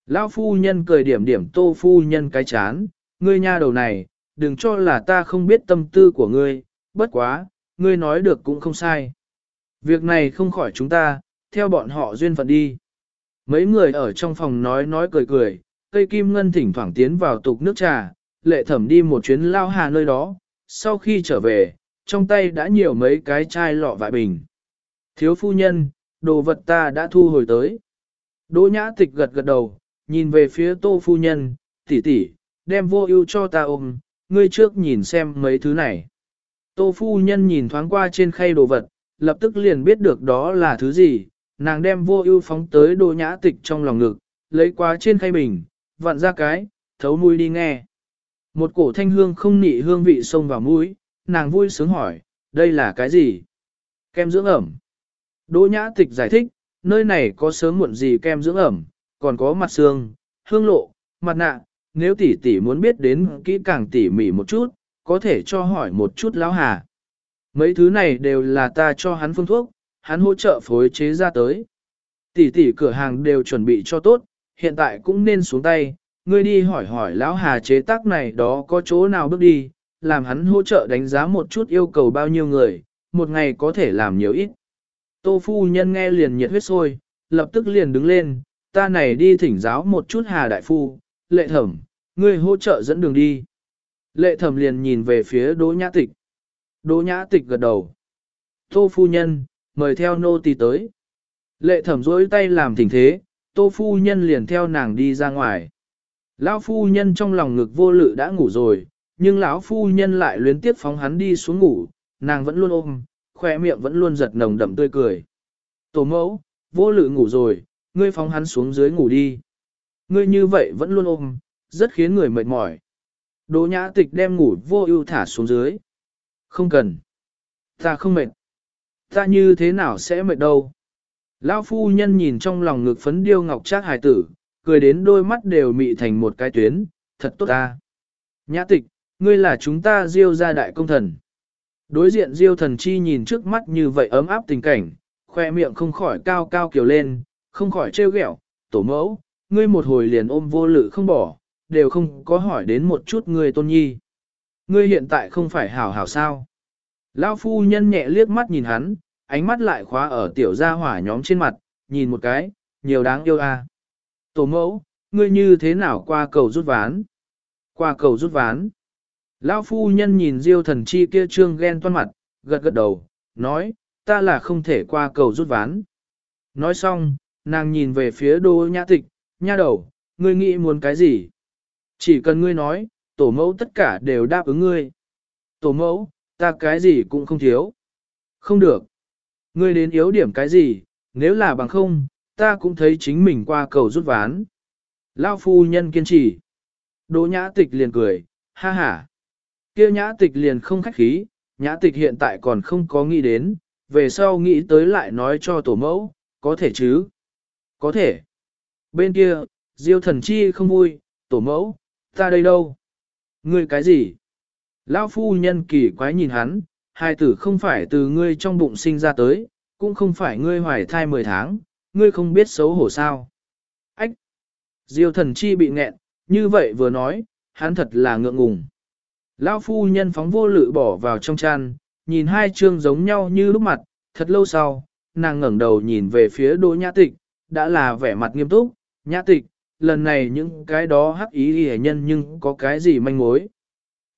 Lão phu nhân cười điểm điểm tô phu nhân cái chán, ngươi nha đầu này, đừng cho là ta không biết tâm tư của ngươi, bất quá, ngươi nói được cũng không sai. Việc này không khỏi chúng ta, theo bọn họ duyên phận đi. Mấy người ở trong phòng nói nói cười cười, cây kim ngân thỉnh thoảng tiến vào tục nước trà, lệ thẩm đi một chuyến lao hà nơi đó, sau khi trở về, trong tay đã nhiều mấy cái chai lọ vại bình. Thiếu phu nhân, đồ vật ta đã thu hồi tới. Đỗ nhã tịch gật gật đầu, nhìn về phía tô phu nhân, tỷ tỷ, đem vô ưu cho ta ôm, ngươi trước nhìn xem mấy thứ này. Tô phu nhân nhìn thoáng qua trên khay đồ vật, lập tức liền biết được đó là thứ gì, nàng đem vô ưu phóng tới đỗ nhã tịch trong lòng ngực, lấy qua trên khay bình, vặn ra cái, thấu mũi đi nghe. Một cổ thanh hương không nị hương vị xông vào mũi, nàng vui sướng hỏi, đây là cái gì? Kem dưỡng ẩm. Đỗ nhã tịch giải thích, nơi này có sớm muộn gì kem dưỡng ẩm, còn có mặt xương, hương lộ, mặt nạ, nếu tỷ tỷ muốn biết đến kỹ càng tỉ mỉ một chút, có thể cho hỏi một chút lão hà. Mấy thứ này đều là ta cho hắn phương thuốc, hắn hỗ trợ phối chế ra tới. Tỷ tỷ cửa hàng đều chuẩn bị cho tốt, hiện tại cũng nên xuống tay, ngươi đi hỏi hỏi lão hà chế tác này đó có chỗ nào bước đi, làm hắn hỗ trợ đánh giá một chút yêu cầu bao nhiêu người, một ngày có thể làm nhiều ít. Tô phu nhân nghe liền nhiệt huyết sôi, lập tức liền đứng lên, ta này đi thỉnh giáo một chút hà đại phu, lệ thẩm, ngươi hỗ trợ dẫn đường đi. Lệ thẩm liền nhìn về phía đỗ nhã tịch. Đỗ nhã tịch gật đầu. Tô phu nhân, mời theo nô tỳ tới. Lệ thẩm rối tay làm thỉnh thế, tô phu nhân liền theo nàng đi ra ngoài. Lão phu nhân trong lòng ngực vô lự đã ngủ rồi, nhưng lão phu nhân lại luyến tiếp phóng hắn đi xuống ngủ, nàng vẫn luôn ôm, khoe miệng vẫn luôn giật nồng đậm tươi cười. Tổ mẫu, vô lự ngủ rồi, ngươi phóng hắn xuống dưới ngủ đi. Ngươi như vậy vẫn luôn ôm, rất khiến người mệt mỏi. Đỗ nhã tịch đem ngủ vô ưu thả xuống dưới. Không cần. Ta không mệt. Ta như thế nào sẽ mệt đâu. Lão phu nhân nhìn trong lòng ngực phấn điêu ngọc trác hài tử, cười đến đôi mắt đều mị thành một cái tuyến, thật tốt ta. Nhã tịch, ngươi là chúng ta diêu gia đại công thần. Đối diện diêu thần chi nhìn trước mắt như vậy ấm áp tình cảnh, khoe miệng không khỏi cao cao kiểu lên, không khỏi trêu ghẹo, tổ mẫu, ngươi một hồi liền ôm vô lự không bỏ, đều không có hỏi đến một chút ngươi tôn nhi. Ngươi hiện tại không phải hảo hảo sao. Lão phu nhân nhẹ liếc mắt nhìn hắn, ánh mắt lại khóa ở tiểu gia hỏa nhóm trên mặt, nhìn một cái, nhiều đáng yêu a. À. Tổ mẫu, ngươi như thế nào qua cầu rút ván? Qua cầu rút ván. Lão phu nhân nhìn diêu thần chi kia trương ghen toan mặt, gật gật đầu, nói, ta là không thể qua cầu rút ván. Nói xong, nàng nhìn về phía đô nhã tịch, nha đầu, ngươi nghĩ muốn cái gì? Chỉ cần ngươi nói, tổ mẫu tất cả đều đáp ứng ngươi. Tổ mẫu, ta cái gì cũng không thiếu. Không được. Ngươi đến yếu điểm cái gì, nếu là bằng không, ta cũng thấy chính mình qua cầu rút ván. Lao phu nhân kiên trì. Đỗ nhã tịch liền cười, ha ha. Kêu nhã tịch liền không khách khí, nhã tịch hiện tại còn không có nghĩ đến, về sau nghĩ tới lại nói cho tổ mẫu, có thể chứ? Có thể. Bên kia, diêu thần chi không vui, tổ mẫu, ta đây đâu? Ngươi cái gì? Lão phu nhân kỳ quái nhìn hắn, hai tử không phải từ ngươi trong bụng sinh ra tới, cũng không phải ngươi hoài thai 10 tháng, ngươi không biết xấu hổ sao. Ách! Diêu thần chi bị nghẹn, như vậy vừa nói, hắn thật là ngượng ngùng. Lão phu nhân phóng vô lự bỏ vào trong chăn, nhìn hai chương giống nhau như lúc mặt, thật lâu sau, nàng ngẩng đầu nhìn về phía đỗ nhã tịch, đã là vẻ mặt nghiêm túc, nhã tịch, lần này những cái đó hắc ý y nhân nhưng có cái gì manh mối.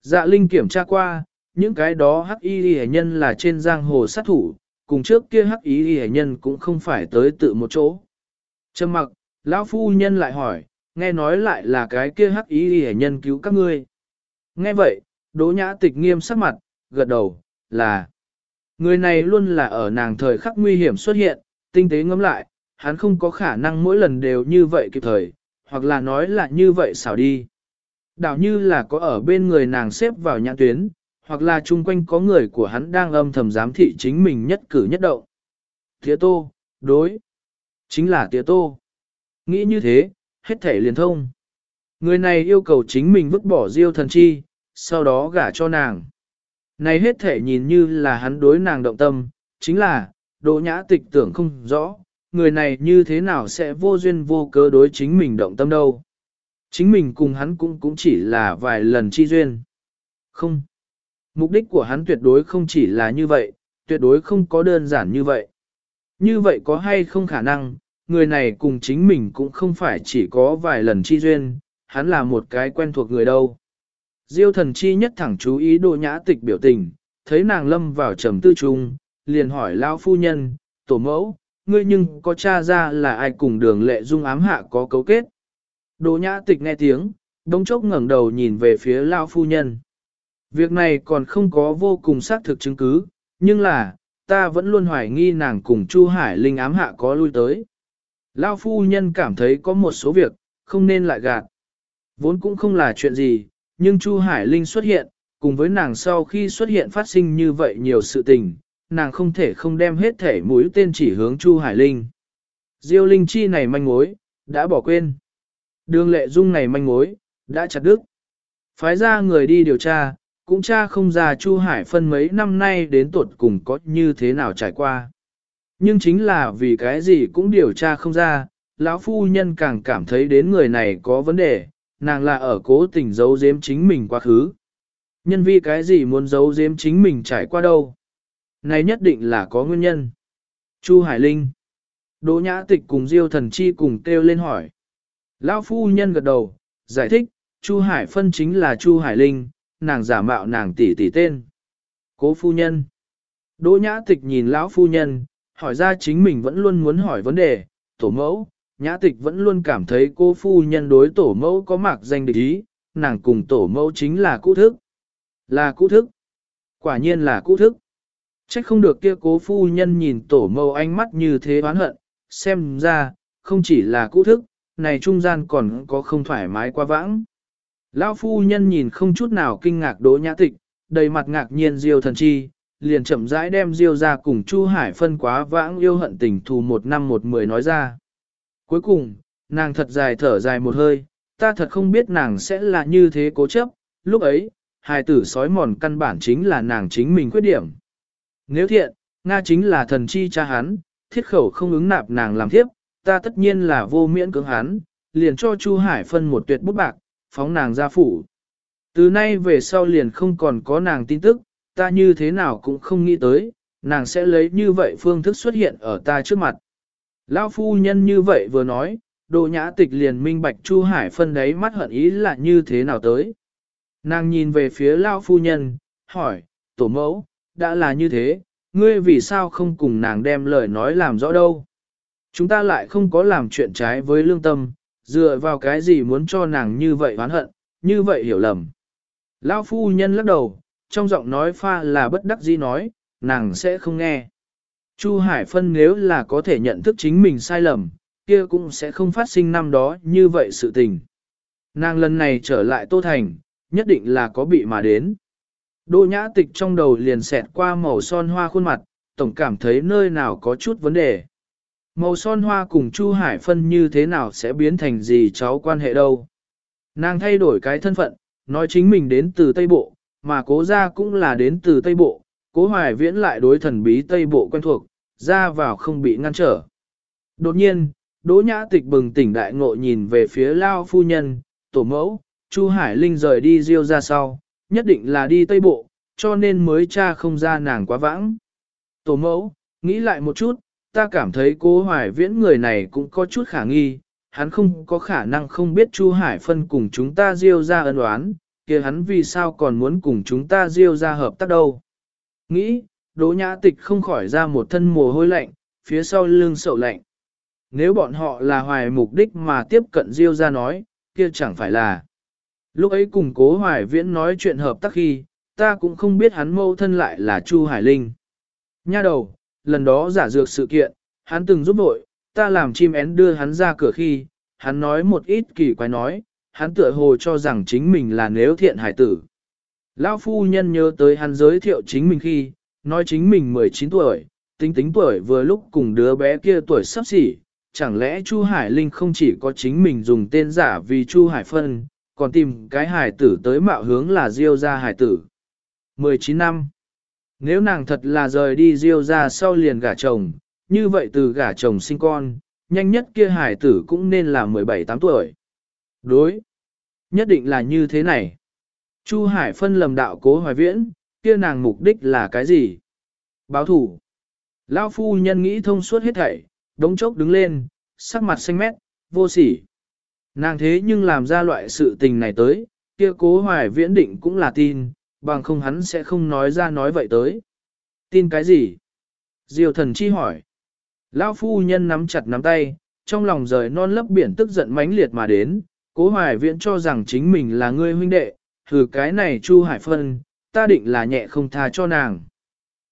Dạ Linh kiểm tra qua, những cái đó hắc y hề nhân là trên giang hồ sát thủ, cùng trước kia hắc y hề nhân cũng không phải tới tự một chỗ. Trầm mặc, lão phu nhân lại hỏi, nghe nói lại là cái kia hắc y hề nhân cứu các ngươi. Nghe vậy, đỗ nhã tịch nghiêm sắc mặt, gật đầu, là người này luôn là ở nàng thời khắc nguy hiểm xuất hiện, tinh tế ngẫm lại, hắn không có khả năng mỗi lần đều như vậy kịp thời, hoặc là nói là như vậy xảo đi. Đảo như là có ở bên người nàng xếp vào nhãn tuyến, hoặc là chung quanh có người của hắn đang âm thầm giám thị chính mình nhất cử nhất động. Tía tô, đối, chính là tía tô. Nghĩ như thế, hết thể liền thông. Người này yêu cầu chính mình vứt bỏ diêu thần chi, sau đó gả cho nàng. Này hết thể nhìn như là hắn đối nàng động tâm, chính là, đỗ nhã tịch tưởng không rõ, người này như thế nào sẽ vô duyên vô cớ đối chính mình động tâm đâu. Chính mình cùng hắn cũng cũng chỉ là vài lần chi duyên. Không. Mục đích của hắn tuyệt đối không chỉ là như vậy, tuyệt đối không có đơn giản như vậy. Như vậy có hay không khả năng, người này cùng chính mình cũng không phải chỉ có vài lần chi duyên, hắn là một cái quen thuộc người đâu. Diêu thần chi nhất thẳng chú ý độ nhã tịch biểu tình, thấy nàng lâm vào trầm tư trung, liền hỏi lão phu nhân, tổ mẫu, ngươi nhưng có cha ra là ai cùng đường lệ dung ám hạ có cấu kết. Đỗ nhã tịch nghe tiếng, đông chốc ngẩng đầu nhìn về phía lão phu nhân. Việc này còn không có vô cùng xác thực chứng cứ, nhưng là, ta vẫn luôn hoài nghi nàng cùng Chu Hải Linh ám hạ có lui tới. Lão phu nhân cảm thấy có một số việc, không nên lại gạt. Vốn cũng không là chuyện gì, nhưng Chu Hải Linh xuất hiện, cùng với nàng sau khi xuất hiện phát sinh như vậy nhiều sự tình, nàng không thể không đem hết thể mũi tên chỉ hướng Chu Hải Linh. Diêu Linh Chi này manh mối, đã bỏ quên. Đường lệ dung này manh mối, đã chặt đứt. Phái ra người đi điều tra, cũng tra không ra Chu Hải phân mấy năm nay đến tuột cùng có như thế nào trải qua. Nhưng chính là vì cái gì cũng điều tra không ra, lão phu nhân càng cảm thấy đến người này có vấn đề, nàng là ở cố tình giấu giếm chính mình quá khứ. Nhân vi cái gì muốn giấu giếm chính mình trải qua đâu? Này nhất định là có nguyên nhân. Chu Hải Linh. Đỗ Nhã Tịch cùng Diêu Thần Chi cùng kêu lên hỏi. Lão phu nhân gật đầu, giải thích, Chu Hải phân chính là Chu Hải Linh, nàng giả mạo nàng tỷ tỷ tên. Cố phu nhân. Đỗ Nhã Tịch nhìn lão phu nhân, hỏi ra chính mình vẫn luôn muốn hỏi vấn đề, tổ mẫu, Nhã Tịch vẫn luôn cảm thấy cô phu nhân đối tổ mẫu có mạc danh địch ý, nàng cùng tổ mẫu chính là cũ thức. Là cũ thức. Quả nhiên là cũ thức. Trách không được kia cố phu nhân nhìn tổ mâu ánh mắt như thế oán hận, xem ra, không chỉ là cũ thức, này trung gian còn có không thoải mái quá vãng. Lão phu nhân nhìn không chút nào kinh ngạc đỗ nhã tịch, đầy mặt ngạc nhiên diêu thần chi, liền chậm rãi đem diêu ra cùng Chu Hải phân quá vãng yêu hận tình thù một năm một mười nói ra. Cuối cùng, nàng thật dài thở dài một hơi, ta thật không biết nàng sẽ là như thế cố chấp, lúc ấy, hài tử sói mòn căn bản chính là nàng chính mình khuyết điểm. Nếu thiện, Nga chính là thần chi cha hắn, thiết khẩu không ứng nạp nàng làm thiếp, ta tất nhiên là vô miễn cưỡng hắn, liền cho Chu Hải phân một tuyệt bút bạc, phóng nàng ra phủ. Từ nay về sau liền không còn có nàng tin tức, ta như thế nào cũng không nghĩ tới, nàng sẽ lấy như vậy phương thức xuất hiện ở ta trước mặt. Lão phu nhân như vậy vừa nói, đồ nhã tịch liền minh bạch Chu Hải phân đấy mắt hận ý là như thế nào tới. Nàng nhìn về phía Lão phu nhân, hỏi, tổ mẫu, đã là như thế, ngươi vì sao không cùng nàng đem lời nói làm rõ đâu. Chúng ta lại không có làm chuyện trái với lương tâm, dựa vào cái gì muốn cho nàng như vậy oán hận, như vậy hiểu lầm. Lão phu nhân lắc đầu, trong giọng nói pha là bất đắc dĩ nói, nàng sẽ không nghe. Chu Hải Phân nếu là có thể nhận thức chính mình sai lầm, kia cũng sẽ không phát sinh năm đó như vậy sự tình. Nàng lần này trở lại Tô Thành, nhất định là có bị mà đến. Đỗ nhã tịch trong đầu liền xẹt qua màu son hoa khuôn mặt, tổng cảm thấy nơi nào có chút vấn đề. Màu son hoa cùng Chu Hải Phân như thế nào sẽ biến thành gì cháu quan hệ đâu. Nàng thay đổi cái thân phận, nói chính mình đến từ Tây Bộ, mà cố gia cũng là đến từ Tây Bộ, cố hoài viễn lại đối thần bí Tây Bộ quen thuộc, ra vào không bị ngăn trở. Đột nhiên, Đỗ Nhã Tịch bừng tỉnh đại ngộ nhìn về phía Lao Phu Nhân, Tổ Mẫu, Chu Hải Linh rời đi riêu ra sau, nhất định là đi Tây Bộ, cho nên mới cha không ra nàng quá vãng. Tổ Mẫu, nghĩ lại một chút, ta cảm thấy cố hoài viễn người này cũng có chút khả nghi, hắn không có khả năng không biết Chu Hải phân cùng chúng ta Diêu ra ân oán, kia hắn vì sao còn muốn cùng chúng ta Diêu ra hợp tác đâu. Nghĩ, Đỗ Nhã Tịch không khỏi ra một thân mồ hôi lạnh, phía sau lưng sậu lạnh. Nếu bọn họ là hoài mục đích mà tiếp cận Diêu ra nói, kia chẳng phải là. Lúc ấy cùng cố hoài viễn nói chuyện hợp tác khi, ta cũng không biết hắn mâu thân lại là Chu Hải Linh. Nha đầu, lần đó giả dược sự kiện, hắn từng giúp đội, ta làm chim én đưa hắn ra cửa khi, hắn nói một ít kỳ quái nói, hắn tựa hồ cho rằng chính mình là nếu thiện hải tử. Lão phu nhân nhớ tới hắn giới thiệu chính mình khi, nói chính mình 19 tuổi, tính tính tuổi vừa lúc cùng đứa bé kia tuổi sắp xỉ, chẳng lẽ Chu Hải Linh không chỉ có chính mình dùng tên giả vì Chu Hải Phân, còn tìm cái hải tử tới mạo hướng là Diêu gia hải tử. 19 năm. Nếu nàng thật là rời đi Diêu gia sau liền gả chồng, như vậy từ gả chồng sinh con, nhanh nhất kia hải tử cũng nên là 17-8 tuổi. Đối. Nhất định là như thế này. Chu Hải phân lầm đạo cố hoài viễn, kia nàng mục đích là cái gì? Báo thủ. Lão phu nhân nghĩ thông suốt hết thảy, đống chốc đứng lên, sắc mặt xanh mét, vô sỉ. Nàng thế nhưng làm ra loại sự tình này tới, kia cố hoài viễn định cũng là tin, bằng không hắn sẽ không nói ra nói vậy tới. Tin cái gì? Diều thần chi hỏi. Lão phu nhân nắm chặt nắm tay, trong lòng rời non lấp biển tức giận mãnh liệt mà đến, cố hoài viễn cho rằng chính mình là người huynh đệ, thử cái này Chu Hải Phân, ta định là nhẹ không tha cho nàng.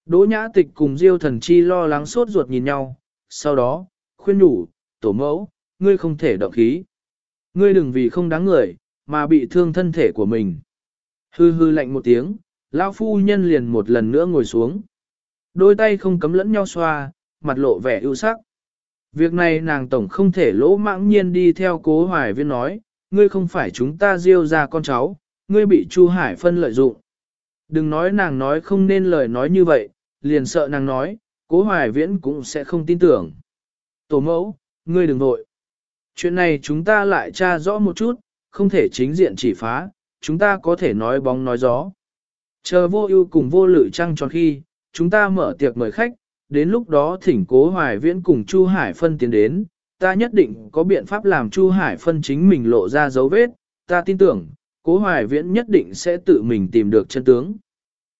Đỗ nhã tịch cùng diêu thần chi lo lắng sốt ruột nhìn nhau, sau đó, khuyên nhủ, tổ mẫu, ngươi không thể động khí. Ngươi đừng vì không đáng người, mà bị thương thân thể của mình. Hư hư lạnh một tiếng, lão phu nhân liền một lần nữa ngồi xuống. Đôi tay không cấm lẫn nhau xoa, mặt lộ vẻ ưu sắc. Việc này nàng tổng không thể lỗ mãng nhiên đi theo cố hoài viên nói, ngươi không phải chúng ta diêu ra con cháu, ngươi bị Chu Hải phân lợi dụng. Đừng nói nàng nói không nên lời nói như vậy, liền sợ nàng nói, cố hoài viễn cũng sẽ không tin tưởng. Tổ mẫu, ngươi đừng vội. Chuyện này chúng ta lại tra rõ một chút, không thể chính diện chỉ phá, chúng ta có thể nói bóng nói gió. Chờ vô ưu cùng vô lự trăng tròn khi, chúng ta mở tiệc mời khách, đến lúc đó thỉnh cố hoài viễn cùng Chu Hải phân tiến đến, ta nhất định có biện pháp làm Chu Hải phân chính mình lộ ra dấu vết, ta tin tưởng, cố hoài viễn nhất định sẽ tự mình tìm được chân tướng.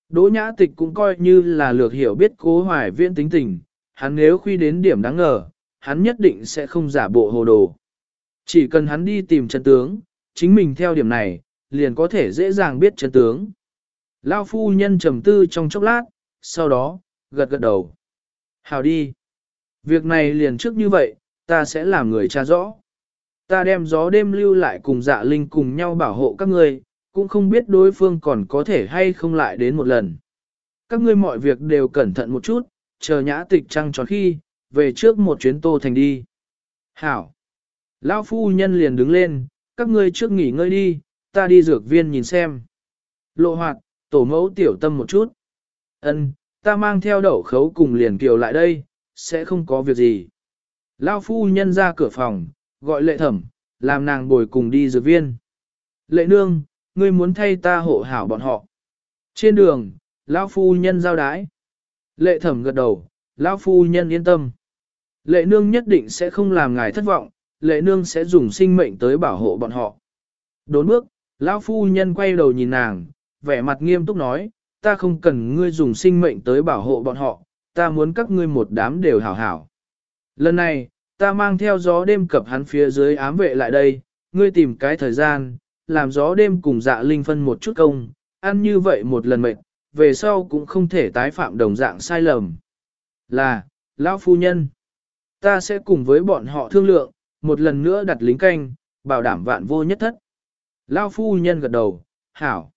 Đỗ nhã tịch cũng coi như là lược hiểu biết cố hoài viễn tính tình, hắn nếu khuy đến điểm đáng ngờ, hắn nhất định sẽ không giả bộ hồ đồ. Chỉ cần hắn đi tìm chân tướng, chính mình theo điểm này, liền có thể dễ dàng biết chân tướng. Lao phu nhân trầm tư trong chốc lát, sau đó, gật gật đầu. Hào đi. Việc này liền trước như vậy, ta sẽ làm người tra rõ. Ta đem gió đêm lưu lại cùng dạ linh cùng nhau bảo hộ các ngươi, cũng không biết đối phương còn có thể hay không lại đến một lần. Các ngươi mọi việc đều cẩn thận một chút, chờ nhã tịch trăng tròn khi, về trước một chuyến tô thành đi. Hảo! Lão phu nhân liền đứng lên, các ngươi trước nghỉ ngơi đi, ta đi dược viên nhìn xem. Lộ hoạt, tổ mẫu tiểu tâm một chút. Ân, ta mang theo đậu khấu cùng liền kiều lại đây, sẽ không có việc gì. Lão phu nhân ra cửa phòng, gọi lệ thẩm, làm nàng bồi cùng đi dược viên. Lệ nương, ngươi muốn thay ta hộ hảo bọn họ. Trên đường, lão phu nhân giao đái. Lệ thẩm gật đầu, lão phu nhân yên tâm. Lệ nương nhất định sẽ không làm ngài thất vọng, lệ nương sẽ dùng sinh mệnh tới bảo hộ bọn họ. Đốn bước, lão phu nhân quay đầu nhìn nàng, vẻ mặt nghiêm túc nói, ta không cần ngươi dùng sinh mệnh tới bảo hộ bọn họ, ta muốn các ngươi một đám đều hảo hảo. Lần này, ta mang theo gió đêm cập hắn phía dưới ám vệ lại đây, ngươi tìm cái thời gian, làm gió đêm cùng dạ linh phân một chút công, ăn như vậy một lần mệnh, về sau cũng không thể tái phạm đồng dạng sai lầm. Là, lão phu nhân, ta sẽ cùng với bọn họ thương lượng, một lần nữa đặt lính canh, bảo đảm vạn vô nhất thất. lao phu nhân gật đầu, hảo,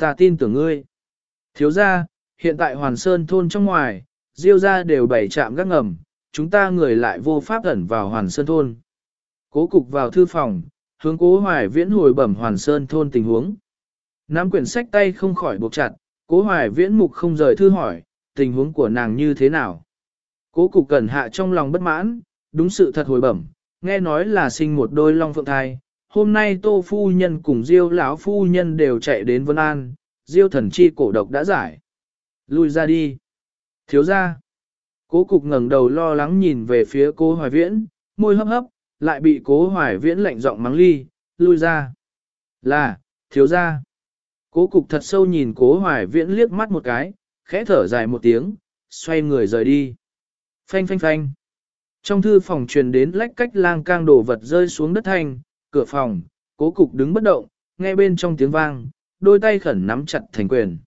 ta tin tưởng ngươi. Thiếu ra, hiện tại Hoàn Sơn thôn trong ngoài, diêu ra đều bảy trạm gác ngầm, chúng ta người lại vô pháp ẩn vào Hoàn Sơn thôn. Cố cục vào thư phòng, hướng cố hoài viễn hồi bẩm Hoàn Sơn thôn tình huống. Nắm quyển sách tay không khỏi buộc chặt, cố hoài viễn mục không rời thư hỏi, tình huống của nàng như thế nào. Cố cục cẩn hạ trong lòng bất mãn, đúng sự thật hồi bẩm, nghe nói là sinh một đôi long phượng thai. Hôm nay tô phu nhân cùng diêu lão phu nhân đều chạy đến Vân An, diêu thần chi cổ độc đã giải. Lui ra đi. Thiếu ra. Cố cục ngẩng đầu lo lắng nhìn về phía cố hoài viễn, môi hấp hấp, lại bị cố hoài viễn lạnh giọng mắng ly, lui ra. Là, thiếu ra. Cố cục thật sâu nhìn cố hoài viễn liếc mắt một cái, khẽ thở dài một tiếng, xoay người rời đi. Phanh phanh phanh. Trong thư phòng truyền đến lách cách lang cang đổ vật rơi xuống đất thanh, cửa phòng, cố cục đứng bất động, nghe bên trong tiếng vang, đôi tay khẩn nắm chặt thành quyền.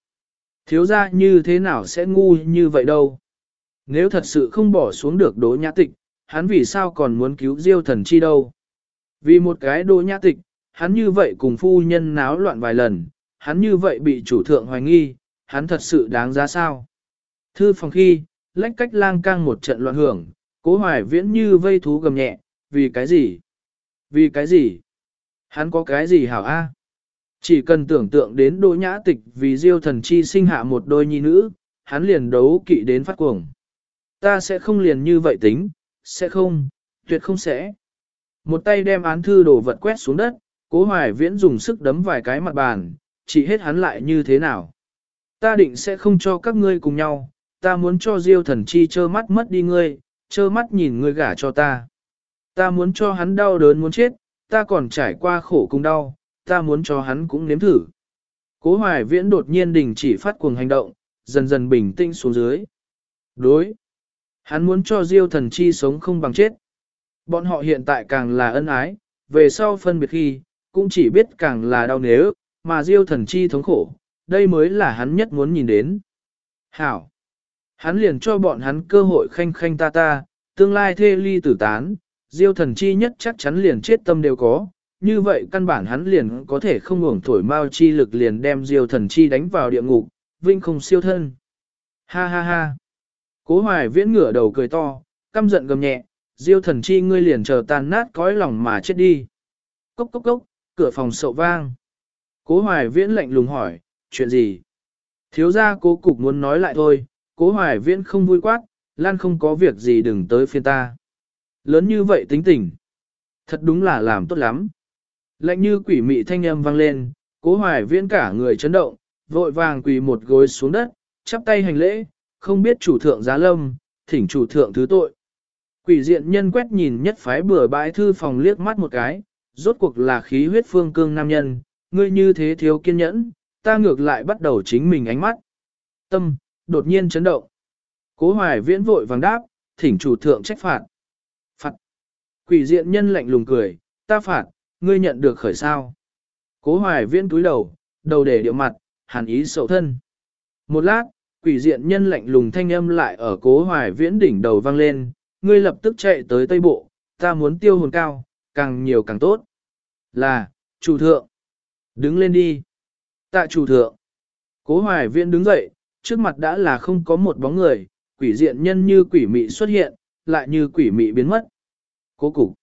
Thiếu ra như thế nào sẽ ngu như vậy đâu. Nếu thật sự không bỏ xuống được đỗ nhã tịch, hắn vì sao còn muốn cứu diêu thần chi đâu. Vì một cái đỗ nhã tịch, hắn như vậy cùng phu nhân náo loạn vài lần, hắn như vậy bị chủ thượng hoài nghi, hắn thật sự đáng giá sao. Thư phòng khi, lách cách lang cang một trận loạn hưởng, cố hoài viễn như vây thú gầm nhẹ, vì cái gì? Vì cái gì? Hắn có cái gì hảo a? Chỉ cần tưởng tượng đến đỗ nhã tịch vì diêu thần chi sinh hạ một đôi nhi nữ, hắn liền đấu kỵ đến phát cuồng. Ta sẽ không liền như vậy tính, sẽ không, tuyệt không sẽ. Một tay đem án thư đồ vật quét xuống đất, cố hoài viễn dùng sức đấm vài cái mặt bàn, chỉ hết hắn lại như thế nào. Ta định sẽ không cho các ngươi cùng nhau, ta muốn cho diêu thần chi trơ mắt mất đi ngươi, trơ mắt nhìn ngươi gả cho ta. Ta muốn cho hắn đau đớn muốn chết, ta còn trải qua khổ cùng đau, ta muốn cho hắn cũng nếm thử. Cố hoài viễn đột nhiên đình chỉ phát cuồng hành động, dần dần bình tĩnh xuống dưới. Đối. Hắn muốn cho diêu thần chi sống không bằng chết. Bọn họ hiện tại càng là ân ái, về sau phân biệt khi, cũng chỉ biết càng là đau nếu, mà diêu thần chi thống khổ, đây mới là hắn nhất muốn nhìn đến. Hảo! Hắn liền cho bọn hắn cơ hội khanh khanh ta ta, tương lai thê ly tử tán, diêu thần chi nhất chắc chắn liền chết tâm đều có, như vậy căn bản hắn liền có thể không ngủng thổi mao chi lực liền đem diêu thần chi đánh vào địa ngục, vinh không siêu thân. Ha ha ha! Cố hoài viễn ngửa đầu cười to, căm giận gầm nhẹ, diêu thần chi ngươi liền chờ tan nát cõi lòng mà chết đi. Cốc cốc cốc, cửa phòng sậu vang. Cố hoài viễn lạnh lùng hỏi, chuyện gì? Thiếu gia cố cục muốn nói lại thôi, cố hoài viễn không vui quát, lan không có việc gì đừng tới phiên ta. Lớn như vậy tính tình. Thật đúng là làm tốt lắm. Lạnh như quỷ mị thanh âm vang lên, cố hoài viễn cả người chấn động, vội vàng quỳ một gối xuống đất, chắp tay hành lễ, không biết chủ thượng giá lâm, thỉnh chủ thượng thứ tội. Quỷ diện nhân quét nhìn nhất phái bừa bãi thư phòng liếc mắt một cái, rốt cuộc là khí huyết phương cương nam nhân, ngươi như thế thiếu kiên nhẫn, ta ngược lại bắt đầu chính mình ánh mắt. Tâm, đột nhiên chấn động. Cố hoài viễn vội vàng đáp, thỉnh chủ thượng trách phạt. Phạt. Quỷ diện nhân lạnh lùng cười, ta phạt, ngươi nhận được khởi sao. Cố hoài viễn túi đầu, đầu để điệu mặt, hàn ý sầu thân. Một lát, quỷ diện nhân lạnh lùng thanh âm lại ở cố hoài viễn đỉnh đầu vang lên, ngươi lập tức chạy tới tây bộ, ta muốn tiêu hồn cao, càng nhiều càng tốt. Là, chủ thượng. Đứng lên đi. Tạ chủ thượng. Cố hoài viễn đứng dậy, trước mặt đã là không có một bóng người, quỷ diện nhân như quỷ mị xuất hiện, lại như quỷ mị biến mất. Cố cục.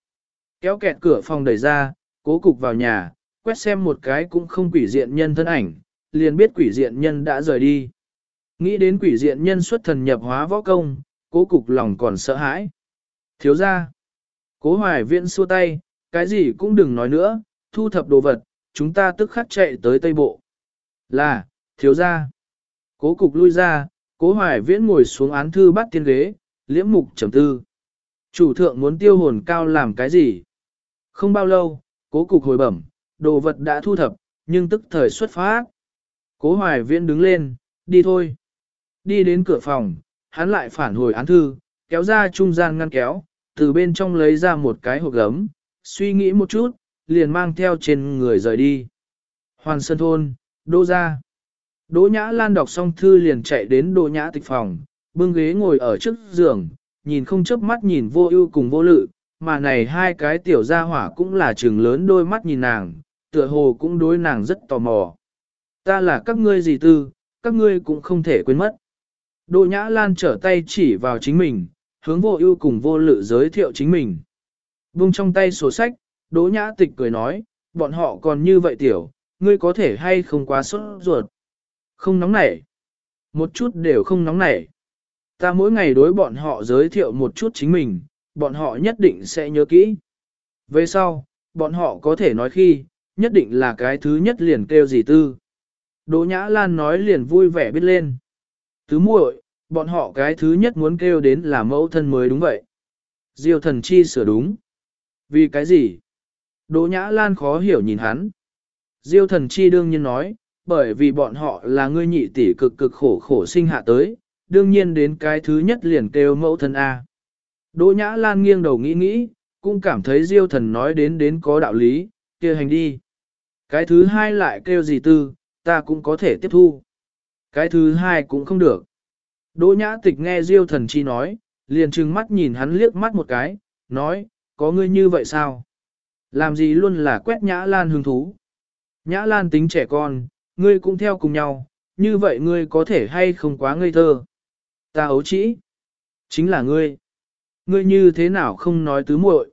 Kéo kẹt cửa phòng đẩy ra, cố cục vào nhà, quét xem một cái cũng không quỷ diện nhân thân ảnh, liền biết quỷ diện nhân đã rời đi. Nghĩ đến quỷ diện nhân xuất thần nhập hóa võ công, cố cục lòng còn sợ hãi. Thiếu ra. Cố hoài viện xua tay, cái gì cũng đừng nói nữa, thu thập đồ vật, chúng ta tức khắc chạy tới Tây Bộ. Là, thiếu ra. Cố cục lui ra, cố hoài viễn ngồi xuống án thư bắt tiên ghế, liễm mục trầm tư. Chủ thượng muốn tiêu hồn cao làm cái gì? Không bao lâu, cố cục hồi bẩm, đồ vật đã thu thập, nhưng tức thời xuất phát. Cố hoài viễn đứng lên, đi thôi. Đi đến cửa phòng, hắn lại phản hồi án thư, kéo ra trung gian ngăn kéo, từ bên trong lấy ra một cái hộp gấm, suy nghĩ một chút, liền mang theo trên người rời đi. Hoàn Sơn Thôn, Đô Gia. Đỗ Nhã Lan đọc xong thư liền chạy đến Đỗ Nhã tịch phòng, bưng ghế ngồi ở trước giường, nhìn không chớp mắt nhìn vô ưu cùng vô lự, mà này hai cái tiểu gia hỏa cũng là trường lớn đôi mắt nhìn nàng, tựa hồ cũng đối nàng rất tò mò. Ta là các ngươi gì tư, các ngươi cũng không thể quên mất. Đỗ Nhã Lan trở tay chỉ vào chính mình, hướng vô ưu cùng vô lự giới thiệu chính mình. Vung trong tay sổ sách, Đỗ Nhã Tịch cười nói, bọn họ còn như vậy tiểu, ngươi có thể hay không quá sốt ruột. Không nóng nảy. Một chút đều không nóng nảy. Ta mỗi ngày đối bọn họ giới thiệu một chút chính mình, bọn họ nhất định sẽ nhớ kỹ. Về sau, bọn họ có thể nói khi, nhất định là cái thứ nhất liền kêu gì tư. Đỗ Nhã Lan nói liền vui vẻ biết lên. Tứ muội, bọn họ cái thứ nhất muốn kêu đến là mẫu thân mới đúng vậy. Diêu thần chi sửa đúng. Vì cái gì? Đỗ Nhã Lan khó hiểu nhìn hắn. Diêu thần chi đương nhiên nói, bởi vì bọn họ là ngươi nhị tỷ cực cực khổ khổ sinh hạ tới, đương nhiên đến cái thứ nhất liền kêu mẫu thân A. Đỗ Nhã Lan nghiêng đầu nghĩ nghĩ, cũng cảm thấy Diêu thần nói đến đến có đạo lý, kia hành đi. Cái thứ hai lại kêu gì tư, ta cũng có thể tiếp thu. Cái thứ hai cũng không được. Đỗ Nhã Tịch nghe Diêu thần chi nói, liền trừng mắt nhìn hắn liếc mắt một cái, nói, có ngươi như vậy sao? Làm gì luôn là quét Nhã Lan hứng thú. Nhã Lan tính trẻ con, ngươi cũng theo cùng nhau, như vậy ngươi có thể hay không quá ngây thơ. Ta ấu trĩ. Chính là ngươi. Ngươi như thế nào không nói tứ muội?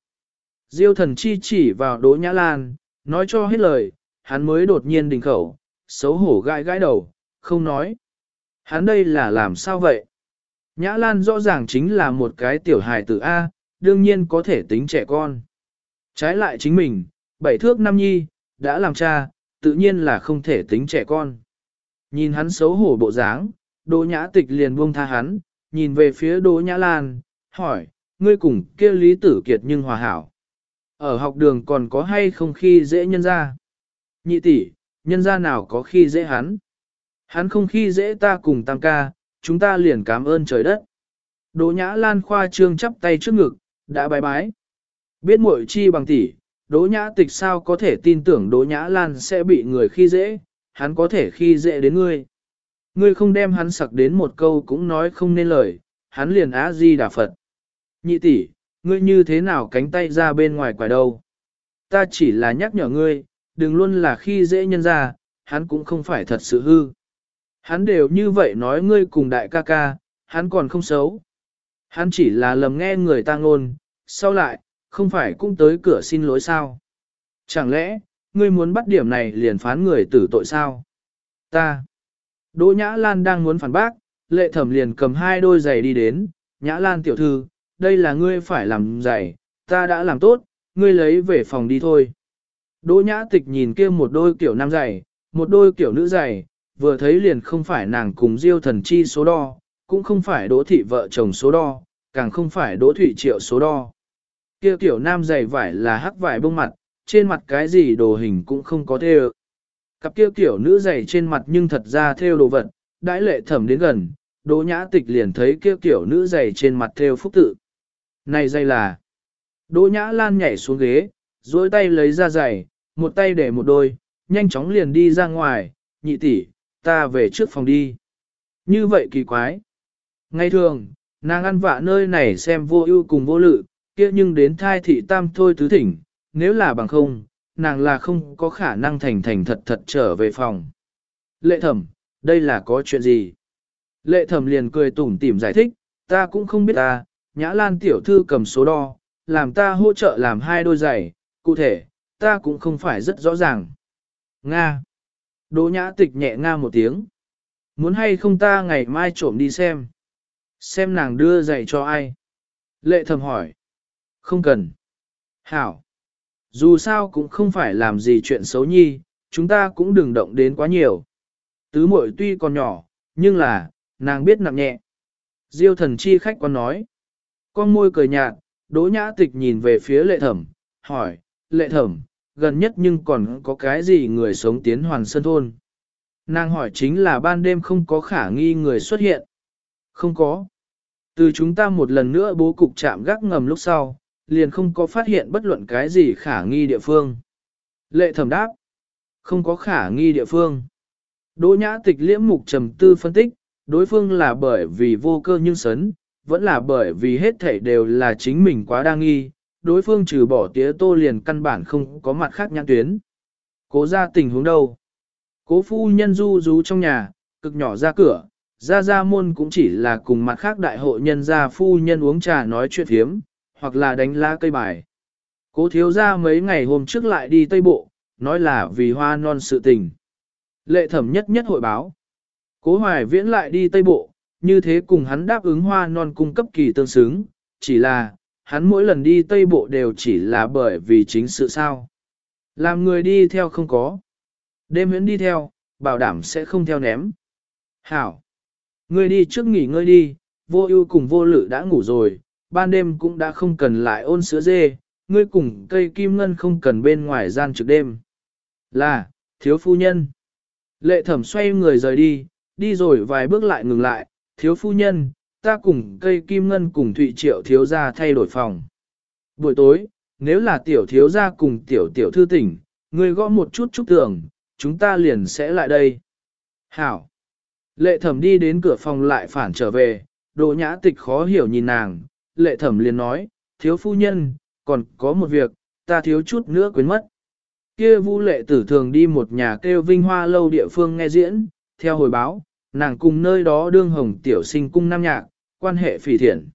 Diêu thần chi chỉ vào Đỗ Nhã Lan, nói cho hết lời, hắn mới đột nhiên đình khẩu, xấu hổ gãi gãi đầu, không nói. Hắn đây là làm sao vậy? Nhã Lan rõ ràng chính là một cái tiểu hài tử A, đương nhiên có thể tính trẻ con. Trái lại chính mình, bảy thước năm nhi, đã làm cha, tự nhiên là không thể tính trẻ con. Nhìn hắn xấu hổ bộ dáng, Đỗ Nhã Tịch liền buông tha hắn, nhìn về phía Đỗ Nhã Lan, hỏi, ngươi cùng kia Lý Tử Kiệt nhưng hòa hảo. Ở học đường còn có hay không khi dễ nhân ra? Nhị tỷ, nhân ra nào có khi dễ hắn? Hắn không khi dễ ta cùng tam ca, chúng ta liền cảm ơn trời đất. Đỗ Nhã Lan khoa trương chắp tay trước ngực, đã bái bái. Biết muội chi bằng tỷ, Đỗ Nhã Tịch sao có thể tin tưởng Đỗ Nhã Lan sẽ bị người khi dễ, hắn có thể khi dễ đến ngươi. Ngươi không đem hắn sặc đến một câu cũng nói không nên lời, hắn liền á di đà Phật. Nhị tỷ, ngươi như thế nào cánh tay ra bên ngoài quả đâu? Ta chỉ là nhắc nhở ngươi, đừng luôn là khi dễ nhân ra, hắn cũng không phải thật sự hư. Hắn đều như vậy nói ngươi cùng đại ca ca, hắn còn không xấu. Hắn chỉ là lầm nghe người ta ngôn, sau lại, không phải cũng tới cửa xin lỗi sao? Chẳng lẽ, ngươi muốn bắt điểm này liền phán người tử tội sao? Ta. Đỗ Nhã Lan đang muốn phản bác, lệ thẩm liền cầm hai đôi giày đi đến, Nhã Lan tiểu thư, đây là ngươi phải làm giày, ta đã làm tốt, ngươi lấy về phòng đi thôi. Đỗ Nhã Tịch nhìn kia một đôi kiểu nam giày, một đôi kiểu nữ giày, vừa thấy liền không phải nàng cùng Diêu thần chi số đo, cũng không phải Đỗ thị vợ chồng số đo, càng không phải Đỗ Thụy Triệu số đo. Kia tiểu nam giày vải là hắc vải bông mặt, trên mặt cái gì đồ hình cũng không có thêu. Cặp kia tiểu nữ giày trên mặt nhưng thật ra thêu đồ vật, đãi lệ thẩm đến gần, Đỗ Nhã Tịch liền thấy kia tiểu nữ giày trên mặt thêu phúc tự. Này giày là. Đỗ Nhã Lan nhảy xuống ghế, duỗi tay lấy ra giày, một tay để một đôi, nhanh chóng liền đi ra ngoài, nhị tỷ, ta về trước phòng đi. Như vậy kỳ quái. Ngay thường, nàng ăn vạ nơi này xem vô ưu cùng vô lự, kia nhưng đến thai thị tam thôi tứ thỉnh, nếu là bằng không, nàng là không có khả năng thành thành thật thật trở về phòng. Lệ thẩm, đây là có chuyện gì? Lệ thẩm liền cười tủm tỉm giải thích, ta cũng không biết ta, nhã lan tiểu thư cầm số đo, làm ta hỗ trợ làm hai đôi giày, cụ thể, ta cũng không phải rất rõ ràng. Nga. Đỗ nhã tịch nhẹ nga một tiếng. Muốn hay không ta ngày mai trộm đi xem. Xem nàng đưa giày cho ai. Lệ thầm hỏi. Không cần. Hảo. Dù sao cũng không phải làm gì chuyện xấu nhi, chúng ta cũng đừng động đến quá nhiều. Tứ muội tuy còn nhỏ, nhưng là, nàng biết nặng nhẹ. Diêu thần chi khách quan nói. Con môi cười nhạt, đỗ nhã tịch nhìn về phía lệ thẩm, hỏi, lệ thẩm, gần nhất nhưng còn có cái gì người sống tiến hoàn sơn thôn. Nàng hỏi chính là ban đêm không có khả nghi người xuất hiện. Không có. Từ chúng ta một lần nữa bố cục chạm gác ngầm lúc sau, liền không có phát hiện bất luận cái gì khả nghi địa phương. Lệ thẩm đáp. Không có khả nghi địa phương. Đỗ nhã tịch liễm mục trầm tư phân tích, đối phương là bởi vì vô cơ nhưng sấn, vẫn là bởi vì hết thảy đều là chính mình quá đa nghi, đối phương trừ bỏ tía tô liền căn bản không có mặt khác nhãn tuyến. Cố ra tình huống đâu? Cố phu nhân du rú trong nhà, cực nhỏ ra cửa, ra ra môn cũng chỉ là cùng mặt khác đại hội nhân gia phu nhân uống trà nói chuyện hiếm hoặc là đánh lá cây bài. Cố thiếu ra mấy ngày hôm trước lại đi Tây Bộ, nói là vì hoa non sự tình. Lệ thẩm nhất nhất hội báo. Cố hoài viễn lại đi Tây Bộ, như thế cùng hắn đáp ứng hoa non cung cấp kỳ tương xứng, chỉ là, hắn mỗi lần đi Tây Bộ đều chỉ là bởi vì chính sự sao. Làm người đi theo không có. Đêm huyễn đi theo, bảo đảm sẽ không theo ném. Hảo! người đi trước nghỉ ngơi đi, vô ưu cùng vô lự đã ngủ rồi, ban đêm cũng đã không cần lại ôn sữa dê, ngươi cùng cây kim ngân không cần bên ngoài gian trực đêm. Là, thiếu phu nhân. Lệ thẩm xoay người rời đi, đi rồi vài bước lại ngừng lại, thiếu phu nhân, ta cùng cây kim ngân cùng thụy triệu thiếu gia thay đổi phòng. Buổi tối, nếu là tiểu thiếu gia cùng tiểu tiểu thư tỉnh, ngươi gõ một chút chúc tưởng, chúng ta liền sẽ lại đây. Hảo. Lệ thẩm đi đến cửa phòng lại phản trở về, đồ nhã tịch khó hiểu nhìn nàng, lệ thẩm liền nói, thiếu phu nhân, còn có một việc, ta thiếu chút nữa quên mất. Kia vu lệ tử thường đi một nhà kêu vinh hoa lâu địa phương nghe diễn, theo hồi báo, nàng cùng nơi đó đương hồng tiểu sinh cung nam nhạc, quan hệ phỉ thiện.